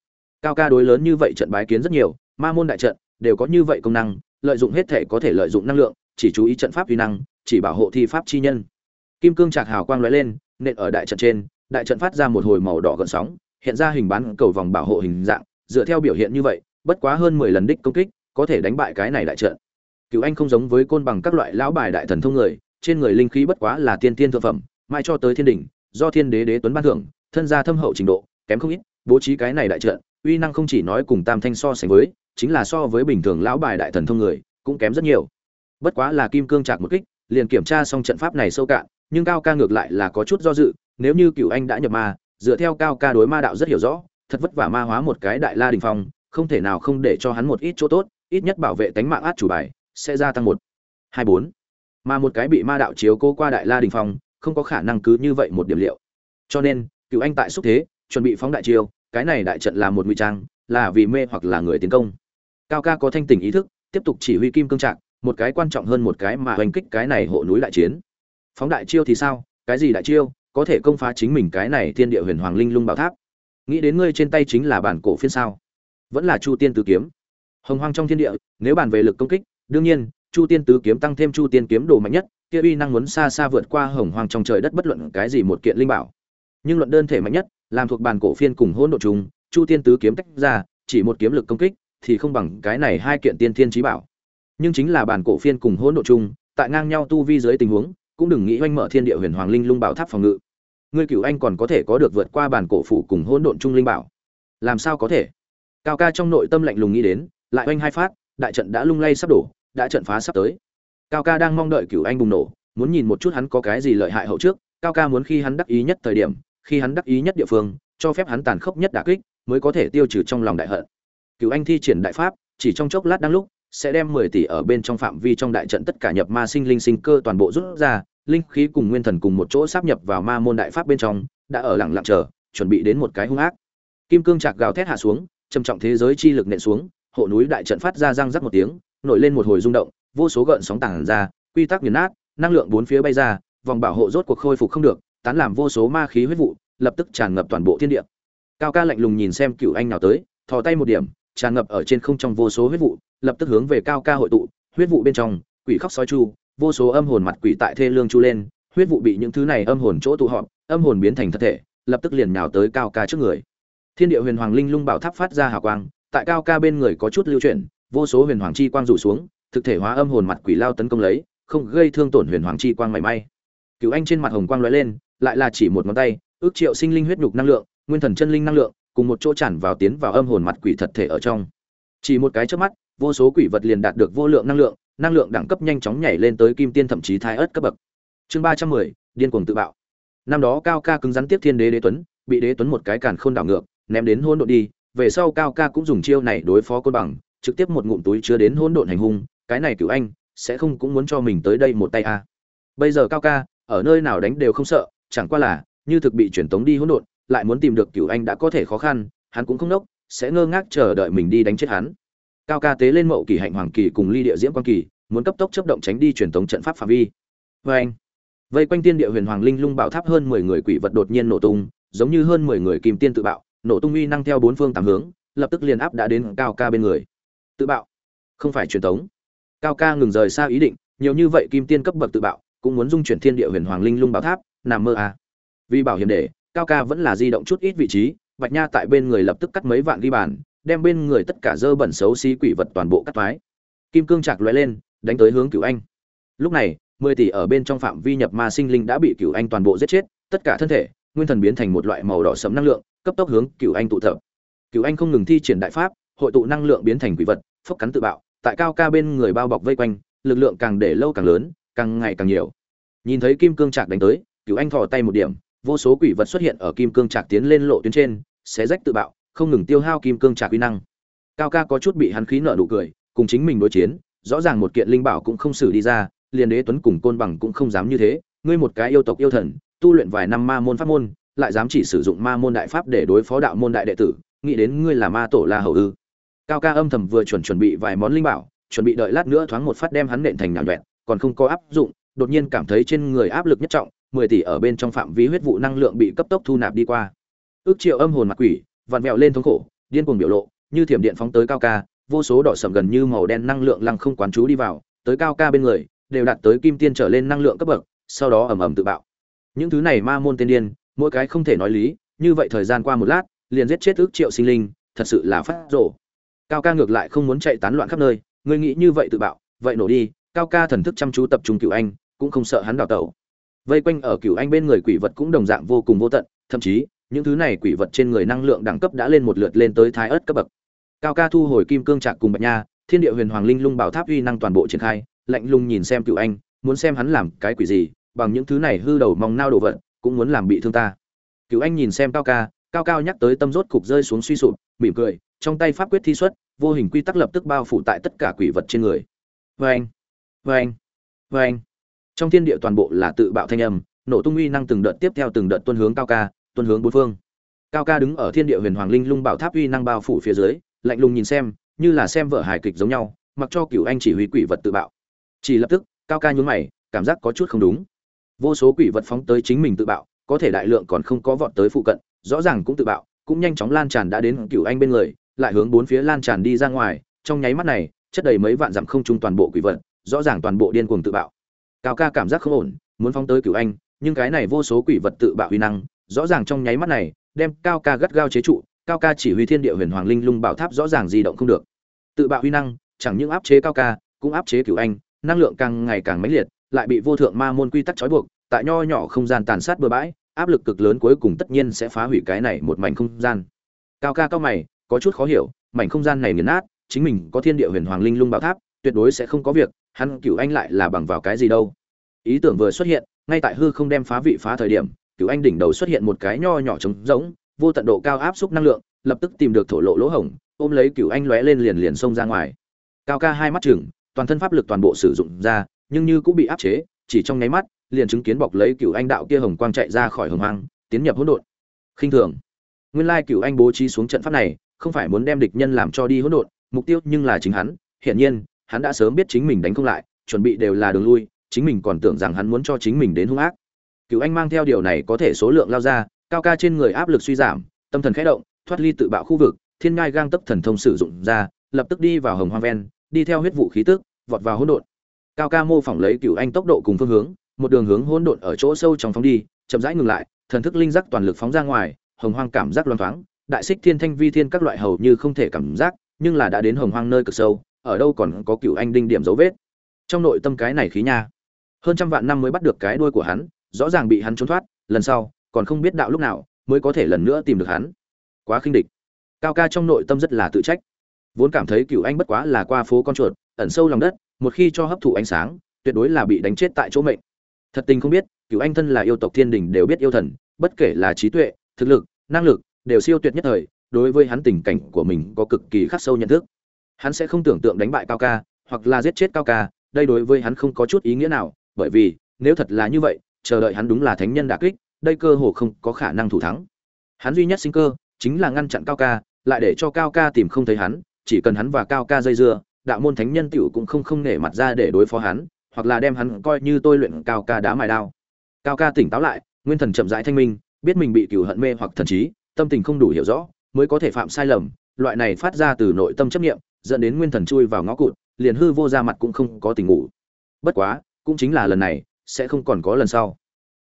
Cao ca đối lớn như vậy trận bái kiến rất nhiều, ma môn đại trận đều có như vậy công năng, lợi dụng hết thể có thể lợi dụng năng lượng, chỉ chú ý trận pháp vi năng, chỉ bảo hộ thi pháp chi nhân. Kim cương trạc hào quang lóe lên, nện ở đại trận trên đại trận phát ra một hồi màu đỏ gợn sóng, hiện ra hình bán cầu vòng bảo hộ hình dạng, dựa theo biểu hiện như vậy, bất quá hơn mười lần đích công kích, có thể đánh bại cái này đại trận. Cửu anh không giống với côn bằng các loại lão bài đại thần thông người, trên người linh khí bất quá là tiên tiên thượng phẩm mai cho tới thiên đỉnh, do thiên đế đế tuấn ban thưởng, thân gia thâm hậu trình độ, kém không ít, bố trí cái này đại trận, uy năng không chỉ nói cùng tam thanh so sánh với, chính là so với bình thường lão bài đại thần thông người, cũng kém rất nhiều. Bất quá là kim cương chạc một kích, liền kiểm tra xong trận pháp này sâu cạn, nhưng cao ca ngược lại là có chút do dự nếu như cựu anh đã nhập ma, dựa theo cao ca đối ma đạo rất hiểu rõ, thật vất vả ma hóa một cái đại la đình phong, không thể nào không để cho hắn một ít chỗ tốt, ít nhất bảo vệ tánh mạng át chủ bài, sẽ gia tăng một. Hai bốn. Mà một cái bị ma đạo chiếu cố qua đại la đình phong, không có khả năng cứ như vậy một điểm liệu. Cho nên, cựu anh tại xúc thế, chuẩn bị phóng đại chiêu, cái này đại trận là một nguy trang, là vì mê hoặc là người tiến công. Cao ca có thanh tình ý thức, tiếp tục chỉ huy kim cương trạng một cái quan trọng hơn một cái mà hoành kích cái này hộ núi đại chiến. Phóng đại chiêu thì sao? Cái gì đại chiêu? Có thể công phá chính mình cái này thiên địa huyền hoàng linh lung bảo tháp. Nghĩ đến ngươi trên tay chính là bản cổ phiên sao? Vẫn là chu tiên tứ kiếm. Hồng hoang trong thiên địa, nếu bàn về lực công kích, đương nhiên, chu tiên tứ kiếm tăng thêm chu tiên kiếm đồ mạnh nhất, kia uy năng muốn xa xa vượt qua hồng hoang trong trời đất bất luận cái gì một kiện linh bảo. Nhưng luận đơn thể mạnh nhất, làm thuộc bàn cổ phiên cùng hỗn độ trùng, chu tiên tứ kiếm tách ra, chỉ một kiếm lực công kích, thì không bằng cái này hai kiện tiên thiên trí bảo. Nhưng chính là bản cổ phiên cùng hỗn độ chung tại ngang nhau tu vi dưới tình huống, cũng đừng nghĩ oanh mở thiên địa huyền hoàng linh lung bảo tháp phòng ngự ngươi cửu anh còn có thể có được vượt qua bản cổ phủ cùng hỗn độn trung linh bảo. Làm sao có thể? Cao ca trong nội tâm lạnh lùng nghĩ đến lại oanh hai phát đại trận đã lung lay sắp đổ đã trận phá sắp tới. Cao ca đang mong đợi cửu anh bùng nổ muốn nhìn một chút hắn có cái gì lợi hại hậu trước cao ca muốn khi hắn đắc ý nhất thời điểm khi hắn đắc ý nhất địa phương cho phép hắn tàn khốc nhất đả kích mới có thể tiêu trừ trong lòng đại hận. Cửu anh thi triển đại pháp chỉ trong chốc lát đang lúc sẽ đem 10 tỷ ở bên trong phạm vi trong đại trận tất cả nhập ma sinh linh sinh cơ toàn bộ rút ra, linh khí cùng nguyên thần cùng một chỗ sáp nhập vào ma môn đại pháp bên trong, đã ở lặng lặng chờ, chuẩn bị đến một cái hung ác. Kim cương chạc gào thét hạ xuống, trầm trọng thế giới chi lực nện xuống, hộ núi đại trận phát ra răng rắc một tiếng, nổi lên một hồi rung động, vô số gợn sóng tàng ra, quy tắc nghiền nát, năng lượng bốn phía bay ra, vòng bảo hộ rốt cuộc khôi phục không được, tán làm vô số ma khí huyết vụ, lập tức tràn ngập toàn bộ thiên địa. Cao ca lạnh lùng nhìn xem Cửu Anh nào tới, thò tay một điểm, tràn ngập ở trên không trong vô số huyết vụ, lập tức hướng về cao ca hội tụ, huyết vụ bên trong, quỷ khóc sói chu, vô số âm hồn mặt quỷ tại thê lương chu lên, huyết vụ bị những thứ này âm hồn chỗ tụ họp, âm hồn biến thành thật thể, lập tức liền nhào tới cao ca trước người. Thiên địa huyền hoàng linh lung bảo tháp phát ra hào quang, tại cao ca bên người có chút lưu chuyển, vô số huyền hoàng chi quang rủ xuống, thực thể hóa âm hồn mặt quỷ lao tấn công lấy, không gây thương tổn huyền hoàng chi quang mảy may. Cửu Anh trên mặt hồng quang lóe lên, lại là chỉ một ngón tay, ước triệu sinh linh huyết nhục năng lượng, nguyên thần chân linh năng lượng, cùng một chỗ tràn vào tiến vào âm hồn mặt quỷ thật thể ở trong. Chỉ một cái chớp mắt, vô số quỷ vật liền đạt được vô lượng năng lượng, năng lượng đẳng cấp nhanh chóng nhảy lên tới kim tiên thậm chí thái ớt cấp bậc. Chương ba trăm mười điên cuồng tự bạo. Năm đó Cao Ca cứng rắn tiếp Thiên Đế Đế Tuấn, bị Đế Tuấn một cái càn khôn đảo ngược, ném đến hỗn độn đi, về sau Cao Ca cũng dùng chiêu này đối phó côn bằng, trực tiếp một ngụm túi chứa đến hỗn độn hành hung, cái này cửu anh sẽ không cũng muốn cho mình tới đây một tay a. À. Bây giờ Cao Ca, ở nơi nào đánh đều không sợ, chẳng qua là như thực bị chuyển tống đi hỗn độn, lại muốn tìm được cựu anh đã có thể khó khăn, hắn cũng không nốc, sẽ ngơ ngác chờ đợi mình đi đánh chết hắn cao ca tế lên mậu kỳ hạnh hoàng kỳ cùng ly địa diễm quan kỳ, muốn cấp tốc chấp động tránh đi truyền thống trận pháp phạm vi. Vê anh, vây quanh tiên địa huyền hoàng linh lung bảo tháp hơn mười người quỷ vật đột nhiên nổ tung, giống như hơn mười người kim tiên tự bạo, nổ tung uy năng theo bốn phương tám hướng, lập tức liền áp đã đến cao ca bên người. Tự bạo, không phải truyền thống. Cao ca ngừng rời xa ý định, nhiều như vậy kim tiên cấp bậc tự bạo, cũng muốn dung chuyển thiên địa huyền hoàng linh lung bảo tháp, nằm mơ à. vì bảo hiểm để, cao ca vẫn là di động chút ít vị trí, bạch nha tại bên người lập tức cắt mấy vạn ghi bàn đem bên người tất cả dơ bẩn xấu xí quỷ vật toàn bộ cắt thoái kim cương chạc lóe lên, đánh tới hướng cửu anh. Lúc này, mười tỷ ở bên trong phạm vi nhập ma sinh linh đã bị cửu anh toàn bộ giết chết, tất cả thân thể, nguyên thần biến thành một loại màu đỏ sẫm năng lượng, cấp tốc hướng cửu anh tụ tập. Cửu anh không ngừng thi triển đại pháp, hội tụ năng lượng biến thành quỷ vật, phốc cắn tự bạo, tại cao ca bên người bao bọc vây quanh, lực lượng càng để lâu càng lớn, càng ngày càng nhiều. Nhìn thấy kim cương trạc đánh tới, cửu anh thò tay một điểm, vô số quỷ vật xuất hiện ở kim cương trạc tiến lên lộ tuyến trên, xé rách tự bạo không ngừng tiêu hao kim cương trả quy năng. Cao ca có chút bị hắn khí nợ nụ cười, cùng chính mình đối chiến, rõ ràng một kiện linh bảo cũng không xử đi ra, liền đế tuấn cùng côn bằng cũng không dám như thế. Ngươi một cái yêu tộc yêu thần, tu luyện vài năm ma môn pháp môn, lại dám chỉ sử dụng ma môn đại pháp để đối phó đạo môn đại đệ tử, nghĩ đến ngươi là ma tổ la hầu ư. Cao ca âm thầm vừa chuẩn chuẩn bị vài món linh bảo, chuẩn bị đợi lát nữa thoáng một phát đem hắn nện thành nhào nhuẹn còn không có áp dụng, đột nhiên cảm thấy trên người áp lực nhất trọng, mười tỷ ở bên trong phạm vi huyết vụ năng lượng bị cấp tốc thu nạp đi qua. Ước triệu âm hồn mặt quỷ vặn vẹo lên thống khổ, điên cuồng biểu lộ, như thiểm điện phóng tới cao ca, vô số đỏ sầm gần như màu đen năng lượng lăng không quán chú đi vào, tới cao ca bên người, đều đạt tới kim tiên trở lên năng lượng cấp bậc, sau đó ầm ầm tự bạo. Những thứ này ma môn tiên điên, mỗi cái không thể nói lý, như vậy thời gian qua một lát, liền giết chết ước triệu sinh linh, thật sự là phát rổ cao ca ngược lại không muốn chạy tán loạn khắp nơi người nghĩ như vậy tự bạo, vậy nổ đi, cao ca thần thức chăm chú tập trung cựu anh, cũng không sợ hắn đào tẩu. Vây quanh ở cựu anh bên người quỷ vật cũng đồng dạng vô cùng vô tận, thậm chí những thứ này quỷ vật trên người năng lượng đẳng cấp đã lên một lượt lên tới thái ớt cấp bậc. Cao ca thu hồi kim cương trạc cùng bạch nha, thiên địa huyền hoàng linh lung bảo tháp uy năng toàn bộ triển khai, lạnh lùng nhìn xem cựu anh, muốn xem hắn làm cái quỷ gì, bằng những thứ này hư đầu mong nao đồ vật, cũng muốn làm bị thương ta. Cựu anh nhìn xem cao ca, cao cao nhắc tới tâm rốt cục rơi xuống suy sụp, mỉm cười, trong tay pháp quyết thi xuất, vô hình quy tắc lập tức bao phủ tại tất cả quỷ vật trên người. Vê anh vê anh vê anh. Trong thiên địa toàn bộ là tự bạo thanh âm, nổ tung uy năng từng đợt tiếp theo từng đợt tuân hướng cao ca tuân hướng bốn phương. Cao ca đứng ở thiên địa huyền hoàng linh lung bảo tháp uy năng bao phủ phía dưới, lạnh lùng nhìn xem, như là xem vợ hài kịch giống nhau, mặc cho cửu anh chỉ huy quỷ vật tự bạo. Chỉ lập tức, cao ca nhún mày, cảm giác có chút không đúng. Vô số quỷ vật phóng tới chính mình tự bạo, có thể đại lượng còn không có vọt tới phụ cận, rõ ràng cũng tự bạo, cũng nhanh chóng lan tràn đã đến cửu anh bên người, lại hướng bốn phía lan tràn đi ra ngoài, trong nháy mắt này, chất đầy mấy vạn dặm không trung toàn bộ quỷ vật, rõ ràng toàn bộ điên cuồng tự bạo. Cao ca cảm giác không ổn, muốn phóng tới cửu anh, nhưng cái này vô số quỷ vật tự bạo huy năng rõ ràng trong nháy mắt này, đem cao ca gắt gao chế trụ, cao ca chỉ huy thiên địa huyền hoàng linh lung bảo tháp rõ ràng di động không được. Tự bạo huy năng, chẳng những áp chế cao ca, cũng áp chế cửu anh, năng lượng càng ngày càng mãnh liệt, lại bị vô thượng ma môn quy tắc trói buộc, tại nho nhỏ không gian tàn sát bừa bãi, áp lực cực lớn cuối cùng tất nhiên sẽ phá hủy cái này một mảnh không gian. Cao ca cao mày, có chút khó hiểu, mảnh không gian này nghiền nát, chính mình có thiên địa huyền hoàng linh lung bảo tháp, tuyệt đối sẽ không có việc, hắn cửu anh lại là bằng vào cái gì đâu. Ý tưởng vừa xuất hiện, ngay tại hư không đem phá vị phá thời điểm cửu anh đỉnh đầu xuất hiện một cái nho nhỏ trống rỗng, vô tận độ cao áp xúc năng lượng, lập tức tìm được thổ lộ lỗ hổng, ôm lấy cửu anh lóe lên liền liền xông ra ngoài. Cao ca hai mắt chừng toàn thân pháp lực toàn bộ sử dụng ra, nhưng như cũng bị áp chế, chỉ trong nháy mắt, liền chứng kiến bọc lấy cửu anh đạo kia hồng quang chạy ra khỏi hồng hoang, tiến nhập hỗn độn. Khinh thường. Nguyên lai cửu anh bố trí xuống trận pháp này, không phải muốn đem địch nhân làm cho đi hỗn độn, mục tiêu nhưng là chính hắn, hiển nhiên, hắn đã sớm biết chính mình đánh không lại, chuẩn bị đều là đường lui, chính mình còn tưởng rằng hắn muốn cho chính mình đến hung ác cửu anh mang theo điều này có thể số lượng lao ra, cao ca trên người áp lực suy giảm, tâm thần khẽ động, thoát ly tự bạo khu vực, thiên ngai gang tấp thần thông sử dụng ra, lập tức đi vào hồng hoang ven, đi theo huyết vụ khí tức, vọt vào hỗn độn. Cao ca mô phỏng lấy cửu anh tốc độ cùng phương hướng, một đường hướng hỗn độn ở chỗ sâu trong phóng đi, chậm rãi ngừng lại, thần thức linh giác toàn lực phóng ra ngoài, hồng hoang cảm giác loan thoáng, đại xích thiên thanh vi thiên các loại hầu như không thể cảm giác, nhưng là đã đến hồng hoang nơi cực sâu, ở đâu còn có cửu anh đinh điểm dấu vết. Trong nội tâm cái này khí nha. Hơn trăm vạn năm mới bắt được cái đuôi của hắn rõ ràng bị hắn trốn thoát, lần sau, còn không biết đạo lúc nào, mới có thể lần nữa tìm được hắn. Quá khinh địch. Cao ca trong nội tâm rất là tự trách. Vốn cảm thấy cửu anh bất quá là qua phố con chuột, ẩn sâu lòng đất, một khi cho hấp thụ ánh sáng, tuyệt đối là bị đánh chết tại chỗ mệnh. Thật tình không biết, cửu anh thân là yêu tộc thiên đình đều biết yêu thần, bất kể là trí tuệ, thực lực, năng lực, đều siêu tuyệt nhất thời, đối với hắn tình cảnh của mình có cực kỳ khắc sâu nhận thức. Hắn sẽ không tưởng tượng đánh bại cao ca, hoặc là giết chết cao ca, đây đối với hắn không có chút ý nghĩa nào, bởi vì, nếu thật là như vậy chờ đợi hắn đúng là thánh nhân đả kích, đây cơ hồ không có khả năng thủ thắng. Hắn duy nhất sinh cơ, chính là ngăn chặn cao ca, lại để cho cao ca tìm không thấy hắn, chỉ cần hắn và cao ca dây dưa, đạo môn thánh nhân tiểu cũng không không nể mặt ra để đối phó hắn, hoặc là đem hắn coi như tôi luyện cao ca đá mài đao. Cao ca tỉnh táo lại, nguyên thần chậm rãi thanh minh, biết mình bị cửu hận mê hoặc thần trí, tâm tình không đủ hiểu rõ, mới có thể phạm sai lầm, loại này phát ra từ nội tâm chấp niệm, dẫn đến nguyên thần chui vào ngõ cụt, liền hư vô ra mặt cũng không có tình ngủ. Bất quá, cũng chính là lần này sẽ không còn có lần sau.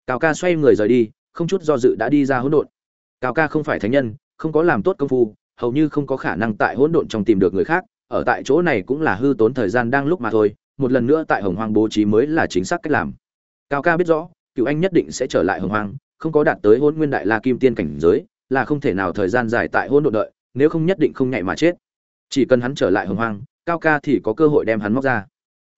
Cao ca xoay người rời đi, không chút do dự đã đi ra hỗn độn. Cao ca không phải thánh nhân, không có làm tốt công phu, hầu như không có khả năng tại hỗn độn trong tìm được người khác, ở tại chỗ này cũng là hư tốn thời gian đang lúc mà thôi, một lần nữa tại hồng hoang bố trí mới là chính xác cách làm. Cao ca biết rõ, cựu anh nhất định sẽ trở lại hồng hoang, không có đạt tới hôn nguyên đại la kim tiên cảnh giới, là không thể nào thời gian dài tại hôn độn đợi, nếu không nhất định không nhạy mà chết. Chỉ cần hắn trở lại hồng hoang, cao ca thì có cơ hội đem hắn móc ra.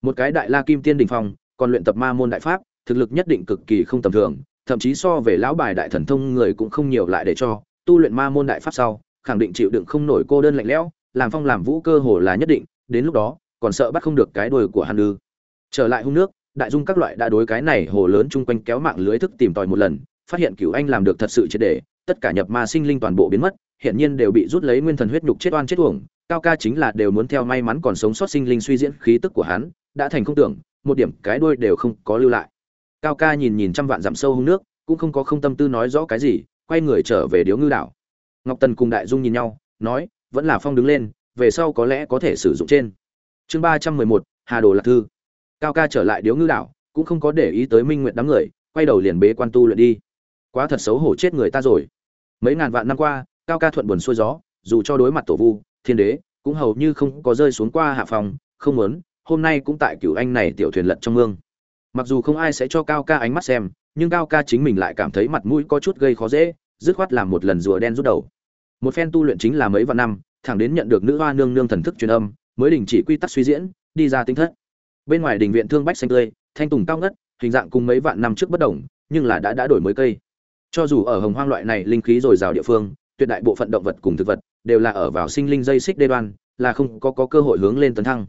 Một cái đại la kim tiên đình phong còn luyện tập ma môn đại pháp, thực lực nhất định cực kỳ không tầm thường, thậm chí so về lão bài đại thần thông người cũng không nhiều lại để cho, tu luyện ma môn đại pháp sau, khẳng định chịu đựng không nổi cô đơn lạnh lẽo, làm phong làm vũ cơ hồ là nhất định, đến lúc đó, còn sợ bắt không được cái đuôi của hắn ư. Trở lại hung nước, đại dung các loại đã đối cái này hồ lớn chung quanh kéo mạng lưới thức tìm tòi một lần, phát hiện cửu anh làm được thật sự triệt để, tất cả nhập ma sinh linh toàn bộ biến mất hiện nhiên đều bị rút lấy nguyên thần huyết nhục chết oan chết uổng, cao ca chính là đều muốn theo may mắn còn sống sót sinh linh suy diễn khí tức của hắn, đã thành không tưởng một điểm cái đuôi đều không có lưu lại. Cao ca nhìn nhìn trăm vạn dặm sâu hung nước, cũng không có không tâm tư nói rõ cái gì, quay người trở về điếu ngư đảo. Ngọc tần cùng đại dung nhìn nhau, nói, vẫn là phong đứng lên, về sau có lẽ có thể sử dụng trên. Chương ba trăm mười một, hà đồ lạc thư. Cao ca trở lại điếu ngư đảo, cũng không có để ý tới minh nguyện đám người, quay đầu liền bế quan tu luyện đi. Quá thật xấu hổ chết người ta rồi. Mấy ngàn vạn năm qua, cao ca thuận buồn xuôi gió, dù cho đối mặt tổ vu, thiên đế, cũng hầu như không có rơi xuống qua hạ phòng, không muốn hôm nay cũng tại cửu anh này tiểu thuyền lật trong mương. Mặc dù không ai sẽ cho cao ca ánh mắt xem nhưng cao ca chính mình lại cảm thấy mặt mũi có chút gây khó dễ dứt khoát làm một lần rùa đen rút đầu. Một phen tu luyện chính là mấy vạn năm thẳng đến nhận được nữ hoa nương nương thần thức truyền âm mới đình chỉ quy tắc suy diễn đi ra tinh thất. Bên ngoài đình viện thương bách xanh tươi thanh tùng cao ngất hình dạng cùng mấy vạn năm trước bất đồng nhưng là đã đã đổi mới cây. Cho dù ở hồng hoang loại này linh khí dồi dào địa phương tuyệt đại bộ phận động vật cùng thực vật đều là ở vào sinh linh dây xích đê đoan là không có, có cơ hội hướng lên tấn thăng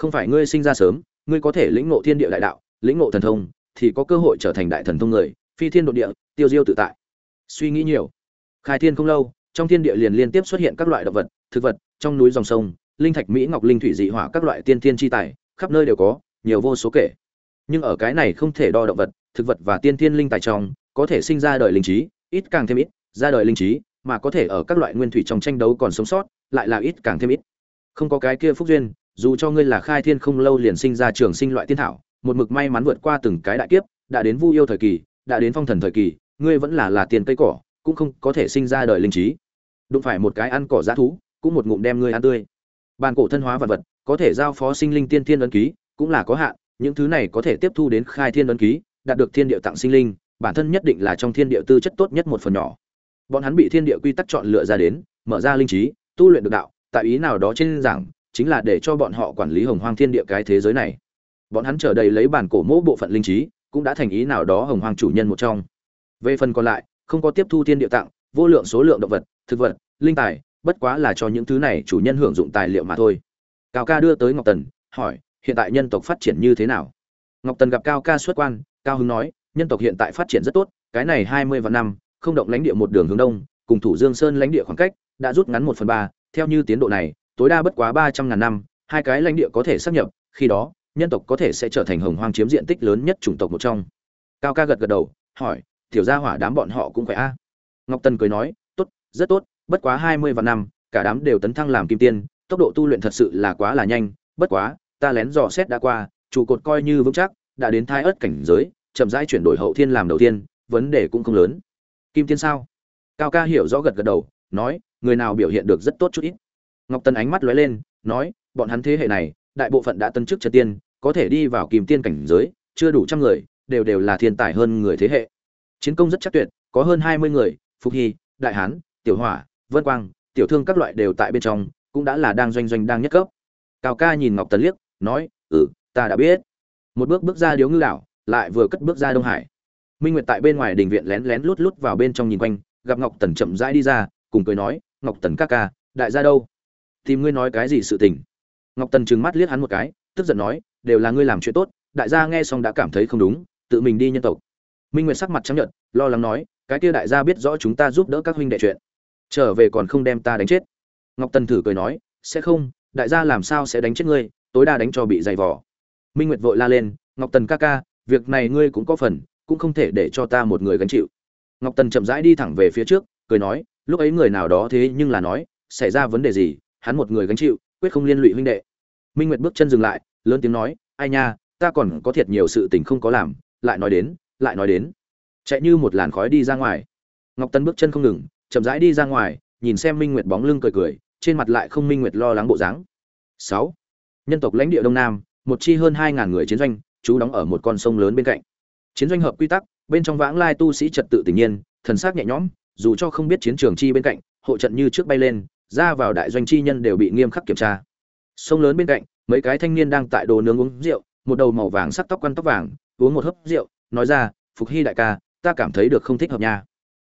không phải ngươi sinh ra sớm, ngươi có thể lĩnh ngộ thiên địa đại đạo, lĩnh ngộ thần thông, thì có cơ hội trở thành đại thần thông người, phi thiên độ địa, tiêu diêu tự tại. Suy nghĩ nhiều. Khai thiên không lâu, trong thiên địa liền liên tiếp xuất hiện các loại động vật, thực vật, trong núi dòng sông, linh thạch mỹ ngọc linh thủy dị hỏa các loại tiên thiên chi tài, khắp nơi đều có, nhiều vô số kể. Nhưng ở cái này không thể đo động vật, thực vật và tiên thiên linh tài trong, có thể sinh ra đời linh trí, ít càng thêm ít, ra đời linh trí, mà có thể ở các loại nguyên thủy trong tranh đấu còn sống sót, lại là ít càng thêm ít. Không có cái kia phúc duyên dù cho ngươi là khai thiên không lâu liền sinh ra trường sinh loại tiên thảo, một mực may mắn vượt qua từng cái đại kiếp, đã đến vu yêu thời kỳ, đã đến phong thần thời kỳ, ngươi vẫn là là tiền cây cỏ, cũng không có thể sinh ra đời linh trí. Đụng phải một cái ăn cỏ giá thú, cũng một ngụm đem ngươi ăn tươi. Bàn cổ thân hóa vật vật, có thể giao phó sinh linh tiên thiên ấn ký, cũng là có hạn, những thứ này có thể tiếp thu đến khai thiên ấn ký, đạt được thiên địa tặng sinh linh, bản thân nhất định là trong thiên địa tư chất tốt nhất một phần nhỏ. Bọn hắn bị thiên địa quy tắc chọn lựa ra đến, mở ra linh trí, tu luyện được đạo, tại ý nào đó trên giảng chính là để cho bọn họ quản lý hồng hoang thiên địa cái thế giới này. Bọn hắn trở đầy lấy bản cổ mỗ bộ phận linh trí, cũng đã thành ý nào đó hồng hoang chủ nhân một trong. Về phần còn lại, không có tiếp thu thiên địa tặng, vô lượng số lượng động vật, thực vật, linh tài, bất quá là cho những thứ này chủ nhân hưởng dụng tài liệu mà thôi. Cao ca đưa tới ngọc tần, hỏi, hiện tại nhân tộc phát triển như thế nào? Ngọc tần gặp cao ca xuất quan, cao hưng nói, nhân tộc hiện tại phát triển rất tốt, cái này hai mươi vạn năm, không động lãnh địa một đường hướng đông, cùng thủ dương sơn lãnh địa khoảng cách, đã rút ngắn một phần ba, theo như tiến độ này tối đa bất quá ba trăm ngàn năm, hai cái lãnh địa có thể xác nhập, khi đó, nhân tộc có thể sẽ trở thành hồng hoang chiếm diện tích lớn nhất chủng tộc một trong. Cao ca gật gật đầu, hỏi, tiểu gia hỏa đám bọn họ cũng phải a? Ngọc tần cười nói, tốt, rất tốt, bất quá hai mươi vạn năm, cả đám đều tấn thăng làm kim tiên, tốc độ tu luyện thật sự là quá là nhanh, bất quá, ta lén dò xét đã qua, trụ cột coi như vững chắc, đã đến thai ớt cảnh giới, chậm rãi chuyển đổi hậu thiên làm đầu tiên, vấn đề cũng không lớn. Kim tiên sao? Cao ca hiểu rõ gật gật đầu, nói, người nào biểu hiện được rất tốt chút ít ngọc tần ánh mắt lóe lên, nói, bọn hắn thế hệ này, đại bộ phận đã tân chức chân tiên, có thể đi vào kim tiên cảnh giới, chưa đủ trăm người, đều đều là thiên tài hơn người thế hệ. Chiến công rất chắc tuyệt, có hơn hai mươi người, phục hy, đại hán, tiểu hỏa, vân quang, tiểu thương các loại đều tại bên trong, cũng đã là đang doanh doanh đang nhất cấp. Cao ca nhìn ngọc tần liếc, nói ừ ta đã biết. Một bước bước ra điếu ngư đảo, lại vừa cất bước ra đông hải. Minh nguyệt tại bên ngoài đình viện lén lén lút lút vào bên trong nhìn quanh, gặp ngọc tần chậm rãi đi ra, cùng cười nói, ngọc tần ca ca, đại gia đâu? Tìm ngươi nói cái gì sự tình. Ngọc tần trừng mắt liếc hắn một cái, tức giận nói, đều là ngươi làm chuyện tốt, đại gia nghe xong đã cảm thấy không đúng, tự mình đi nhân tộc. Minh nguyệt sắc mặt chấp nhận lo lắng nói, cái kia đại gia biết rõ chúng ta giúp đỡ các huynh đệ chuyện. Trở về còn không đem ta đánh chết. Ngọc tần thử cười nói, sẽ không, đại gia làm sao sẽ đánh chết ngươi, tối đa đánh cho bị dày vỏ minh nguyệt vội la lên, ngọc tần ca ca, việc này ngươi cũng có phần, cũng không thể để cho ta một người gánh chịu. Ngọc tần chậm rãi đi thẳng về phía trước, cười nói, lúc ấy người nào đó thế nhưng là nói, xảy ra vấn đề gì hắn một người gánh chịu, quyết không liên lụy huynh đệ. Minh nguyệt bước chân dừng lại, lớn tiếng nói, ai nha, ta còn có thiệt nhiều sự tình không có làm, lại nói đến, lại nói đến. Chạy như một làn khói đi ra ngoài. Ngọc tân bước chân không ngừng, chậm rãi đi ra ngoài, nhìn xem minh nguyệt bóng lưng cười cười, trên mặt lại không minh nguyệt lo lắng bộ dáng. Sáu. Nhân tộc lãnh địa đông nam, một chi hơn hai ngàn người chiến doanh, trú đóng ở một con sông lớn bên cạnh. Chiến doanh hợp quy tắc, bên trong vãng lai tu sĩ trật tự tự nhiên, thần sắc nhẹ nhõm, dù cho không biết chiến trường chi bên cạnh, hộ trận như trước bay lên ra vào đại doanh chi nhân đều bị nghiêm khắc kiểm tra. Sông lớn bên cạnh, mấy cái thanh niên đang tại đồ nướng uống rượu, một đầu màu vàng sắc tóc quăn tóc vàng, uống một hớp rượu, nói ra, phục hy đại ca, ta cảm thấy được không thích hợp nha.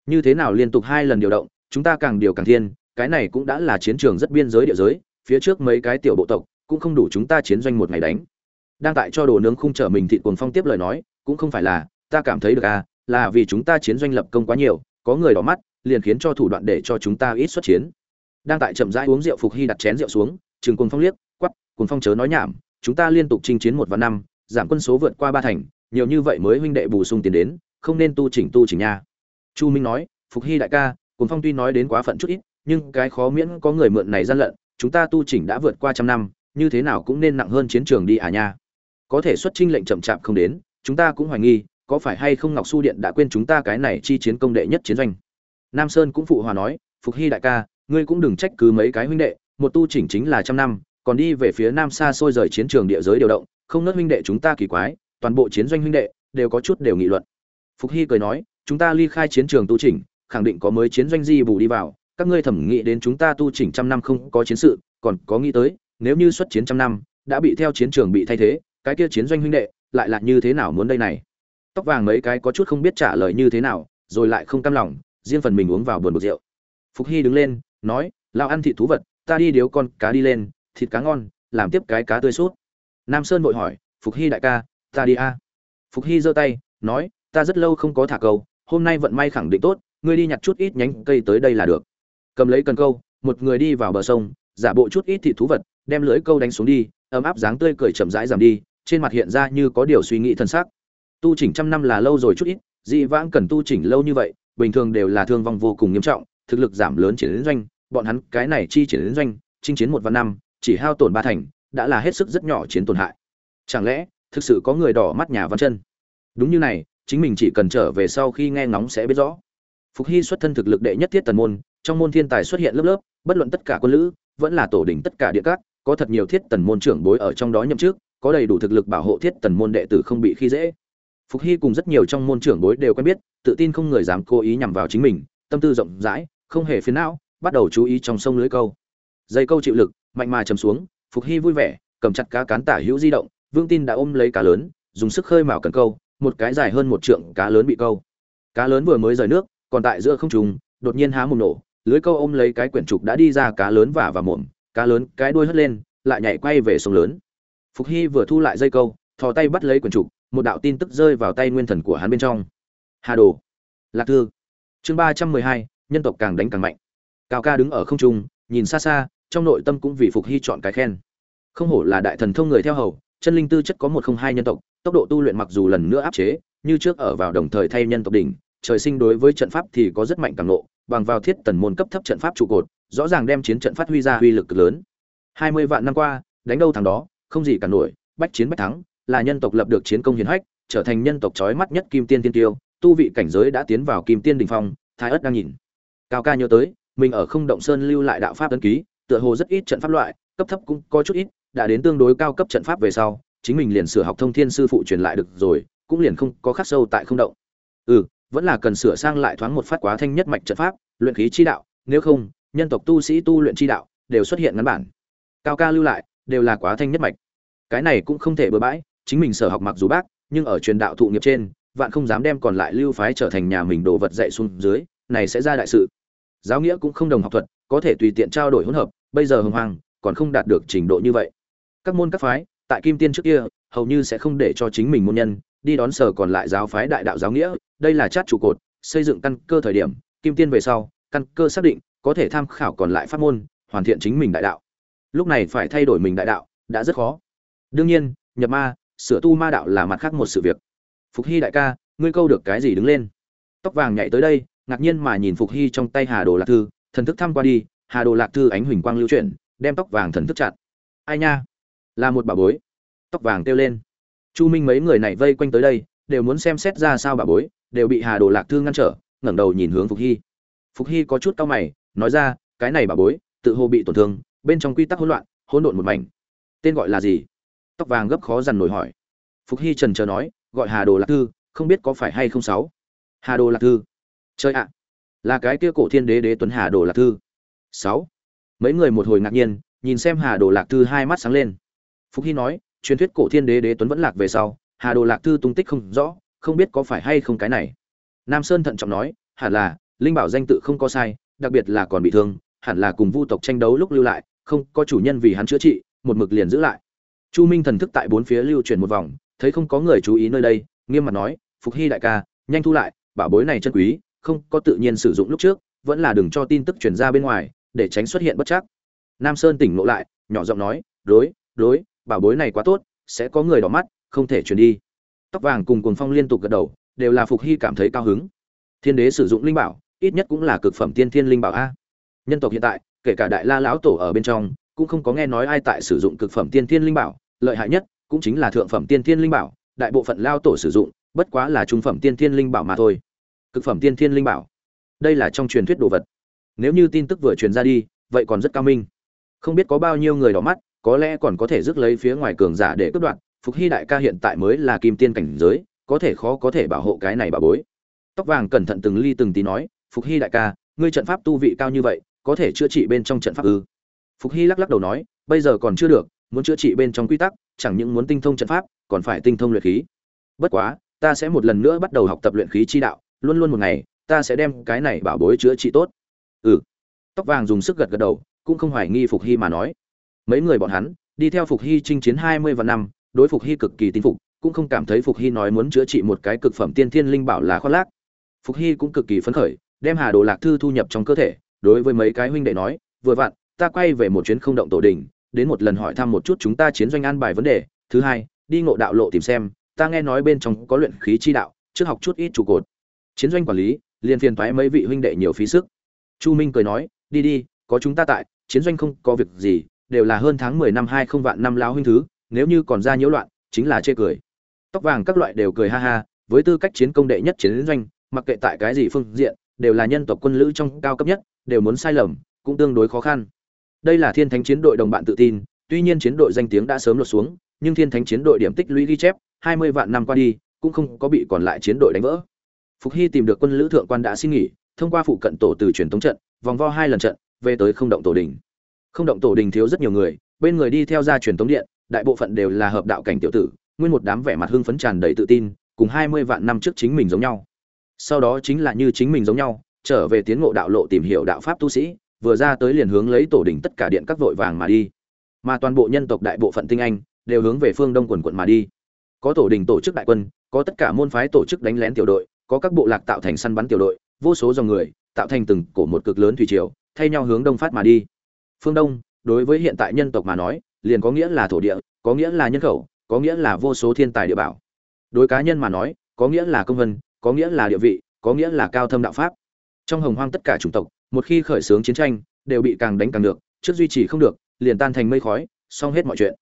Như thế nào liên tục hai lần điều động, chúng ta càng điều càng thiên, cái này cũng đã là chiến trường rất biên giới địa giới, phía trước mấy cái tiểu bộ tộc cũng không đủ chúng ta chiến doanh một ngày đánh. Đang tại cho đồ nướng khung trở mình thịt cuồng phong tiếp lời nói, cũng không phải là, ta cảm thấy được à là vì chúng ta chiến doanh lập công quá nhiều, có người đỏ mắt, liền khiến cho thủ đoạn để cho chúng ta ít xuất chiến đang tại chậm rãi uống rượu phục hy đặt chén rượu xuống chừng cùng phong liếc quắp cùng phong chớ nói nhảm, chúng ta liên tục chinh chiến một và năm, giảm quân số vượt qua ba thành, nhiều như vậy mới huynh đệ bù sung tiền đến, không nên tu chỉnh tu chỉnh nha. Chu minh nói, phục hy đại ca cùng phong tuy nói đến quá phận chút ít, nhưng cái khó miễn có người mượn này gian lận, chúng ta tu chỉnh đã vượt qua trăm năm, như thế nào cũng nên nặng hơn chiến trường đi à nha. Có thể xuất trinh lệnh chậm chạp không đến, chúng ta cũng hoài nghi, có phải hay không ngọc su điện đã quên chúng ta cái này chi chiến công đệ nhất chiến doanh. Nam sơn cũng phụ hòa nói, phục hy đại ca ngươi cũng đừng trách cứ mấy cái huynh đệ, một tu chỉnh chính là trăm năm, còn đi về phía nam xa xôi rời chiến trường địa giới điều động, không nớt huynh đệ chúng ta kỳ quái, toàn bộ chiến doanh huynh đệ đều có chút đều nghị luận. Phục hy cười nói, chúng ta ly khai chiến trường tu chỉnh, khẳng định có mới chiến doanh di bù đi vào, các ngươi thẩm nghĩ đến chúng ta tu chỉnh trăm năm không có chiến sự, còn có nghĩ tới, nếu như xuất chiến trăm năm, đã bị theo chiến trường bị thay thế, cái kia chiến doanh huynh đệ lại là như thế nào muốn đây này? Tóc vàng mấy cái có chút không biết trả lời như thế nào, rồi lại không cam lòng, riêng phần mình uống vào buồn bực rượu. Phục hy đứng lên nói lao ăn thịt thú vật, ta đi điếu con cá đi lên, thịt cá ngon, làm tiếp cái cá tươi sốt. Nam sơn vội hỏi, phục hy đại ca, ta đi a. Phục hy giơ tay, nói, ta rất lâu không có thả câu, hôm nay vận may khẳng định tốt, ngươi đi nhặt chút ít nhánh cây tới đây là được. Cầm lấy cần câu, một người đi vào bờ sông, giả bộ chút ít thịt thú vật, đem lưỡi câu đánh xuống đi, ấm áp dáng tươi cười chậm rãi giảm đi, trên mặt hiện ra như có điều suy nghĩ thân xác tu chỉnh trăm năm là lâu rồi chút ít, dị vãng cần tu chỉnh lâu như vậy, bình thường đều là thương vong vô cùng nghiêm trọng thực lực giảm lớn chiến doanh, bọn hắn cái này chi chiến doanh, chinh chiến một vạn năm, chỉ hao tổn ba thành, đã là hết sức rất nhỏ chiến tổn hại. Chẳng lẽ, thực sự có người đỏ mắt nhà văn chân? Đúng như này, chính mình chỉ cần trở về sau khi nghe ngóng sẽ biết rõ. Phục hy xuất thân thực lực đệ nhất thiết tần môn, trong môn thiên tài xuất hiện lớp lớp, bất luận tất cả quân lữ, vẫn là tổ đỉnh tất cả địa các, có thật nhiều thiết tần môn trưởng bối ở trong đó nhậm chức, có đầy đủ thực lực bảo hộ thiết tần môn đệ tử không bị khi dễ. Phục hy cùng rất nhiều trong môn trưởng bối đều quen biết, tự tin không người dám cố ý nhằm vào chính mình, tâm tư rộng rãi không hề phiền não, bắt đầu chú ý trong sông lưới câu. Dây câu chịu lực, mạnh mà chầm xuống, phục hy vui vẻ, cầm chặt cá cán tả hữu di động, vương tin đã ôm lấy cá lớn, dùng sức khơi mào cần câu, một cái dài hơn một trượng cá lớn bị câu. Cá lớn vừa mới rời nước, còn tại giữa không trùng đột nhiên há mồm nổ, lưới câu ôm lấy cái quyển trục đã đi ra cá lớn và và mồm, cá lớn cái đuôi hất lên, lại nhảy quay về sông lớn. Phục hy vừa thu lại dây câu, thò tay bắt lấy quyển trục, một đạo tin tức rơi vào tay nguyên thần của hắn bên trong. Hà đồ. Lạc thư. Chương ba trăm mười hai nhân tộc càng đánh càng mạnh. Cao ca đứng ở không trung, nhìn xa xa, trong nội tâm cũng vì phục hy chọn cái khen. Không hổ là đại thần thông người theo hầu, chân linh tư chất có một không hai nhân tộc, tốc độ tu luyện mặc dù lần nữa áp chế, như trước ở vào đồng thời thay nhân tộc đỉnh, trời sinh đối với trận pháp thì có rất mạnh càng nộ bằng vào thiết tần môn cấp thấp trận pháp trụ cột, rõ ràng đem chiến trận phát huy ra uy lực cực lớn. Hai mươi vạn năm qua, đánh đâu thằng đó, không gì cả nổi, bách chiến bách thắng, là nhân tộc lập được chiến công hiển hách, trở thành nhân tộc chói mắt nhất kim tiên tiên tiêu, tu vị cảnh giới đã tiến vào kim tiên đỉnh phong, thái ất đang nhìn cao ca nhớ tới, mình ở không động sơn lưu lại đạo pháp ấn ký, tựa hồ rất ít trận pháp loại, cấp thấp cũng có chút ít, đã đến tương đối cao cấp trận pháp về sau, chính mình liền sửa học thông thiên sư phụ truyền lại được rồi, cũng liền không có khắc sâu tại không động. Ừ vẫn là cần sửa sang lại thoáng một phát quá thanh nhất mạch trận pháp, luyện khí chi đạo, nếu không, nhân tộc tu sĩ tu luyện chi đạo, đều xuất hiện ngắn bản. Cao ca lưu lại, đều là quá thanh nhất mạch. Cái này cũng không thể bừa bãi, chính mình sở học mặc dù bác, nhưng ở truyền đạo thụ nghiệp trên, vạn không dám đem còn lại lưu phái trở thành nhà mình đồ vật dạy xuống dưới, này sẽ ra đại sự giáo nghĩa cũng không đồng học thuật, có thể tùy tiện trao đổi hỗn hợp, bây giờ hồng hoàng còn không đạt được trình độ như vậy. Các môn các phái, tại kim tiên trước kia, hầu như sẽ không để cho chính mình môn nhân đi đón sở còn lại giáo phái đại đạo giáo nghĩa. Đây là chát trụ cột, xây dựng căn cơ thời điểm, kim tiên về sau, căn cơ xác định, có thể tham khảo còn lại pháp môn, hoàn thiện chính mình đại đạo. Lúc này phải thay đổi mình đại đạo, đã rất khó. Đương nhiên, nhập ma, sửa tu ma đạo là mặt khác một sự việc. Phục hy đại ca, ngươi câu được cái gì đứng lên? Tóc vàng nhảy tới đây ngạc nhiên mà nhìn phục hy trong tay hà đồ lạc thư, thần thức thăm qua đi, hà đồ lạc thư ánh huỳnh quang lưu chuyển, đem tóc vàng thần thức chặt. Ai nha? Là một bà bối. Tóc vàng kêu lên. Chu minh mấy người này vây quanh tới đây, đều muốn xem xét ra sao bà bối, đều bị hà đồ lạc thư ngăn trở, ngẩng đầu nhìn hướng phục hy. Phục hy có chút cau mày, nói ra, cái này bà bối, tự hồ bị tổn thương, bên trong quy tắc hỗn loạn, hỗn độn một mảnh. Tên gọi là gì? Tóc vàng gấp khó dằn nổi hỏi. Phục hy trần chờ nói, gọi hà đồ lạc thư, không biết có phải hay không sáu? Hà đồ lạc thư chơi ạ. Là cái kia cổ thiên đế đế tuấn hà đồ lạc thư. Sáu. Mấy người một hồi ngạc nhiên, nhìn xem hà đồ lạc thư hai mắt sáng lên. Phục hy nói, truyền thuyết cổ thiên đế đế tuấn vẫn lạc về sau, hà đồ lạc thư tung tích không rõ, không biết có phải hay không cái này. Nam sơn thận trọng nói, hẳn là, linh bảo danh tự không có sai, đặc biệt là còn bị thương, hẳn là cùng vu tộc tranh đấu lúc lưu lại, không có chủ nhân vì hắn chữa trị, một mực liền giữ lại. Chu minh thần thức tại bốn phía lưu chuyển một vòng, thấy không có người chú ý nơi đây, nghiêm mặt nói, phục hy đại ca, nhanh thu lại, bảo bối này chân quý không có tự nhiên sử dụng lúc trước, vẫn là đừng cho tin tức truyền ra bên ngoài, để tránh xuất hiện bất chắc. Nam sơn tỉnh ngộ lại, nhỏ giọng nói, đối đối, bảo bối này quá tốt, sẽ có người đỏ mắt, không thể truyền đi. Tóc vàng cùng cuồng phong liên tục gật đầu, đều là phục hy cảm thấy cao hứng. Thiên đế sử dụng linh bảo, ít nhất cũng là cực phẩm tiên thiên linh bảo a. Nhân tộc hiện tại, kể cả đại la lão tổ ở bên trong, cũng không có nghe nói ai tại sử dụng cực phẩm tiên thiên linh bảo, lợi hại nhất cũng chính là thượng phẩm tiên thiên linh bảo, đại bộ phận lao tổ sử dụng, bất quá là trung phẩm tiên thiên linh bảo mà thôi cực phẩm tiên thiên linh bảo. Đây là trong truyền thuyết đồ vật. Nếu như tin tức vừa truyền ra đi, vậy còn rất cao minh. Không biết có bao nhiêu người đỏ mắt, có lẽ còn có thể rước lấy phía ngoài cường giả để cướp đoạt. Phục hy đại ca hiện tại mới là kim tiên cảnh giới, có thể khó có thể bảo hộ cái này bà bối. Tóc vàng cẩn thận từng ly từng tí nói, phục hy đại ca, ngươi trận pháp tu vị cao như vậy, có thể chữa trị bên trong trận pháp ư? Phục hy lắc lắc đầu nói, bây giờ còn chưa được, muốn chữa trị bên trong quy tắc, chẳng những muốn tinh thông trận pháp, còn phải tinh thông luyện khí. Bất quá, ta sẽ một lần nữa bắt đầu học tập luyện khí chi đạo luôn luôn một ngày, ta sẽ đem cái này bảo bối chữa trị tốt. Ừ. Tóc vàng dùng sức gật gật đầu, cũng không hoài nghi phục hy mà nói. Mấy người bọn hắn, đi theo phục hy chinh chiến hai mươi vạn năm, đối phục hy cực kỳ tin phục, cũng không cảm thấy phục hy nói muốn chữa trị một cái cực phẩm tiên thiên linh bảo là khoác lác. Phục hy cũng cực kỳ phấn khởi, đem hà đồ lạc thư thu nhập trong cơ thể, đối với mấy cái huynh đệ nói, vừa vặn, ta quay về một chuyến không động tổ đình, đến một lần hỏi thăm một chút chúng ta chiến doanh an bài vấn đề. Thứ hai, đi ngộ đạo lộ tìm xem, ta nghe nói bên trong có luyện khí chi đạo, trước học chút ít trụ cột chiến doanh quản lý, liền phiền thoái mấy vị huynh đệ nhiều phí sức. Chu minh cười nói, đi đi, có chúng ta tại, chiến doanh không có việc gì, đều là hơn tháng mười năm hai không vạn năm lao huynh thứ, nếu như còn ra nhiễu loạn, chính là chê cười. Tóc vàng các loại đều cười ha ha, với tư cách chiến công đệ nhất chiến doanh, mặc kệ tại cái gì phương diện, đều là nhân tộc quân lữ trong cao cấp nhất, đều muốn sai lầm, cũng tương đối khó khăn. Đây là thiên thánh chiến đội đồng bạn tự tin, tuy nhiên chiến đội danh tiếng đã sớm lột xuống, nhưng thiên thánh chiến đội điểm tích lũy ghi chép, hai mươi vạn năm qua đi, cũng không có bị còn lại chiến đội đánh vỡ phục hy tìm được quân lữ thượng quan đã xin nghỉ, thông qua phụ cận tổ từ truyền thống trận, vòng vo hai lần trận, về tới không động tổ đình. Không động tổ đình thiếu rất nhiều người, bên người đi theo ra truyền thống điện, đại bộ phận đều là hợp đạo cảnh tiểu tử, nguyên một đám vẻ mặt hưng phấn tràn đầy tự tin, cùng hai mươi vạn năm trước chính mình giống nhau. Sau đó chính là như chính mình giống nhau, trở về tiến ngộ đạo lộ tìm hiểu đạo pháp tu sĩ, vừa ra tới liền hướng lấy tổ đình tất cả điện các vội vàng mà đi. Mà toàn bộ nhân tộc đại bộ phận tinh anh, đều hướng về phương đông quần quận mà đi. Có tổ đình tổ chức đại quân, có tất cả môn phái tổ chức đánh lén tiểu đội có các bộ lạc tạo thành săn bắn tiểu đội, vô số dòng người, tạo thành từng cổ một cực lớn thủy triều, thay nhau hướng đông phát mà đi. Phương đông, đối với hiện tại nhân tộc mà nói, liền có nghĩa là thổ địa, có nghĩa là nhân khẩu, có nghĩa là vô số thiên tài địa bảo. Đối cá nhân mà nói, có nghĩa là công vân, có nghĩa là địa vị, có nghĩa là cao thâm đạo pháp. Trong hồng hoang tất cả chủng tộc, một khi khởi xướng chiến tranh, đều bị càng đánh càng được, trước duy trì không được, liền tan thành mây khói, xong hết mọi chuyện.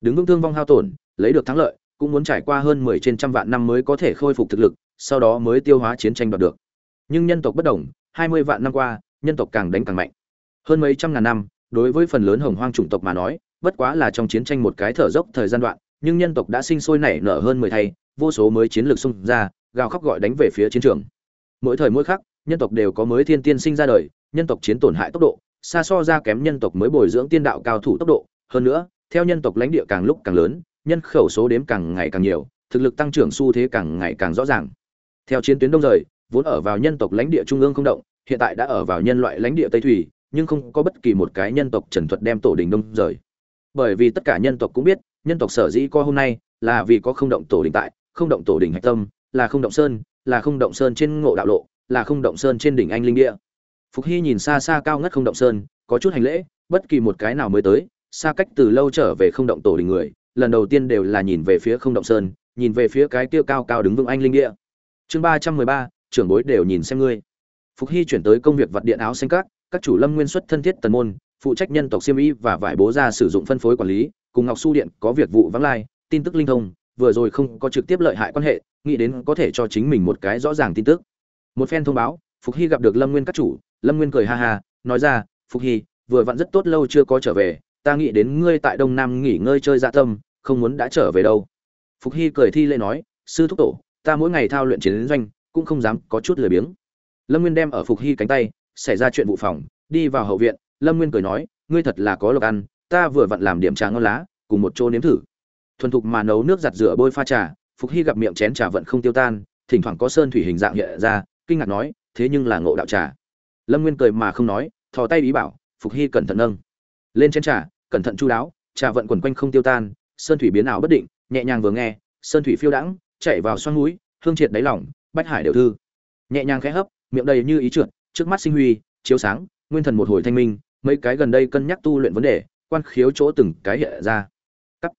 Đứng vững thương vong hao tổn, lấy được thắng lợi cũng muốn trải qua hơn mười trên trăm vạn năm mới có thể khôi phục thực lực, sau đó mới tiêu hóa chiến tranh đoạt được. Nhưng nhân tộc bất đồng, hai mươi vạn năm qua, nhân tộc càng đánh càng mạnh. Hơn mấy trăm ngàn năm, đối với phần lớn hồng hoang chủng tộc mà nói, bất quá là trong chiến tranh một cái thở dốc thời gian đoạn, nhưng nhân tộc đã sinh sôi nảy nở hơn mười thay, vô số mới chiến lược xung ra, gào khóc gọi đánh về phía chiến trường. Mỗi thời mỗi khắc, nhân tộc đều có mới thiên tiên sinh ra đời, nhân tộc chiến tổn hại tốc độ, xa so ra kém nhân tộc mới bồi dưỡng tiên đạo cao thủ tốc độ. Hơn nữa, theo nhân tộc lãnh địa càng lúc càng lớn nhân khẩu số đếm càng ngày càng nhiều, thực lực tăng trưởng xu thế càng ngày càng rõ ràng. Theo chiến tuyến đông rời, vốn ở vào nhân tộc lãnh địa trung ương không động, hiện tại đã ở vào nhân loại lãnh địa tây thủy, nhưng không có bất kỳ một cái nhân tộc trần thuật đem tổ đình đông rời. Bởi vì tất cả nhân tộc cũng biết, nhân tộc sở dĩ có hôm nay là vì có không động tổ đình tại, không động tổ đình hạch tâm, là không động sơn, là không động sơn trên ngộ đạo lộ, là không động sơn trên đỉnh anh linh địa. Phục hy nhìn xa xa cao ngất không động sơn, có chút hành lễ, bất kỳ một cái nào mới tới, xa cách từ lâu trở về không động tổ đình người lần đầu tiên đều là nhìn về phía không động sơn, nhìn về phía cái tiêu cao cao đứng vững anh linh địa. Chương ba trăm mười ba, trưởng bối đều nhìn xem ngươi. Phục hy chuyển tới công việc vật điện áo xanh các các chủ lâm nguyên xuất thân thiết tần môn, phụ trách nhân tộc siêm y và vải bố ra sử dụng phân phối quản lý, cùng ngọc su điện có việc vụ vắng lai, tin tức linh thông, vừa rồi không có trực tiếp lợi hại quan hệ, nghĩ đến có thể cho chính mình một cái rõ ràng tin tức. Một phen thông báo, phục hy gặp được lâm nguyên các chủ, lâm nguyên cười ha ha, nói ra, phục hy, vừa vặn rất tốt, lâu chưa có trở về ta nghĩ đến ngươi tại đông nam nghỉ ngơi chơi dạ tâm, không muốn đã trở về đâu. Phục hy cười thi lễ nói, sư thúc tổ, ta mỗi ngày thao luyện chiến doanh, cũng không dám có chút lười biếng. Lâm nguyên đem ở phục hy cánh tay, xảy ra chuyện vụ phòng, đi vào hậu viện, lâm nguyên cười nói, ngươi thật là có lộc ăn, ta vừa vặn làm điểm trà ngon lá, cùng một chỗ nếm thử. Thuần thục mà nấu nước giặt rửa bôi pha trà, phục hy gặp miệng chén trà vẫn không tiêu tan, thỉnh thoảng có sơn thủy hình dạng hiện ra, kinh ngạc nói, thế nhưng là ngộ đạo trà. Lâm nguyên cười mà không nói, thò tay ý bảo, phục hy cẩn thận nâng. Lên chén trà cẩn thận chu đáo, trà vận quần quanh không tiêu tan, sơn thủy biến ảo bất định, nhẹ nhàng vừa nghe, sơn thủy phiêu đãng chạy vào xoăn núi, hương triệt đáy lỏng bách hải đều thư. Nhẹ nhàng khẽ hấp, miệng đầy như ý trượt, trước mắt sinh huy, chiếu sáng, nguyên thần một hồi thanh minh, mấy cái gần đây cân nhắc tu luyện vấn đề, quan khiếu chỗ từng cái hiện ra. Cắt.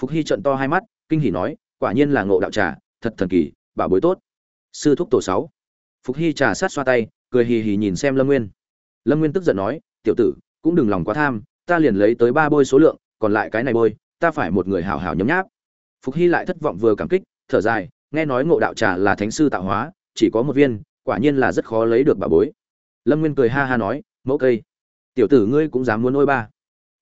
Phục hy trận to hai mắt, kinh hỉ nói, quả nhiên là ngộ đạo trà, thật thần kỳ, bảo bối tốt. Sư thúc tổ sáu. Phục hy trà sát xoa tay, cười hì hì nhìn xem lâm nguyên. Lâm nguyên tức giận nói, tiểu tử, cũng đừng lòng quá tham ta liền lấy tới ba bôi số lượng, còn lại cái này bôi, ta phải một người hảo hảo nhấm nháp. Phục hy lại thất vọng vừa cảm kích, thở dài, nghe nói ngộ đạo trà là thánh sư tạo hóa, chỉ có một viên, quả nhiên là rất khó lấy được bà bối. Lâm nguyên cười ha ha nói, mẫu cây, tiểu tử ngươi cũng dám muốn ôi ba.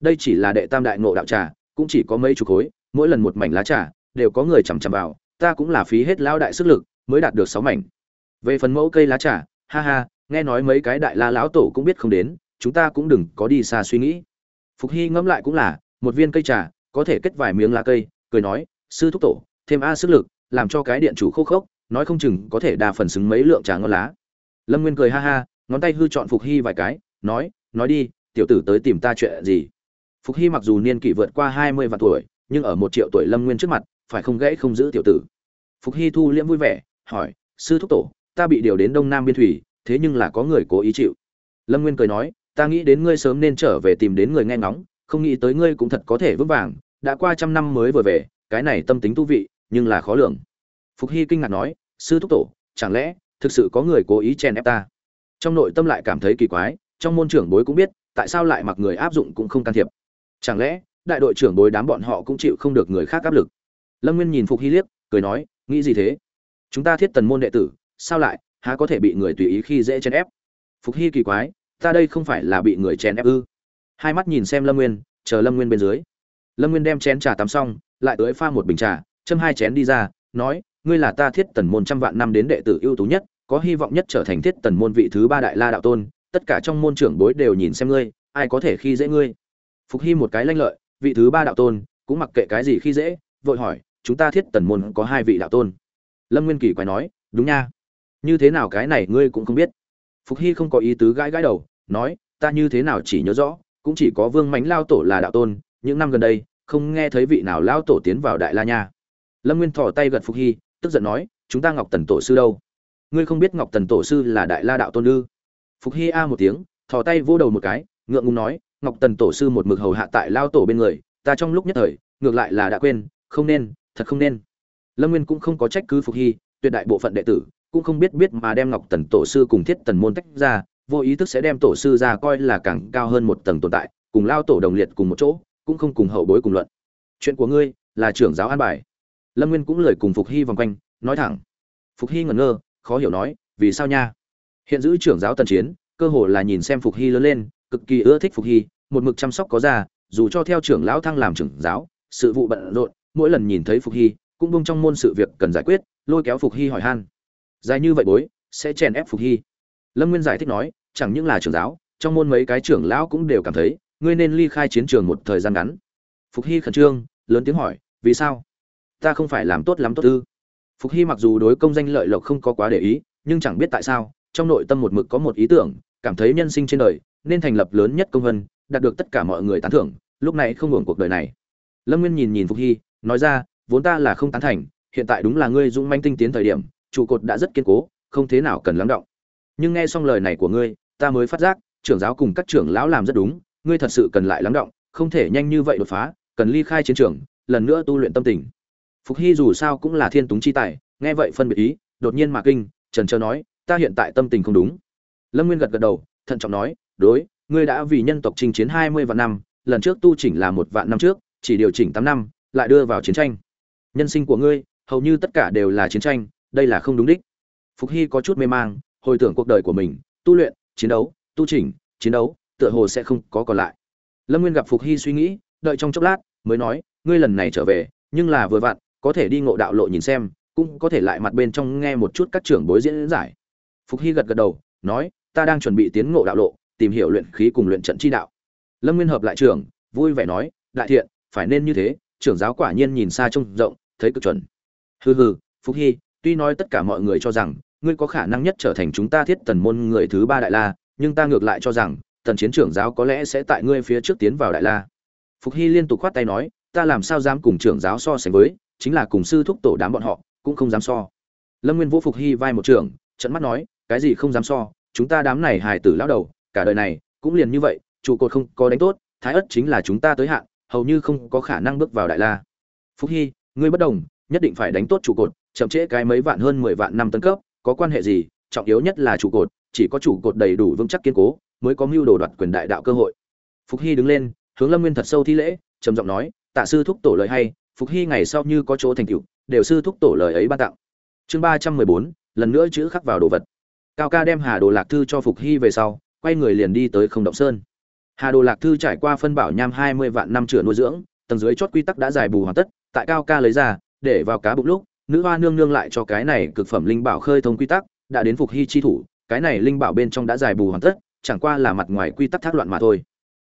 Đây chỉ là đệ tam đại ngộ đạo trà, cũng chỉ có mấy chục khối, mỗi lần một mảnh lá trà, đều có người chằm chằm vào, ta cũng là phí hết lao đại sức lực, mới đạt được sáu mảnh. Về phần mẫu cây lá trà, ha ha, nghe nói mấy cái đại la lão tổ cũng biết không đến, chúng ta cũng đừng có đi xa suy nghĩ phục hy ngẫm lại cũng là, một viên cây trà, có thể kết vài miếng lá cây, cười nói, sư thúc tổ, thêm a sức lực, làm cho cái điện chủ khô khốc, nói không chừng có thể đa phần xứng mấy lượng trà ngon lá. Lâm nguyên cười ha ha, ngón tay hư chọn phục hy vài cái, nói nói đi, tiểu tử tới tìm ta chuyện gì? Phục hy mặc dù niên kỷ vượt qua hai mươi vạn tuổi, nhưng ở một triệu tuổi lâm nguyên trước mặt, phải không gãy không giữ tiểu tử. Phục hy thu liễm vui vẻ, hỏi, sư thúc tổ, ta bị điều đến đông nam biên thủy, thế nhưng là có người cố ý chịu. Lâm nguyên cười nói ta nghĩ đến ngươi sớm nên trở về tìm đến người nghe ngóng, không nghĩ tới ngươi cũng thật có thể vững vàng. Đã qua trăm năm mới vừa về, cái này tâm tính thú vị, nhưng là khó lường. Phục hy kinh ngạc nói, sư thúc tổ, chẳng lẽ thực sự có người cố ý chèn ép ta? Trong nội tâm lại cảm thấy kỳ quái, trong môn trưởng bối cũng biết, tại sao lại mặc người áp dụng cũng không can thiệp. Chẳng lẽ đại đội trưởng bối đám bọn họ cũng chịu không được người khác áp lực? Lâm nguyên nhìn phục hy liếc, cười nói, nghĩ gì thế? Chúng ta thiết tần môn đệ tử, sao lại há có thể bị người tùy ý khi dễ chèn ép? Phục hy kỳ quái ta đây không phải là bị người chèn ép ư? Hai mắt nhìn xem lâm nguyên, chờ lâm nguyên bên dưới. Lâm nguyên đem chén trà tắm xong, lại tới pha một bình trà, châm hai chén đi ra, nói, ngươi là ta thiết tần môn trăm vạn năm đến đệ tử ưu tú nhất, có hy vọng nhất trở thành thiết tần môn vị thứ ba đại la đạo tôn, tất cả trong môn trưởng bối đều nhìn xem ngươi, ai có thể khi dễ ngươi? Phục hy một cái lanh lợi, vị thứ ba đạo tôn, cũng mặc kệ cái gì khi dễ, vội hỏi, chúng ta thiết tần môn có hai vị đạo tôn? Lâm nguyên kỳ quái nói, đúng nha. Như thế nào cái này ngươi cũng không biết. Phục hy không có ý tứ gãi gãi đầu nói, ta như thế nào chỉ nhớ rõ, cũng chỉ có vương mánh lao tổ là đạo tôn, những năm gần đây, không nghe thấy vị nào lao tổ tiến vào đại la nha. Lâm nguyên thò tay gật phục hy, tức giận nói, chúng ta ngọc tần tổ sư đâu? Ngươi không biết ngọc tần tổ sư là đại la đạo tôn ư? Phục hy a một tiếng, thò tay vỗ đầu một cái, ngượng ngùng nói, ngọc tần tổ sư một mực hầu hạ tại lao tổ bên người, ta trong lúc nhất thời, ngược lại là đã quên, không nên, thật không nên. Lâm nguyên cũng không có trách cứ phục hy, tuyệt đại bộ phận đệ tử, cũng không biết biết mà đem ngọc tần tổ sư cùng thiết tần môn tách ra vô ý thức sẽ đem tổ sư ra coi là càng cao hơn một tầng tồn tại, cùng lao tổ đồng liệt cùng một chỗ, cũng không cùng hậu bối cùng luận. Chuyện của ngươi là trưởng giáo an bài. Lâm nguyên cũng lời cùng phục hy vòng quanh, nói thẳng. Phục hy ngẩn ngơ, khó hiểu nói, vì sao nha? Hiện giữ trưởng giáo tần chiến, cơ hồ là nhìn xem phục hy lớn lên, cực kỳ ưa thích phục hy, một mực chăm sóc có ra dù cho theo trưởng lão thăng làm trưởng giáo, sự vụ bận rộn, mỗi lần nhìn thấy phục hy, cũng bông trong môn sự việc cần giải quyết, lôi kéo phục hy hỏi han. Dài như vậy bối, sẽ chèn ép phục hy. Lâm nguyên giải thích nói chẳng những là trưởng giáo, trong môn mấy cái trưởng lão cũng đều cảm thấy, ngươi nên ly khai chiến trường một thời gian ngắn. Phục hy khẩn trương, lớn tiếng hỏi, vì sao? Ta không phải làm tốt lắm tốt ư? Phục hy mặc dù đối công danh lợi lộc không có quá để ý, nhưng chẳng biết tại sao, trong nội tâm một mực có một ý tưởng, cảm thấy nhân sinh trên đời, nên thành lập lớn nhất công vân, đạt được tất cả mọi người tán thưởng, lúc này không hưởng cuộc đời này. Lâm nguyên nhìn nhìn phục hy, nói ra, vốn ta là không tán thành, hiện tại đúng là ngươi dũng manh tinh tiến thời điểm, trụ cột đã rất kiên cố, không thế nào cần lắng động. Nhưng nghe xong lời này của ngươi ta mới phát giác, trưởng giáo cùng các trưởng lão làm rất đúng, ngươi thật sự cần lại lắng động, không thể nhanh như vậy đột phá, cần ly khai chiến trường, lần nữa tu luyện tâm tình. Phục hy dù sao cũng là thiên túng chi tài, nghe vậy phân biệt ý, đột nhiên mà kinh, trần trơ nói, ta hiện tại tâm tình không đúng. Lâm nguyên gật gật đầu, thận trọng nói, đối, ngươi đã vì nhân tộc chinh chiến hai mươi vạn năm, lần trước tu chỉnh là một vạn năm trước, chỉ điều chỉnh tám năm, lại đưa vào chiến tranh. Nhân sinh của ngươi, hầu như tất cả đều là chiến tranh, đây là không đúng đích. Phục hy có chút mê mang, hồi tưởng cuộc đời của mình, tu luyện chiến đấu, tu chỉnh, chiến đấu, tựa hồ sẽ không có còn lại. Lâm nguyên gặp phục hy suy nghĩ, đợi trong chốc lát, mới nói, ngươi lần này trở về, nhưng là vừa vặn, có thể đi ngộ đạo lộ nhìn xem, cũng có thể lại mặt bên trong nghe một chút các trưởng bối diễn giải. Phục hy gật gật đầu, nói, ta đang chuẩn bị tiến ngộ đạo lộ, tìm hiểu luyện khí cùng luyện trận chi đạo. Lâm nguyên hợp lại trưởng vui vẻ nói, đại thiện, phải nên như thế, trưởng giáo quả nhiên nhìn xa trông rộng, thấy cực chuẩn. Hừ hừ, phục hy, tuy nói tất cả mọi người cho rằng ngươi có khả năng nhất trở thành chúng ta thiết tần môn người thứ ba đại la nhưng ta ngược lại cho rằng tần chiến trưởng giáo có lẽ sẽ tại ngươi phía trước tiến vào đại la. Phục hy liên tục khoát tay nói ta làm sao dám cùng trưởng giáo so sánh với chính là cùng sư thúc tổ đám bọn họ cũng không dám so. Lâm nguyên vũ phục hy vai một trưởng, trận mắt nói cái gì không dám so chúng ta đám này hài tử lão đầu cả đời này cũng liền như vậy trụ cột không có đánh tốt thái ất chính là chúng ta tới hạn hầu như không có khả năng bước vào đại la. Phúc hy ngươi bất đồng nhất định phải đánh tốt trụ cột chậm trễ cái mấy vạn hơn mười vạn năm tấn cấp có quan hệ gì, trọng yếu nhất là trụ cột, chỉ có trụ cột đầy đủ vững chắc kiên cố mới có mưu đồ đoạt quyền đại đạo cơ hội. Phục hy đứng lên, hướng lâm nguyên thật sâu thi lễ, trầm giọng nói, tạ sư thúc tổ lời hay, phục hy ngày sau như có chỗ thành tựu, đều sư thúc tổ lời ấy ban tặng. Chương ba trăm mười bốn, lần nữa chữ khắc vào đồ vật. Cao ca đem hà đồ lạc thư cho phục hy về sau, quay người liền đi tới không động sơn. Hà đồ lạc thư trải qua phân bảo nham hai mươi vạn năm chửa nuôi dưỡng, tầng dưới chót quy tắc đã giải bù hoàn tất, tại cao ca lấy ra, để vào cá bụng lúc nữ hoa nương nương lại cho cái này cực phẩm linh bảo khơi thông quy tắc, đã đến phục hy chi thủ, cái này linh bảo bên trong đã giải bù hoàn tất, chẳng qua là mặt ngoài quy tắc thác loạn mà thôi.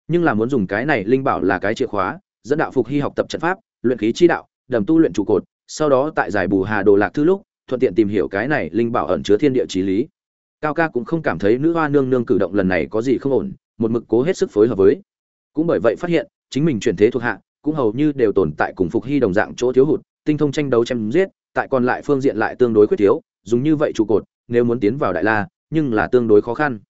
Nhưng là muốn dùng cái này linh bảo là cái chìa khóa, dẫn đạo phục hy học tập trận pháp, luyện khí chi đạo, đầm tu luyện trụ cột, sau đó tại giải bù hà đồ lạc thư lúc, thuận tiện tìm hiểu cái này linh bảo ẩn chứa thiên địa trí lý. Cao ca cũng không cảm thấy nữ hoa nương nương cử động lần này có gì không ổn, một mực cố hết sức phối hợp với. Cũng bởi vậy phát hiện, chính mình chuyển thế thuộc hạ, cũng hầu như đều tồn tại cùng phục hy đồng dạng chỗ thiếu hụt, tinh thông tranh đấu chém giết tại còn lại phương diện lại tương đối khuyết thiếu, dùng như vậy trụ cột, nếu muốn tiến vào đại la, nhưng là tương đối khó khăn.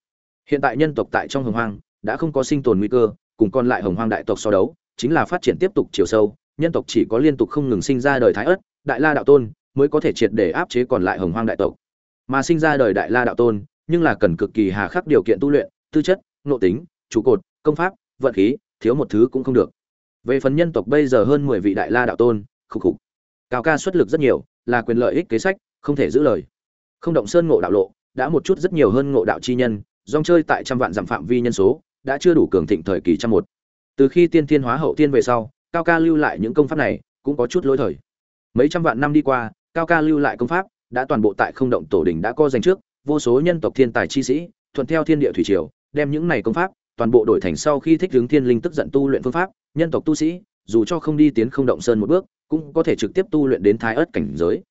Hiện tại nhân tộc tại trong hồng hoang, đã không có sinh tồn nguy cơ, cùng còn lại hồng hoang đại tộc so đấu, chính là phát triển tiếp tục chiều sâu, nhân tộc chỉ có liên tục không ngừng sinh ra đời thái ất, đại la đạo tôn, mới có thể triệt để áp chế còn lại hồng hoang đại tộc. Mà sinh ra đời đại la đạo tôn, nhưng là cần cực kỳ hà khắc điều kiện tu luyện, tư chất, nội tính, trụ cột, công pháp, vận khí, thiếu một thứ cũng không được. Về phần nhân tộc bây giờ hơn mười vị đại la đạo tôn, khục khục. Cao ca xuất lực rất nhiều là quyền lợi ích kế sách, không thể giữ lời. Không động sơn ngộ đạo lộ, đã một chút rất nhiều hơn ngộ đạo chi nhân, dòng chơi tại trăm vạn dặm phạm vi nhân số, đã chưa đủ cường thịnh thời kỳ trăm một. Từ khi tiên thiên hóa hậu tiên về sau, cao ca lưu lại những công pháp này, cũng có chút lỗi thời. Mấy trăm vạn năm đi qua, cao ca lưu lại công pháp, đã toàn bộ tại không động tổ đình đã co danh trước, vô số nhân tộc thiên tài chi sĩ, thuận theo thiên địa thủy triều, đem những này công pháp, toàn bộ đổi thành sau khi thích hướng thiên linh tức giận tu luyện phương pháp, nhân tộc tu sĩ, dù cho không đi tiến không động sơn một bước cũng có thể trực tiếp tu luyện đến thái ớt cảnh giới.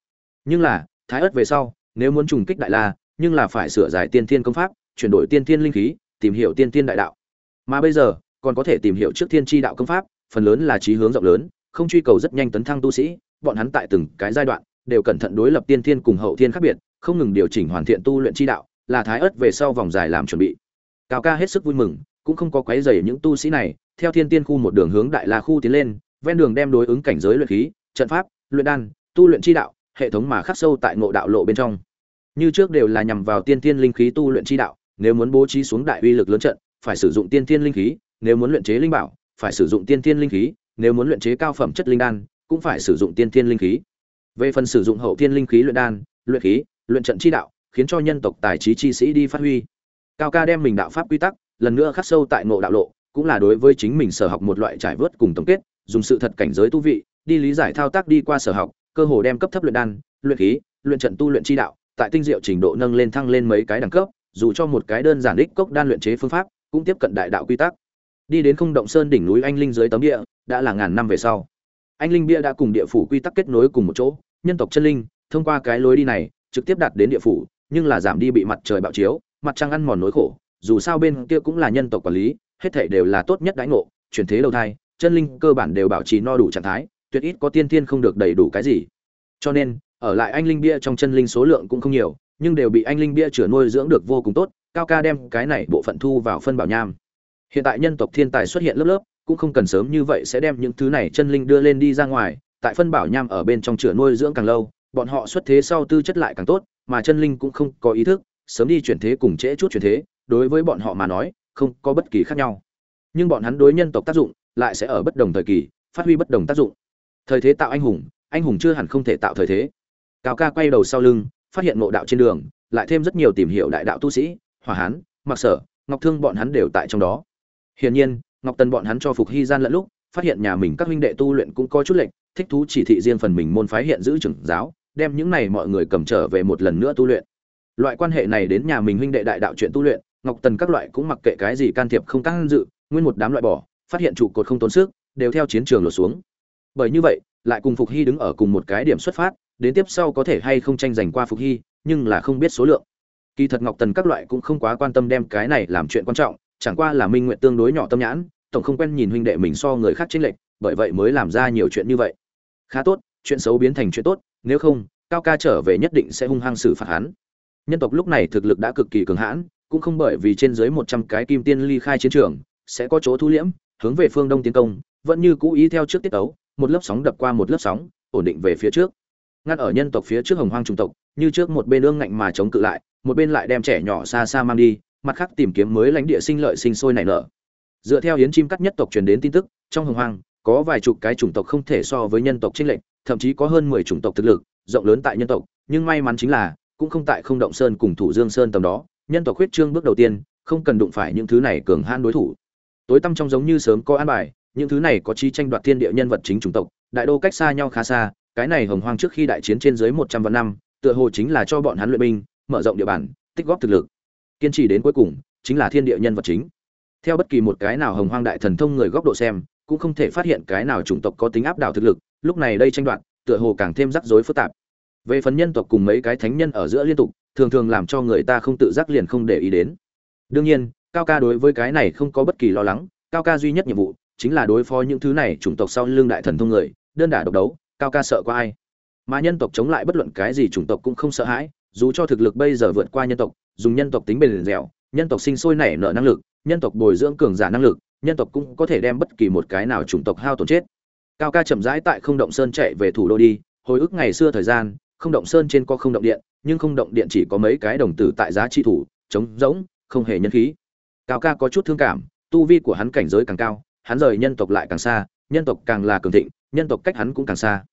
Nhưng là, thái ớt về sau, nếu muốn trùng kích đại la, nhưng là phải sửa giải tiên thiên công pháp, chuyển đổi tiên thiên linh khí, tìm hiểu tiên thiên đại đạo. Mà bây giờ, còn có thể tìm hiểu trước thiên tri đạo công pháp, phần lớn là trí hướng rộng lớn, không truy cầu rất nhanh tấn thăng tu sĩ, bọn hắn tại từng cái giai đoạn, đều cẩn thận đối lập tiên thiên cùng hậu thiên khác biệt, không ngừng điều chỉnh hoàn thiện tu luyện chi đạo, là thái ớt về sau vòng dài làm chuẩn bị. Cao ca hết sức vui mừng, cũng không có quấy rầy những tu sĩ này, theo thiên tiên khu một đường hướng đại la khu tiến lên ven đường đem đối ứng cảnh giới luyện khí, trận pháp, luyện đan, tu luyện chi đạo, hệ thống mà khắc sâu tại ngộ đạo lộ bên trong. Như trước đều là nhằm vào tiên tiên linh khí tu luyện chi đạo, nếu muốn bố trí xuống đại uy lực lớn trận, phải sử dụng tiên tiên linh khí, nếu muốn luyện chế linh bảo, phải sử dụng tiên tiên linh khí, nếu muốn luyện chế cao phẩm chất linh đan, cũng phải sử dụng tiên tiên linh khí. Về phần sử dụng hậu tiên linh khí luyện đan, luyện khí, luyện trận chi đạo, khiến cho nhân tộc tài trí chi sĩ đi phát huy. Cao ca đem mình đạo pháp quy tắc, lần nữa khắc sâu tại ngộ đạo lộ, cũng là đối với chính mình sở học một loại trải vớt cùng tổng kết dùng sự thật cảnh giới tu vị, đi lý giải thao tác đi qua sở học, cơ hồ đem cấp thấp luyện đan, luyện khí, luyện trận tu luyện chi đạo, tại tinh diệu trình độ nâng lên thăng lên mấy cái đẳng cấp, dù cho một cái đơn giản đích cốc đan luyện chế phương pháp, cũng tiếp cận đại đạo quy tắc. Đi đến không động sơn đỉnh núi anh linh dưới tấm địa, đã là ngàn năm về sau. Anh linh bia đã cùng địa phủ quy tắc kết nối cùng một chỗ, nhân tộc chân linh, thông qua cái lối đi này, trực tiếp đạt đến địa phủ, nhưng là giảm đi bị mặt trời bạo chiếu, mặt trăng ăn mòn nỗi khổ, dù sao bên kia cũng là nhân tộc quản lý, hết thảy đều là tốt nhất đãi ngộ, chuyển thế đầu thai chân linh cơ bản đều bảo trì no đủ trạng thái, tuyệt ít có tiên thiên không được đầy đủ cái gì. Cho nên, ở lại anh linh bia trong chân linh số lượng cũng không nhiều, nhưng đều bị anh linh bia chữa nuôi dưỡng được vô cùng tốt, cao ca đem cái này bộ phận thu vào phân bảo nham. Hiện tại nhân tộc thiên tài xuất hiện lớp lớp, cũng không cần sớm như vậy sẽ đem những thứ này chân linh đưa lên đi ra ngoài, tại phân bảo nham ở bên trong chữa nuôi dưỡng càng lâu, bọn họ xuất thế sau tư chất lại càng tốt, mà chân linh cũng không có ý thức, sớm đi chuyển thế cùng trễ chút chuyển thế, đối với bọn họ mà nói, không có bất kỳ khác nhau. Nhưng bọn hắn đối nhân tộc tác dụng lại sẽ ở bất đồng thời kỳ, phát huy bất đồng tác dụng. Thời thế tạo anh hùng anh hùng chưa hẳn không thể tạo thời thế. Cao ca quay đầu sau lưng, phát hiện ngộ đạo trên đường, lại thêm rất nhiều tìm hiểu đại đạo tu sĩ, hỏa hán mặc sở, ngọc thương bọn hắn đều tại trong đó. Hiển nhiên, ngọc tần bọn hắn cho phục hy gian lẫn lúc, phát hiện nhà mình các huynh đệ tu luyện cũng có chút lệnh thích thú chỉ thị riêng phần mình môn phái hiện giữ trưởng giáo, đem những này mọi người cầm trở về một lần nữa tu luyện. Loại quan hệ này đến nhà mình huynh đệ đại đạo chuyện tu luyện, ngọc tần các loại cũng mặc kệ cái gì can thiệp không can dự, nguyên một đám loại bỏ phát hiện trụ cột không tốn sức, đều theo chiến trường lột xuống. Bởi như vậy, lại cùng phục hy đứng ở cùng một cái điểm xuất phát, đến tiếp sau có thể hay không tranh giành qua phục hy, nhưng là không biết số lượng. Kỳ thật ngọc tần các loại cũng không quá quan tâm đem cái này làm chuyện quan trọng, chẳng qua là minh nguyện tương đối nhỏ tâm nhãn, tổng không quen nhìn huynh đệ mình so người khác chênh lệch, bởi vậy mới làm ra nhiều chuyện như vậy. Khá tốt, chuyện xấu biến thành chuyện tốt, nếu không, cao ca trở về nhất định sẽ hung hăng xử phạt hắn. Nhân tộc lúc này thực lực đã cực kỳ cường hãn, cũng không bởi vì trên dưới một trăm cái kim tiên ly khai chiến trường, sẽ có chỗ thu liễm hướng về phương đông tiến công, vẫn như cũ ý theo trước tiết tấu, một lớp sóng đập qua một lớp sóng, ổn định về phía trước. Ngăn ở nhân tộc phía trước hồng hoang trung tộc, như trước một bên ương ngạnh mà chống cự lại, một bên lại đem trẻ nhỏ xa xa mang đi, mặt khác tìm kiếm mới lãnh địa sinh lợi sinh sôi nảy nở. Dựa theo hiến chim cắt nhất tộc truyền đến tin tức, trong hồng hoang, có vài chục cái chủng tộc không thể so với nhân tộc trinh lệnh thậm chí có hơn mười chủng tộc thực lực, rộng lớn tại nhân tộc, nhưng may mắn chính là, cũng không tại không động sơn cùng thủ dương sơn tầm đó. Nhân tộc huyết trương bước đầu tiên, không cần đụng phải những thứ này cường han đối thủ tối tăm trong giống như sớm có an bài, những thứ này có chi tranh đoạt thiên địa nhân vật chính chủng tộc, đại đô cách xa nhau khá xa, cái này hồng hoang trước khi đại chiến trên dưới một trăm vạn năm, tựa hồ chính là cho bọn hắn luyện binh, mở rộng địa bàn, tích góp thực lực. Kiên trì đến cuối cùng, chính là thiên địa nhân vật chính. Theo bất kỳ một cái nào hồng hoang đại thần thông người góc độ xem, cũng không thể phát hiện cái nào chủng tộc có tính áp đảo thực lực, lúc này đây tranh đoạt, tựa hồ càng thêm rắc rối phức tạp. Về phần nhân tộc cùng mấy cái thánh nhân ở giữa liên tục, thường thường làm cho người ta không tự giác liền không để ý đến. Đương nhiên cao ca đối với cái này không có bất kỳ lo lắng, cao ca duy nhất nhiệm vụ chính là đối phó những thứ này chủng tộc sau lưng đại thần thông người, đơn đả độc đấu, cao ca sợ qua ai. Mà nhân tộc chống lại bất luận cái gì chủng tộc cũng không sợ hãi, dù cho thực lực bây giờ vượt qua nhân tộc, dùng nhân tộc tính bền dẻo, nhân tộc sinh sôi nảy nở năng lực, nhân tộc bồi dưỡng cường giả năng lực, nhân tộc cũng có thể đem bất kỳ một cái nào chủng tộc hao tổn chết. Cao ca chậm rãi tại không động sơn chạy về thủ đô đi, hồi ức ngày xưa thời gian, không động sơn trên có không động điện, nhưng không động điện chỉ có mấy cái đồng tử tại giá trị thủ, trống rỗng, không hề nhân khí cao ca có chút thương cảm, tu vi của hắn cảnh giới càng cao, hắn rời nhân tộc lại càng xa, nhân tộc càng là cường thịnh, nhân tộc cách hắn cũng càng xa.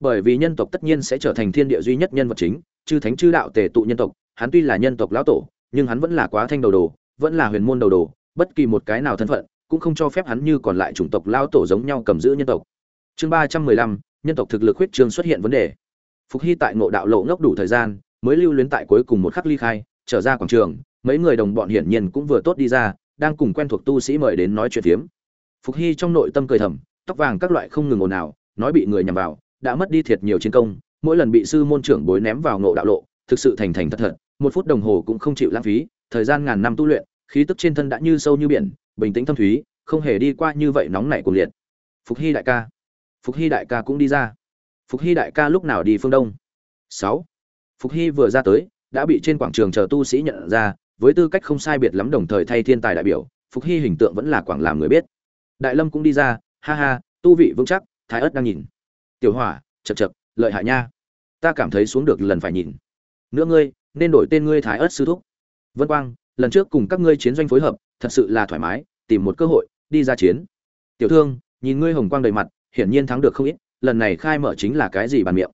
Bởi vì nhân tộc tất nhiên sẽ trở thành thiên địa duy nhất nhân vật chính, chư thánh chư đạo tề tụ nhân tộc, hắn tuy là nhân tộc lão tổ, nhưng hắn vẫn là quá thanh đầu đồ, vẫn là huyền môn đầu đồ, bất kỳ một cái nào thân phận, cũng không cho phép hắn như còn lại chủng tộc lão tổ giống nhau cầm giữ nhân tộc. Chương ba trăm mười lăm, nhân tộc thực lực huyết trương xuất hiện vấn đề. Phục hy tại ngộ đạo lộ ngốc đủ thời gian, mới lưu luyến tại cuối cùng một khắc ly khai, trở ra quảng trường mấy người đồng bọn hiển nhiên cũng vừa tốt đi ra, đang cùng quen thuộc tu sĩ mời đến nói chuyện phiếm. Phục hy trong nội tâm cười thầm, tóc vàng các loại không ngừng ồn ào, nói bị người nhằm vào, đã mất đi thiệt nhiều chiến công, mỗi lần bị sư môn trưởng bối ném vào ngộ đạo lộ, thực sự thành thành thật thật, một phút đồng hồ cũng không chịu lãng phí, thời gian ngàn năm tu luyện, khí tức trên thân đã như sâu như biển, bình tĩnh thâm thúy, không hề đi qua như vậy nóng nảy cuồng liệt. Phục hy đại ca. Phục hy đại ca cũng đi ra. Phục hy đại ca lúc nào đi phương đông? Sáu. Phục hy vừa ra tới, đã bị trên quảng trường chờ tu sĩ nhận ra với tư cách không sai biệt lắm đồng thời thay thiên tài đại biểu, phục hy hình tượng vẫn là quảng làm người biết. Đại lâm cũng đi ra, ha ha, tu vị vững chắc, thái ớt đang nhìn. Tiểu hỏa chật chật lợi hại nha. Ta cảm thấy xuống được lần phải nhìn. Nữa ngươi, nên đổi tên ngươi thái ớt sư thúc. Vân quang, lần trước cùng các ngươi chiến doanh phối hợp, thật sự là thoải mái, tìm một cơ hội, đi ra chiến. Tiểu thương, nhìn ngươi hồng quang đầy mặt, hiển nhiên thắng được không ít, lần này khai mở chính là cái gì bàn miệng.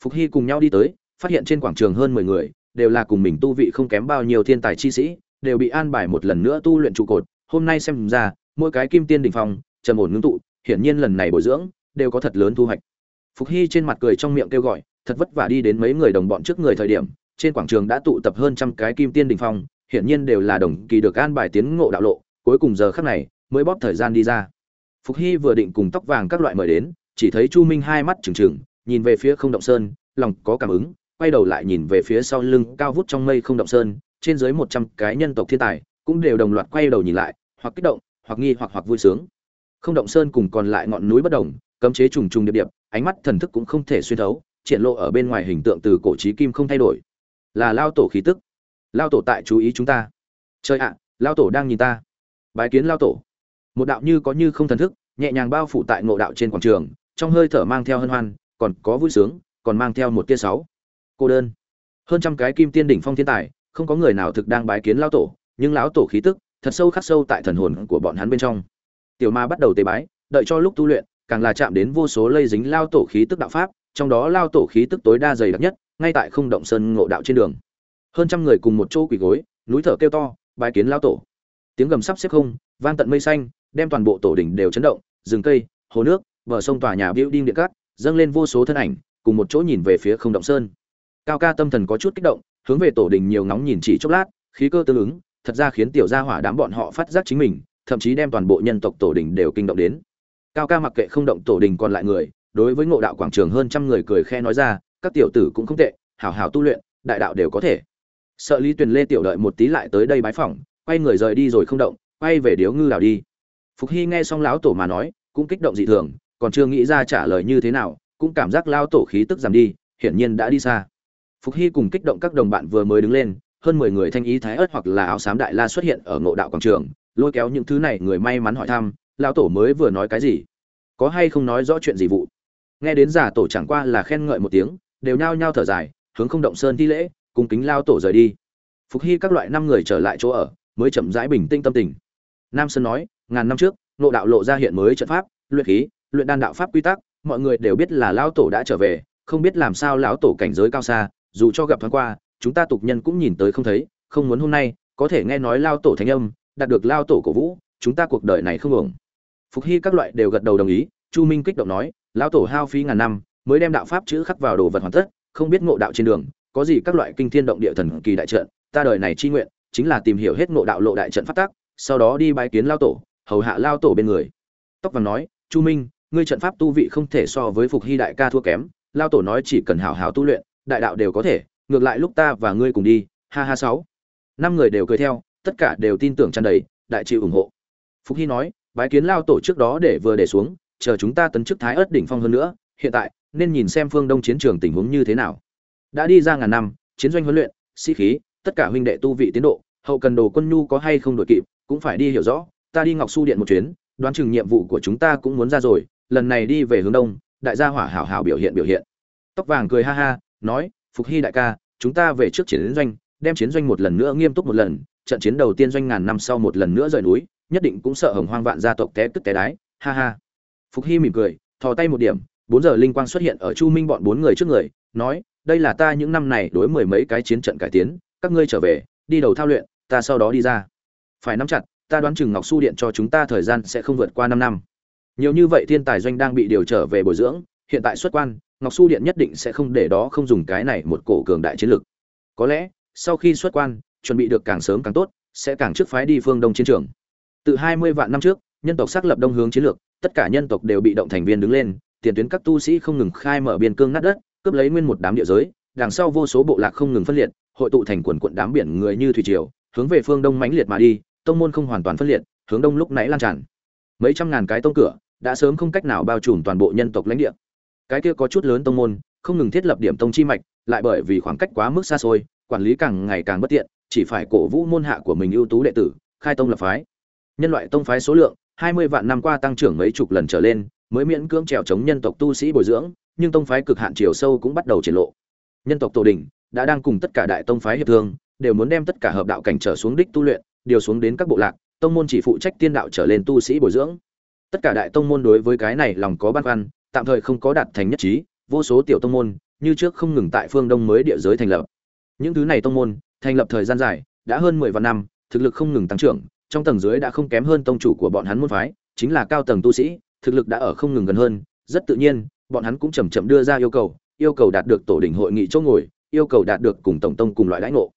Phục hy cùng nhau đi tới, phát hiện trên quảng trường hơn mười người đều là cùng mình tu vị không kém bao nhiêu thiên tài chi sĩ, đều bị an bài một lần nữa tu luyện trụ cột. Hôm nay xem ra, mỗi cái kim tiên đỉnh phong, trầm ổn ngưng tụ, hiển nhiên lần này bồi dưỡng, đều có thật lớn thu hoạch. Phục hy trên mặt cười trong miệng kêu gọi, thật vất vả đi đến mấy người đồng bọn trước người thời điểm, trên quảng trường đã tụ tập hơn trăm cái kim tiên đỉnh phong, hiển nhiên đều là đồng kỳ được an bài tiến ngộ đạo lộ, cuối cùng giờ khắc này, mới bóp thời gian đi ra. Phục hy vừa định cùng tóc vàng các loại mời đến, chỉ thấy chu minh hai mắt trừng trừng, nhìn về phía không động sơn, lòng có cảm ứng quay đầu lại nhìn về phía sau lưng cao vút trong mây không động sơn trên dưới một trăm cái nhân tộc thiên tài cũng đều đồng loạt quay đầu nhìn lại hoặc kích động hoặc nghi hoặc hoặc vui sướng. Không động sơn cùng còn lại ngọn núi bất động cấm chế trùng trùng điệp điệp ánh mắt thần thức cũng không thể xuyên thấu triển lộ ở bên ngoài hình tượng từ cổ trí kim không thay đổi. Là lao tổ khí tức. Lao tổ tại chú ý chúng ta. Trời ạ à, lao tổ đang nhìn ta. Bái kiến lao tổ. Một đạo như có như không thần thức nhẹ nhàng bao phủ tại ngộ đạo trên quảng trường trong hơi thở mang theo hân hoan còn có vui sướng còn mang theo một tia sáu cô đơn. Hơn trăm cái kim tiên đỉnh phong thiên tài, không có người nào thực đang bái kiến lão tổ, nhưng lão tổ khí tức thật sâu khắc sâu tại thần hồn của bọn hắn bên trong. Tiểu ma bắt đầu tế bái, đợi cho lúc tu luyện, càng là chạm đến vô số lây dính lao tổ khí tức đạo pháp, trong đó lao tổ khí tức tối đa dày đặc nhất, ngay tại không động sơn ngộ đạo trên đường. Hơn trăm người cùng một chỗ quỳ gối, núi thở kêu to, bái kiến lao tổ. Tiếng gầm sắp xếp không, vang tận mây xanh, đem toàn bộ tổ đỉnh đều chấn động, rừng cây, hồ nước, bờ sông tòa nhà building điện cát, dâng lên vô số thân ảnh, cùng một chỗ nhìn về phía không động sơn cao ca tâm thần có chút kích động, hướng về tổ đình nhiều ngóng nhìn chỉ chốc lát, khí cơ tương ứng, thật ra khiến tiểu gia hỏa đám bọn họ phát giác chính mình, thậm chí đem toàn bộ nhân tộc tổ đình đều kinh động đến. Cao ca mặc kệ không động tổ đình còn lại người, đối với ngộ đạo quảng trường hơn trăm người cười khe nói ra, các tiểu tử cũng không tệ, hảo hảo tu luyện, đại đạo đều có thể. Sợ lý tuyền lê tiểu đợi một tí lại tới đây bái phỏng, quay người rời đi rồi không động, quay về điếu ngư đảo đi. Phục hy nghe xong lão tổ mà nói, cũng kích động dị thường, còn chưa nghĩ ra trả lời như thế nào, cũng cảm giác lao tổ khí tức giảm đi, hiển nhiên đã đi xa phục hy cùng kích động các đồng bạn vừa mới đứng lên, hơn mười người thanh ý thái ớt hoặc là áo xám đại la xuất hiện ở ngộ đạo quảng trường, lôi kéo những thứ này người may mắn hỏi thăm lao tổ mới vừa nói cái gì? Có hay không nói rõ chuyện gì vụ? Nghe đến giả tổ chẳng qua là khen ngợi một tiếng, đều nhao nhao thở dài, hướng không động sơn thi lễ cùng kính lao tổ rời đi. Phục hy các loại năm người trở lại chỗ ở, mới chậm rãi bình tĩnh tâm tình. Nam sơn nói, ngàn năm trước nộ đạo lộ ra hiện mới trận pháp, luyện khí, luyện đan đạo pháp quy tắc, mọi người đều biết là lão tổ đã trở về, không biết làm sao lão tổ cảnh giới cao xa dù cho gặp thoáng qua, chúng ta tục nhân cũng nhìn tới không thấy, không muốn hôm nay, có thể nghe nói lao tổ thánh âm, đạt được lao tổ cổ vũ, chúng ta cuộc đời này không ổng phục hy các loại đều gật đầu đồng ý, chu minh kích động nói lão tổ hao phí ngàn năm, mới đem đạo pháp chữ khắc vào đồ vật hoàn tất, không biết ngộ đạo trên đường, có gì các loại kinh thiên động địa thần kỳ đại trận, ta đời này chi nguyện, chính là tìm hiểu hết ngộ đạo lộ đại trận phát tác sau đó đi bái kiến lao tổ, hầu hạ lao tổ bên người. Tóc vàng nói, chu minh, ngươi trận pháp tu vị không thể so với phục hy đại ca thua kém, lao tổ nói chỉ cần hảo hảo tu luyện đại đạo đều có thể, ngược lại lúc ta và ngươi cùng đi, ha ha sáu. Năm người đều cười theo, tất cả đều tin tưởng tràn đầy, đại chịu ủng hộ. Phúc hy nói, bái kiến lao tổ trước đó để vừa để xuống, chờ chúng ta tấn chức thái ớt đỉnh phong hơn nữa, hiện tại, nên nhìn xem phương đông chiến trường tình huống như thế nào. Đã đi ra ngàn năm, chiến doanh huấn luyện, sĩ khí, tất cả huynh đệ tu vị tiến độ, hậu cần đồ quân nhu có hay không đội kịp, cũng phải đi hiểu rõ, ta đi ngọc su điện một chuyến, đoán chừng nhiệm vụ của chúng ta cũng muốn ra rồi, lần này đi về hướng đông, đại gia hỏa hảo hảo biểu hiện biểu hiện. Tóc vàng cười ha ha nói, phục hy đại ca, chúng ta về trước chiến doanh, đem chiến doanh một lần nữa nghiêm túc một lần, trận chiến đầu tiên doanh ngàn năm sau một lần nữa rời núi, nhất định cũng sợ hồng hoang vạn gia tộc té tức té đái. Ha ha. Phục hy mỉm cười, thò tay một điểm, bốn giờ linh quang xuất hiện ở chu minh bọn bốn người trước người, nói, đây là ta những năm này đối mười mấy cái chiến trận cải tiến, các ngươi trở về, đi đầu thao luyện, ta sau đó đi ra. Phải nắm chặt, ta đoán chừng ngọc su điện cho chúng ta thời gian sẽ không vượt qua năm năm. Nhiều như vậy thiên tài doanh đang bị điều trở về bồi dưỡng, hiện tại xuất quan ngọc su điện nhất định sẽ không để đó không dùng cái này một cổ cường đại chiến lược. có lẽ, sau khi xuất quan, chuẩn bị được càng sớm càng tốt, sẽ càng trước phái đi phương đông chiến trường. Từ hai mươi vạn năm trước, nhân tộc xác lập đông hướng chiến lược, tất cả nhân tộc đều bị động thành viên đứng lên, tiền tuyến các tu sĩ không ngừng khai mở biên cương nát đất, cướp lấy nguyên một đám địa giới, đằng sau vô số bộ lạc không ngừng phân liệt, hội tụ thành quần quận đám biển người như thủy triều, hướng về phương đông mãnh liệt mà đi, tông môn không hoàn toàn phân liệt, hướng đông lúc nãy lan tràn. Mấy trăm ngàn cái tông cửa, đã sớm không cách nào bao trùm toàn bộ nhân tộc lãnh địa cái kia có chút lớn tông môn, không ngừng thiết lập điểm tông chi mạch, lại bởi vì khoảng cách quá mức xa xôi, quản lý càng ngày càng bất tiện, chỉ phải cổ vũ môn hạ của mình ưu tú đệ tử, khai tông lập phái. Nhân loại tông phái số lượng, hai mươi vạn năm qua tăng trưởng mấy chục lần trở lên, mới miễn cưỡng trèo chống nhân tộc tu sĩ bồi dưỡng, nhưng tông phái cực hạn chiều sâu cũng bắt đầu triển lộ. Nhân tộc tổ đình đã đang cùng tất cả đại tông phái hiệp thương, đều muốn đem tất cả hợp đạo cảnh trở xuống đích tu luyện, điều xuống đến các bộ lạc, tông môn chỉ phụ trách tiên đạo trở lên tu sĩ bồi dưỡng. Tất cả đại tông môn đối với cái này lòng có băn khoăn tạm thời không có đạt thành nhất trí, vô số tiểu tông môn, như trước không ngừng tại phương đông mới địa giới thành lập. Những thứ này tông môn, thành lập thời gian dài, đã hơn mười vạn năm, thực lực không ngừng tăng trưởng, trong tầng dưới đã không kém hơn tông chủ của bọn hắn môn phái, chính là cao tầng tu sĩ, thực lực đã ở không ngừng gần hơn, rất tự nhiên, bọn hắn cũng chậm chậm đưa ra yêu cầu yêu cầu đạt được tổ đỉnh hội nghị chỗ ngồi, yêu cầu đạt được cùng tổng tông cùng loại đãi ngộ.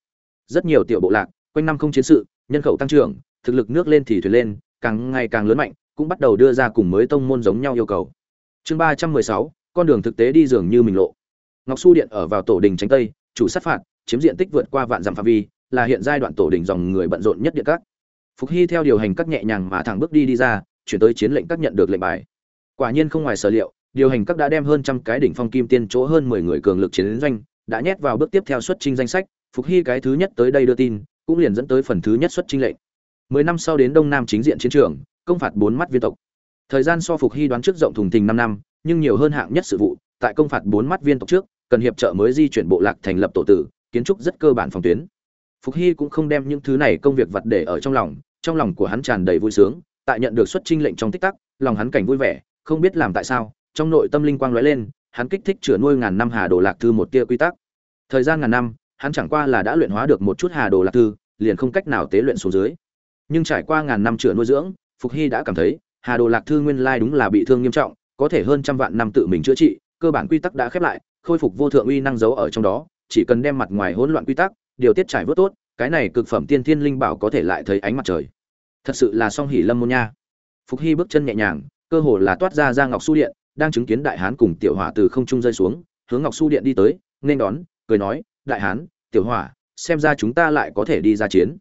Rất nhiều tiểu bộ lạc, quanh năm không chiến sự, nhân khẩu tăng trưởng, thực lực nước lên thì thuyền lên, càng ngày càng lớn mạnh, cũng bắt đầu đưa ra cùng mới tông môn giống nhau yêu cầu chương ba trăm mười sáu, con đường thực tế đi dường như mình lộ. Ngọc su điện ở vào tổ đình tránh tây, chủ sát phạt, chiếm diện tích vượt qua vạn dặm phạm vi, là hiện giai đoạn tổ đình dòng người bận rộn nhất điện các. Phục hy theo điều hành các nhẹ nhàng mà thẳng bước đi đi ra, chuyển tới chiến lệnh các nhận được lệnh bài. Quả nhiên không ngoài sở liệu, điều hành các đã đem hơn trăm cái đỉnh phong kim tiên chỗ hơn mười người cường lực chiến doanh, đã nhét vào bước tiếp theo xuất trình danh sách, phục hy cái thứ nhất tới đây đưa tin, cũng liền dẫn tới phần thứ nhất xuất trình lệnh. Mười năm sau đến đông nam chính diện chiến trường, công phạt bốn mắt viên tộc thời gian so phục hy đoán trước rộng thùng thình năm năm, nhưng nhiều hơn hạng nhất sự vụ, tại công phạt bốn mắt viên tộc trước, cần hiệp trợ mới di chuyển bộ lạc thành lập tổ tử, kiến trúc rất cơ bản phòng tuyến. Phục hy cũng không đem những thứ này công việc vật để ở trong lòng trong lòng của hắn tràn đầy vui sướng, tại nhận được xuất trinh lệnh trong tích tắc, lòng hắn cảnh vui vẻ, không biết làm tại sao, trong nội tâm linh quang lóe lên, hắn kích thích chửa nuôi ngàn năm hà đồ lạc thư một tia quy tắc. Thời gian ngàn năm, hắn chẳng qua là đã luyện hóa được một chút hà đồ lạc thư, liền không cách nào tế luyện xuống dưới. Nhưng trải qua ngàn năm chửa nuôi dưỡng, phục hy đã cảm thấy hà đồ lạc thư nguyên lai đúng là bị thương nghiêm trọng, có thể hơn trăm vạn năm tự mình chữa trị, cơ bản quy tắc đã khép lại, khôi phục vô thượng uy năng giấu ở trong đó, chỉ cần đem mặt ngoài hỗn loạn quy tắc, điều tiết trải vớt tốt, cái này cực phẩm tiên thiên linh bảo có thể lại thấy ánh mặt trời. Thật sự là song hỉ lâm môn nha. Phục hy bước chân nhẹ nhàng, cơ hồ là toát ra ra ngọc su điện, đang chứng kiến đại hán cùng tiểu hỏa từ không trung rơi xuống, hướng ngọc su điện đi tới, nên đón, cười nói, đại hán, tiểu hỏa, xem ra chúng ta lại có thể đi ra chiến.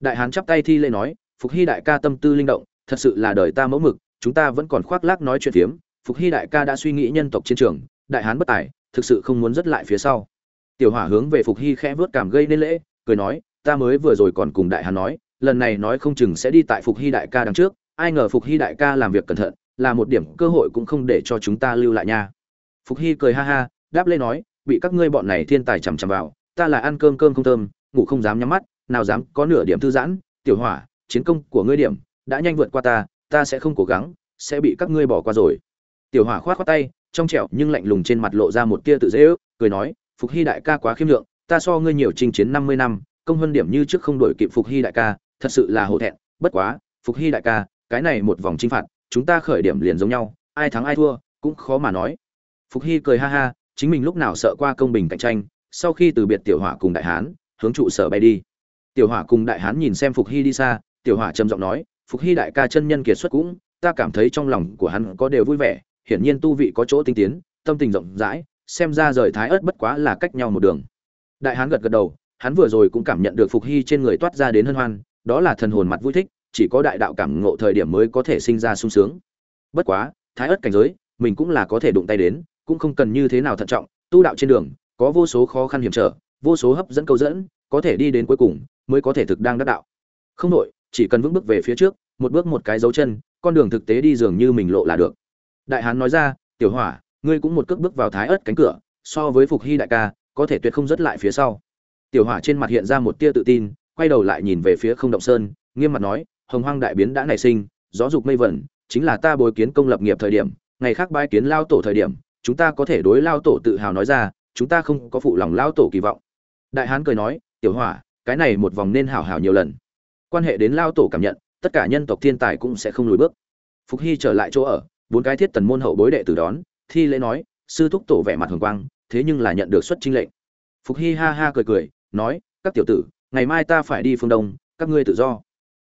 Đại hán chắp tay thi lễ nói, phục hy đại ca tâm tư linh động thật sự là đời ta mẫu mực, chúng ta vẫn còn khoác lác nói chuyện phiếm, phục hy đại ca đã suy nghĩ nhân tộc chiến trường, đại hán bất tài, thực sự không muốn dứt lại phía sau. Tiểu hỏa hướng về phục hy khẽ vớt cảm gây nên lễ, cười nói, ta mới vừa rồi còn cùng đại hán nói, lần này nói không chừng sẽ đi tại phục hy đại ca đằng trước, ai ngờ phục hy đại ca làm việc cẩn thận, là một điểm cơ hội cũng không để cho chúng ta lưu lại nha. Phục hy cười ha ha, đáp lên nói, bị các ngươi bọn này thiên tài chằm chằm vào, ta là ăn cơm cơm không thơm, ngủ không dám nhắm mắt, nào dám có nửa điểm thư giãn, tiểu hỏa, chiến công của ngươi điểm đã nhanh vượt qua ta ta sẽ không cố gắng, sẽ bị các ngươi bỏ qua rồi. Tiểu hỏa khoát khoát tay, trong trẻo nhưng lạnh lùng trên mặt lộ ra một tia tự dễ ước, cười nói, phục hy đại ca quá khiêm lượng, ta so ngươi nhiều chinh chiến năm mươi năm, công hơn điểm như trước không đổi kịp phục hy đại ca, thật sự là hổ thẹn, bất quá, phục hy đại ca, cái này một vòng chinh phạt, chúng ta khởi điểm liền giống nhau, ai thắng ai thua, cũng khó mà nói. Phục hy cười ha ha, chính mình lúc nào sợ qua công bình cạnh tranh, sau khi từ biệt tiểu hỏa cùng đại hán, hướng trụ sở bay đi. Tiểu hỏa cùng đại hán nhìn xem phục hy đi xa, tiểu hỏa trầm giọng nói phục hy đại ca chân nhân kiệt xuất cũng, ta cảm thấy trong lòng của hắn có đều vui vẻ, hiển nhiên tu vị có chỗ tinh tiến, tâm tình rộng rãi, xem ra rời thái ớt bất quá là cách nhau một đường. Đại hán gật gật đầu, hắn vừa rồi cũng cảm nhận được phục hy trên người toát ra đến hân hoan, đó là thần hồn mặt vui thích, chỉ có đại đạo cảm ngộ thời điểm mới có thể sinh ra sung sướng. Bất quá, thái ớt cảnh giới, mình cũng là có thể đụng tay đến, cũng không cần như thế nào thận trọng, tu đạo trên đường, có vô số khó khăn hiểm trở, vô số hấp dẫn câu dẫn, có thể đi đến cuối cùng, mới có thể thực đang đắc đạo. Không nội chỉ cần vững bước về phía trước, một bước một cái dấu chân, con đường thực tế đi dường như mình lộ là được. Đại hán nói ra, tiểu hỏa, ngươi cũng một cước bước vào thái ớt cánh cửa, so với phục hy đại ca, có thể tuyệt không dứt lại phía sau. Tiểu hỏa trên mặt hiện ra một tia tự tin, quay đầu lại nhìn về phía không động sơn, nghiêm mặt nói, hồng hoang đại biến đã nảy sinh, gió dục mây vẩn, chính là ta bồi kiến công lập nghiệp thời điểm, ngày khác bái kiến lao tổ thời điểm, chúng ta có thể đối lao tổ tự hào nói ra, chúng ta không có phụ lòng lao tổ kỳ vọng. Đại hán cười nói, tiểu hỏa, cái này một vòng nên hảo hảo nhiều lần quan hệ đến lao tổ cảm nhận, tất cả nhân tộc thiên tài cũng sẽ không lùi bước. Phục hy trở lại chỗ ở, bốn cái thiết tần môn hậu bối đệ tử đón, thi lễ nói, sư thúc tổ vẻ mặt hồng quang, thế nhưng là nhận được xuất trinh lệnh. Phục hy ha ha cười cười, nói, các tiểu tử, ngày mai ta phải đi phương đông, các ngươi tự do.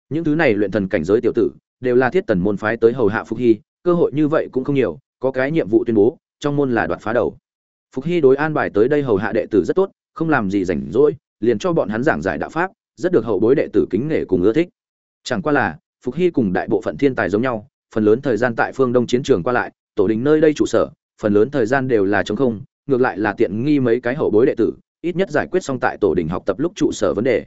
Những thứ này luyện thần cảnh giới tiểu tử, đều là thiết tần môn phái tới hầu hạ phục hy, cơ hội như vậy cũng không nhiều, có cái nhiệm vụ tuyên bố, trong môn là đoạt phá đầu. Phục hy đối an bài tới đây hầu hạ đệ tử rất tốt, không làm gì rảnh rỗi, liền cho bọn hắn giảng giải đạo pháp rất được hậu bối đệ tử kính nể cùng ưa thích. Chẳng qua là, phục hy cùng đại bộ phận thiên tài giống nhau, phần lớn thời gian tại phương đông chiến trường qua lại, tổ đình nơi đây trụ sở, phần lớn thời gian đều là trống không, ngược lại là tiện nghi mấy cái hậu bối đệ tử, ít nhất giải quyết xong tại tổ đình học tập lúc trụ sở vấn đề.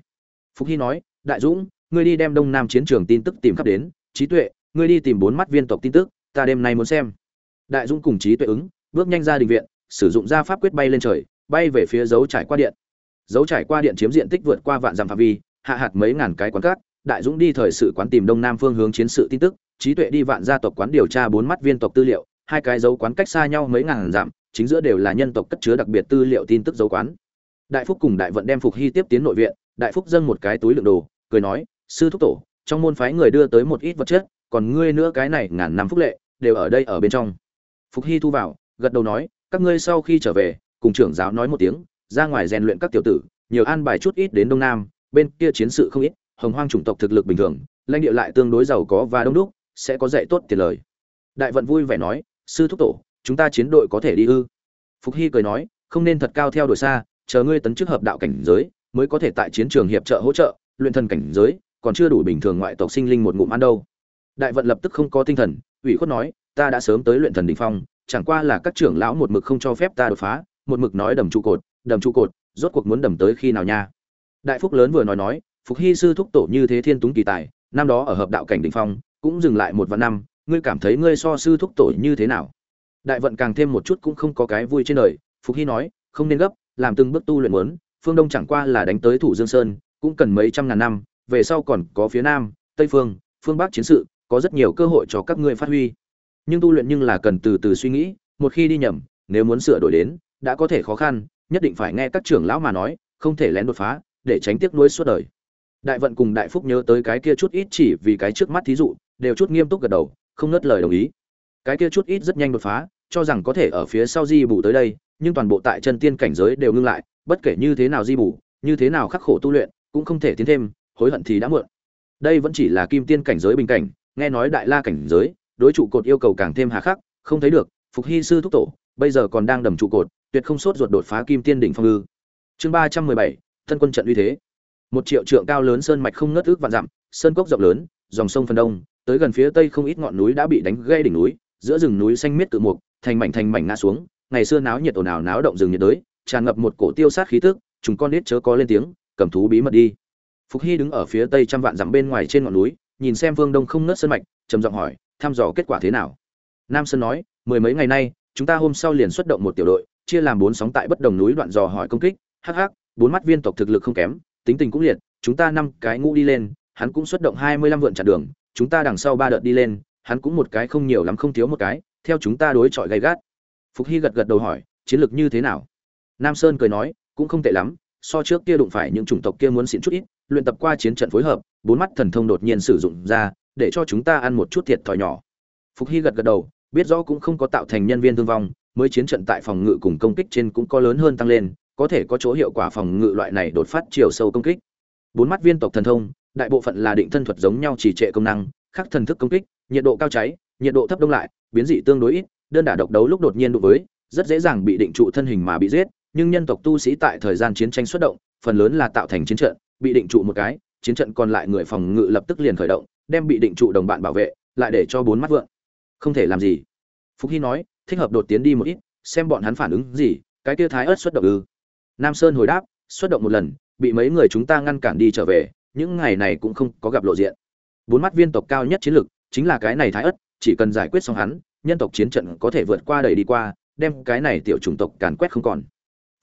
Phục hy nói, đại dũng, ngươi đi đem đông nam chiến trường tin tức tìm khắp đến, trí tuệ, ngươi đi tìm bốn mắt viên tộc tin tức, ta đêm nay muốn xem. Đại dũng cùng trí tuệ ứng, bước nhanh ra đình viện, sử dụng gia pháp quyết bay lên trời, bay về phía dấu trải qua điện dấu trải qua điện chiếm diện tích vượt qua vạn dặm phạm vi, hạ hạt mấy ngàn cái quán cát, đại dũng đi thời sự quán tìm đông nam phương hướng chiến sự tin tức, trí tuệ đi vạn gia tộc quán điều tra bốn mắt viên tộc tư liệu, hai cái dấu quán cách xa nhau mấy ngàn dặm, chính giữa đều là nhân tộc cất chứa đặc biệt tư liệu tin tức dấu quán. Đại phúc cùng đại vận đem phục hy tiếp tiến nội viện, đại phúc dâng một cái túi lượng đồ, cười nói, sư thúc tổ, trong môn phái người đưa tới một ít vật chất, còn ngươi nữa cái này ngàn năm phúc lệ, đều ở đây ở bên trong. Phục hy thu vào, gật đầu nói, các ngươi sau khi trở về, cùng trưởng giáo nói một tiếng ra ngoài rèn luyện các tiểu tử, nhiều an bài chút ít đến đông nam, bên kia chiến sự không ít, hồng hoang chủng tộc thực lực bình thường, lãnh địa lại tương đối giàu có và đông đúc, sẽ có dạy tốt tiền lời. Đại vận vui vẻ nói, sư thúc tổ, chúng ta chiến đội có thể đi ư? Phục hy cười nói, không nên thật cao theo đuổi xa, chờ ngươi tấn chức hợp đạo cảnh giới, mới có thể tại chiến trường hiệp trợ hỗ trợ, luyện thần cảnh giới, còn chưa đủ bình thường ngoại tộc sinh linh một ngụm ăn đâu. Đại vận lập tức không có tinh thần, ủy khuất nói, ta đã sớm tới luyện thần đỉnh phong, chẳng qua là các trưởng lão một mực không cho phép ta đột phá, một mực nói đầm trụ cột đầm trụ cột, rốt cuộc muốn đầm tới khi nào nha? Đại phúc lớn vừa nói nói, phục hy sư thúc tổ như thế thiên túng kỳ tài, năm đó ở hợp đạo cảnh đỉnh phong, cũng dừng lại một vạn năm, ngươi cảm thấy ngươi so sư thúc tổ như thế nào? Đại vận càng thêm một chút cũng không có cái vui trên đời, phục hy nói, không nên gấp, làm từng bước tu luyện muốn, phương đông chẳng qua là đánh tới thủ dương sơn, cũng cần mấy trăm ngàn năm, về sau còn có phía nam, tây phương phương bắc chiến sự, có rất nhiều cơ hội cho các ngươi phát huy. Nhưng tu luyện nhưng là cần từ từ suy nghĩ, một khi đi nhầm, nếu muốn sửa đổi đến, đã có thể khó khăn nhất định phải nghe các trưởng lão mà nói, không thể lén đột phá, để tránh tiếc nuối suốt đời. Đại vận cùng đại phúc nhớ tới cái kia chút ít chỉ vì cái trước mắt thí dụ, đều chút nghiêm túc gật đầu, không ngớt lời đồng ý. Cái kia chút ít rất nhanh đột phá, cho rằng có thể ở phía sau di bù tới đây, nhưng toàn bộ tại chân tiên cảnh giới đều ngưng lại, bất kể như thế nào di bù, như thế nào khắc khổ tu luyện, cũng không thể tiến thêm, hối hận thì đã muộn. Đây vẫn chỉ là kim tiên cảnh giới bình cảnh, nghe nói đại la cảnh giới, đối trụ cột yêu cầu càng thêm hà khắc, không thấy được, phục hy sư thúc tổ, bây giờ còn đang đầm trụ cột tuyệt không sốt ruột đột phá kim tiên đỉnh phong ư. Chương ba trăm mười bảy, thân quân trận uy thế. Một triệu trượng cao lớn sơn mạch không ngớt ước vạn dặm, sơn cốc rộng lớn, dòng sông phần đông, tới gần phía tây không ít ngọn núi đã bị đánh gãy đỉnh núi, giữa rừng núi xanh miết tự mục, thành mảnh thành mảnh ngã xuống, ngày xưa náo nhiệt ồn ào náo động rừng nhiệt đới, tràn ngập một cổ tiêu sát khí tức, chúng con nít chớ có lên tiếng, cầm thú bí mật đi. Phục hy đứng ở phía tây trăm vạn dặm bên ngoài trên ngọn núi, nhìn xem phương đông không ngớt sơn mạch, trầm giọng hỏi, thăm dò kết quả thế nào? Nam sơn nói, mười mấy ngày nay, chúng ta hôm sau liền xuất động một tiểu đội chia làm bốn sóng tại bất đồng núi đoạn dò hỏi công kích. Hắc hắc, bốn mắt viên tộc thực lực không kém, tính tình cũng liệt, chúng ta năm cái ngũ đi lên, hắn cũng xuất động hai mươi lăm vượn chặn đường, chúng ta đằng sau ba đợt đi lên, hắn cũng một cái không nhiều lắm không thiếu một cái, theo chúng ta đối chọi gay gắt. Phục hy gật gật đầu hỏi, chiến lược như thế nào? Nam sơn cười nói, cũng không tệ lắm, so trước kia đụng phải những chủng tộc kia muốn xịn chút ít, luyện tập qua chiến trận phối hợp, bốn mắt thần thông đột nhiên sử dụng ra, để cho chúng ta ăn một chút thiệt thòi nhỏ. Phục hy gật gật đầu, biết rõ cũng không có tạo thành nhân viên thương vong mới chiến trận tại phòng ngự cùng công kích trên cũng có lớn hơn tăng lên, có thể có chỗ hiệu quả phòng ngự loại này đột phát chiều sâu công kích. Bốn mắt viên tộc thần thông, đại bộ phận là định thân thuật giống nhau chỉ trệ công năng, khác thần thức công kích, nhiệt độ cao cháy, nhiệt độ thấp đông lại, biến dị tương đối ít, đơn đả độc đấu lúc đột nhiên đối với, rất dễ dàng bị định trụ thân hình mà bị giết, nhưng nhân tộc tu sĩ tại thời gian chiến tranh xuất động, phần lớn là tạo thành chiến trận, bị định trụ một cái, chiến trận còn lại người phòng ngự lập tức liền khởi động, đem bị định trụ đồng bạn bảo vệ, lại để cho bốn mắt vượng không thể làm gì. Phúc hy nói thích hợp đột tiến đi một ít, xem bọn hắn phản ứng gì, cái kia thái ớt xuất động ư. Nam sơn hồi đáp, xuất động một lần, bị mấy người chúng ta ngăn cản đi trở về, những ngày này cũng không có gặp lộ diện. Bốn mắt viên tộc cao nhất chiến lực, chính là cái này thái ớt, chỉ cần giải quyết xong hắn, nhân tộc chiến trận có thể vượt qua đẩy đi qua, đem cái này tiểu chủng tộc càn quét không còn.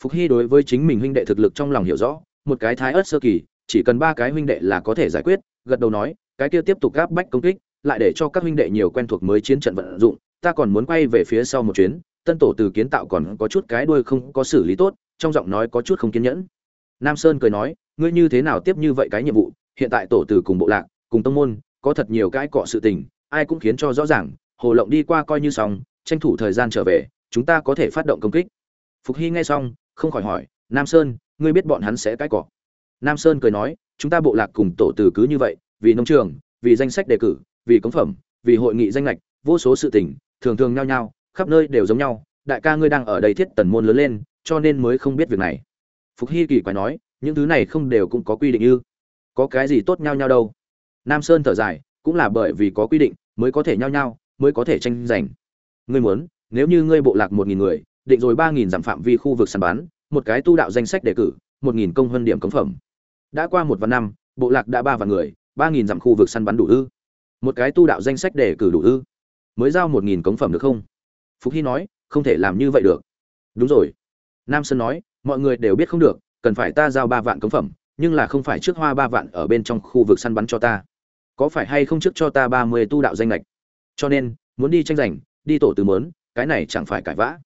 Phục hy đối với chính mình huynh đệ thực lực trong lòng hiểu rõ, một cái thái ớt sơ kỳ, chỉ cần ba cái huynh đệ là có thể giải quyết, gật đầu nói, cái kia tiếp tục gáp bách công kích, lại để cho các huynh đệ nhiều quen thuộc mới chiến trận vận dụng ta còn muốn quay về phía sau một chuyến, tân tổ từ kiến tạo còn có chút cái đuôi không có xử lý tốt, trong giọng nói có chút không kiên nhẫn. Nam sơn cười nói, ngươi như thế nào tiếp như vậy cái nhiệm vụ, hiện tại tổ từ cùng bộ lạc, cùng tông môn, có thật nhiều cái cọ sự tình, ai cũng khiến cho rõ ràng, hồ lộng đi qua coi như xong, tranh thủ thời gian trở về, chúng ta có thể phát động công kích. Phục hy nghe xong, không khỏi hỏi, nam sơn, ngươi biết bọn hắn sẽ cái cọ? Nam sơn cười nói, chúng ta bộ lạc cùng tổ từ cứ như vậy, vì nông trường, vì danh sách đề cử, vì cống phẩm, vì hội nghị danh lệch vô số sự tình thường thường nhau nhau khắp nơi đều giống nhau, đại ca ngươi đang ở đây thiết tần môn lớn lên, cho nên mới không biết việc này. Phục hy kỳ quái nói, những thứ này không đều cũng có quy định ư? Có cái gì tốt nhau nhau đâu? Nam sơn thở dài, cũng là bởi vì có quy định, mới có thể nhau nhau mới có thể tranh giành. Ngươi muốn, nếu như ngươi bộ lạc một nghìn người, định rồi ba nghìn giảm phạm vi khu vực săn bắn, một cái tu đạo danh sách đề cử, một nghìn công hơn điểm cống phẩm. Đã qua một vạn năm, bộ lạc đã ba vạn người, ba nghìn giảm khu vực săn bắn đủ ư? Một cái tu đạo danh sách đề cử đủ ư? Mới giao một nghìn cống phẩm được không? Phúc hy nói, không thể làm như vậy được. Đúng rồi. Nam sơn nói, mọi người đều biết không được, cần phải ta giao ba vạn cống phẩm, nhưng là không phải trước hoa ba vạn ở bên trong khu vực săn bắn cho ta. Có phải hay không trước cho ta ba mươi tu đạo danh lệch cho nên, muốn đi tranh giành, đi tổ từ mớn, cái này chẳng phải cãi vã.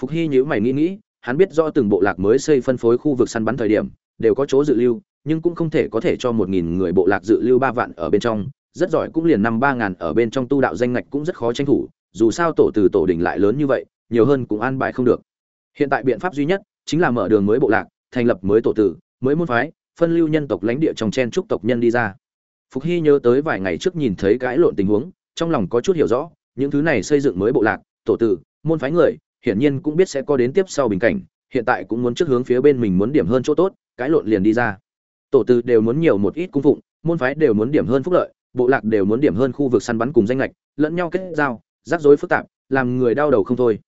Phục hy nhữ mày nghĩ nghĩ, hắn biết rõ từng bộ lạc mới xây phân phối khu vực săn bắn thời điểm, đều có chỗ dự lưu, nhưng cũng không thể có thể cho một nghìn người bộ lạc dự lưu ba vạn ở bên trong rất giỏi cũng liền năm ba ngàn ở bên trong tu đạo danh ngạch cũng rất khó tranh thủ, dù sao tổ từ tổ đỉnh lại lớn như vậy, nhiều hơn cũng an bài không được. Hiện tại biện pháp duy nhất chính là mở đường mới bộ lạc, thành lập mới tổ tử, mới môn phái, phân lưu nhân tộc lãnh địa trong chen trúc tộc nhân đi ra. Phục hy nhớ tới vài ngày trước nhìn thấy cãi lộn tình huống, trong lòng có chút hiểu rõ, những thứ này xây dựng mới bộ lạc, tổ tử, môn phái người, hiển nhiên cũng biết sẽ có đến tiếp sau bình cảnh, hiện tại cũng muốn trước hướng phía bên mình muốn điểm hơn chỗ tốt, cái lộn liền đi ra. Tổ tử đều muốn nhiều một ít cung phụng, môn phái đều muốn điểm hơn phúc lợi bộ lạc đều muốn điểm hơn khu vực săn bắn cùng danh lệch, lẫn nhau kết giao, rắc rối phức tạp, làm người đau đầu không thôi.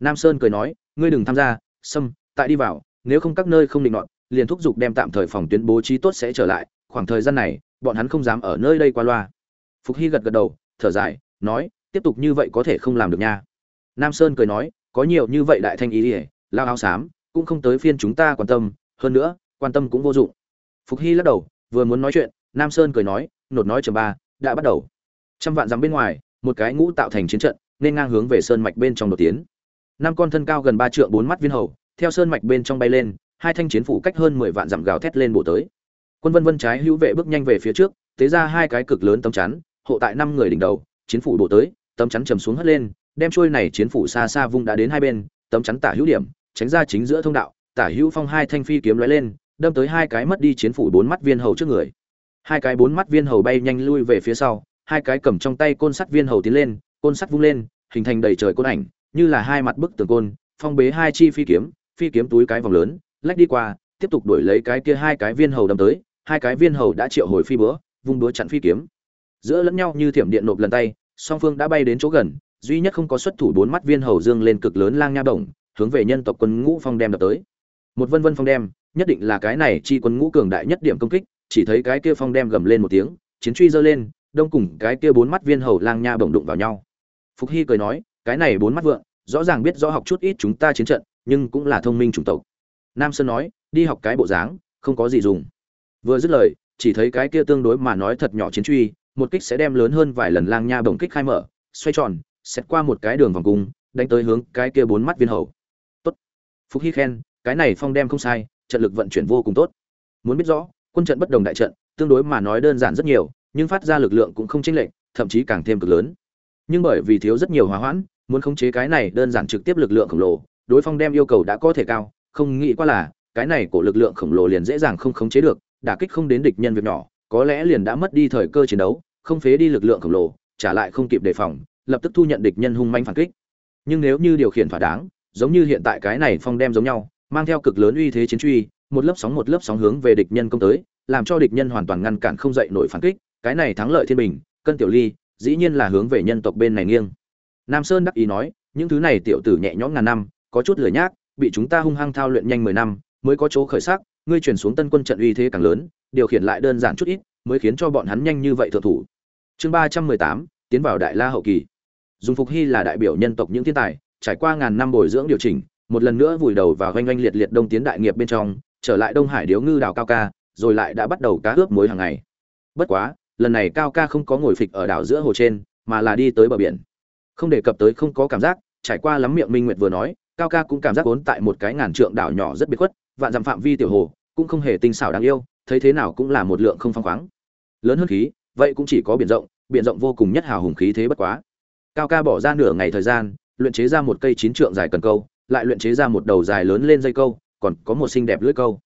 Nam sơn cười nói, ngươi đừng tham gia xâm tại đi vào, nếu không các nơi không định nọt, liền thúc giục đem tạm thời phòng tuyến bố trí tốt sẽ trở lại, khoảng thời gian này, bọn hắn không dám ở nơi đây qua loa. Phục hy gật gật đầu, thở dài, nói, tiếp tục như vậy có thể không làm được nha. Nam sơn cười nói, có nhiều như vậy đại thanh ý ỉa, lao áo xám, cũng không tới phiên chúng ta quan tâm, hơn nữa, quan tâm cũng vô dụng. Phục hy lắc đầu, vừa muốn nói chuyện, nam sơn cười nói nột nói chấm ba, đã bắt đầu. Trăm vạn dặm bên ngoài, một cái ngũ tạo thành chiến trận, nên ngang hướng về sơn mạch bên trong đột tiến. Năm con thân cao gần ba trượng bốn mắt viên hầu, theo sơn mạch bên trong bay lên, hai thanh chiến phủ cách hơn mười vạn dặm gào thét lên bổ tới. Quân vân vân trái hữu vệ bước nhanh về phía trước, tế ra hai cái cực lớn tấm chắn, hộ tại năm người đỉnh đầu, chiến phủ bổ tới, tấm chắn chầm xuống hất lên, đem trôi này chiến phủ xa xa vung đã đến hai bên, tấm chắn tả hữu điểm, tránh ra chính giữa thông đạo, tả hữu phong hai thanh phi kiếm lóe lên, đâm tới hai cái mất đi chiến phủ bốn mắt viên hầu trước người hai cái bốn mắt viên hầu bay nhanh lui về phía sau, hai cái cầm trong tay côn sắt viên hầu tiến lên, côn sắt vung lên, hình thành đầy trời côn ảnh, như là hai mặt bức tường côn, phong bế hai chi phi kiếm phi kiếm túi cái vòng lớn, lách đi qua, tiếp tục đuổi lấy cái kia hai cái viên hầu đâm tới, hai cái viên hầu đã triệu hồi phi búa, vung búa chặn phi kiếm. Giữa lẫn nhau như thiểm điện nộp lần tay, song phương đã bay đến chỗ gần, duy nhất không có xuất thủ bốn mắt viên hầu dương lên cực lớn lang nha đồng hướng về nhân tộc quân ngũ phong đem đập tới. Một vân vân phong đem, nhất định là cái này chi quân ngũ cường đại nhất điểm công kích chỉ thấy cái kia phong đem gầm lên một tiếng, chiến truy giơ lên, đông cùng cái kia bốn mắt viên hầu lang nha bổng đụng vào nhau. Phục hy cười nói, cái này bốn mắt vượng, rõ ràng biết rõ học chút ít chúng ta chiến trận, nhưng cũng là thông minh chủng tộc. Nam sơn nói, đi học cái bộ dáng, không có gì dùng. Vừa dứt lời, chỉ thấy cái kia tương đối mà nói thật nhỏ chiến truy, một kích sẽ đem lớn hơn vài lần lang nha bổng kích khai mở, xoay tròn xét qua một cái đường vòng cung, đánh tới hướng cái kia bốn mắt viên hầu. Tốt. Phục hy khen, cái này phong đem không sai, trận lực vận chuyển vô cùng tốt. Muốn biết rõ quân trận bất đồng đại trận, tương đối mà nói đơn giản rất nhiều, nhưng phát ra lực lượng cũng không chênh lệch, thậm chí càng thêm cực lớn. Nhưng bởi vì thiếu rất nhiều hòa hoãn, muốn khống chế cái này đơn giản trực tiếp lực lượng khổng lồ, đối phong đem yêu cầu đã có thể cao, không nghĩ qua là, cái này của lực lượng khổng lồ liền dễ dàng không khống chế được, đả kích không đến địch nhân việc nhỏ, có lẽ liền đã mất đi thời cơ chiến đấu, không phế đi lực lượng khổng lồ, trả lại không kịp đề phòng, lập tức thu nhận địch nhân hung manh phản kích. Nhưng nếu như điều khiển thỏa đáng, giống như hiện tại cái này phong đem giống nhau, mang theo cực lớn uy thế chiến truy một lớp sóng một lớp sóng hướng về địch nhân công tới, làm cho địch nhân hoàn toàn ngăn cản không dậy nổi phản kích, cái này thắng lợi thiên bình, cân tiểu ly, dĩ nhiên là hướng về nhân tộc bên này nghiêng. Nam sơn đắc ý nói, những thứ này tiểu tử nhẹ nhõm ngàn năm, có chút lười nhác, bị chúng ta hung hăng thao luyện nhanh mười năm, mới có chỗ khởi sắc, ngươi chuyển xuống tân quân trận uy thế càng lớn, điều khiển lại đơn giản chút ít, mới khiến cho bọn hắn nhanh như vậy thượng thủ. Chương ba trăm mười tám, tiến vào đại la hậu kỳ. Dung phục hy là đại biểu nhân tộc những thiên tài, trải qua ngàn năm bồi dưỡng điều chỉnh, một lần nữa vùi đầu vào oanh oanh liệt liệt đông tiến đại nghiệp bên trong trở lại đông hải điếu ngư đảo cao ca, rồi lại đã bắt đầu cá ướp muối hàng ngày. Bất quá, lần này cao ca không có ngồi phịch ở đảo giữa hồ trên, mà là đi tới bờ biển. Không đề cập tới không có cảm giác, trải qua lắm miệng minh nguyệt vừa nói, cao ca cũng cảm giác vốn tại một cái ngàn trượng đảo nhỏ rất biệt khuất, vạn dặm phạm vi tiểu hồ, cũng không hề tinh xảo đáng yêu, thấy thế nào cũng là một lượng không phong khoáng. Lớn hơn khí, vậy cũng chỉ có biển rộng biển rộng vô cùng nhất hào hùng khí thế bất quá. Cao ca bỏ ra nửa ngày thời gian, luyện chế ra một cây chín trượng dài cần câu, lại luyện chế ra một đầu dài lớn lên dây câu còn có một xinh đẹp lưỡi câu.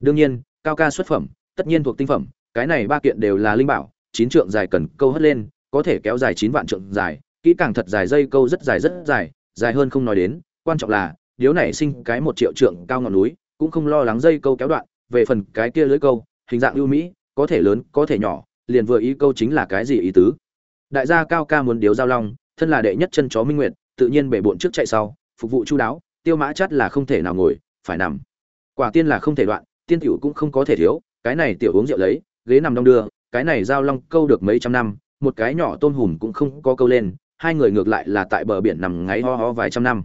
Đương nhiên, cao ca xuất phẩm, tất nhiên thuộc tinh phẩm, cái này ba kiện đều là linh bảo, chín trượng dài cần câu hất lên, có thể kéo dài chín vạn trượng dài, kỹ càng thật dài dây câu rất dài rất dài dài hơn không nói đến, quan trọng là, điếu này sinh cái một triệu trượng cao ngọn núi, cũng không lo lắng dây câu kéo đoạn, về phần cái kia lưỡi câu, hình dạng ưu mỹ, có thể lớn, có thể nhỏ, liền vừa ý câu chính là cái gì ý tứ. Đại gia cao ca muốn điếu giao long, thân là đệ nhất chân chó minh nguyệt, tự nhiên bể bộn trước chạy sau, phục vụ chu đáo, tiêu mã chắt là không thể nào ngồi phải nằm. Quả tiên là không thể đoạn, tiên tiểu cũng không có thể thiếu, cái này tiểu uống rượu lấy, ghế nằm đong đưa, cái này giao long câu được mấy trăm năm, một cái nhỏ tôm hùm cũng không có câu lên, hai người ngược lại là tại bờ biển nằm ngáy ho ho vài trăm năm.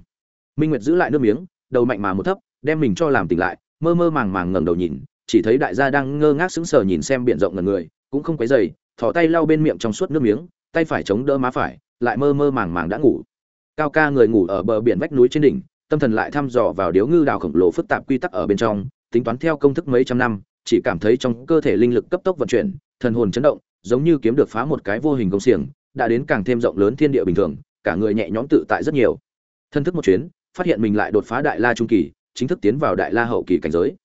Minh nguyệt giữ lại nước miếng, đầu mạnh mà một thấp, đem mình cho làm tỉnh lại, mơ mơ màng màng ngẩng đầu nhìn, chỉ thấy đại gia đang ngơ ngác sững sờ nhìn xem biển rộng ngần người, cũng không quấy dày thò tay lau bên miệng trong suốt nước miếng, tay phải chống đỡ má phải, lại mơ mơ màng màng đã ngủ. Cao ca người ngủ ở bờ biển vách núi trên đỉnh tâm thần lại thăm dò vào điếu ngư đào khổng lồ phức tạp quy tắc ở bên trong, tính toán theo công thức mấy trăm năm, chỉ cảm thấy trong cơ thể linh lực cấp tốc vận chuyển, thần hồn chấn động, giống như kiếm được phá một cái vô hình công xiềng, đã đến càng thêm rộng lớn thiên địa bình thường, cả người nhẹ nhõm tự tại rất nhiều. Thân thức một chuyến, phát hiện mình lại đột phá đại la trung kỳ, chính thức tiến vào đại la hậu kỳ cảnh giới.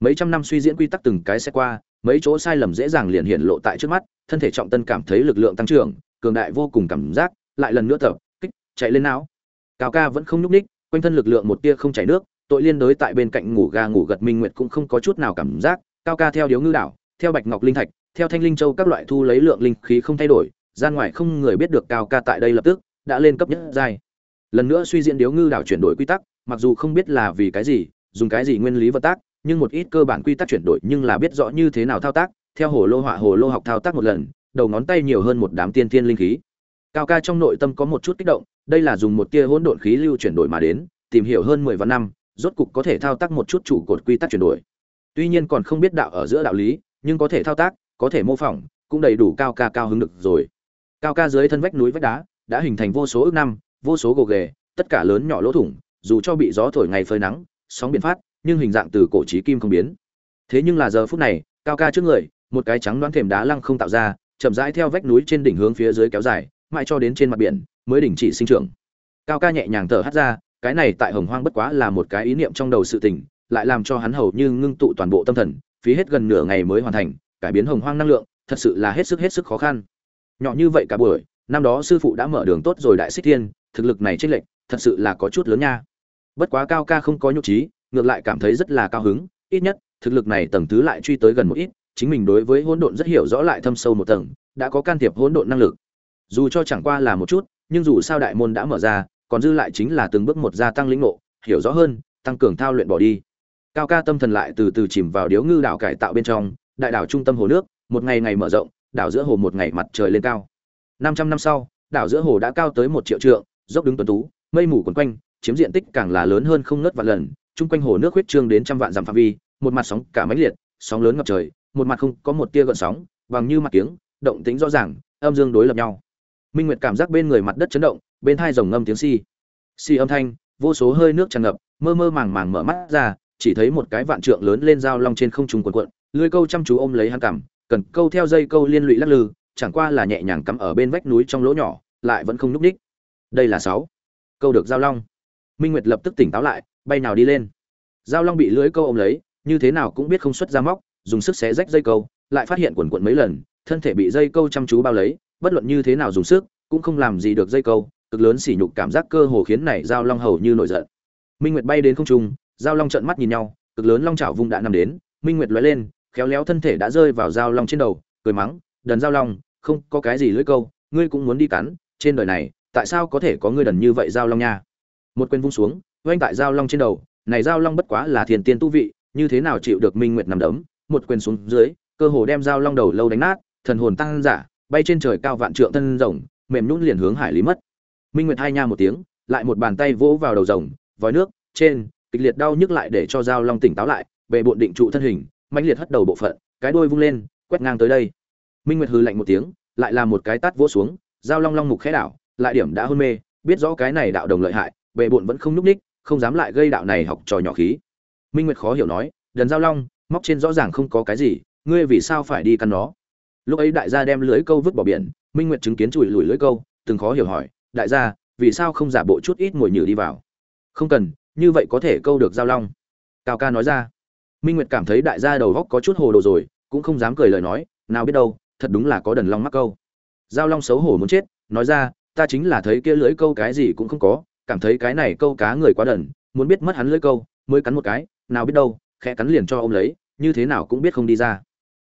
Mấy trăm năm suy diễn quy tắc từng cái sẽ qua, mấy chỗ sai lầm dễ dàng liền hiện lộ tại trước mắt, thân thể trọng tân cảm thấy lực lượng tăng trưởng, cường đại vô cùng cảm giác, lại lần nữa tập, kích, chạy lên não. Cao ca vẫn không nhúc ních quanh thân lực lượng một tia không chảy nước, tội liên đối tại bên cạnh ngủ ga ngủ gật minh nguyệt cũng không có chút nào cảm giác, cao ca theo điếu ngư đảo, theo bạch ngọc linh thạch, theo thanh linh châu các loại thu lấy lượng linh khí không thay đổi gian ngoài không người biết được cao ca tại đây lập tức đã lên cấp nhất giai. Lần nữa suy diễn điếu ngư đảo chuyển đổi quy tắc, mặc dù không biết là vì cái gì, dùng cái gì nguyên lý vận tác, nhưng một ít cơ bản quy tắc chuyển đổi nhưng là biết rõ như thế nào thao tác, theo hồ lô họa hồ lô học thao tác một lần, đầu ngón tay nhiều hơn một đám tiên tiên linh khí. Cao ca trong nội tâm có một chút kích động đây là dùng một tia hỗn độn khí lưu chuyển đổi mà đến, tìm hiểu hơn mười vạn năm, rốt cục có thể thao tác một chút trụ cột quy tắc chuyển đổi. Tuy nhiên còn không biết đạo ở giữa đạo lý, nhưng có thể thao tác, có thể mô phỏng, cũng đầy đủ cao ca cao hứng được rồi. Cao ca dưới thân vách núi vách đá, đã hình thành vô số ước năm, vô số gồ ghề, tất cả lớn nhỏ lỗ thủng, dù cho bị gió thổi ngày phơi nắng, sóng biển phát, nhưng hình dạng từ cổ trí kim không biến. Thế nhưng là giờ phút này, cao ca trước người, một cái trắng đoán thềm đá lăng không tạo ra, chậm rãi theo vách núi trên đỉnh hướng phía dưới kéo dài, mãi cho đến trên mặt biển mới đình chỉ sinh trưởng. Cao ca nhẹ nhàng thở hắt ra, cái này tại hồng hoang bất quá là một cái ý niệm trong đầu sự tình, lại làm cho hắn hầu như ngưng tụ toàn bộ tâm thần, phí hết gần nửa ngày mới hoàn thành, cải biến hồng hoang năng lượng, thật sự là hết sức hết sức khó khăn. Nhỏ như vậy cả buổi, năm đó sư phụ đã mở đường tốt rồi đại xích thiên, thực lực này chênh lệch, thật sự là có chút lớn nha. Bất quá cao ca không có nhục trí, ngược lại cảm thấy rất là cao hứng, ít nhất, thực lực này tầng thứ lại truy tới gần một ít, chính mình đối với hỗn độn rất hiểu rõ lại thâm sâu một tầng, đã có can thiệp hỗn độn năng lực. Dù cho chẳng qua là một chút nhưng dù sao đại môn đã mở ra, còn dư lại chính là từng bước một gia tăng lĩnh ngộ, hiểu rõ hơn, tăng cường thao luyện bỏ đi. Cao ca tâm thần lại từ từ chìm vào điếu ngư đảo cải tạo bên trong, đại đảo trung tâm hồ nước, một ngày ngày mở rộng, đảo giữa hồ một ngày mặt trời lên cao. Năm trăm năm sau, đảo giữa hồ đã cao tới một triệu trượng, dốc đứng tuấn tú, mây mù quấn quanh, chiếm diện tích càng là lớn hơn không ngớt vạn lần, chung quanh hồ nước huyết trương đến trăm vạn dặm phạm vi, một mặt sóng cả mãnh liệt, sóng lớn ngập trời, một mặt không có một tia gợn sóng bằng như mặt kiếng, động tính rõ ràng, âm dương đối lập nhau minh nguyệt cảm giác bên người mặt đất chấn động, bên hai rồng ngâm tiếng si si âm thanh, vô số hơi nước tràn ngập, mơ mơ màng màng mở mắt ra, chỉ thấy một cái vạn trượng lớn lên dao long trên không trung quần quận lưới câu chăm chú ôm lấy hắn cằm, cần câu theo dây câu liên lụy lắc lư, chẳng qua là nhẹ nhàng cắm ở bên vách núi trong lỗ nhỏ, lại vẫn không núp ních. Đây là sáu. Câu được giao long. Minh nguyệt lập tức tỉnh táo lại, bay nào đi lên. Giao long bị lưới câu ôm lấy, như thế nào cũng biết không xuất ra móc, dùng sức xé rách dây câu, lại phát hiện quần quận mấy lần, thân thể bị dây câu chăm chú bao lấy bất luận như thế nào dùng sức, cũng không làm gì được dây câu, cực lớn sỉ nhục cảm giác cơ hồ khiến này giao long hầu như nổi giận. Minh nguyệt bay đến không trung, giao long trợn mắt nhìn nhau, cực lớn long chảo vung đã nằm đến, minh nguyệt lóe lên, khéo léo thân thể đã rơi vào giao long trên đầu, cười mắng, đần giao long, không có cái gì lưỡi câu, ngươi cũng muốn đi cắn, trên đời này, tại sao có thể có ngươi đần như vậy giao long nha? Một quyền vung xuống oanh tại giao long trên đầu, này giao long bất quá là thiền tiên tu vị, như thế nào chịu được minh nguyệt nằm đấm, một quyền xuống dưới, cơ hồ đem giao long đầu lâu đánh nát, thần hồn tăng giả bay trên trời cao vạn trượng thân rồng, mềm nhún liền hướng hải lý mất. Minh nguyệt hai nha một tiếng, lại một bàn tay vỗ vào đầu rồng, vòi nước, trên, kịch liệt đau nhức lại để cho giao long tỉnh táo lại về bộn định trụ thân hình, mãnh liệt hất đầu bộ phận, cái đuôi vung lên, quét ngang tới đây. Minh nguyệt hừ lạnh một tiếng, lại là một cái tát vỗ xuống, giao long long mục khẽ đảo, lại điểm đã hôn mê, biết rõ cái này đạo đồng lợi hại bệ bộn vẫn không nhúc ních không dám lại gây đạo này học trò nhỏ khí. Minh nguyệt khó hiểu nói, đần giao long, móc trên rõ ràng không có cái gì, ngươi vì sao phải đi căn nó? Lúc ấy đại gia đem lưới câu vứt bỏ biển, minh nguyệt chứng kiến chùi lùi lưới câu, từng khó hiểu hỏi, đại gia, vì sao không giả bộ chút ít ngồi nhử đi vào? Không cần, như vậy có thể câu được giao long. Cao ca nói ra. Minh nguyệt cảm thấy đại gia đầu góc có chút hồ đồ rồi, cũng không dám cười lời nói, nào biết đâu, thật đúng là có đần long mắc câu. Giao long xấu hổ muốn chết, nói ra, ta chính là thấy kia lưới câu cái gì cũng không có, cảm thấy cái này câu cá người quá đần, muốn biết mất hắn lưới câu, mới cắn một cái, nào biết đâu, khẽ cắn liền cho ông lấy, như thế nào cũng biết không đi ra.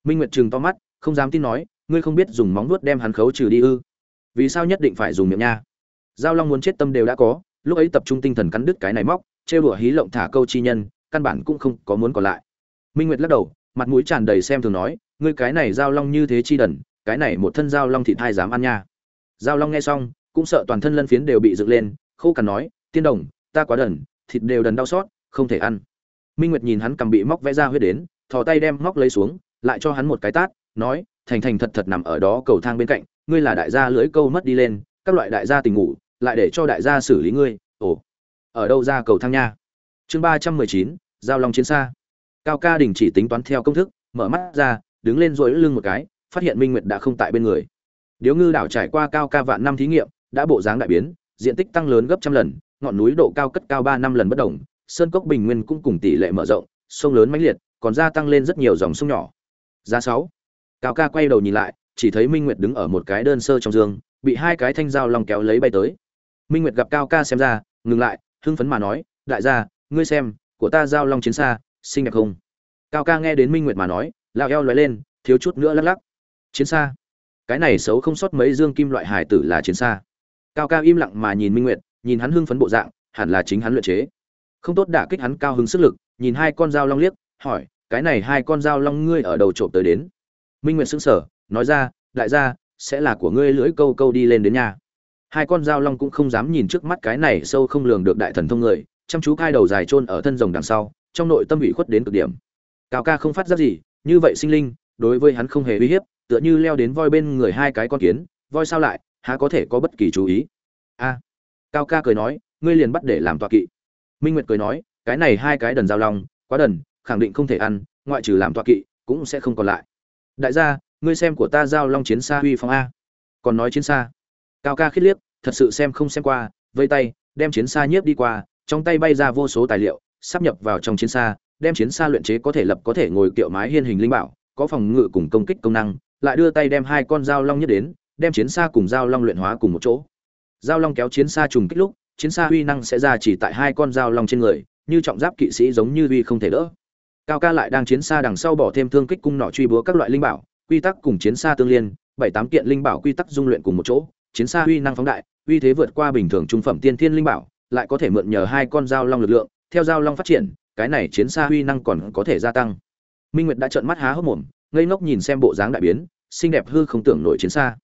Minh nguyệt chừng to mắt không dám tin nói, ngươi không biết dùng móng vuốt đem hắn khấu trừ đi ư? Vì sao nhất định phải dùng miệng nha? Giao long muốn chết tâm đều đã có, lúc ấy tập trung tinh thần cắn đứt cái này móc, trêu đùa hí lộng thả câu chi nhân, căn bản cũng không có muốn còn lại. Minh nguyệt lắc đầu, mặt mũi tràn đầy xem thường nói, ngươi cái này giao long như thế chi đần, cái này một thân giao long thịt hai dám ăn nha. Giao long nghe xong, cũng sợ toàn thân lân phiến đều bị dựng lên, khô cằn nói, tiên đồng, ta quá đần, thịt đều đần đau xót, không thể ăn. Minh nguyệt nhìn hắn cầm bị móc vẽ ra huyết đến, thò tay đem móc lấy xuống, lại cho hắn một cái tát nói, thành thành thật thật nằm ở đó cầu thang bên cạnh, ngươi là đại gia lưỡi câu mất đi lên, các loại đại gia tình ngủ, lại để cho đại gia xử lý ngươi, ồ, ở đâu ra cầu thang nha? Chương ba trăm mười chín, giao long chiến xa. Cao ca đình chỉ tính toán theo công thức, mở mắt ra, đứng lên duỗi lưng một cái, phát hiện minh nguyệt đã không tại bên người. Điếu ngư đảo trải qua cao ca vạn năm thí nghiệm, đã bộ dáng đại biến, diện tích tăng lớn gấp trăm lần, ngọn núi độ cao cất cao ba năm lần bất đồng sơn cốc bình nguyên cũng cùng tỷ lệ mở rộng, sông lớn mãnh liệt, còn gia tăng lên rất nhiều dòng sông nhỏ. Giá sáu cao ca quay đầu nhìn lại, chỉ thấy minh nguyệt đứng ở một cái đơn sơ trong giường, bị hai cái thanh dao long kéo lấy bay tới. Minh nguyệt gặp cao ca xem ra, ngừng lại, hưng phấn mà nói, đại gia, ngươi xem, của ta giao long chiến xa, xinh đẹp không? Cao ca nghe đến minh nguyệt mà nói, lao eo lóe lên, thiếu chút nữa lắc lắc. Chiến xa? Cái này xấu không sót mấy dương kim loại hài tử là chiến xa. Cao ca im lặng mà nhìn minh nguyệt, nhìn hắn hưng phấn bộ dạng, hẳn là chính hắn luyện chế. Không tốt đả kích hắn cao hứng sức lực, nhìn hai con dao long liếc, hỏi, cái này hai con dao long ngươi ở đầu trộm tới đến? Minh nguyệt sững sờ, nói ra, đại gia, sẽ là của ngươi lưỡi câu câu đi lên đến nhà. Hai con dao long cũng không dám nhìn trước mắt cái này sâu không lường được đại thần thông người, chăm chú cai đầu dài chôn ở thân rồng đằng sau, trong nội tâm ủy khuất đến cực điểm. Cao ca không phát giác gì, như vậy sinh linh, đối với hắn không hề uy hiếp, tựa như leo đến voi bên người hai cái con kiến, voi sao lại, há có thể có bất kỳ chú ý. A. Cao ca cười nói, ngươi liền bắt để làm tọa kỵ. Minh nguyệt cười nói, cái này hai cái đần dao long, quá đần, khẳng định không thể ăn, ngoại trừ làm tọa kỵ, cũng sẽ không còn lại đại gia, ngươi xem của ta giao long chiến xa uy phong a. Còn nói chiến xa. Cao ca khít liếc, thật sự xem không xem qua, vây tay, đem chiến xa nhiếp đi qua, trong tay bay ra vô số tài liệu, sắp nhập vào trong chiến xa, đem chiến xa luyện chế có thể lập có thể ngồi kiệu mái hiên hình linh bảo, có phòng ngự cùng công kích công năng, lại đưa tay đem hai con dao long nhất đến, đem chiến xa cùng dao long luyện hóa cùng một chỗ. Dao long kéo chiến xa trùng kích lúc, chiến xa uy năng sẽ ra chỉ tại hai con dao long trên người, như trọng giáp kỵ sĩ giống như uy không thể đỡ cao ca lại đang chiến xa đằng sau bỏ thêm thương kích cung nọ truy búa các loại linh bảo, quy tắc cùng chiến xa tương liên, bảy tám kiện linh bảo quy tắc dung luyện cùng một chỗ, chiến xa uy năng phóng đại, uy thế vượt qua bình thường trung phẩm tiên thiên linh bảo, lại có thể mượn nhờ hai con dao long lực lượng, theo dao long phát triển, cái này chiến xa uy năng còn có thể gia tăng. Minh nguyệt đã trợn mắt há hốc mồm, ngây ngốc nhìn xem bộ dáng đại biến, xinh đẹp hư không tưởng nổi chiến xa.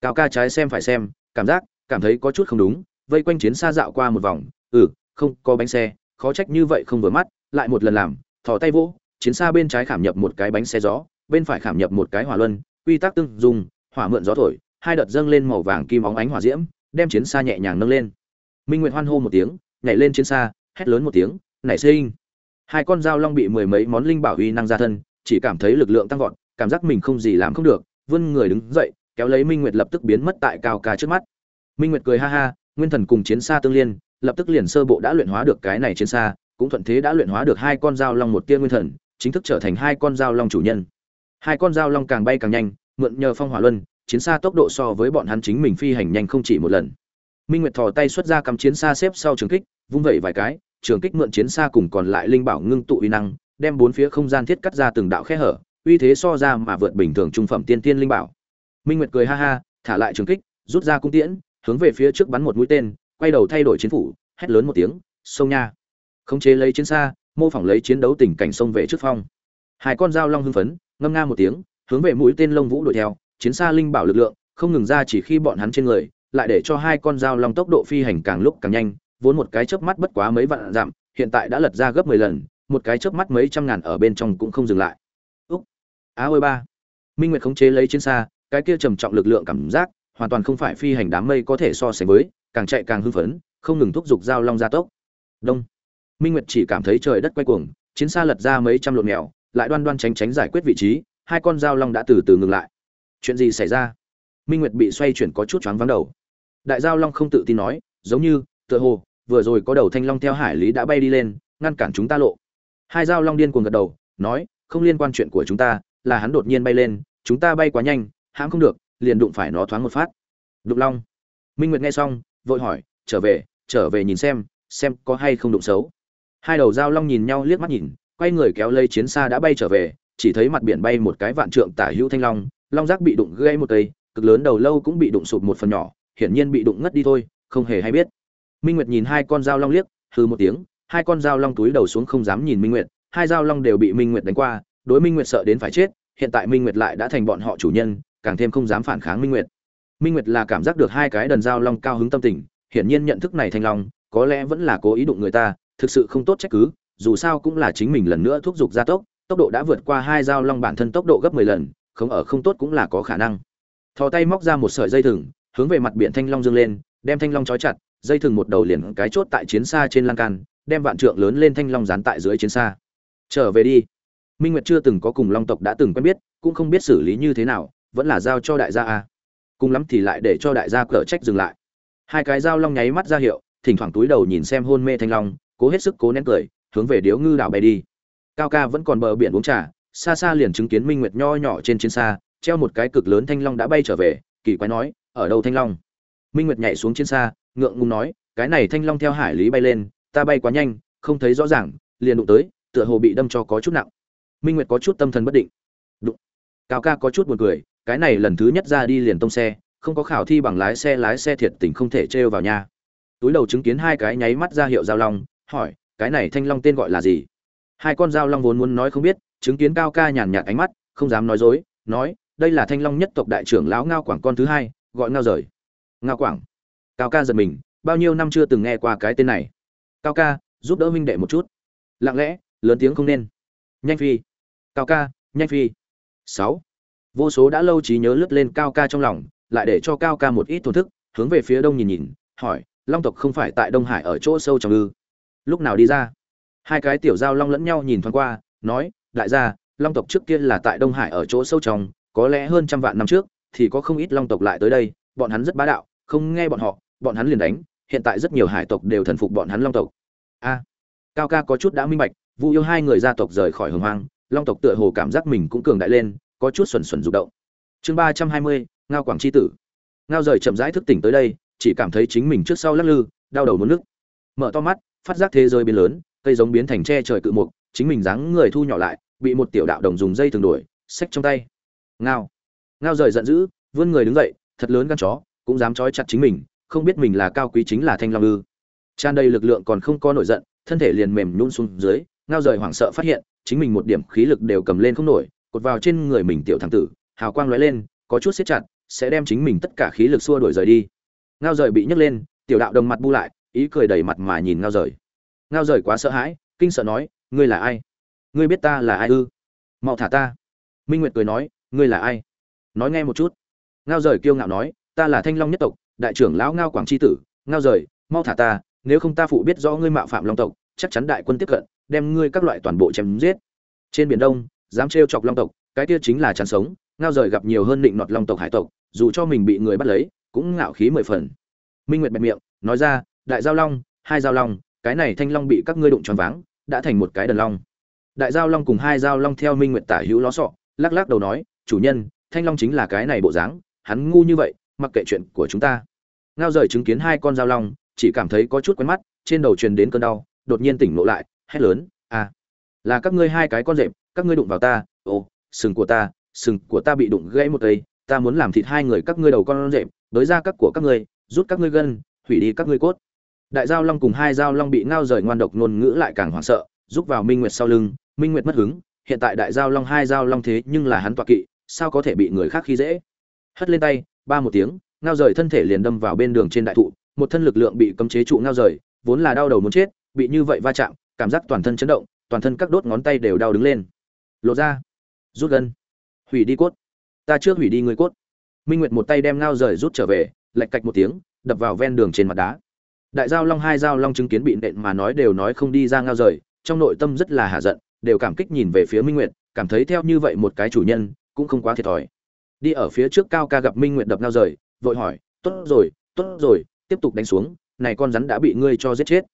Cao ca trái xem phải xem, cảm giác, cảm thấy có chút không đúng, vây quanh chiến xa dạo qua một vòng ừ không, có bánh xe, khó trách như vậy không vừa mắt, lại một lần làm thò tay vỗ, chiến xa bên trái khảm nhập một cái bánh xe gió, bên phải khảm nhập một cái hỏa luân, quy tắc tương dùng, hỏa mượn gió thổi, hai đợt dâng lên màu vàng kim óng ánh hỏa diễm, đem chiến xa nhẹ nhàng nâng lên. Minh nguyệt hoan hô một tiếng, nhảy lên chiến xa, hét lớn một tiếng, nảy sinh! Hai con dao long bị mười mấy món linh bảo uy năng ra thân, chỉ cảm thấy lực lượng tăng vọt, cảm giác mình không gì làm không được, vươn người đứng dậy, kéo lấy minh nguyệt lập tức biến mất tại cao ca trước mắt. Minh nguyệt cười ha ha, nguyên thần cùng chiến xa tương liên, lập tức liền sơ bộ đã luyện hóa được cái này chiến xa cũng thuận thế đã luyện hóa được hai con dao long một tia nguyên thần, chính thức trở thành hai con dao long chủ nhân. Hai con dao long càng bay càng nhanh, mượn nhờ phong hỏa luân, chiến xa tốc độ so với bọn hắn chính mình phi hành nhanh không chỉ một lần. Minh nguyệt thò tay xuất ra cắm chiến xa xếp sau trường kích, vung vẩy vài cái, trường kích mượn chiến xa cùng còn lại linh bảo ngưng tụ uy năng, đem bốn phía không gian thiết cắt ra từng đạo khe hở, uy thế so ra mà vượt bình thường trung phẩm tiên tiên linh bảo. Minh nguyệt cười ha ha, thả lại trường kích, rút ra cung tiễn, hướng về phía trước bắn một mũi tên, quay đầu thay đổi chiến phủ, hét lớn một tiếng, sông nha! Khống chế lấy chiến xa, mô phỏng lấy chiến đấu tình cảnh sông về trước phong. Hai con dao long hưng phấn, ngâm nga một tiếng, hướng về mũi tên lông vũ đuổi theo, chiến xa linh bảo lực lượng, không ngừng ra chỉ khi bọn hắn trên người, lại để cho hai con dao long tốc độ phi hành càng lúc càng nhanh, vốn một cái chớp mắt bất quá mấy vạn dặm, hiện tại đã lật ra gấp mười lần, một cái chớp mắt mấy trăm ngàn ở bên trong cũng không dừng lại. Úc á ôi ba. Minh nguyệt khống chế lấy chiến xa, cái kia trầm trọng lực lượng cảm giác, hoàn toàn không phải phi hành đám mây có thể so sánh với, càng chạy càng hưng phấn, không ngừng thúc giục dao long gia tốc. Đông minh nguyệt chỉ cảm thấy trời đất quay cuồng, chiến xa lật ra mấy trăm lộn mèo, lại đoan đoan tránh tránh giải quyết vị trí, hai con dao long đã từ từ ngừng lại. Chuyện gì xảy ra? Minh nguyệt bị xoay chuyển có chút choáng vắng đầu. Đại giao long không tự tin nói, giống như, tựa hồ, vừa rồi có đầu thanh long theo hải lý đã bay đi lên, ngăn cản chúng ta lộ. Hai giao long điên cuồng gật đầu, nói, không liên quan chuyện của chúng ta, là hắn đột nhiên bay lên, chúng ta bay quá nhanh, hãm không được, liền đụng phải nó thoáng một phát. Đụng long. Minh nguyệt nghe xong, vội hỏi, trở về trở về nhìn xem xem có hay không đụng xấu hai đầu giao long nhìn nhau liếc mắt nhìn, quay người kéo lây chiến xa đã bay trở về, chỉ thấy mặt biển bay một cái vạn trượng tả hữu thanh long long giác bị đụng gây một cây, cực lớn đầu lâu cũng bị đụng sụp một phần nhỏ, hiển nhiên bị đụng ngất đi thôi, không hề hay biết. Minh nguyệt nhìn hai con dao long liếc, hừ một tiếng, hai con dao long túi đầu xuống không dám nhìn minh nguyệt, hai dao long đều bị minh nguyệt đánh qua, đối minh nguyệt sợ đến phải chết, hiện tại minh nguyệt lại đã thành bọn họ chủ nhân, càng thêm không dám phản kháng minh nguyệt. Minh nguyệt là cảm giác được hai cái đần dao long cao hứng tâm tình, hiển nhiên nhận thức này thanh long, có lẽ vẫn là cố ý đụng người ta thực sự không tốt trách cứ, dù sao cũng là chính mình lần nữa thúc giục gia tốc tốc độ đã vượt qua hai dao long bản thân tốc độ gấp mười lần, không ở không tốt cũng là có khả năng. Thò tay móc ra một sợi dây thừng, hướng về mặt biển thanh long dương lên, đem thanh long trói chặt, dây thừng một đầu liền cái chốt tại chiến xa trên lan can, đem vạn trượng lớn lên thanh long dán tại dưới chiến xa. Trở về đi. Minh nguyệt chưa từng có cùng long tộc đã từng quen biết, cũng không biết xử lý như thế nào, vẫn là giao cho đại gia a. Cùng lắm thì lại để cho đại gia cở trách dừng lại. Hai cái dao long nháy mắt ra hiệu, thỉnh thoảng túi đầu nhìn xem hôn mê thanh long cố hết sức cố nén cười, hướng về điếu ngư đảo bay đi. Cao ca vẫn còn bờ biển uống trà, xa xa liền chứng kiến minh nguyệt nho nhỏ trên chiến xa, treo một cái cực lớn thanh long đã bay trở về, kỳ quái nói, ở đâu thanh long? Minh nguyệt nhảy xuống chiến xa, ngượng ngùng nói, cái này thanh long theo hải lý bay lên, ta bay quá nhanh, không thấy rõ ràng, liền đụng tới, tựa hồ bị đâm cho có chút nặng. Minh nguyệt có chút tâm thần bất định. Đụng. Cao ca có chút buồn cười, cái này lần thứ nhất ra đi liền tông xe, không có khảo thi bằng lái xe lái xe thiệt tình không thể trêu vào nhà túi đầu chứng kiến hai cái nháy mắt ra hiệu giao long hỏi, cái này thanh long tên gọi là gì? Hai con dao long vốn muốn nói không biết, chứng kiến cao ca nhàn nhạt ánh mắt, không dám nói dối, nói, đây là thanh long nhất tộc đại trưởng lão ngao quảng con thứ hai, gọi ngao rời. Ngao quảng. Cao ca giật mình, bao nhiêu năm chưa từng nghe qua cái tên này. Cao ca, giúp đỡ huynh đệ một chút. Lặng lẽ, lớn tiếng không nên. Nhanh phi. Cao ca, nhanh phi. Sáu. Vô số đã lâu trí nhớ lướt lên cao ca trong lòng, lại để cho cao ca một ít thổn thức, hướng về phía đông nhìn nhìn, hỏi, long tộc không phải tại đông hải ở chỗ sâu trong ư? Lúc nào đi ra? Hai cái tiểu giao long lẫn nhau nhìn thoáng qua, nói, đại gia, long tộc trước kia là tại đông hải ở chỗ sâu trong, có lẽ hơn trăm vạn năm trước thì có không ít long tộc lại tới đây, bọn hắn rất bá đạo, không nghe bọn họ, bọn hắn liền đánh, hiện tại rất nhiều hải tộc đều thần phục bọn hắn long tộc. A, cao ca có chút đã minh bạch, vu yêu hai người gia tộc rời khỏi hồng hoang, long tộc tựa hồ cảm giác mình cũng cường đại lên, có chút xuẩn xuẩn rụng động. Chương ba trăm hai mươi, ngao quảng c tử. Ngao rời chậm rãi thức tỉnh tới đây, chỉ cảm thấy chính mình trước sau lắc lư, đau đầu muốn nước mở to mắt phát giác thế giới biến lớn, cây giống biến thành tre trời cự mục, chính mình dáng người thu nhỏ lại, bị một tiểu đạo đồng dùng dây thường đuổi xách trong tay. Ngao. Ngao rời giận dữ, vươn người đứng dậy, thật lớn gan chó, cũng dám trói chặt chính mình, không biết mình là cao quý chính là thanh long ư. Tràn đầy lực lượng còn không có nổi giận, thân thể liền mềm nhún xuống dưới, ngao rời hoảng sợ phát hiện, chính mình một điểm khí lực đều cầm lên không nổi, cột vào trên người mình tiểu thằng tử, hào quang lóe lên, có chút siết chặt, sẽ đem chính mình tất cả khí lực xua đuổi rời đi. Ngao rời bị nhấc lên, tiểu đạo đồng mặt bu lại ý cười đầy mặt mà nhìn ngao rời. Ngao rời quá sợ hãi, kinh sợ nói, ngươi là ai? Ngươi biết ta là ai ư? Mau thả ta. Minh nguyệt cười nói, ngươi là ai? Nói nghe một chút. Ngao rời kiêu ngạo nói, ta là thanh long nhất tộc, đại trưởng lão ngao quảng tri tử. Ngao rời, mau thả ta, nếu không ta phụ biết rõ ngươi mạo phạm long tộc, chắc chắn đại quân tiếp cận, đem ngươi các loại toàn bộ chém giết. Trên biển đông, dám trêu chọc long tộc, cái kia chính là chán sống. Ngao rời gặp nhiều hơn định nọt long tộc hải tộc, dù cho mình bị người bắt lấy, cũng ngạo khí mười phần. Minh nguyệt bẹp miệng, nói ra đại giao long, hai giao long, cái này thanh long bị các ngươi đụng tròn váng, đã thành một cái đần long. Đại giao long cùng hai giao long theo minh nguyệt tả hữu ló sọ, lắc lắc đầu nói, chủ nhân, thanh long chính là cái này bộ dáng, hắn ngu như vậy, mặc kệ chuyện của chúng ta. Ngao rời chứng kiến hai con giao long, chỉ cảm thấy có chút quen mắt, trên đầu truyền đến cơn đau, đột nhiên tỉnh lộ lại, hét lớn à là các ngươi hai cái con rệp, các ngươi đụng vào ta, ồ, sừng của ta, sừng của ta bị đụng gãy một cây ta muốn làm thịt hai người các ngươi đầu con rệp tới ra các của các ngươi, rút các ngươi gân, hủy đi các ngươi cốt đại giao long cùng hai giao long bị ngao rời ngoan độc ngôn ngữ lại càng hoảng sợ, rút vào minh nguyệt sau lưng, minh nguyệt mất hứng, hiện tại đại giao long, hai giao long thế nhưng là hắn tọa kỵ, sao có thể bị người khác khi dễ? Hất lên tay, ba một tiếng, ngao rời thân thể liền đâm vào bên đường trên đại thụ, một thân lực lượng bị cấm chế trụ ngao rời, vốn là đau đầu muốn chết, bị như vậy va chạm, cảm giác toàn thân chấn động, toàn thân các đốt ngón tay đều đau đứng lên. Lộ ra, rút gân, hủy đi cốt, ta trước hủy đi người cốt. Minh nguyệt một tay đem ngao rời rút trở về, lạch cạch một tiếng, đập vào ven đường trên mặt đá đại giao long hai giao long chứng kiến bị nện mà nói đều nói không đi ra ngao rời, trong nội tâm rất là hạ giận, đều cảm kích nhìn về phía minh nguyệt, cảm thấy theo như vậy một cái chủ nhân, cũng không quá thiệt thòi. Đi ở phía trước cao ca gặp minh nguyệt đập ngao rời, vội hỏi, tốt rồi tốt rồi, tiếp tục đánh xuống, này con rắn đã bị ngươi cho giết chết.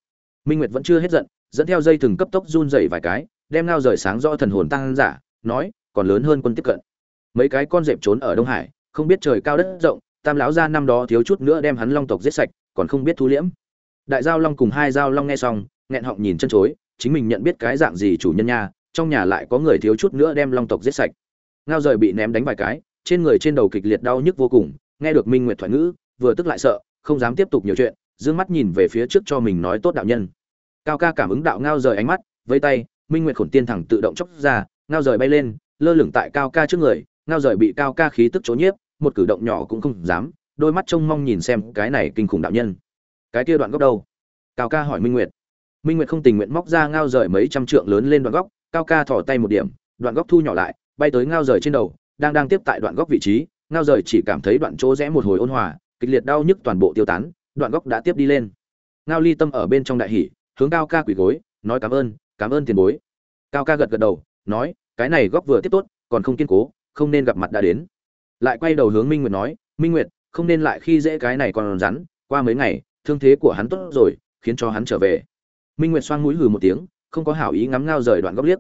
Minh nguyệt vẫn chưa hết giận, dẫn theo dây thừng cấp tốc run dậy vài cái, đem ngao rời sáng rõ thần hồn tăng giả, nói, còn lớn hơn quân tiếp cận. Mấy cái con dẹp trốn ở đông hải, không biết trời cao đất rộng, tam lão gia năm đó thiếu chút nữa đem hắn long tộc giết sạch, còn không biết thu liễm đại giao long cùng hai giao long nghe xong, nghẹn họng nhìn chân chối, chính mình nhận biết cái dạng gì chủ nhân nha, trong nhà lại có người thiếu chút nữa đem long tộc giết sạch. Ngao rời bị ném đánh vài cái, trên người trên đầu kịch liệt đau nhức vô cùng, nghe được minh nguyệt thoại ngữ, vừa tức lại sợ, không dám tiếp tục nhiều chuyện, dương mắt nhìn về phía trước cho mình nói tốt đạo nhân. Cao ca cảm ứng đạo ngao rời ánh mắt vây tay, minh nguyệt khổn tiên thẳng tự động chốc ra, ngao rời bay lên, lơ lửng tại cao ca trước người, ngao rời bị cao ca khí tức chối nhiếp, một cử động nhỏ cũng không dám, đôi mắt trông mong nhìn xem cái này kinh khủng đạo nhân cái kia đoạn góc đâu? Cao ca hỏi minh nguyệt. Minh nguyệt không tình nguyện móc ra ngao rời mấy trăm trượng lớn lên đoạn góc, cao ca thỏ tay một điểm, đoạn góc thu nhỏ lại, bay tới ngao rời trên đầu, đang đang tiếp tại đoạn góc vị trí, ngao rời chỉ cảm thấy đoạn chỗ rẽ một hồi ôn hòa, kịch liệt đau nhức toàn bộ tiêu tán, đoạn góc đã tiếp đi lên. Ngao ly tâm ở bên trong đại hỷ hướng cao ca quỳ gối, nói cảm ơn cảm ơn tiền bối. Cao ca gật gật đầu, nói, cái này góc vừa tiếp tốt, còn không kiên cố, không nên gặp mặt đã đến. Lại quay đầu hướng minh nguyệt nói, minh nguyệt, không nên lại khi dễ cái này còn rắn, qua mấy ngày thương thế của hắn tốt rồi, khiến cho hắn trở về. Minh nguyệt xoang mũi hừ một tiếng, không có hảo ý ngắm ngao rời đoạn góc liếc.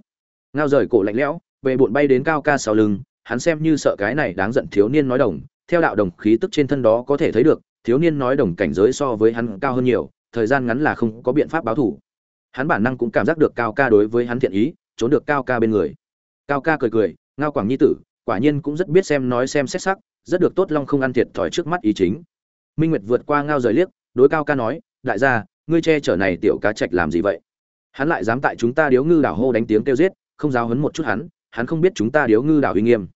Ngao rời cổ lạnh lẽo, về bụn bay đến cao ca sau lưng, hắn xem như sợ cái này đáng giận thiếu niên nói đồng, theo đạo đồng khí tức trên thân đó có thể thấy được, thiếu niên nói đồng cảnh giới so với hắn cao hơn nhiều, thời gian ngắn là không có biện pháp báo thủ hắn bản năng cũng cảm giác được cao ca đối với hắn thiện ý, trốn được cao ca bên người. Cao ca cười cười, ngao quảng nhi tử, quả nhiên cũng rất biết xem nói xem xét sắc, rất được tốt long không ăn thiệt thòi trước mắt ý chính. Minh nguyệt vượt qua ngao rời liếc đối cao ca nói, đại gia, ngươi che chở này tiểu cá trạch làm gì vậy? Hắn lại dám tại chúng ta điếu ngư đảo hô đánh tiếng kêu giết, không giáo hấn một chút hắn hắn không biết chúng ta điếu ngư đảo uy nghiêm.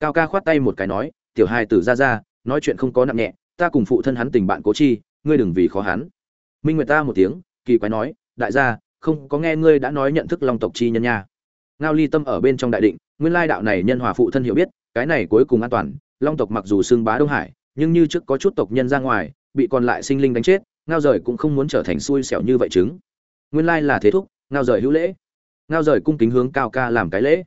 Cao ca khoát tay một cái nói, tiểu hai tử ra ra, nói chuyện không có nặng nhẹ, ta cùng phụ thân hắn tình bạn cố chi, ngươi đừng vì khó hắn. Minh nguyệt ta một tiếng, kỳ quái nói, đại gia, không có nghe ngươi đã nói nhận thức long tộc chi nhân nha. Ngao ly tâm ở bên trong đại định, nguyên lai đạo này nhân hòa phụ thân hiểu biết, cái này cuối cùng an toàn, long tộc mặc dù xưng bá đông hải, nhưng như trước có chút tộc nhân ra ngoài bị còn lại sinh linh đánh chết, ngao rời cũng không muốn trở thành xui xẻo như vậy chứng nguyên lai là thế thúc, ngao rời hữu lễ. Ngao rời cung kính hướng cao ca làm cái lễ.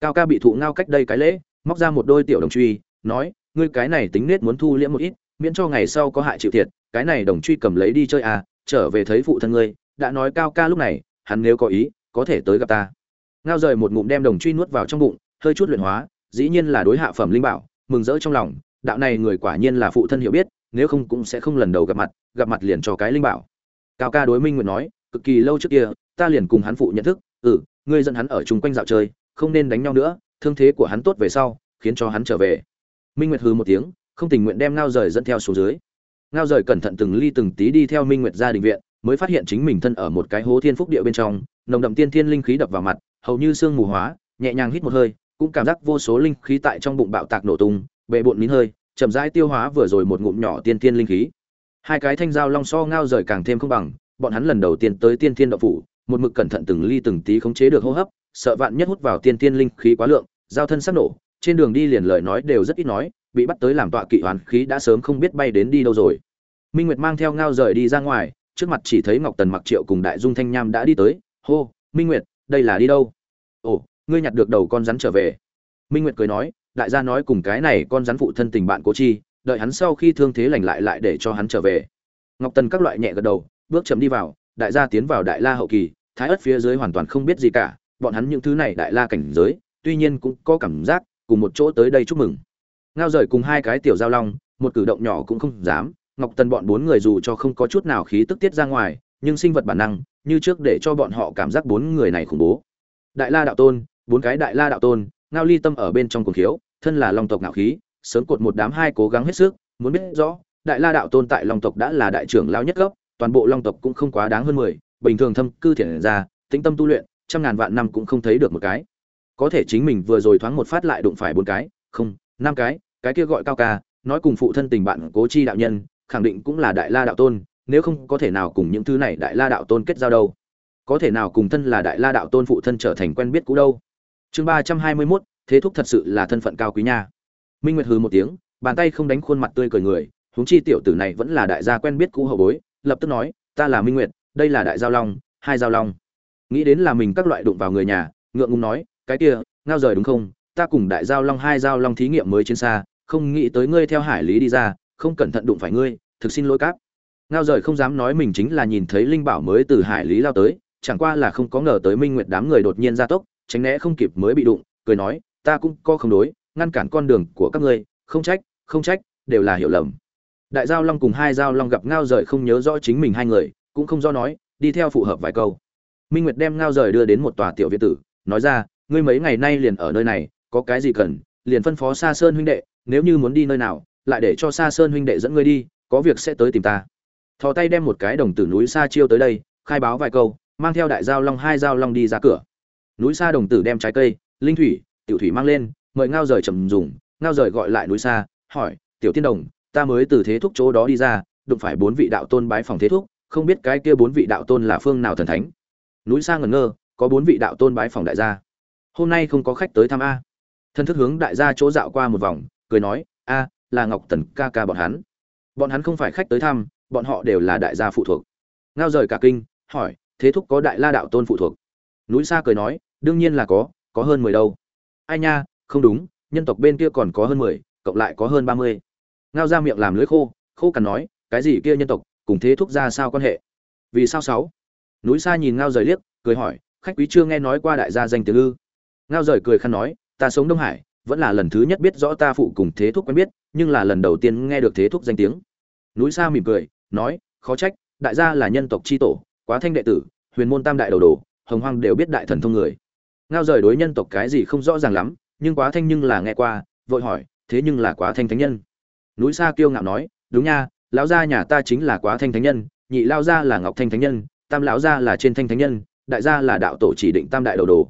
Cao ca bị thụ ngao cách đây cái lễ, móc ra một đôi tiểu đồng truy, nói, ngươi cái này tính nết muốn thu liễm một ít, miễn cho ngày sau có hại chịu thiệt, cái này đồng truy cầm lấy đi chơi à trở về thấy phụ thân ngươi. Đã nói cao ca lúc này, hắn nếu có ý, có thể tới gặp ta. Ngao rời một ngụm đem đồng truy nuốt vào trong bụng, hơi chút luyện hóa, dĩ nhiên là đối hạ phẩm linh bảo, mừng rỡ trong lòng, đạo này người quả nhiên là phụ thân hiểu biết nếu không cũng sẽ không lần đầu gặp mặt gặp mặt liền cho cái linh bảo. Cao ca đối minh nguyện nói, cực kỳ lâu trước kia, ta liền cùng hắn phụ nhận thức ừ ngươi dẫn hắn ở chung quanh dạo chơi, không nên đánh nhau nữa, thương thế của hắn tốt về sau, khiến cho hắn trở về. Minh nguyệt hừ một tiếng, không tình nguyện đem ngao rời dẫn theo xuống dưới. Ngao rời cẩn thận từng ly từng tí đi theo minh nguyệt ra đình viện, mới phát hiện chính mình thân ở một cái hố thiên phúc địa bên trong, nồng đậm tiên thiên linh khí đập vào mặt, hầu như sương mù hóa, nhẹ nhàng hít một hơi, cũng cảm giác vô số linh khí tại trong bụng bạo tạc nổ tung bệ bộn nín hơi chậm rãi tiêu hóa vừa rồi một ngụm nhỏ tiên thiên linh khí. Hai cái thanh dao long so ngao rời càng thêm không bằng, bọn hắn lần đầu tiên tới tiên thiên đạo phủ, một mực cẩn thận từng ly từng tí khống chế được hô hấp, sợ vạn nhất hút vào tiên thiên linh khí quá lượng, giao thân sắp nổ, trên đường đi liền lời nói đều rất ít nói, bị bắt tới làm tọa kỵ oán khí đã sớm không biết bay đến đi đâu rồi. Minh nguyệt mang theo ngao rời đi ra ngoài, trước mặt chỉ thấy ngọc tần mặc triệu cùng đại dung thanh nham đã đi tới, hô, minh nguyệt, đây là đi đâu? Ồ, ngươi nhặt được đầu con rắn trở về. Minh nguyệt cười nói đại gia nói cùng cái này con rắn phụ thân tình bạn cố chi, đợi hắn sau khi thương thế lành lại lại để cho hắn trở về. Ngọc tần các loại nhẹ gật đầu, bước chậm đi vào, đại gia tiến vào đại la hậu kỳ, thái ất phía dưới hoàn toàn không biết gì cả, bọn hắn những thứ này đại la cảnh giới, tuy nhiên cũng có cảm giác, cùng một chỗ tới đây chúc mừng. Ngao rời cùng hai cái tiểu giao long, một cử động nhỏ cũng không dám, ngọc tần bọn bốn người dù cho không có chút nào khí tức tiết ra ngoài, nhưng sinh vật bản năng, như trước để cho bọn họ cảm giác bốn người này khủng bố. Đại la đạo tôn, bốn cái đại la đạo tôn ngao ly tâm ở bên trong cuồng khiếu, thân là long tộc ngạo khí, sớm cột một đám hai cố gắng hết sức, muốn biết rõ, đại la đạo tôn tại long tộc đã là đại trưởng lao nhất cấp, toàn bộ long tộc cũng không quá đáng hơn mười, bình thường thâm cư thiện ra tĩnh tâm tu luyện, trăm ngàn vạn năm cũng không thấy được một cái. Có thể chính mình vừa rồi thoáng một phát lại đụng phải bốn cái, không, năm cái cái kia gọi cao ca, nói cùng phụ thân tình bạn cố chi đạo nhân, khẳng định cũng là đại la đạo tôn, nếu không có thể nào cùng những thứ này đại la đạo tôn kết giao đâu. Có thể nào cùng thân là đại la đạo tôn phụ thân trở thành quen biết cũ đâu? Chương ba trăm hai mươi mốt, thế thúc thật sự là thân phận cao quý nha. Minh nguyệt hừ một tiếng, bàn tay không đánh khuôn mặt tươi cười người, huống chi tiểu tử này vẫn là đại gia quen biết cũ hậu bối, lập tức nói, ta là minh nguyệt, đây là đại giao long, hai giao long. Nghĩ đến là mình các loại đụng vào người nhà, ngượng ngùng nói, cái kia, ngao rời đúng không? Ta cùng đại giao long hai giao long thí nghiệm mới trên xa, không nghĩ tới ngươi theo hải lý đi ra, không cẩn thận đụng phải ngươi, thực xin lỗi cáp. Ngao rời không dám nói mình chính là nhìn thấy linh bảo mới từ hải lý lao tới, chẳng qua là không có ngờ tới minh nguyệt đám người đột nhiên ra tốc tránh né không kịp mới bị đụng, cười nói, ta cũng có không đối, ngăn cản con đường của các ngươi, không trách không trách, đều là hiểu lầm. Đại giao long cùng hai giao long gặp ngao rời không nhớ rõ chính mình hai người, cũng không do nói, đi theo phù hợp vài câu. Minh nguyệt đem ngao rời đưa đến một tòa tiểu viện tử, nói ra, ngươi mấy ngày nay liền ở nơi này, có cái gì cần, liền phân phó xa sơn huynh đệ, nếu như muốn đi nơi nào, lại để cho xa sơn huynh đệ dẫn ngươi đi, có việc sẽ tới tìm ta. Thò tay đem một cái đồng tử núi xa chiêu tới đây, khai báo vài câu, mang theo đại giao long, hai giao long đi ra cửa núi xa đồng tử đem trái cây, linh thủy, tiểu thủy mang lên, mời ngao rời trầm dùng, ngao rời gọi lại núi xa, hỏi, tiểu tiên đồng, ta mới từ thế thúc chỗ đó đi ra, đụng phải bốn vị đạo tôn bái phòng thế thúc, không biết cái kia bốn vị đạo tôn là phương nào thần thánh? Núi xa ngẩn ngơ, có bốn vị đạo tôn bái phòng đại gia. Hôm nay không có khách tới thăm a. Thân thức hướng đại gia chỗ dạo qua một vòng, cười nói, a, là ngọc tần ca ca bọn hắn. Bọn hắn không phải khách tới thăm, bọn họ đều là đại gia phụ thuộc. Ngao rời cả kinh, hỏi, thế thúc có đại la đạo tôn phụ thuộc? Núi xa cười nói, đương nhiên là có có hơn mười đâu. Ai nha, không đúng, nhân tộc bên kia còn có hơn mười, cộng lại có hơn ba mươi. Ngao ra miệng làm lưỡi khô khô cằn nói, cái gì kia nhân tộc, cùng thế thúc ra sao quan hệ? Vì sao sáu? Núi xa nhìn ngao rời liếc, cười hỏi, khách quý chưa nghe nói qua đại gia danh tiếng ư? Ngao rời cười khăn nói, ta sống đông hải, vẫn là lần thứ nhất biết rõ ta phụ cùng thế thúc quen biết, nhưng là lần đầu tiên nghe được thế thúc danh tiếng. Núi xa mỉm cười, nói, khó trách, đại gia là nhân tộc c h i tổ, quá thanh đệ tử, huyền môn tam đại đầu đồ hồng hoang đều biết đại thần thông người. Ngao rời đối nhân tộc cái gì không rõ ràng lắm, nhưng quá thanh nhưng là nghe qua, vội hỏi, thế nhưng là quá thanh thánh nhân? Núi xa kiêu ngạo nói, đúng nha, lão gia nhà ta chính là quá thanh thánh nhân, nhị lao gia là ngọc thanh thánh nhân, tam lão gia là trên thanh thánh nhân, đại gia là đạo tổ chỉ định tam đại đầu đồ.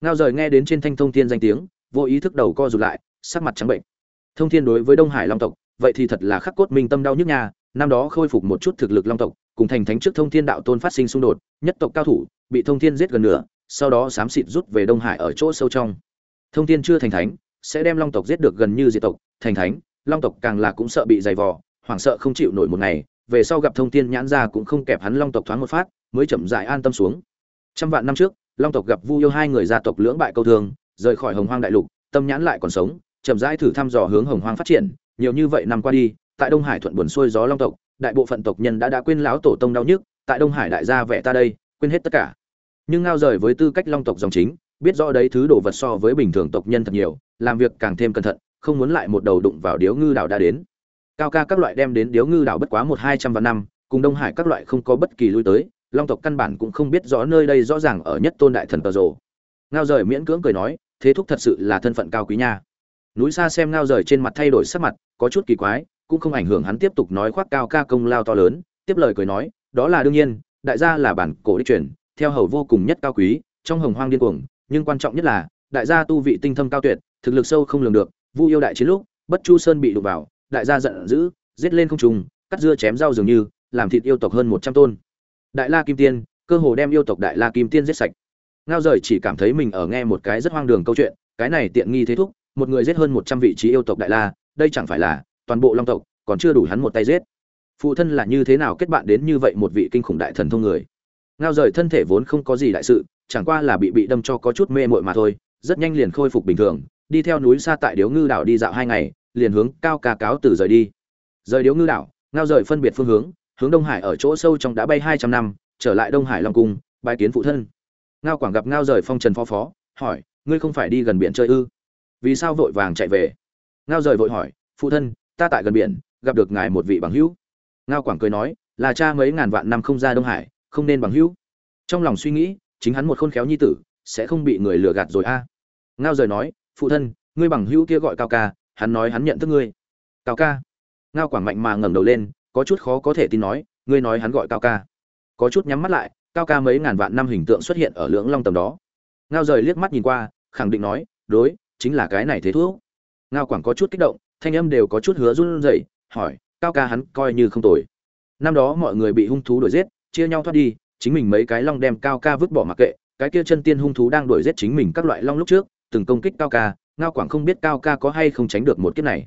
Ngao rời nghe đến trên thanh thông thiên danh tiếng, vô ý thức đầu co rụt lại, sắc mặt trắng bệnh. Thông thiên đối với đông hải long tộc, vậy thì thật là khắc cốt minh tâm đau nhức nha, năm đó khôi phục một chút thực lực long tộc, cùng thành thánh trước thông thiên đạo tôn phát sinh xung đột, nhất tộc cao thủ bị thông thiên giết gần nửa, sau đó xám xịt rút về đông hải ở chỗ sâu trong. Thông thiên chưa thành thánh, sẽ đem long tộc giết được gần như diệt tộc, thành thánh, long tộc càng là cũng sợ bị dày vò, hoảng sợ không chịu nổi một ngày, về sau gặp thông thiên nhãn ra cũng không kẹp hắn long tộc thoáng một phát, mới chậm dại an tâm xuống. Trăm vạn năm trước, long tộc gặp vu yêu hai người gia tộc lưỡng bại câu thương, rời khỏi hồng hoang đại lục, tâm nhãn lại còn sống, chậm rãi thử thăm dò hướng hồng hoang phát triển, nhiều như vậy năm qua đi, tại đông hải thuận buồn xuôi gió long tộc, đại bộ phận tộc nhân đã đã quên lão tổ tông đau nhức, tại đông hải đại gia vẻ ta đây, quên hết tất cả nhưng ngao rời với tư cách long tộc dòng chính, biết rõ đấy thứ đồ vật so với bình thường tộc nhân thật nhiều, làm việc càng thêm cẩn thận, không muốn lại một đầu đụng vào điếu ngư đảo đã đến. Cao ca các loại đem đến điếu ngư đảo bất quá một hai trăm vạn năm, cùng đông hải các loại không có bất kỳ lui tới, long tộc căn bản cũng không biết rõ nơi đây rõ ràng ở nhất tôn đại thần cờ rồ. Ngao rời miễn cưỡng cười nói, thế thúc thật sự là thân phận cao quý nha. Núi xa xem ngao rời trên mặt thay đổi sắc mặt, có chút kỳ quái, cũng không ảnh hưởng hắn tiếp tục nói khoác cao ca công lao to lớn, tiếp lời cười nói, đó là đương nhiên, đại gia là bản cổ đích truyền theo hầu vô cùng nhất cao quý, trong hồng hoang điên cuồng, nhưng quan trọng nhất là, đại gia tu vị tinh thâm cao tuyệt, thực lực sâu không lường được, vu yêu đại chiến lúc, bất chu sơn bị đụng vào, đại gia giận dữ, giết lên không trùng cắt dưa chém rau dường như, làm thịt yêu tộc hơn một trăm tôn. Đại la kim tiên, cơ hồ đem yêu tộc đại la kim tiên giết sạch. Ngao rời chỉ cảm thấy mình ở nghe một cái rất hoang đường câu chuyện, cái này tiện nghi thế thúc, một người giết hơn một trăm vị trí yêu tộc đại la, đây chẳng phải là toàn bộ long tộc, còn chưa đủ hắn một tay giết. Phụ thân là như thế nào kết bạn đến như vậy một vị kinh khủng đại thần thông người? Ngao rời thân thể vốn không có gì đại sự, chẳng qua là bị bị đâm cho có chút mê mội mà thôi, rất nhanh liền khôi phục bình thường, đi theo núi xa tại điếu ngư đảo đi dạo hai ngày, liền hướng cao ca cáo từ rời đi. Rời điếu ngư đảo, ngao rời phân biệt phương hướng hướng đông hải ở chỗ sâu trong đã bay hai trăm năm, trở lại đông hải long cung bài kiến phụ thân. Ngao quảng gặp ngao rời phong trần phó phó, hỏi, ngươi không phải đi gần biển chơi ư? Vì sao vội vàng chạy về? Ngao rời vội hỏi, phụ thân, ta tại gần biển, gặp được ngài một vị bằng hữu. Ngao quảng cười nói, là cha mấy ngàn vạn năm không ra đông hải không nên bằng hữu. Trong lòng suy nghĩ, chính hắn một khôn khéo nhi tử, sẽ không bị người lừa gạt rồi a. Ngao rời nói, phụ thân, ngươi bằng hữu kia gọi cao ca, hắn nói hắn nhận thức ngươi. Cao ca? Ngao quảng mạnh mà ngẩng đầu lên, có chút khó có thể tin nói, ngươi nói hắn gọi cao ca. Có chút nhắm mắt lại, cao ca mấy ngàn vạn năm hình tượng xuất hiện ở lưỡng long tầm đó. Ngao rời liếc mắt nhìn qua, khẳng định nói, đối, chính là cái này thế thuốc ngao quảng có chút kích động, thanh âm đều có chút hứa run rẩy, hỏi, cao ca hắn coi như không tồi. Năm đó mọi người bị hung thú đuổi giết chia nhau thoát đi, chính mình mấy cái long đem cao ca vứt bỏ mặc kệ, cái kia chân tiên hung thú đang đuổi giết chính mình các loại long lúc trước, từng công kích cao ca, ngao quảng không biết cao ca có hay không tránh được một kiếp này.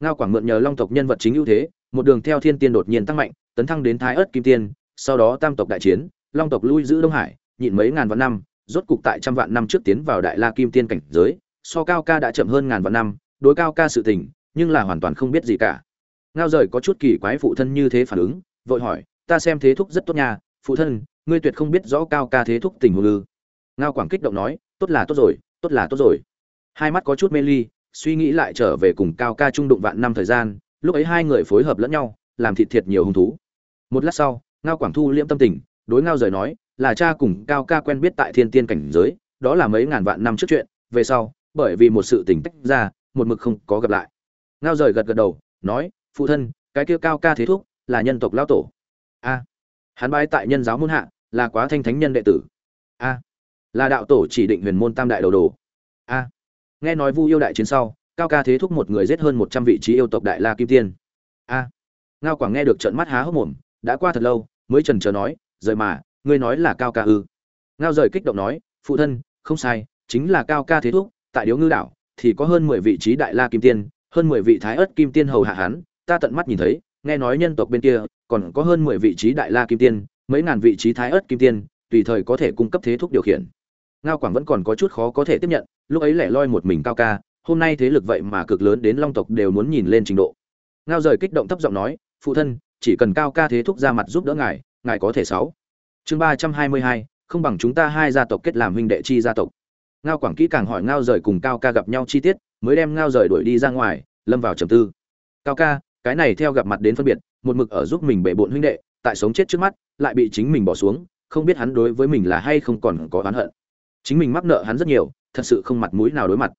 Ngao quảng mượn nhờ long tộc nhân vật chính ưu thế, một đường theo thiên tiên đột nhiên tăng mạnh, tấn thăng đến thái ớt kim tiên, sau đó tam tộc đại chiến, long tộc lui giữ đông hải, nhịn mấy ngàn vạn năm, rốt cục tại trăm vạn năm trước tiến vào đại la kim tiên cảnh giới, so cao ca đã chậm hơn ngàn vạn năm, đối cao ca sự tình, nhưng là hoàn toàn không biết gì cả. Ngao rời có chút kỳ quái phụ thân như thế phản ứng, vội hỏi ta xem thế thúc rất tốt nha, phụ thân, ngươi tuyệt không biết rõ cao ca thế thúc tình hồ lư ngao quảng kích động nói, tốt là tốt rồi, tốt là tốt rồi. Hai mắt có chút mê ly, suy nghĩ lại trở về cùng cao ca trung đụng vạn năm thời gian, lúc ấy hai người phối hợp lẫn nhau, làm thịt thiệt nhiều hung thú. Một lát sau, ngao quảng thu liễm tâm tình, đối ngao rời nói, là cha cùng cao ca quen biết tại thiên tiên cảnh giới, đó là mấy ngàn vạn năm trước chuyện, về sau, bởi vì một sự tình tách ra, một mực không có gặp lại. Ngao rời gật gật đầu, nói, phụ thân, cái kia cao ca thế thúc, là nhân tộc lao tổ a. Hắn bái tại nhân giáo môn hạ, là quá thanh thánh nhân đệ tử. A. Là đạo tổ chỉ định huyền môn tam đại đầu đồ. A. Nghe nói vu yêu đại chiến sau, cao ca thế thúc một người giết hơn một trăm vị trí yêu tộc đại la kim tiên. A. Ngao quảng nghe được trận mắt há hốc mồm, đã qua thật lâu, mới trần trờ nói, rời mà, ngươi nói là cao ca ư? Ngao rời kích động nói, phụ thân, không sai, chính là cao ca thế thúc, tại điếu ngư đảo thì có hơn mười vị trí đại la kim tiên, hơn mười vị thái ớt kim tiên hầu hạ hán ta tận mắt nhìn thấy nghe nói nhân tộc bên kia còn có hơn mười vị trí đại la kim tiên, mấy ngàn vị trí thái ớt kim tiên, tùy thời có thể cung cấp thế thúc điều khiển. Ngao quảng vẫn còn có chút khó có thể tiếp nhận, lúc ấy lẻ loi một mình cao ca, hôm nay thế lực vậy mà cực lớn đến long tộc đều muốn nhìn lên trình độ. Ngao rời kích động thấp giọng nói, phụ thân, chỉ cần cao ca thế thúc ra mặt giúp đỡ ngài ngài có thể sáu. Chương ba trăm hai mươi hai, không bằng chúng ta hai gia tộc kết làm huynh đệ chi gia tộc. Ngao quảng kỹ càng hỏi ngao rời cùng cao ca gặp nhau chi tiết, mới đem ngao rời đuổi đi ra ngoài, lâm vào trầm tư. Cao ca cái này theo gặp mặt đến phân biệt, một mực ở giúp mình bệ bộn huynh đệ, tại sống chết trước mắt, lại bị chính mình bỏ xuống, không biết hắn đối với mình là hay không còn có oán hận. Chính mình mắc nợ hắn rất nhiều, thật sự không mặt mũi nào đối mặt.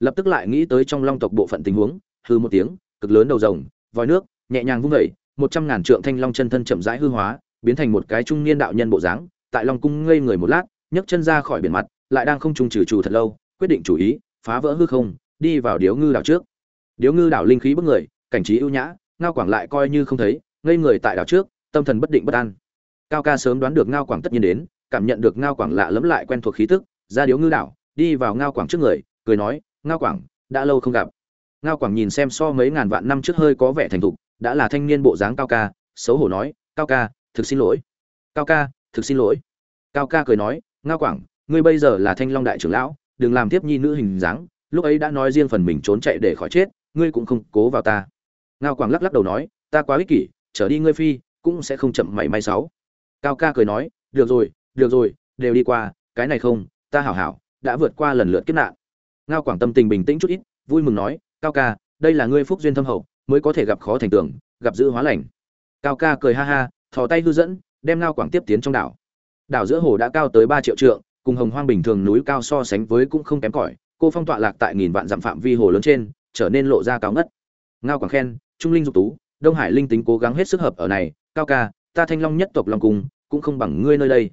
Lập tức lại nghĩ tới trong long tộc bộ phận tình huống, hư một tiếng, cực lớn đầu rồng, vòi nước, nhẹ nhàng vung vẩy một trăm ngàn trượng thanh long chân thân chậm rãi hư hóa, biến thành một cái trung niên đạo nhân bộ dáng, tại long cung ngây người một lát, nhấc chân ra khỏi biển mặt, lại đang không trùng trừ trù thật lâu, quyết định chủ ý, phá vỡ hư không, đi vào điếu ngư đảo trước. Điếu ngư đảo linh khí bức người cảnh trí ưu nhã, ngao quảng lại coi như không thấy, ngây người tại đảo trước, tâm thần bất định bất an. Cao ca sớm đoán được ngao quảng tất nhiên đến, cảm nhận được ngao quảng lạ lẫm lại quen thuộc khí tức, ra điếu ngư đảo, đi vào ngao quảng trước người, cười nói, ngao quảng, đã lâu không gặp. Ngao quảng nhìn xem so mấy ngàn vạn năm trước hơi có vẻ thành thục, đã là thanh niên bộ dáng cao ca, xấu hổ nói, cao ca, thực xin lỗi. Cao ca, thực xin lỗi. Cao ca cười nói, ngao quảng, ngươi bây giờ là thanh long đại trưởng lão, đừng làm tiếp nhi nữ hình dáng, lúc ấy đã nói riêng phần mình trốn chạy để khỏi chết, ngươi cũng không cố vào ta ngao quảng lắc lắc đầu nói, ta quá ích kỷ, trở đi ngươi phi, cũng sẽ không chậm mảy may sáu. Cao ca cười nói, được rồi được rồi, đều đi qua, cái này không, ta hảo hảo, đã vượt qua lần lượt kiếp nạn. Ngao quảng tâm tình bình tĩnh chút ít, vui mừng nói, cao ca, đây là ngươi phúc duyên thâm hậu, mới có thể gặp khó thành tưởng gặp dữ hóa lành. Cao ca cười ha ha, thò tay hư dẫn, đem ngao quảng tiếp tiến trong đảo. Đảo giữa hồ đã cao tới ba triệu trượng, cùng hồng hoang bình thường núi cao so sánh với cũng không kém cỏi, cô phong tọa lạc tại nghìn vạn dặm phạm vi hồ lớn trên, trở nên lộ ra cao ngất. Ngao quảng khen trung linh dục tú, đông hải linh tính cố gắng hết sức hợp ở này, cao ca, ta thanh long nhất tộc long cung, cũng không bằng ngươi nơi đây.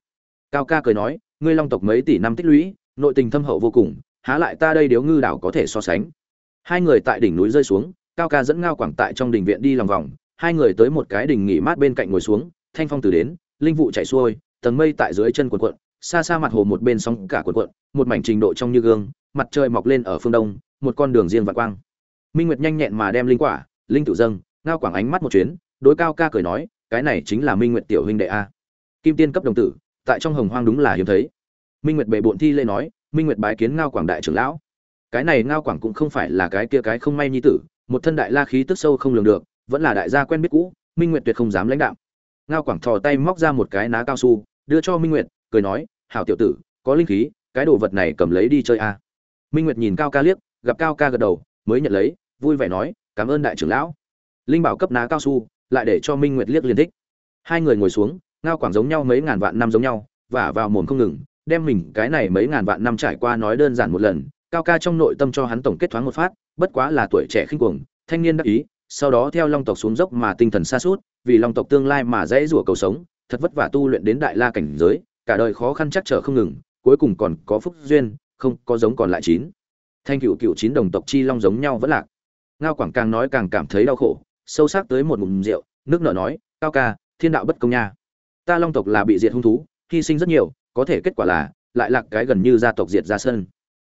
Cao ca cười nói, ngươi long tộc mấy tỷ năm tích lũy, nội tình thâm hậu vô cùng, há lại ta đây điếu ngư đảo có thể so sánh. Hai người tại đỉnh núi rơi xuống, cao ca dẫn ngao quảng tại trong đình viện đi lòng vòng, hai người tới một cái đình nghỉ mát bên cạnh ngồi xuống, thanh phong từ đến, linh vụ chạy xuôi, tầng mây tại dưới chân quần quận xa xa mặt hồ một bên sóng cả quần quận một mảnh trình độ trong như gương, mặt trời mọc lên ở phương đông, một con đường riêng vạn quang. Minh nguyệt nhanh nhẹn mà đem linh quả linh tự dâng, ngao quảng ánh mắt một chuyến, đối cao ca cười nói, cái này chính là minh nguyệt tiểu huynh đệ a. Kim tiên cấp đồng tử, tại trong hồng hoang đúng là hiếm thấy. Minh nguyệt bệ bộn thi lê nói, minh nguyệt bái kiến ngao quảng đại trưởng lão. Cái này ngao quảng cũng không phải là cái kia cái không may nhi tử, một thân đại la khí tức sâu không lường được, vẫn là đại gia quen biết cũ, minh nguyệt tuyệt không dám lãnh đạo ngao quảng thò tay móc ra một cái ná cao su, đưa cho minh nguyệt, cười nói, hảo tiểu tử, có linh khí, cái đồ vật này cầm lấy đi chơi a. Minh nguyệt nhìn cao ca liếc, gặp cao ca gật đầu, mới nhận lấy, vui vẻ nói cảm ơn đại trưởng lão. Linh bảo cấp ná cao su, lại để cho minh nguyệt liếc liên thích. Hai người ngồi xuống, ngao quảng giống nhau mấy ngàn vạn năm giống nhau, vả vào mồm không ngừng, đem mình cái này mấy ngàn vạn năm trải qua nói đơn giản một lần, cao ca trong nội tâm cho hắn tổng kết thoáng một phát, bất quá là tuổi trẻ khinh cuồng, thanh niên đắc ý, sau đó theo long tộc xuống dốc mà tinh thần xa suốt vì long tộc tương lai mà dễ rủa cầu sống, thật vất vả tu luyện đến đại la cảnh giới, cả đời khó khăn chắc trở không ngừng, cuối cùng còn có phúc duyên, không có giống còn lại chín. Thanh cựu cựu chín đồng tộc chi long giống nhau vẫn lạc ngao quảng càng nói càng cảm thấy đau khổ, sâu sắc tới một ngụm rượu, nước nở nói, cao ca, thiên đạo bất công nha. Ta long tộc là bị diệt hung thú, hy sinh rất nhiều, có thể kết quả là, lại lạc cái gần như gia tộc diệt ra sân.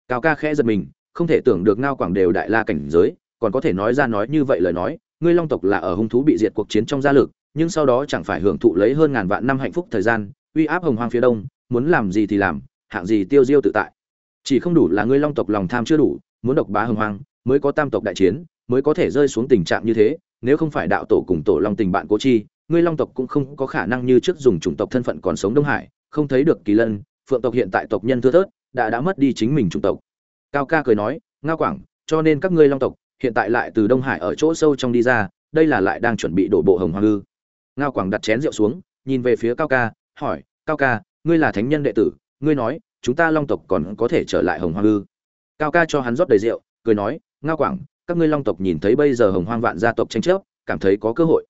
Cao ca khẽ giật mình, không thể tưởng được ngao quảng đều đại la cảnh giới, còn có thể nói ra nói như vậy lời nói, ngươi long tộc là ở hung thú bị diệt cuộc chiến trong gia lực, nhưng sau đó chẳng phải hưởng thụ lấy hơn ngàn vạn năm hạnh phúc thời gian, uy áp hồng hoang phía đông, muốn làm gì thì làm, hạng gì tiêu diêu tự tại. Chỉ không đủ là ngươi long tộc lòng tham chưa đủ, muốn độc bá hồng hoang, mới có tam tộc đại chiến mới có thể rơi xuống tình trạng như thế, nếu không phải đạo tổ cùng tổ long tình bạn cố chi, ngươi long tộc cũng không có khả năng như trước dùng chủng tộc thân phận còn sống đông hải, không thấy được kỳ lân, phượng tộc hiện tại tộc nhân thưa thớt, đã đã mất đi chính mình chủng tộc. Cao ca cười nói ngao quảng, cho nên các ngươi long tộc, hiện tại lại từ đông hải ở chỗ sâu trong đi ra, đây là lại đang chuẩn bị đổ bộ hồng hoàng ư ngao quảng đặt chén rượu xuống, nhìn về phía cao ca, hỏi, cao ca, ngươi là thánh nhân đệ tử, ngươi nói, chúng ta long tộc còn có thể trở lại hồng hoàng ư cao ca cho hắn rót đầy rượu, cười nói ngao quảng các ngươi long tộc nhìn thấy bây giờ hồng hoang vạn gia tộc tranh chấp, cảm thấy có cơ hội.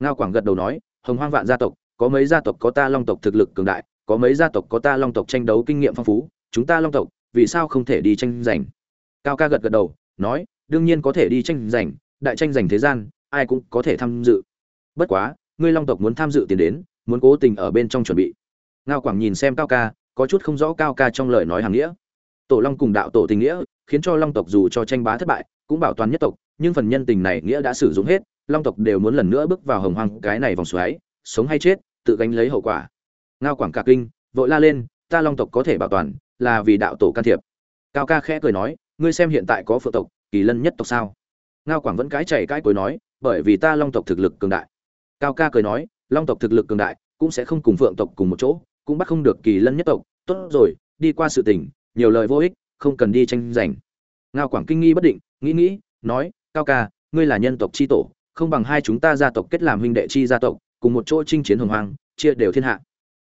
Ngao quảng gật đầu nói, hồng hoang vạn gia tộc, có mấy gia tộc có ta long tộc thực lực cường đại, có mấy gia tộc có ta long tộc tranh đấu kinh nghiệm phong phú, chúng ta long tộc, vì sao không thể đi tranh giành? Cao ca gật gật đầu, nói, đương nhiên có thể đi tranh giành, đại tranh giành thế gian, ai cũng có thể tham dự. Bất quá, ngươi long tộc muốn tham dự tiền đến, muốn cố tình ở bên trong chuẩn bị. Ngao quảng nhìn xem cao ca, có chút không rõ cao ca trong lời nói hàng nghĩa. Tổ long cùng đạo tổ tình nghĩa khiến cho long tộc dù cho tranh bá thất bại, cũng bảo toàn nhất tộc, nhưng phần nhân tình này nghĩa đã sử dụng hết, long tộc đều muốn lần nữa bước vào hồng hoang, cái này vòng xoáy, sống hay chết, tự gánh lấy hậu quả. Ngao quảng cả kinh, vội la lên, ta long tộc có thể bảo toàn, là vì đạo tổ can thiệp. Cao ca khẽ cười nói, ngươi xem hiện tại có phượng tộc, kỳ lân nhất tộc sao? Ngao quảng vẫn cái chảy cái cối nói, bởi vì ta long tộc thực lực cường đại. Cao ca cười nói, long tộc thực lực cường đại, cũng sẽ không cùng phượng tộc cùng một chỗ, cũng bắt không được kỳ lân nhất tộc. Tốt rồi, đi qua sự tình, nhiều lời vô ích không cần đi tranh giành. Ngao quảng kinh nghi bất định, nghĩ nghĩ, nói, cao ca, ngươi là nhân tộc c h i tổ, không bằng hai chúng ta gia tộc kết làm huynh đệ chi gia tộc, cùng một chỗ chinh chiến hồng hoang, chia đều thiên hạ.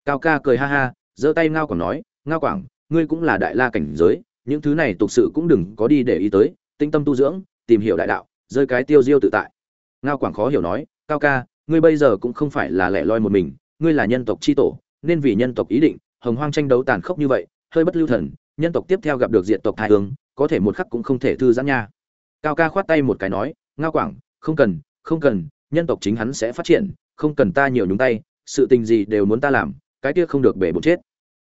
Cao ca cười ha ha, giơ tay ngao quảng nói, ngao quảng, ngươi cũng là đại la cảnh giới, những thứ này tục sự cũng đừng có đi để ý tới, tinh tâm tu dưỡng, tìm hiểu đại đạo, rơi cái tiêu diêu tự tại. Ngao quảng khó hiểu nói, cao ca, ngươi bây giờ cũng không phải là lẻ loi một mình, ngươi là nhân tộc c h i tổ, nên vì nhân tộc ý định, hồng hoang tranh đấu tàn khốc như vậy, hơi bất lưu thần nhân tộc tiếp theo gặp được diện tộc thái hương, có thể một khắc cũng không thể thư giãn nha. Cao ca khoát tay một cái nói, ngao quảng, không cần không cần, nhân tộc chính hắn sẽ phát triển, không cần ta nhiều nhúng tay, sự tình gì đều muốn ta làm, cái kia không được bể bột chết.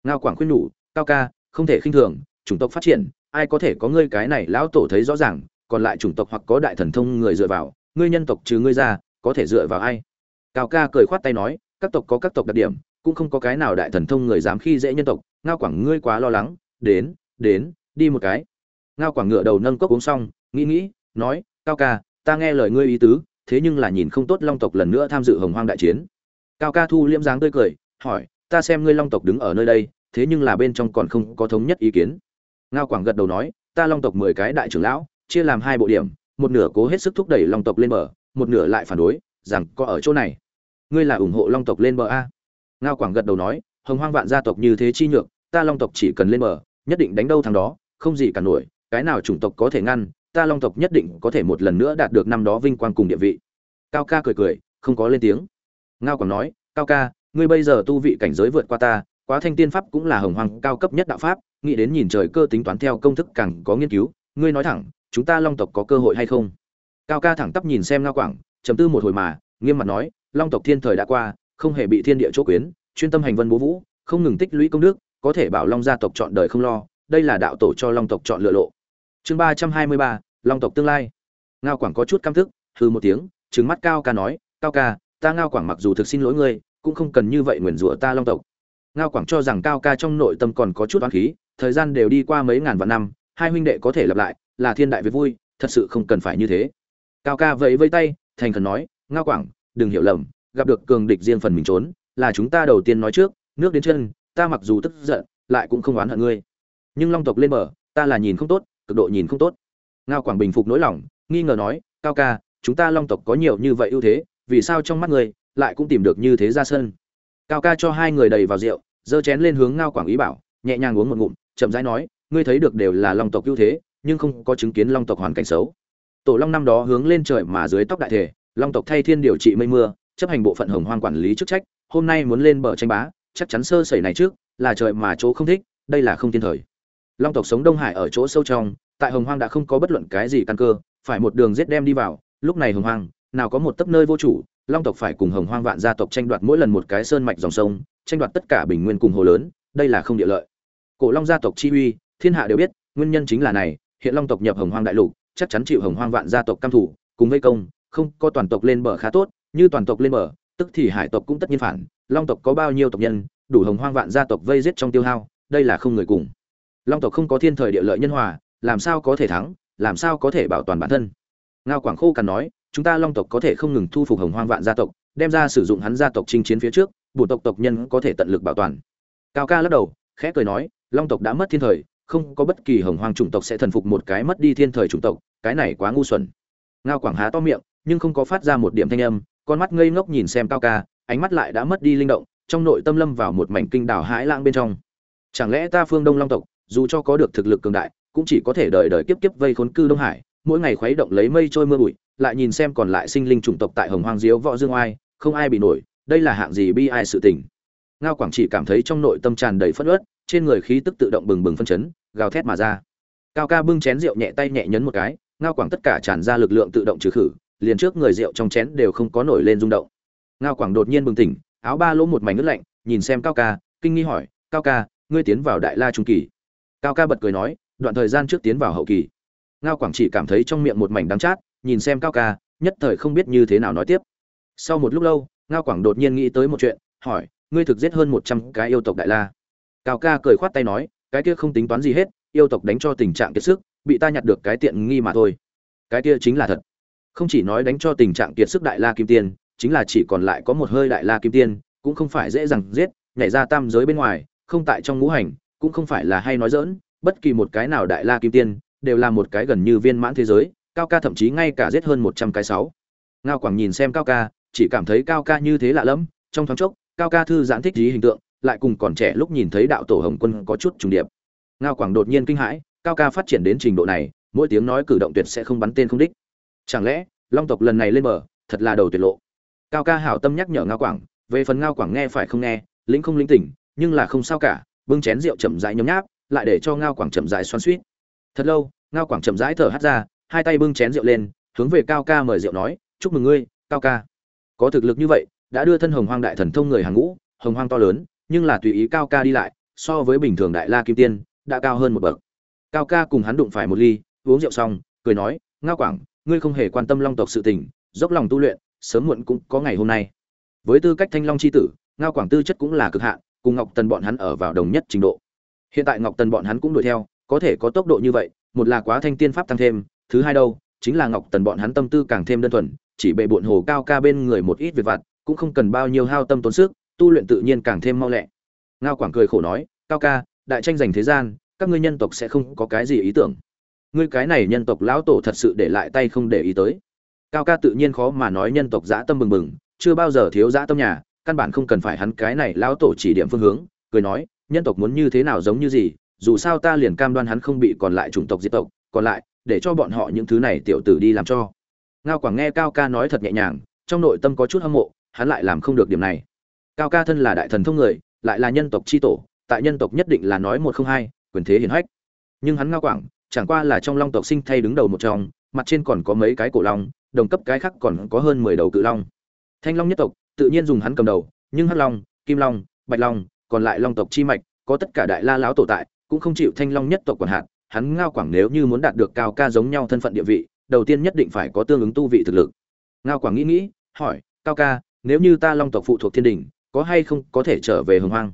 Ngao quảng khuyên nhủ, cao ca, không thể khinh thường, chủng tộc phát triển, ai có thể có ngươi cái này lão tổ thấy rõ ràng, còn lại chủng tộc hoặc có đại thần thông người dựa vào, ngươi nhân tộc trừ ngươi ra, có thể dựa vào ai? Cao ca cười khoát tay nói, các tộc có các tộc đặc điểm, cũng không có cái nào đại thần thông người dám khi dễ nhân tộc, ngao quảng ngươi quá lo lắng đến đến, đi một cái. Ngao quảng ngựa đầu nâng cốc uống xong, nghĩ nghĩ, nói, cao ca, ta nghe lời ngươi ý tứ, thế nhưng là nhìn không tốt long tộc lần nữa tham dự hồng hoang đại chiến. Cao ca thu liễm dáng tươi cười, hỏi, ta xem ngươi long tộc đứng ở nơi đây, thế nhưng là bên trong còn không có thống nhất ý kiến. Ngao quảng gật đầu nói, ta long tộc mười cái đại trưởng lão, chia làm hai bộ điểm, một nửa cố hết sức thúc đẩy long tộc lên bờ, một nửa lại phản đối, rằng có ở chỗ này. Ngươi là ủng hộ long tộc lên bờ a? Ngao quảng gật đầu nói, hồng hoang vạn gia tộc như thế chi nhược, ta long tộc chỉ cần lên bờ nhất định đánh đâu thằng đó, không gì cả nổi, cái nào chủng tộc có thể ngăn, ta long tộc nhất định có thể một lần nữa đạt được năm đó vinh quang cùng địa vị. Cao ca cười cười, không có lên tiếng. Ngao còn nói, cao ca, ngươi bây giờ tu vị cảnh giới vượt qua ta, quá thanh tiên pháp cũng là hồng hoàng cao cấp nhất đạo pháp, nghĩ đến nhìn trời cơ tính toán theo công thức càng có nghiên cứu, ngươi nói thẳng, chúng ta long tộc có cơ hội hay không? Cao ca thẳng tắp nhìn xem ngao quảng chấm tư một hồi mà, nghiêm mặt nói, long tộc thiên thời đã qua, không hề bị thiên địa chỗ quyến, chuyên tâm hành vân bố vũ, không ngừng tích lũy công đức có thể bảo long gia tộc chọn đời không lo, đây là đạo tổ cho long tộc chọn lựa lộ. Chương ba trăm hai mươi ba, long tộc tương lai. Ngao quảng có chút căm thức hư một tiếng trứng mắt cao ca nói, cao ca, ta ngao quảng mặc dù thực xin lỗi ngươi, cũng không cần như vậy nguyền rủa ta long tộc. Ngao quảng cho rằng cao ca trong nội tâm còn có chút oán khí, thời gian đều đi qua mấy ngàn vạn năm, hai huynh đệ có thể lặp lại, là thiên đại việc vui, thật sự không cần phải như thế. Cao ca vẫy vây tay, thành khẩn nói, ngao quảng, đừng hiểu lầm, gặp được cường địch riêng phần mình trốn, là chúng ta đầu tiên nói trước, nước đến chân ta mặc dù tức giận, lại cũng không oán hận ngươi. Nhưng long tộc lên bờ, ta là nhìn không tốt, cực độ nhìn không tốt. Ngao quảng bình phục nỗi lòng, nghi ngờ nói, cao ca, chúng ta long tộc có nhiều như vậy ưu thế, vì sao trong mắt người lại cũng tìm được như thế ra sân? Cao ca cho hai người đầy vào rượu, giơ chén lên hướng ngao quảng ý bảo, nhẹ nhàng uống một ngụm, chậm rãi nói, ngươi thấy được đều là long tộc ưu thế, nhưng không có chứng kiến long tộc hoàn cảnh xấu. Tổ long năm đó hướng lên trời mà dưới tóc đại thể, long tộc thay thiên điều trị mây mưa, chấp hành bộ phận hồng hoang quản lý chức trách, hôm nay muốn lên bờ tranh bá chắc chắn sơ sẩy này trước, là trời mà chỗ không thích, đây là không thiên thời. Long tộc sống đông hải ở chỗ sâu trong, tại hồng hoang đã không có bất luận cái gì căn cơ, phải một đường giết đem đi vào, lúc này hồng hoang, nào có một tấc nơi vô chủ, long tộc phải cùng hồng hoang vạn gia tộc tranh đoạt mỗi lần một cái sơn mạch dòng sông, tranh đoạt tất cả bình nguyên cùng hồ lớn, đây là không địa lợi. Cổ long gia tộc chi uy, thiên hạ đều biết, nguyên nhân chính là này, hiện long tộc nhập hồng hoang đại lục, chắc chắn chịu hồng hoang vạn gia tộc cam thủ cùng vây công, không có toàn tộc lên bờ khá tốt, như toàn tộc lên bờ tức thì hải tộc cũng tất nhiên phản, long tộc có bao nhiêu tộc nhân, đủ hồng hoang vạn gia tộc vây giết trong tiêu hao, đây là không người cùng. Long tộc không có thiên thời địa lợi nhân hòa, làm sao có thể thắng, làm sao có thể bảo toàn bản thân? Ngao quảng khô cằn nói, chúng ta long tộc có thể không ngừng thu phục hồng hoang vạn gia tộc, đem ra sử dụng hắn gia tộc chinh chiến phía trước, bổn tộc tộc nhân có thể tận lực bảo toàn. Cao ca lắc đầu, khẽ cười nói, long tộc đã mất thiên thời, không có bất kỳ hồng hoang chủng tộc sẽ thần phục một cái mất đi thiên thời chủng tộc, cái này quá ngu xuẩn. Ngao quảng há to miệng, nhưng không có phát ra một điểm thanh âm con mắt ngây ngốc nhìn xem cao ca, ánh mắt lại đã mất đi linh động, trong nội tâm lâm vào một mảnh kinh đảo hãi lãng bên trong. Chẳng lẽ ta phương đông long tộc, dù cho có được thực lực cường đại, cũng chỉ có thể đợi đợi kiếp kiếp vây khốn cư đông hải, mỗi ngày khuấy động lấy mây trôi mưa bụi, lại nhìn xem còn lại sinh linh chủng tộc tại hồng hoang diếu võ dương oai, không ai bị nổi, đây là hạng gì bi ai sự tình. Ngao quảng chỉ cảm thấy trong nội tâm tràn đầy phất ớt trên người khí tức tự động bừng bừng phân chấn, gào thét mà ra. Cao ca bưng chén rượu nhẹ tay nhẹ nhấn một cái, ngao quảng tất cả tràn ra lực lượng tự động trừ khử liền trước người rượu trong chén đều không có nổi lên rung động. Ngao quảng đột nhiên bừng tỉnh, áo ba lỗ một mảnh nước lạnh, nhìn xem cao ca, kinh nghi hỏi, cao ca, ngươi tiến vào đại la trung kỳ? Cao ca bật cười nói, đoạn thời gian trước tiến vào hậu kỳ. Ngao quảng chỉ cảm thấy trong miệng một mảnh đắng chát, nhìn xem cao ca, nhất thời không biết như thế nào nói tiếp. Sau một lúc lâu, ngao quảng đột nhiên nghĩ tới một chuyện, hỏi, ngươi thực giết hơn một trăm cái yêu tộc đại la? Cao ca cười khoát tay nói, cái kia không tính toán gì hết, yêu tộc đánh cho tình trạng kiệt sức, bị ta nhặt được cái tiện nghi mà thôi. Cái kia chính là thật không chỉ nói đánh cho tình trạng kiệt sức đại la kim tiên, chính là chỉ còn lại có một hơi đại la kim tiên, cũng không phải dễ dàng giết, nhảy ra tam giới bên ngoài, không tại trong ngũ hành, cũng không phải là hay nói dỡn bất kỳ một cái nào đại la kim tiên, đều là một cái gần như viên mãn thế giới, cao ca thậm chí ngay cả giết hơn một trăm cái sáu. Ngao quảng nhìn xem cao ca, chỉ cảm thấy cao ca như thế lạ lẫm, trong thoáng chốc, cao ca thư giãn thích dí hình tượng, lại cùng còn trẻ lúc nhìn thấy đạo tổ hồng quân có chút trùng điệp. Ngao quảng đột nhiên kinh hãi, cao ca phát triển đến trình độ này, mỗi tiếng nói cử động tuyệt sẽ không bắn tên không đích chẳng lẽ, long tộc lần này lên mở thật là đầu tuyệt lộ? Cao ca hảo tâm nhắc nhở ngao quảng, về phần ngao quảng nghe phải không nghe, lĩnh không linh tỉnh, nhưng là không sao cả, bưng chén rượu chậm rãi nhấm nháp, lại để cho ngao quảng chậm rãi xoắn suýt thật lâu, ngao quảng chậm rãi thở hắt ra, hai tay bưng chén rượu lên, hướng về cao ca mời rượu nói, chúc mừng ngươi, cao ca. Có thực lực như vậy, đã đưa thân hồng hoang đại thần thông người hàng ngũ, hồng hoang to lớn, nhưng là tùy ý cao ca đi lại, so với bình thường đại la kim tiên, đã cao hơn một bậc. Cao ca cùng hắn đụng phải một ly, uống rượu xong, cười nói, ngao quảng ngươi không hề quan tâm long tộc sự tình, dốc lòng tu luyện, sớm muộn cũng có ngày hôm nay. Với tư cách thanh long c h i tử, ngao quảng tư chất cũng là cực hạn, cùng ngọc tần bọn hắn ở vào đồng nhất trình độ. Hiện tại ngọc tần bọn hắn cũng đuổi theo, có thể có tốc độ như vậy, một là quá thanh tiên pháp tăng thêm, thứ hai đâu, chính là ngọc tần bọn hắn tâm tư càng thêm đơn thuần, chỉ bệ bộn hồ cao ca bên người một ít việc vặt, cũng không cần bao nhiêu hao tâm tốn sức, tu luyện tự nhiên càng thêm mau lẹ. Ngao quảng cười khổ nói, cao ca, đại tranh giành thế gian, các ngươi nhân tộc sẽ không có cái gì ý tưởng ngươi cái này nhân tộc lão tổ thật sự để lại tay không để ý tới. Cao ca tự nhiên khó mà nói nhân tộc dã tâm bừng bừng, chưa bao giờ thiếu dã tâm nhà, căn bản không cần phải hắn cái này lão tổ chỉ điểm phương hướng, cười nói, nhân tộc muốn như thế nào giống như gì, dù sao ta liền cam đoan hắn không bị còn lại chủng tộc diệt tộc, còn lại, để cho bọn họ những thứ này tiểu tử đi làm cho. Ngao quảng nghe cao ca nói thật nhẹ nhàng, trong nội tâm có chút hâm mộ, hắn lại làm không được điểm này. Cao ca thân là đại thần thông người, lại là nhân tộc c h i tổ, tại nhân tộc nhất định là nói một không hai, quyền thế hiển hách. Nhưng hắn ngao quảng chẳng qua là trong long tộc sinh thay đứng đầu một trong, mặt trên còn có mấy cái cổ long, đồng cấp cái khác còn có hơn mười đầu cự long. Thanh long nhất tộc, tự nhiên dùng hắn cầm đầu, nhưng hắc long, kim long, bạch long, còn lại long tộc chi mạch, có tất cả đại la lão tổ tại, cũng không chịu thanh long nhất tộc quản hạt, hắn ngao quảng nếu như muốn đạt được cao ca giống nhau thân phận địa vị, đầu tiên nhất định phải có tương ứng tu vị thực lực. Ngao quảng nghĩ nghĩ, hỏi, cao ca, nếu như ta long tộc phụ thuộc thiên đình, có hay không có thể trở về hồng hoang?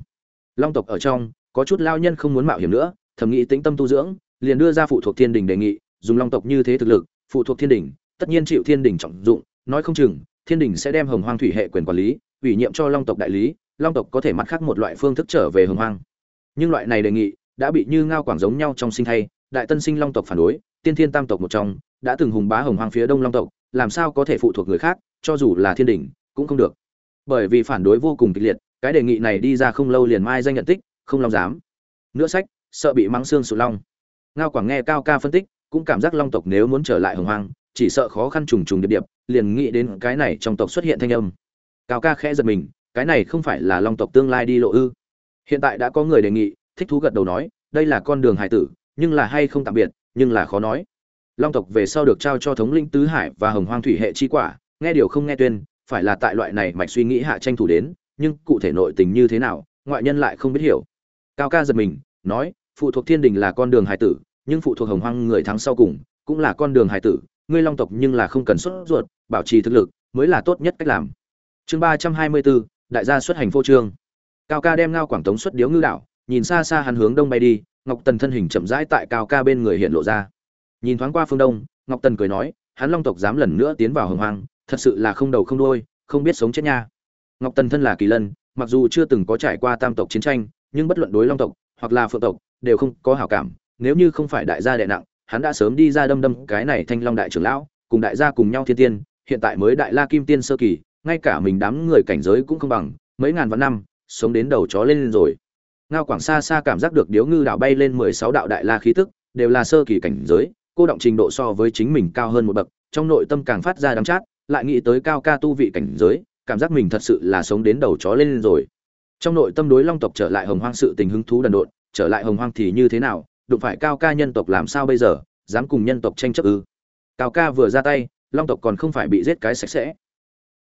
Long tộc ở trong, có chút lao nhân không muốn mạo hiểm nữa, thầm nghĩ tĩnh tâm tu dưỡng liền đưa ra phụ thuộc thiên đình đề nghị, dùng long tộc như thế thực lực, phụ thuộc thiên đình, tất nhiên chịu thiên đình trọng dụng, nói không chừng, thiên đình sẽ đem hồng hoang thủy hệ quyền quản lý, ủy nhiệm cho long tộc đại lý, long tộc có thể mặt khác một loại phương thức trở về hồng hoang. Nhưng loại này đề nghị đã bị như ngao quảng giống nhau trong sinh thay, đại tân sinh long tộc phản đối, tiên thiên tam tộc một trong, đã từng hùng bá hồng hoang phía đông long tộc, làm sao có thể phụ thuộc người khác, cho dù là thiên đình, cũng không được. Bởi vì phản đối vô cùng kịch liệt, cái đề nghị này đi ra không lâu liền mai danh nhận tích, không long dám nữa sách, sợ bị mắng xương sụ long ngao quảng nghe cao ca phân tích, cũng cảm giác long tộc nếu muốn trở lại hồng hoang, chỉ sợ khó khăn trùng trùng điệp điệp, liền nghĩ đến cái này trong tộc xuất hiện thanh âm. Cao ca khẽ giật mình, cái này không phải là long tộc tương lai đi lộ ư? Hiện tại đã có người đề nghị, thích thú gật đầu nói, đây là con đường hải tử, nhưng là hay không tạm biệt, nhưng là khó nói. Long tộc về sau được trao cho thống linh tứ hải và hồng hoang thủy hệ chi quả, nghe điều không nghe tuyên, phải là tại loại này mạch suy nghĩ hạ tranh thủ đến, nhưng cụ thể nội tình như thế nào, ngoại nhân lại không biết hiểu. Cao ca giật mình, nói, phụ thuộc thiên đình là con đường hải tử nhưng phụ thuộc hồng hoang người thắng sau cùng cũng là con đường hải tử ngươi long tộc nhưng là không cần xuất ruột bảo trì thực lực mới là tốt nhất cách làm. Chương ba trăm hai mươi bốn đại gia xuất hành phô trương. Cao ca đem ngao quảng tống xuất điếu ngư đảo nhìn xa xa hắn hướng đông bay đi ngọc tần thân hình chậm rãi tại cao ca bên người hiện lộ ra. Nhìn thoáng qua phương đông ngọc tần cười nói hắn long tộc dám lần nữa tiến vào hồng hoang thật sự là không đầu không đuôi, không biết sống chết nha. Ngọc tần thân là kỳ lân mặc dù chưa từng có trải qua tam tộc chiến tranh nhưng bất luận đối long tộc hoặc là phượng tộc đều không có hảo cảm nếu như không phải đại gia đệ nặng, hắn đã sớm đi ra đâm đâm cái này thanh long đại trưởng lão, cùng đại gia cùng nhau thiên tiên, hiện tại mới đại la kim tiên sơ kỳ, ngay cả mình đám người cảnh giới cũng không bằng, mấy ngàn vạn năm, sống đến đầu chó lên rồi. Ngao quảng xa xa cảm giác được điếu ngư đạo bay lên mười sáu đạo đại la khí tức, đều là sơ kỳ cảnh giới, cô động trình độ so với chính mình cao hơn một bậc, trong nội tâm càng phát ra đắng chát, lại nghĩ tới cao ca tu vị cảnh giới, cảm giác mình thật sự là sống đến đầu chó lên rồi. Trong nội tâm đối long tộc trở lại hồng hoang sự tình hứng thú đần độn, trở lại hồng hoang thì như thế nào đụng phải cao ca nhân tộc làm sao bây giờ, dám cùng nhân tộc tranh chấp ư? Cao ca vừa ra tay, long tộc còn không phải bị giết cái sạch sẽ.